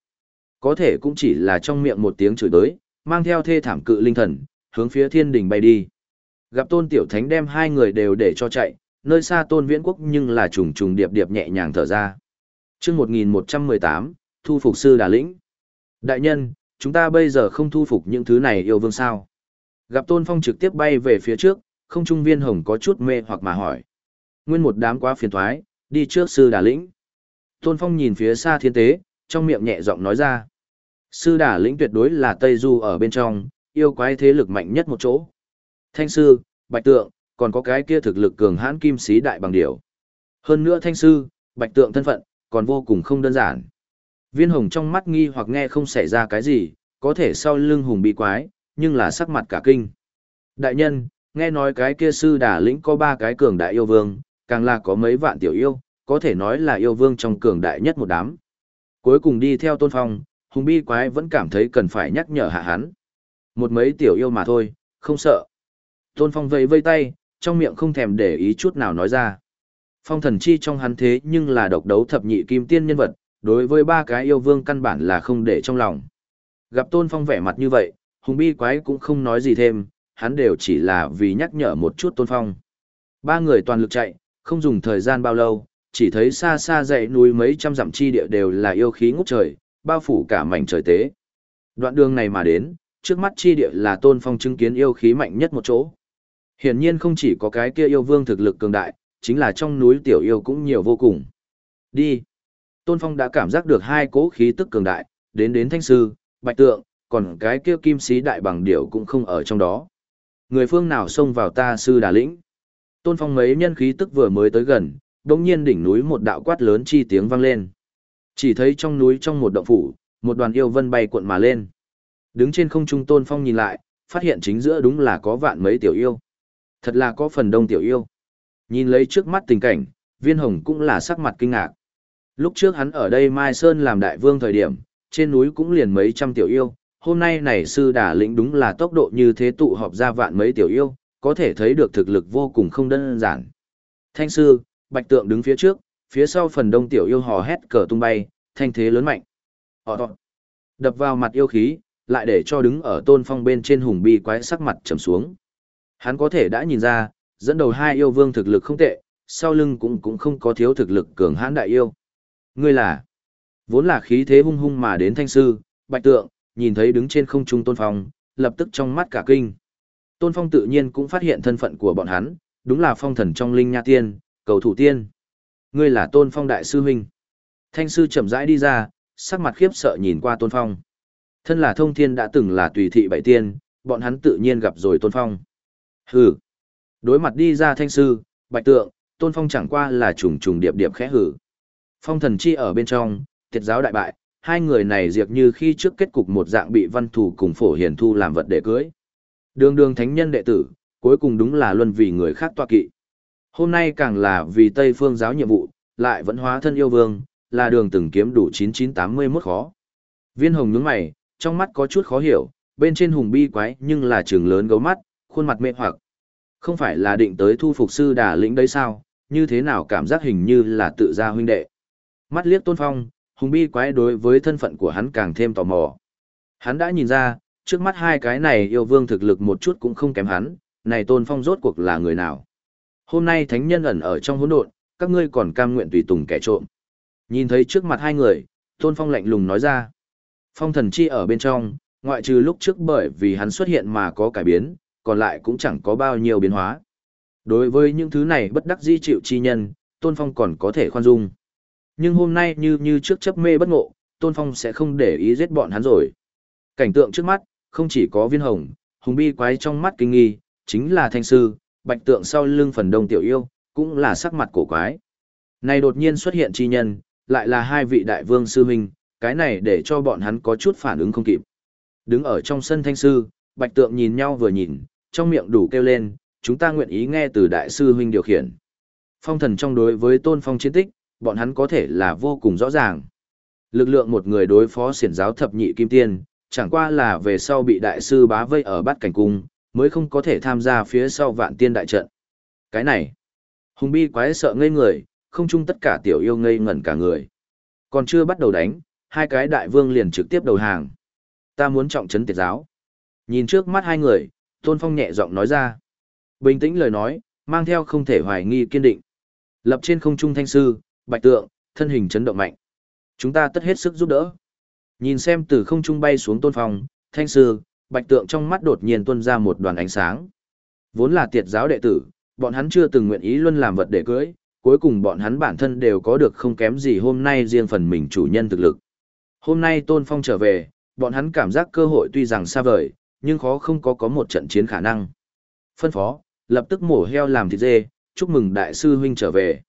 Có thể cũng chỉ là trong miệng một tiếng chửi tới, mang theo thê thảm cự linh thần, hướng phía thiên đình bay đi. Gặp tôn tiểu thánh đem hai người đều để cho chạy, nơi xa tôn viễn quốc nhưng là trùng trùng điệp điệp nhẹ nhàng thở ra. chương 1118, thu phục sư đà lĩnh. Đại nhân, chúng ta bây giờ không thu phục những thứ này yêu vương sao. Gặp tôn phong trực tiếp bay về phía trước, không trung viên hồng có chút mê hoặc mà hỏi. Nguyên một đám quá phiền thoái, đi trước sư đà lĩnh. Tôn phong nhìn phía xa thiên tế, trong miệng nhẹ giọng nói ra. Sư đà lĩnh tuyệt đối là Tây Du ở bên trong, yêu quái thế lực mạnh nhất một chỗ. Thanh sư, bạch tượng, còn có cái kia thực lực cường hãn kim sĩ đại bằng điểu. Hơn nữa thanh sư, bạch tượng thân phận, còn vô cùng không đơn giản. Viên hồng trong mắt nghi hoặc nghe không xảy ra cái gì, có thể sau lưng hùng bị quái, nhưng là sắc mặt cả kinh. Đại nhân, nghe nói cái kia sư đà lĩnh có ba cái cường đại yêu vương, càng là có mấy vạn tiểu yêu, có thể nói là yêu vương trong cường đại nhất một đám. Cuối cùng đi theo tôn phong, hùng bi quái vẫn cảm thấy cần phải nhắc nhở hạ hắn. Một mấy tiểu yêu mà thôi, không sợ. Tôn Phong vây vây tay, trong miệng không thèm để ý chút nào nói ra. Phong thần chi trong hắn thế nhưng là độc đấu thập nhị kim tiên nhân vật, đối với ba cái yêu vương căn bản là không để trong lòng. Gặp Tôn Phong vẻ mặt như vậy, Hùng Bi Quái cũng không nói gì thêm, hắn đều chỉ là vì nhắc nhở một chút Tôn Phong. Ba người toàn lực chạy, không dùng thời gian bao lâu, chỉ thấy xa xa dãy núi mấy trăm dặm chi địa đều là yêu khí ngút trời, bao phủ cả mảnh trời tế. Đoạn đường này mà đến, trước mắt chi địa là tôn phong chứng kiến yêu khí mạnh nhất một chỗ. Hiển nhiên không chỉ có cái kia yêu vương thực lực cường đại, chính là trong núi tiểu yêu cũng nhiều vô cùng. Đi. Tôn phong đã cảm giác được hai cỗ khí tức cường đại, đến đến thanh sư, bạch tượng, còn cái kia kim sĩ đại bằng điểu cũng không ở trong đó. Người phương nào xông vào ta sư đà lĩnh. Tôn phong mấy nhân khí tức vừa mới tới gần, đồng nhiên đỉnh núi một đạo quát lớn chi tiếng vang lên. Chỉ thấy trong núi trong một động phủ, một đoàn yêu vân bay cuộn mà lên. Đứng trên không trung tôn phong nhìn lại, phát hiện chính giữa đúng là có vạn mấy tiểu yêu. Thật là có phần đông tiểu yêu. Nhìn lấy trước mắt tình cảnh, viên hồng cũng là sắc mặt kinh ngạc. Lúc trước hắn ở đây Mai Sơn làm đại vương thời điểm, trên núi cũng liền mấy trăm tiểu yêu, hôm nay này sư đà lĩnh đúng là tốc độ như thế tụ họp ra vạn mấy tiểu yêu, có thể thấy được thực lực vô cùng không đơn giản. Thanh sư, bạch tượng đứng phía trước, phía sau phần đông tiểu yêu hò hét cờ tung bay, thanh thế lớn mạnh. Họ đập vào mặt yêu khí, lại để cho đứng ở tôn phong bên trên hùng bi quái sắc mặt trầm xuống. Hắn có thể đã nhìn ra, dẫn đầu hai yêu vương thực lực không tệ, sau lưng cũng cũng không có thiếu thực lực cường hãn đại yêu. Ngươi là, vốn là khí thế hung hung mà đến thanh sư, bạch tượng, nhìn thấy đứng trên không trung tôn phong, lập tức trong mắt cả kinh. Tôn phong tự nhiên cũng phát hiện thân phận của bọn hắn, đúng là phong thần trong linh nha tiên, cầu thủ tiên. Ngươi là tôn phong đại sư huynh. Thanh sư chậm rãi đi ra, sắc mặt khiếp sợ nhìn qua tôn phong. Thân là thông thiên đã từng là tùy thị bảy tiên, bọn hắn tự nhiên gặp rồi tôn phong. Hừ. Đối mặt đi ra thanh sư, bạch tượng, tôn phong chẳng qua là trùng trùng điệp điệp khẽ hử. Phong thần chi ở bên trong, tiệt giáo đại bại, hai người này diệt như khi trước kết cục một dạng bị văn thủ cùng phổ hiền thu làm vật để cưới. Đường đường thánh nhân đệ tử, cuối cùng đúng là luân vì người khác tọa kỵ. Hôm nay càng là vì Tây phương giáo nhiệm vụ, lại vẫn hóa thân yêu vương, là đường từng kiếm đủ 9981 khó. Viên hồng nhướng mày, trong mắt có chút khó hiểu, bên trên hùng bi quái nhưng là trường lớn gấu mắt, khuôn mặt mê hoặc. Không phải là định tới thu phục sư đà lĩnh đấy sao, như thế nào cảm giác hình như là tự gia huynh đệ. Mắt liếc tôn phong, hùng bi quái đối với thân phận của hắn càng thêm tò mò. Hắn đã nhìn ra, trước mắt hai cái này yêu vương thực lực một chút cũng không kém hắn, này tôn phong rốt cuộc là người nào. Hôm nay thánh nhân ẩn ở trong hỗn độn, các ngươi còn cam nguyện tùy tùng kẻ trộm. Nhìn thấy trước mặt hai người, tôn phong lạnh lùng nói ra. Phong thần chi ở bên trong, ngoại trừ lúc trước bởi vì hắn xuất hiện mà có cải biến, còn lại cũng chẳng có bao nhiêu biến hóa. Đối với những thứ này bất đắc di chịu chi nhân, Tôn Phong còn có thể khoan dung. Nhưng hôm nay như như trước chấp mê bất ngộ, Tôn Phong sẽ không để ý giết bọn hắn rồi. Cảnh tượng trước mắt, không chỉ có viên hồng, hùng bi quái trong mắt kinh nghi, chính là thanh sư, bạch tượng sau lưng phần đông tiểu yêu, cũng là sắc mặt cổ quái. Này đột nhiên xuất hiện chi nhân, lại là hai vị đại vương sư huynh, cái này để cho bọn hắn có chút phản ứng không kịp. Đứng ở trong sân thanh sư, bạch tượng nhìn nhau vừa nhìn, trong miệng đủ kêu lên, chúng ta nguyện ý nghe từ đại sư huynh điều khiển. Phong thần trong đối với tôn phong chiến tích, bọn hắn có thể là vô cùng rõ ràng. Lực lượng một người đối phó siển giáo thập nhị kim tiên, chẳng qua là về sau bị đại sư bá vây ở bát cảnh cung, mới không có thể tham gia phía sau vạn tiên đại trận. Cái này, hùng bi quái sợ ngây người, không chung tất cả tiểu yêu ngây ngẩn cả người. Còn chưa bắt đầu đánh, hai cái đại vương liền trực tiếp đầu hàng. Ta muốn trọng trấn tiệt giáo. Nhìn trước mắt hai người, Tôn Phong nhẹ giọng nói ra. Bình tĩnh lời nói, mang theo không thể hoài nghi kiên định. Lập trên không trung thanh sư, bạch tượng, thân hình chấn động mạnh. Chúng ta tất hết sức giúp đỡ. Nhìn xem từ không trung bay xuống Tôn Phong, thanh sư, bạch tượng trong mắt đột nhiên tuôn ra một đoàn ánh sáng. Vốn là tiệt giáo đệ tử, bọn hắn chưa từng nguyện ý luôn làm vật để cưới, cuối cùng bọn hắn bản thân đều có được không kém gì hôm nay riêng phần mình chủ nhân thực lực. Hôm nay Tôn Phong trở về, bọn hắn cảm giác cơ hội tuy rằng xa vời, nhưng khó không có có một trận chiến khả năng. Phân phó, lập tức mổ heo làm thịt dê, chúc mừng đại sư huynh trở về.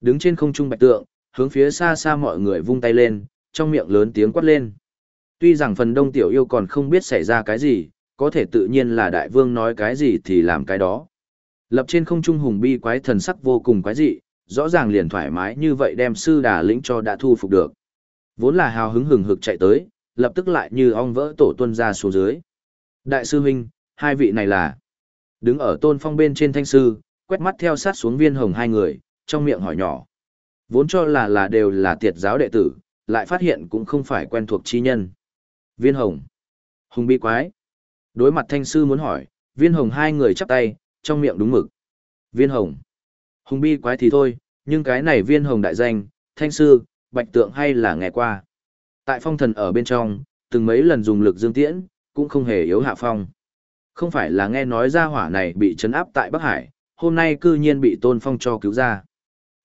Đứng trên không trung bạch tượng, hướng phía xa xa mọi người vung tay lên, trong miệng lớn tiếng quát lên. Tuy rằng phần đông tiểu yêu còn không biết xảy ra cái gì, có thể tự nhiên là đại vương nói cái gì thì làm cái đó. Lập trên không trung hùng bi quái thần sắc vô cùng quái dị, rõ ràng liền thoải mái như vậy đem sư đà lĩnh cho đã thu phục được. Vốn là hào hứng hừng hực chạy tới, lập tức lại như ong vỡ tổ tuân ra xuống dưới. Đại sư huynh, hai vị này là đứng ở tôn phong bên trên thanh sư, quét mắt theo sát xuống viên hồng hai người, trong miệng hỏi nhỏ. Vốn cho là là đều là tiệt giáo đệ tử, lại phát hiện cũng không phải quen thuộc chi nhân. Viên hồng. Hùng bi quái. Đối mặt thanh sư muốn hỏi, viên hồng hai người chắp tay, trong miệng đúng mực. Viên hồng. Hùng bi quái thì thôi, nhưng cái này viên hồng đại danh, thanh sư, bạch tượng hay là nghe qua. Tại phong thần ở bên trong, từng mấy lần dùng lực dương tiễn, cũng không hề yếu hạ phong. Không phải là nghe nói ra hỏa này bị chấn áp tại Bắc Hải, hôm nay cư nhiên bị tôn phong cho cứu ra.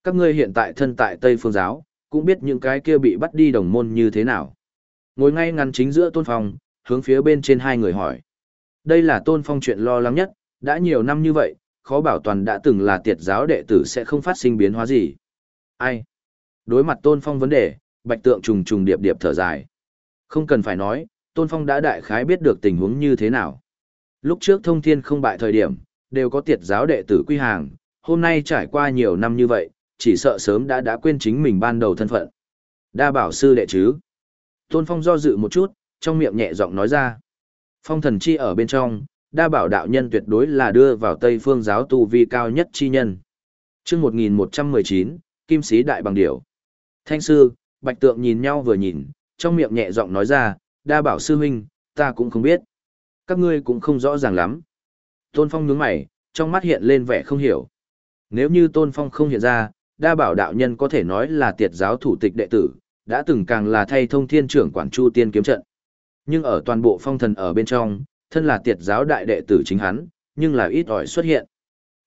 Các ngươi hiện tại thân tại Tây Phương Giáo, cũng biết những cái kia bị bắt đi đồng môn như thế nào. Ngồi ngay ngắn chính giữa tôn phong, hướng phía bên trên hai người hỏi. Đây là tôn phong chuyện lo lắng nhất, đã nhiều năm như vậy, khó bảo toàn đã từng là tiệt giáo đệ tử sẽ không phát sinh biến hóa gì. Ai? Đối mặt tôn phong vấn đề, bạch tượng trùng trùng điệp điệp thở dài. Không cần phải nói, tôn phong đã đại khái biết được tình huống như thế nào. Lúc trước thông thiên không bại thời điểm, đều có tiệt giáo đệ tử quy hàng, hôm nay trải qua nhiều năm như vậy, chỉ sợ sớm đã đã quên chính mình ban đầu thân phận. Đa bảo sư đệ chứ. Tôn phong do dự một chút, trong miệng nhẹ giọng nói ra. Phong thần chi ở bên trong, đa bảo đạo nhân tuyệt đối là đưa vào Tây phương giáo tu vi cao nhất chi nhân. chương 1119, Kim Sĩ Đại Bằng Điểu. Thanh sư, Bạch Tượng nhìn nhau vừa nhìn, trong miệng nhẹ giọng nói ra, đa bảo sư huynh, ta cũng không biết. Các ngươi cũng không rõ ràng lắm. Tôn Phong nhướng mày, trong mắt hiện lên vẻ không hiểu. Nếu như Tôn Phong không hiện ra, đa bảo đạo nhân có thể nói là tiệt giáo thủ tịch đệ tử, đã từng càng là thay thông thiên trưởng quản chu tiên kiếm trận. Nhưng ở toàn bộ phong thần ở bên trong, thân là tiệt giáo đại đệ tử chính hắn, nhưng là ít ỏi xuất hiện.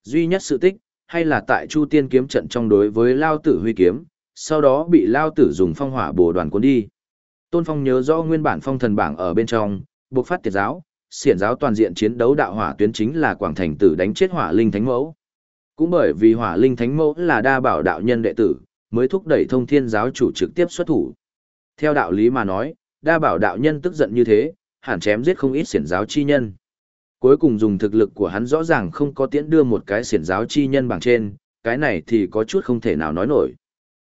Duy nhất sự tích, hay là tại Chu Tiên kiếm trận trong đối với Lao Tử huy kiếm, sau đó bị Lao Tử dùng phong hỏa bổ đoàn cuốn đi. Tôn Phong nhớ rõ nguyên bản phong thần bảng ở bên trong, buộc phát tiệt giáo, xiển giáo toàn diện chiến đấu đạo hỏa tuyến chính là Quảng Thành Tử đánh chết hỏa linh thánh mẫu. Cũng bởi vì hỏa linh thánh mẫu là đa bảo đạo nhân đệ tử, mới thúc đẩy thông thiên giáo chủ trực tiếp xuất thủ. Theo đạo lý mà nói, đa bảo đạo nhân tức giận như thế, hẳn chém giết không ít xiển giáo chi nhân. Cuối cùng dùng thực lực của hắn rõ ràng không có tiễn đưa một cái xiển giáo chi nhân bằng trên, cái này thì có chút không thể nào nói nổi.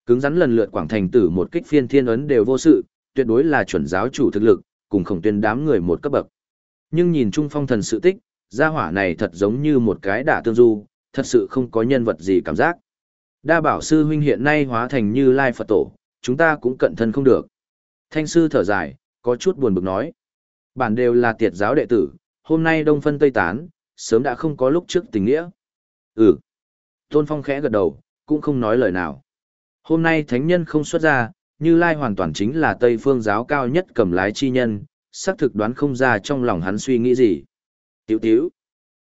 Cứng rắn lần lượt quảng thành tử một kích phiên thiên ấn đều vô sự, tuyệt đối là chuẩn giáo chủ thực lực, cùng khổng tuyên đám người một cấp bậc. Nhưng nhìn Trung Phong thần sự tích, gia hỏa này thật giống như một cái đả tương du, thật sự không có nhân vật gì cảm giác. Đa bảo sư huynh hiện nay hóa thành như lai Phật tổ, chúng ta cũng cận thân không được. Thanh sư thở dài, có chút buồn bực nói. Bản đều là tiệt giáo đệ tử, hôm nay đông phân tây tán, sớm đã không có lúc trước tình nghĩa. Ừ. Tôn Phong khẽ gật đầu, cũng không nói lời nào. Hôm nay thánh nhân không xuất ra, Như Lai hoàn toàn chính là Tây phương giáo cao nhất cầm lái chi nhân, xác thực đoán không ra trong lòng hắn suy nghĩ gì. Tiểu tiểu.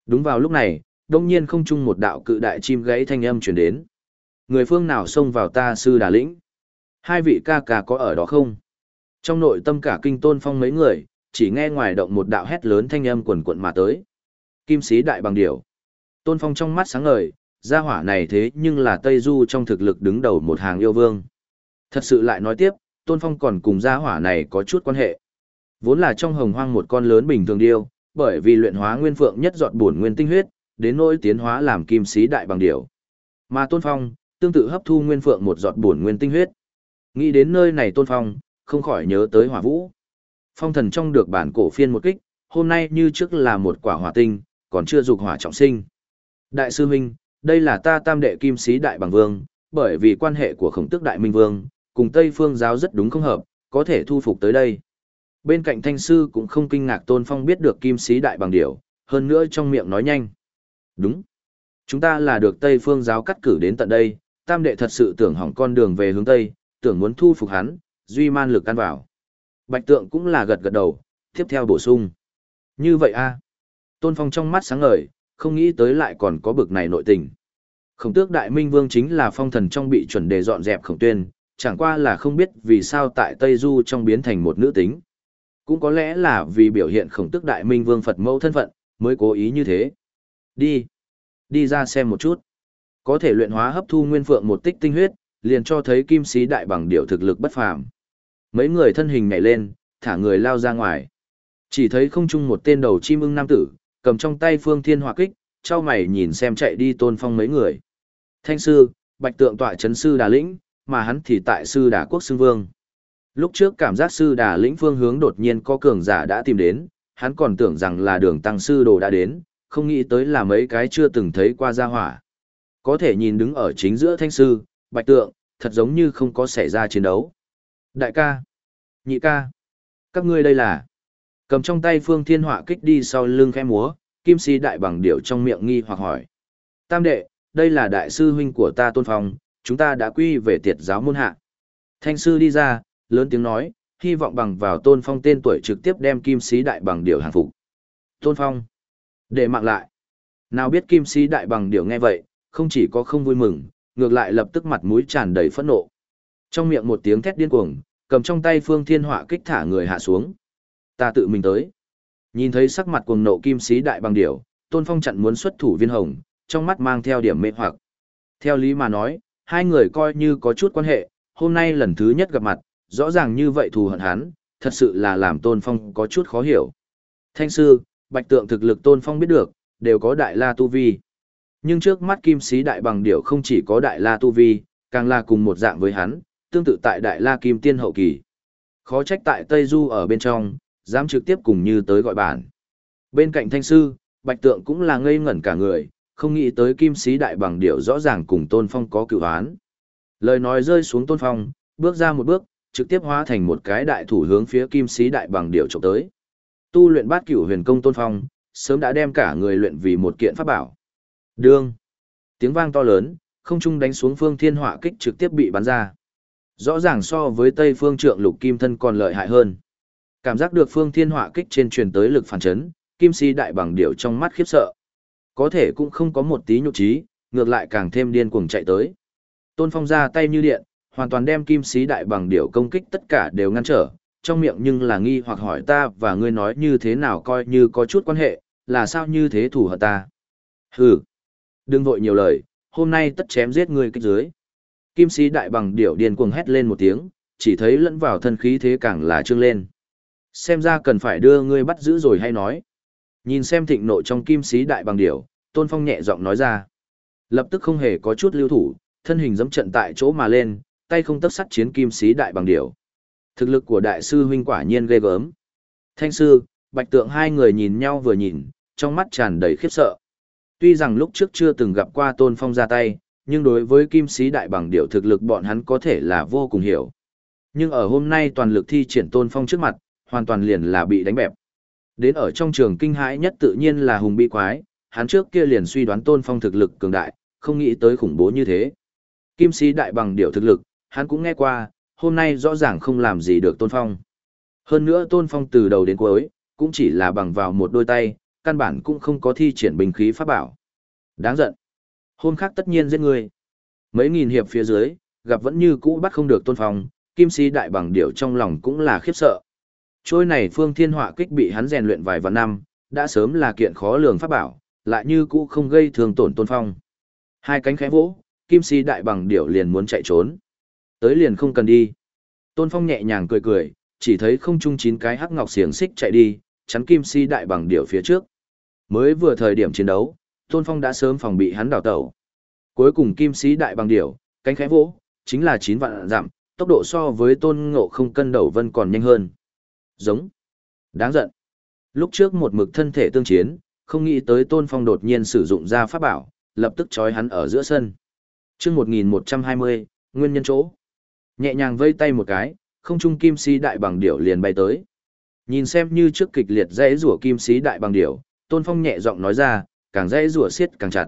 Đúng vào lúc này, đông nhiên không chung một đạo cự đại chim gãy thanh âm truyền đến. Người phương nào xông vào ta sư đà lĩnh? Hai vị ca ca có ở đó không? Trong nội tâm cả kinh tôn phong mấy người, chỉ nghe ngoài động một đạo hét lớn thanh âm quần quận mà tới. Kim sĩ đại bằng điểu. Tôn phong trong mắt sáng ngời, gia hỏa này thế nhưng là Tây Du trong thực lực đứng đầu một hàng yêu vương. Thật sự lại nói tiếp, tôn phong còn cùng gia hỏa này có chút quan hệ. Vốn là trong hồng hoang một con lớn bình thường điêu, bởi vì luyện hóa nguyên phượng nhất giọt bổn nguyên tinh huyết, đến nỗi tiến hóa làm kim sĩ đại bằng điểu. Mà Tôn Phong, tương tự hấp thu nguyên phượng một giọt bổn nguyên tinh huyết. Nghĩ đến nơi này Tôn Phong, không khỏi nhớ tới Hỏa Vũ. Phong thần trong được bản cổ phiên một kích, hôm nay như trước là một quả hỏa tinh, còn chưa dục hỏa trọng sinh. Đại sư huynh, đây là ta tam đệ kim sĩ đại bằng vương, bởi vì quan hệ của khổng tước đại minh vương, cùng Tây phương giáo rất đúng không hợp, có thể thu phục tới đây. Bên cạnh thanh sư cũng không kinh ngạc Tôn Phong biết được kim sĩ đại bằng điểu, hơn nữa trong miệng nói nhanh. Đúng. Chúng ta là được Tây phương giáo cắt cử đến tận đây, tam đệ thật sự tưởng hỏng con đường về hướng Tây, tưởng muốn thu phục hắn, duy man lực ăn vào. Bạch tượng cũng là gật gật đầu, tiếp theo bổ sung. Như vậy a Tôn Phong trong mắt sáng ngời, không nghĩ tới lại còn có bực này nội tình. Khổng tước đại minh vương chính là phong thần trong bị chuẩn đề dọn dẹp khổng tuyên, chẳng qua là không biết vì sao tại Tây Du trong biến thành một nữ tính. Cũng có lẽ là vì biểu hiện khổng tước đại minh vương Phật mẫu thân phận, mới cố ý như thế. Đi. Đi ra xem một chút. Có thể luyện hóa hấp thu nguyên phượng một tích tinh huyết, liền cho thấy kim sĩ đại bằng điệu thực lực bất phàm. Mấy người thân hình nhảy lên, thả người lao ra ngoài. Chỉ thấy không chung một tên đầu chim ưng nam tử, cầm trong tay phương thiên hỏa kích, trao mày nhìn xem chạy đi tôn phong mấy người. Thanh sư, bạch tượng tọa chấn sư đà lĩnh, mà hắn thì tại sư đà quốc xưng vương. Lúc trước cảm giác sư đà lĩnh phương hướng đột nhiên có cường giả đã tìm đến, hắn còn tưởng rằng là đường tăng sư đồ đã đến, không nghĩ tới là mấy cái chưa từng thấy qua gia hỏa. Có thể nhìn đứng ở chính giữa thanh sư, bạch tượng, thật giống như không có xảy ra chiến đấu. Đại ca, nhị ca, các ngươi đây là cầm trong tay phương thiên họa kích đi sau lưng khẽ múa, kim si đại bằng điệu trong miệng nghi hoặc hỏi. Tam đệ, đây là đại sư huynh của ta tôn phong, chúng ta đã quy về tiệt giáo môn hạ. Thanh sư đi ra, lớn tiếng nói, hy vọng bằng vào tôn phong tên tuổi trực tiếp đem kim sĩ đại bằng điệu hàng phục. Tôn phong. Để mạng lại. Nào biết kim sĩ đại bằng điều nghe vậy, không chỉ có không vui mừng, ngược lại lập tức mặt mũi tràn đầy phẫn nộ. Trong miệng một tiếng thét điên cuồng, cầm trong tay phương thiên họa kích thả người hạ xuống. Ta tự mình tới. Nhìn thấy sắc mặt cuồng nộ kim sĩ đại bằng Điểu, tôn phong chặn muốn xuất thủ viên hồng, trong mắt mang theo điểm mê hoặc. Theo lý mà nói, hai người coi như có chút quan hệ, hôm nay lần thứ nhất gặp mặt, rõ ràng như vậy thù hận hắn, thật sự là làm tôn phong có chút khó hiểu. Thanh sư, bạch tượng thực lực tôn phong biết được, đều có đại la tu vi. Nhưng trước mắt kim sĩ đại bằng điểu không chỉ có đại la tu vi, càng là cùng một dạng với hắn, tương tự tại đại la kim tiên hậu kỳ. Khó trách tại Tây Du ở bên trong, dám trực tiếp cùng như tới gọi bản. Bên cạnh thanh sư, bạch tượng cũng là ngây ngẩn cả người, không nghĩ tới kim sĩ đại bằng điểu rõ ràng cùng tôn phong có cựu án. Lời nói rơi xuống tôn phong, bước ra một bước, trực tiếp hóa thành một cái đại thủ hướng phía kim sĩ đại bằng điểu trộm tới. Tu luyện bát cửu huyền công tôn phong, sớm đã đem cả người luyện vì một kiện pháp bảo. Đương. Tiếng vang to lớn, không trung đánh xuống phương thiên hỏa kích trực tiếp bị bắn ra. Rõ ràng so với Tây phương trượng lục kim thân còn lợi hại hơn. Cảm giác được phương thiên hỏa kích trên truyền tới lực phản chấn, kim si đại bằng điểu trong mắt khiếp sợ. Có thể cũng không có một tí nhục trí, ngược lại càng thêm điên cuồng chạy tới. Tôn phong ra tay như điện, hoàn toàn đem kim sĩ đại bằng điểu công kích tất cả đều ngăn trở, trong miệng nhưng là nghi hoặc hỏi ta và ngươi nói như thế nào coi như có chút quan hệ, là sao như thế thủ hận ta. Hừ, đừng vội nhiều lời, hôm nay tất chém giết ngươi kích dưới. Kim sĩ đại bằng điểu điên cuồng hét lên một tiếng, chỉ thấy lẫn vào thân khí thế càng là trương lên. Xem ra cần phải đưa ngươi bắt giữ rồi hay nói. Nhìn xem thịnh nộ trong kim sĩ đại bằng điểu, Tôn Phong nhẹ giọng nói ra. Lập tức không hề có chút lưu thủ, thân hình dẫm trận tại chỗ mà lên, tay không tấp sắt chiến kim sĩ đại bằng điểu. Thực lực của đại sư huynh quả nhiên ghê gớm. Thanh sư, bạch tượng hai người nhìn nhau vừa nhìn, trong mắt tràn đầy khiếp sợ. Tuy rằng lúc trước chưa từng gặp qua tôn phong ra tay, nhưng đối với kim sĩ đại bằng điệu thực lực bọn hắn có thể là vô cùng hiểu. Nhưng ở hôm nay toàn lực thi triển tôn phong trước mặt, hoàn toàn liền là bị đánh bẹp. Đến ở trong trường kinh hãi nhất tự nhiên là hùng bị quái, hắn trước kia liền suy đoán tôn phong thực lực cường đại, không nghĩ tới khủng bố như thế. Kim sĩ đại bằng điệu thực lực, hắn cũng nghe qua, hôm nay rõ ràng không làm gì được Tôn Phong. Hơn nữa Tôn Phong từ đầu đến cuối, cũng chỉ là bằng vào một đôi tay, căn bản cũng không có thi triển bình khí pháp bảo. Đáng giận. Hôm khác tất nhiên giết người. Mấy nghìn hiệp phía dưới, gặp vẫn như cũ bắt không được tôn phong, kim sĩ đại bằng điểu trong lòng cũng là khiếp sợ. Trôi này phương thiên họa kích bị hắn rèn luyện vài vạn năm, đã sớm là kiện khó lường pháp bảo, lại như cũ không gây thương tổn tôn phong. Hai cánh khẽ vỗ, kim sĩ đại bằng điểu liền muốn chạy trốn. Tới liền không cần đi. Tôn phong nhẹ nhàng cười cười, chỉ thấy không trung chín cái hắc ngọc xiềng xích chạy đi, chắn kim si đại bằng điểu phía trước. Mới vừa thời điểm chiến đấu, tôn phong đã sớm phòng bị hắn đào tẩu. Cuối cùng kim sĩ đại bằng điểu, cánh khẽ vỗ, chính là chín vạn giảm, tốc độ so với tôn ngộ không cân đầu vân còn nhanh hơn. Giống. Đáng giận. Lúc trước một mực thân thể tương chiến, không nghĩ tới tôn phong đột nhiên sử dụng ra pháp bảo, lập tức trói hắn ở giữa sân. chương 1120, nguyên nhân chỗ. Nhẹ nhàng vây tay một cái, không trung kim sĩ đại bằng điểu liền bay tới. Nhìn xem như trước kịch liệt dãy rủa kim sĩ đại bằng điểu, tôn phong nhẹ giọng nói ra, càng dãy rủa siết càng chặt.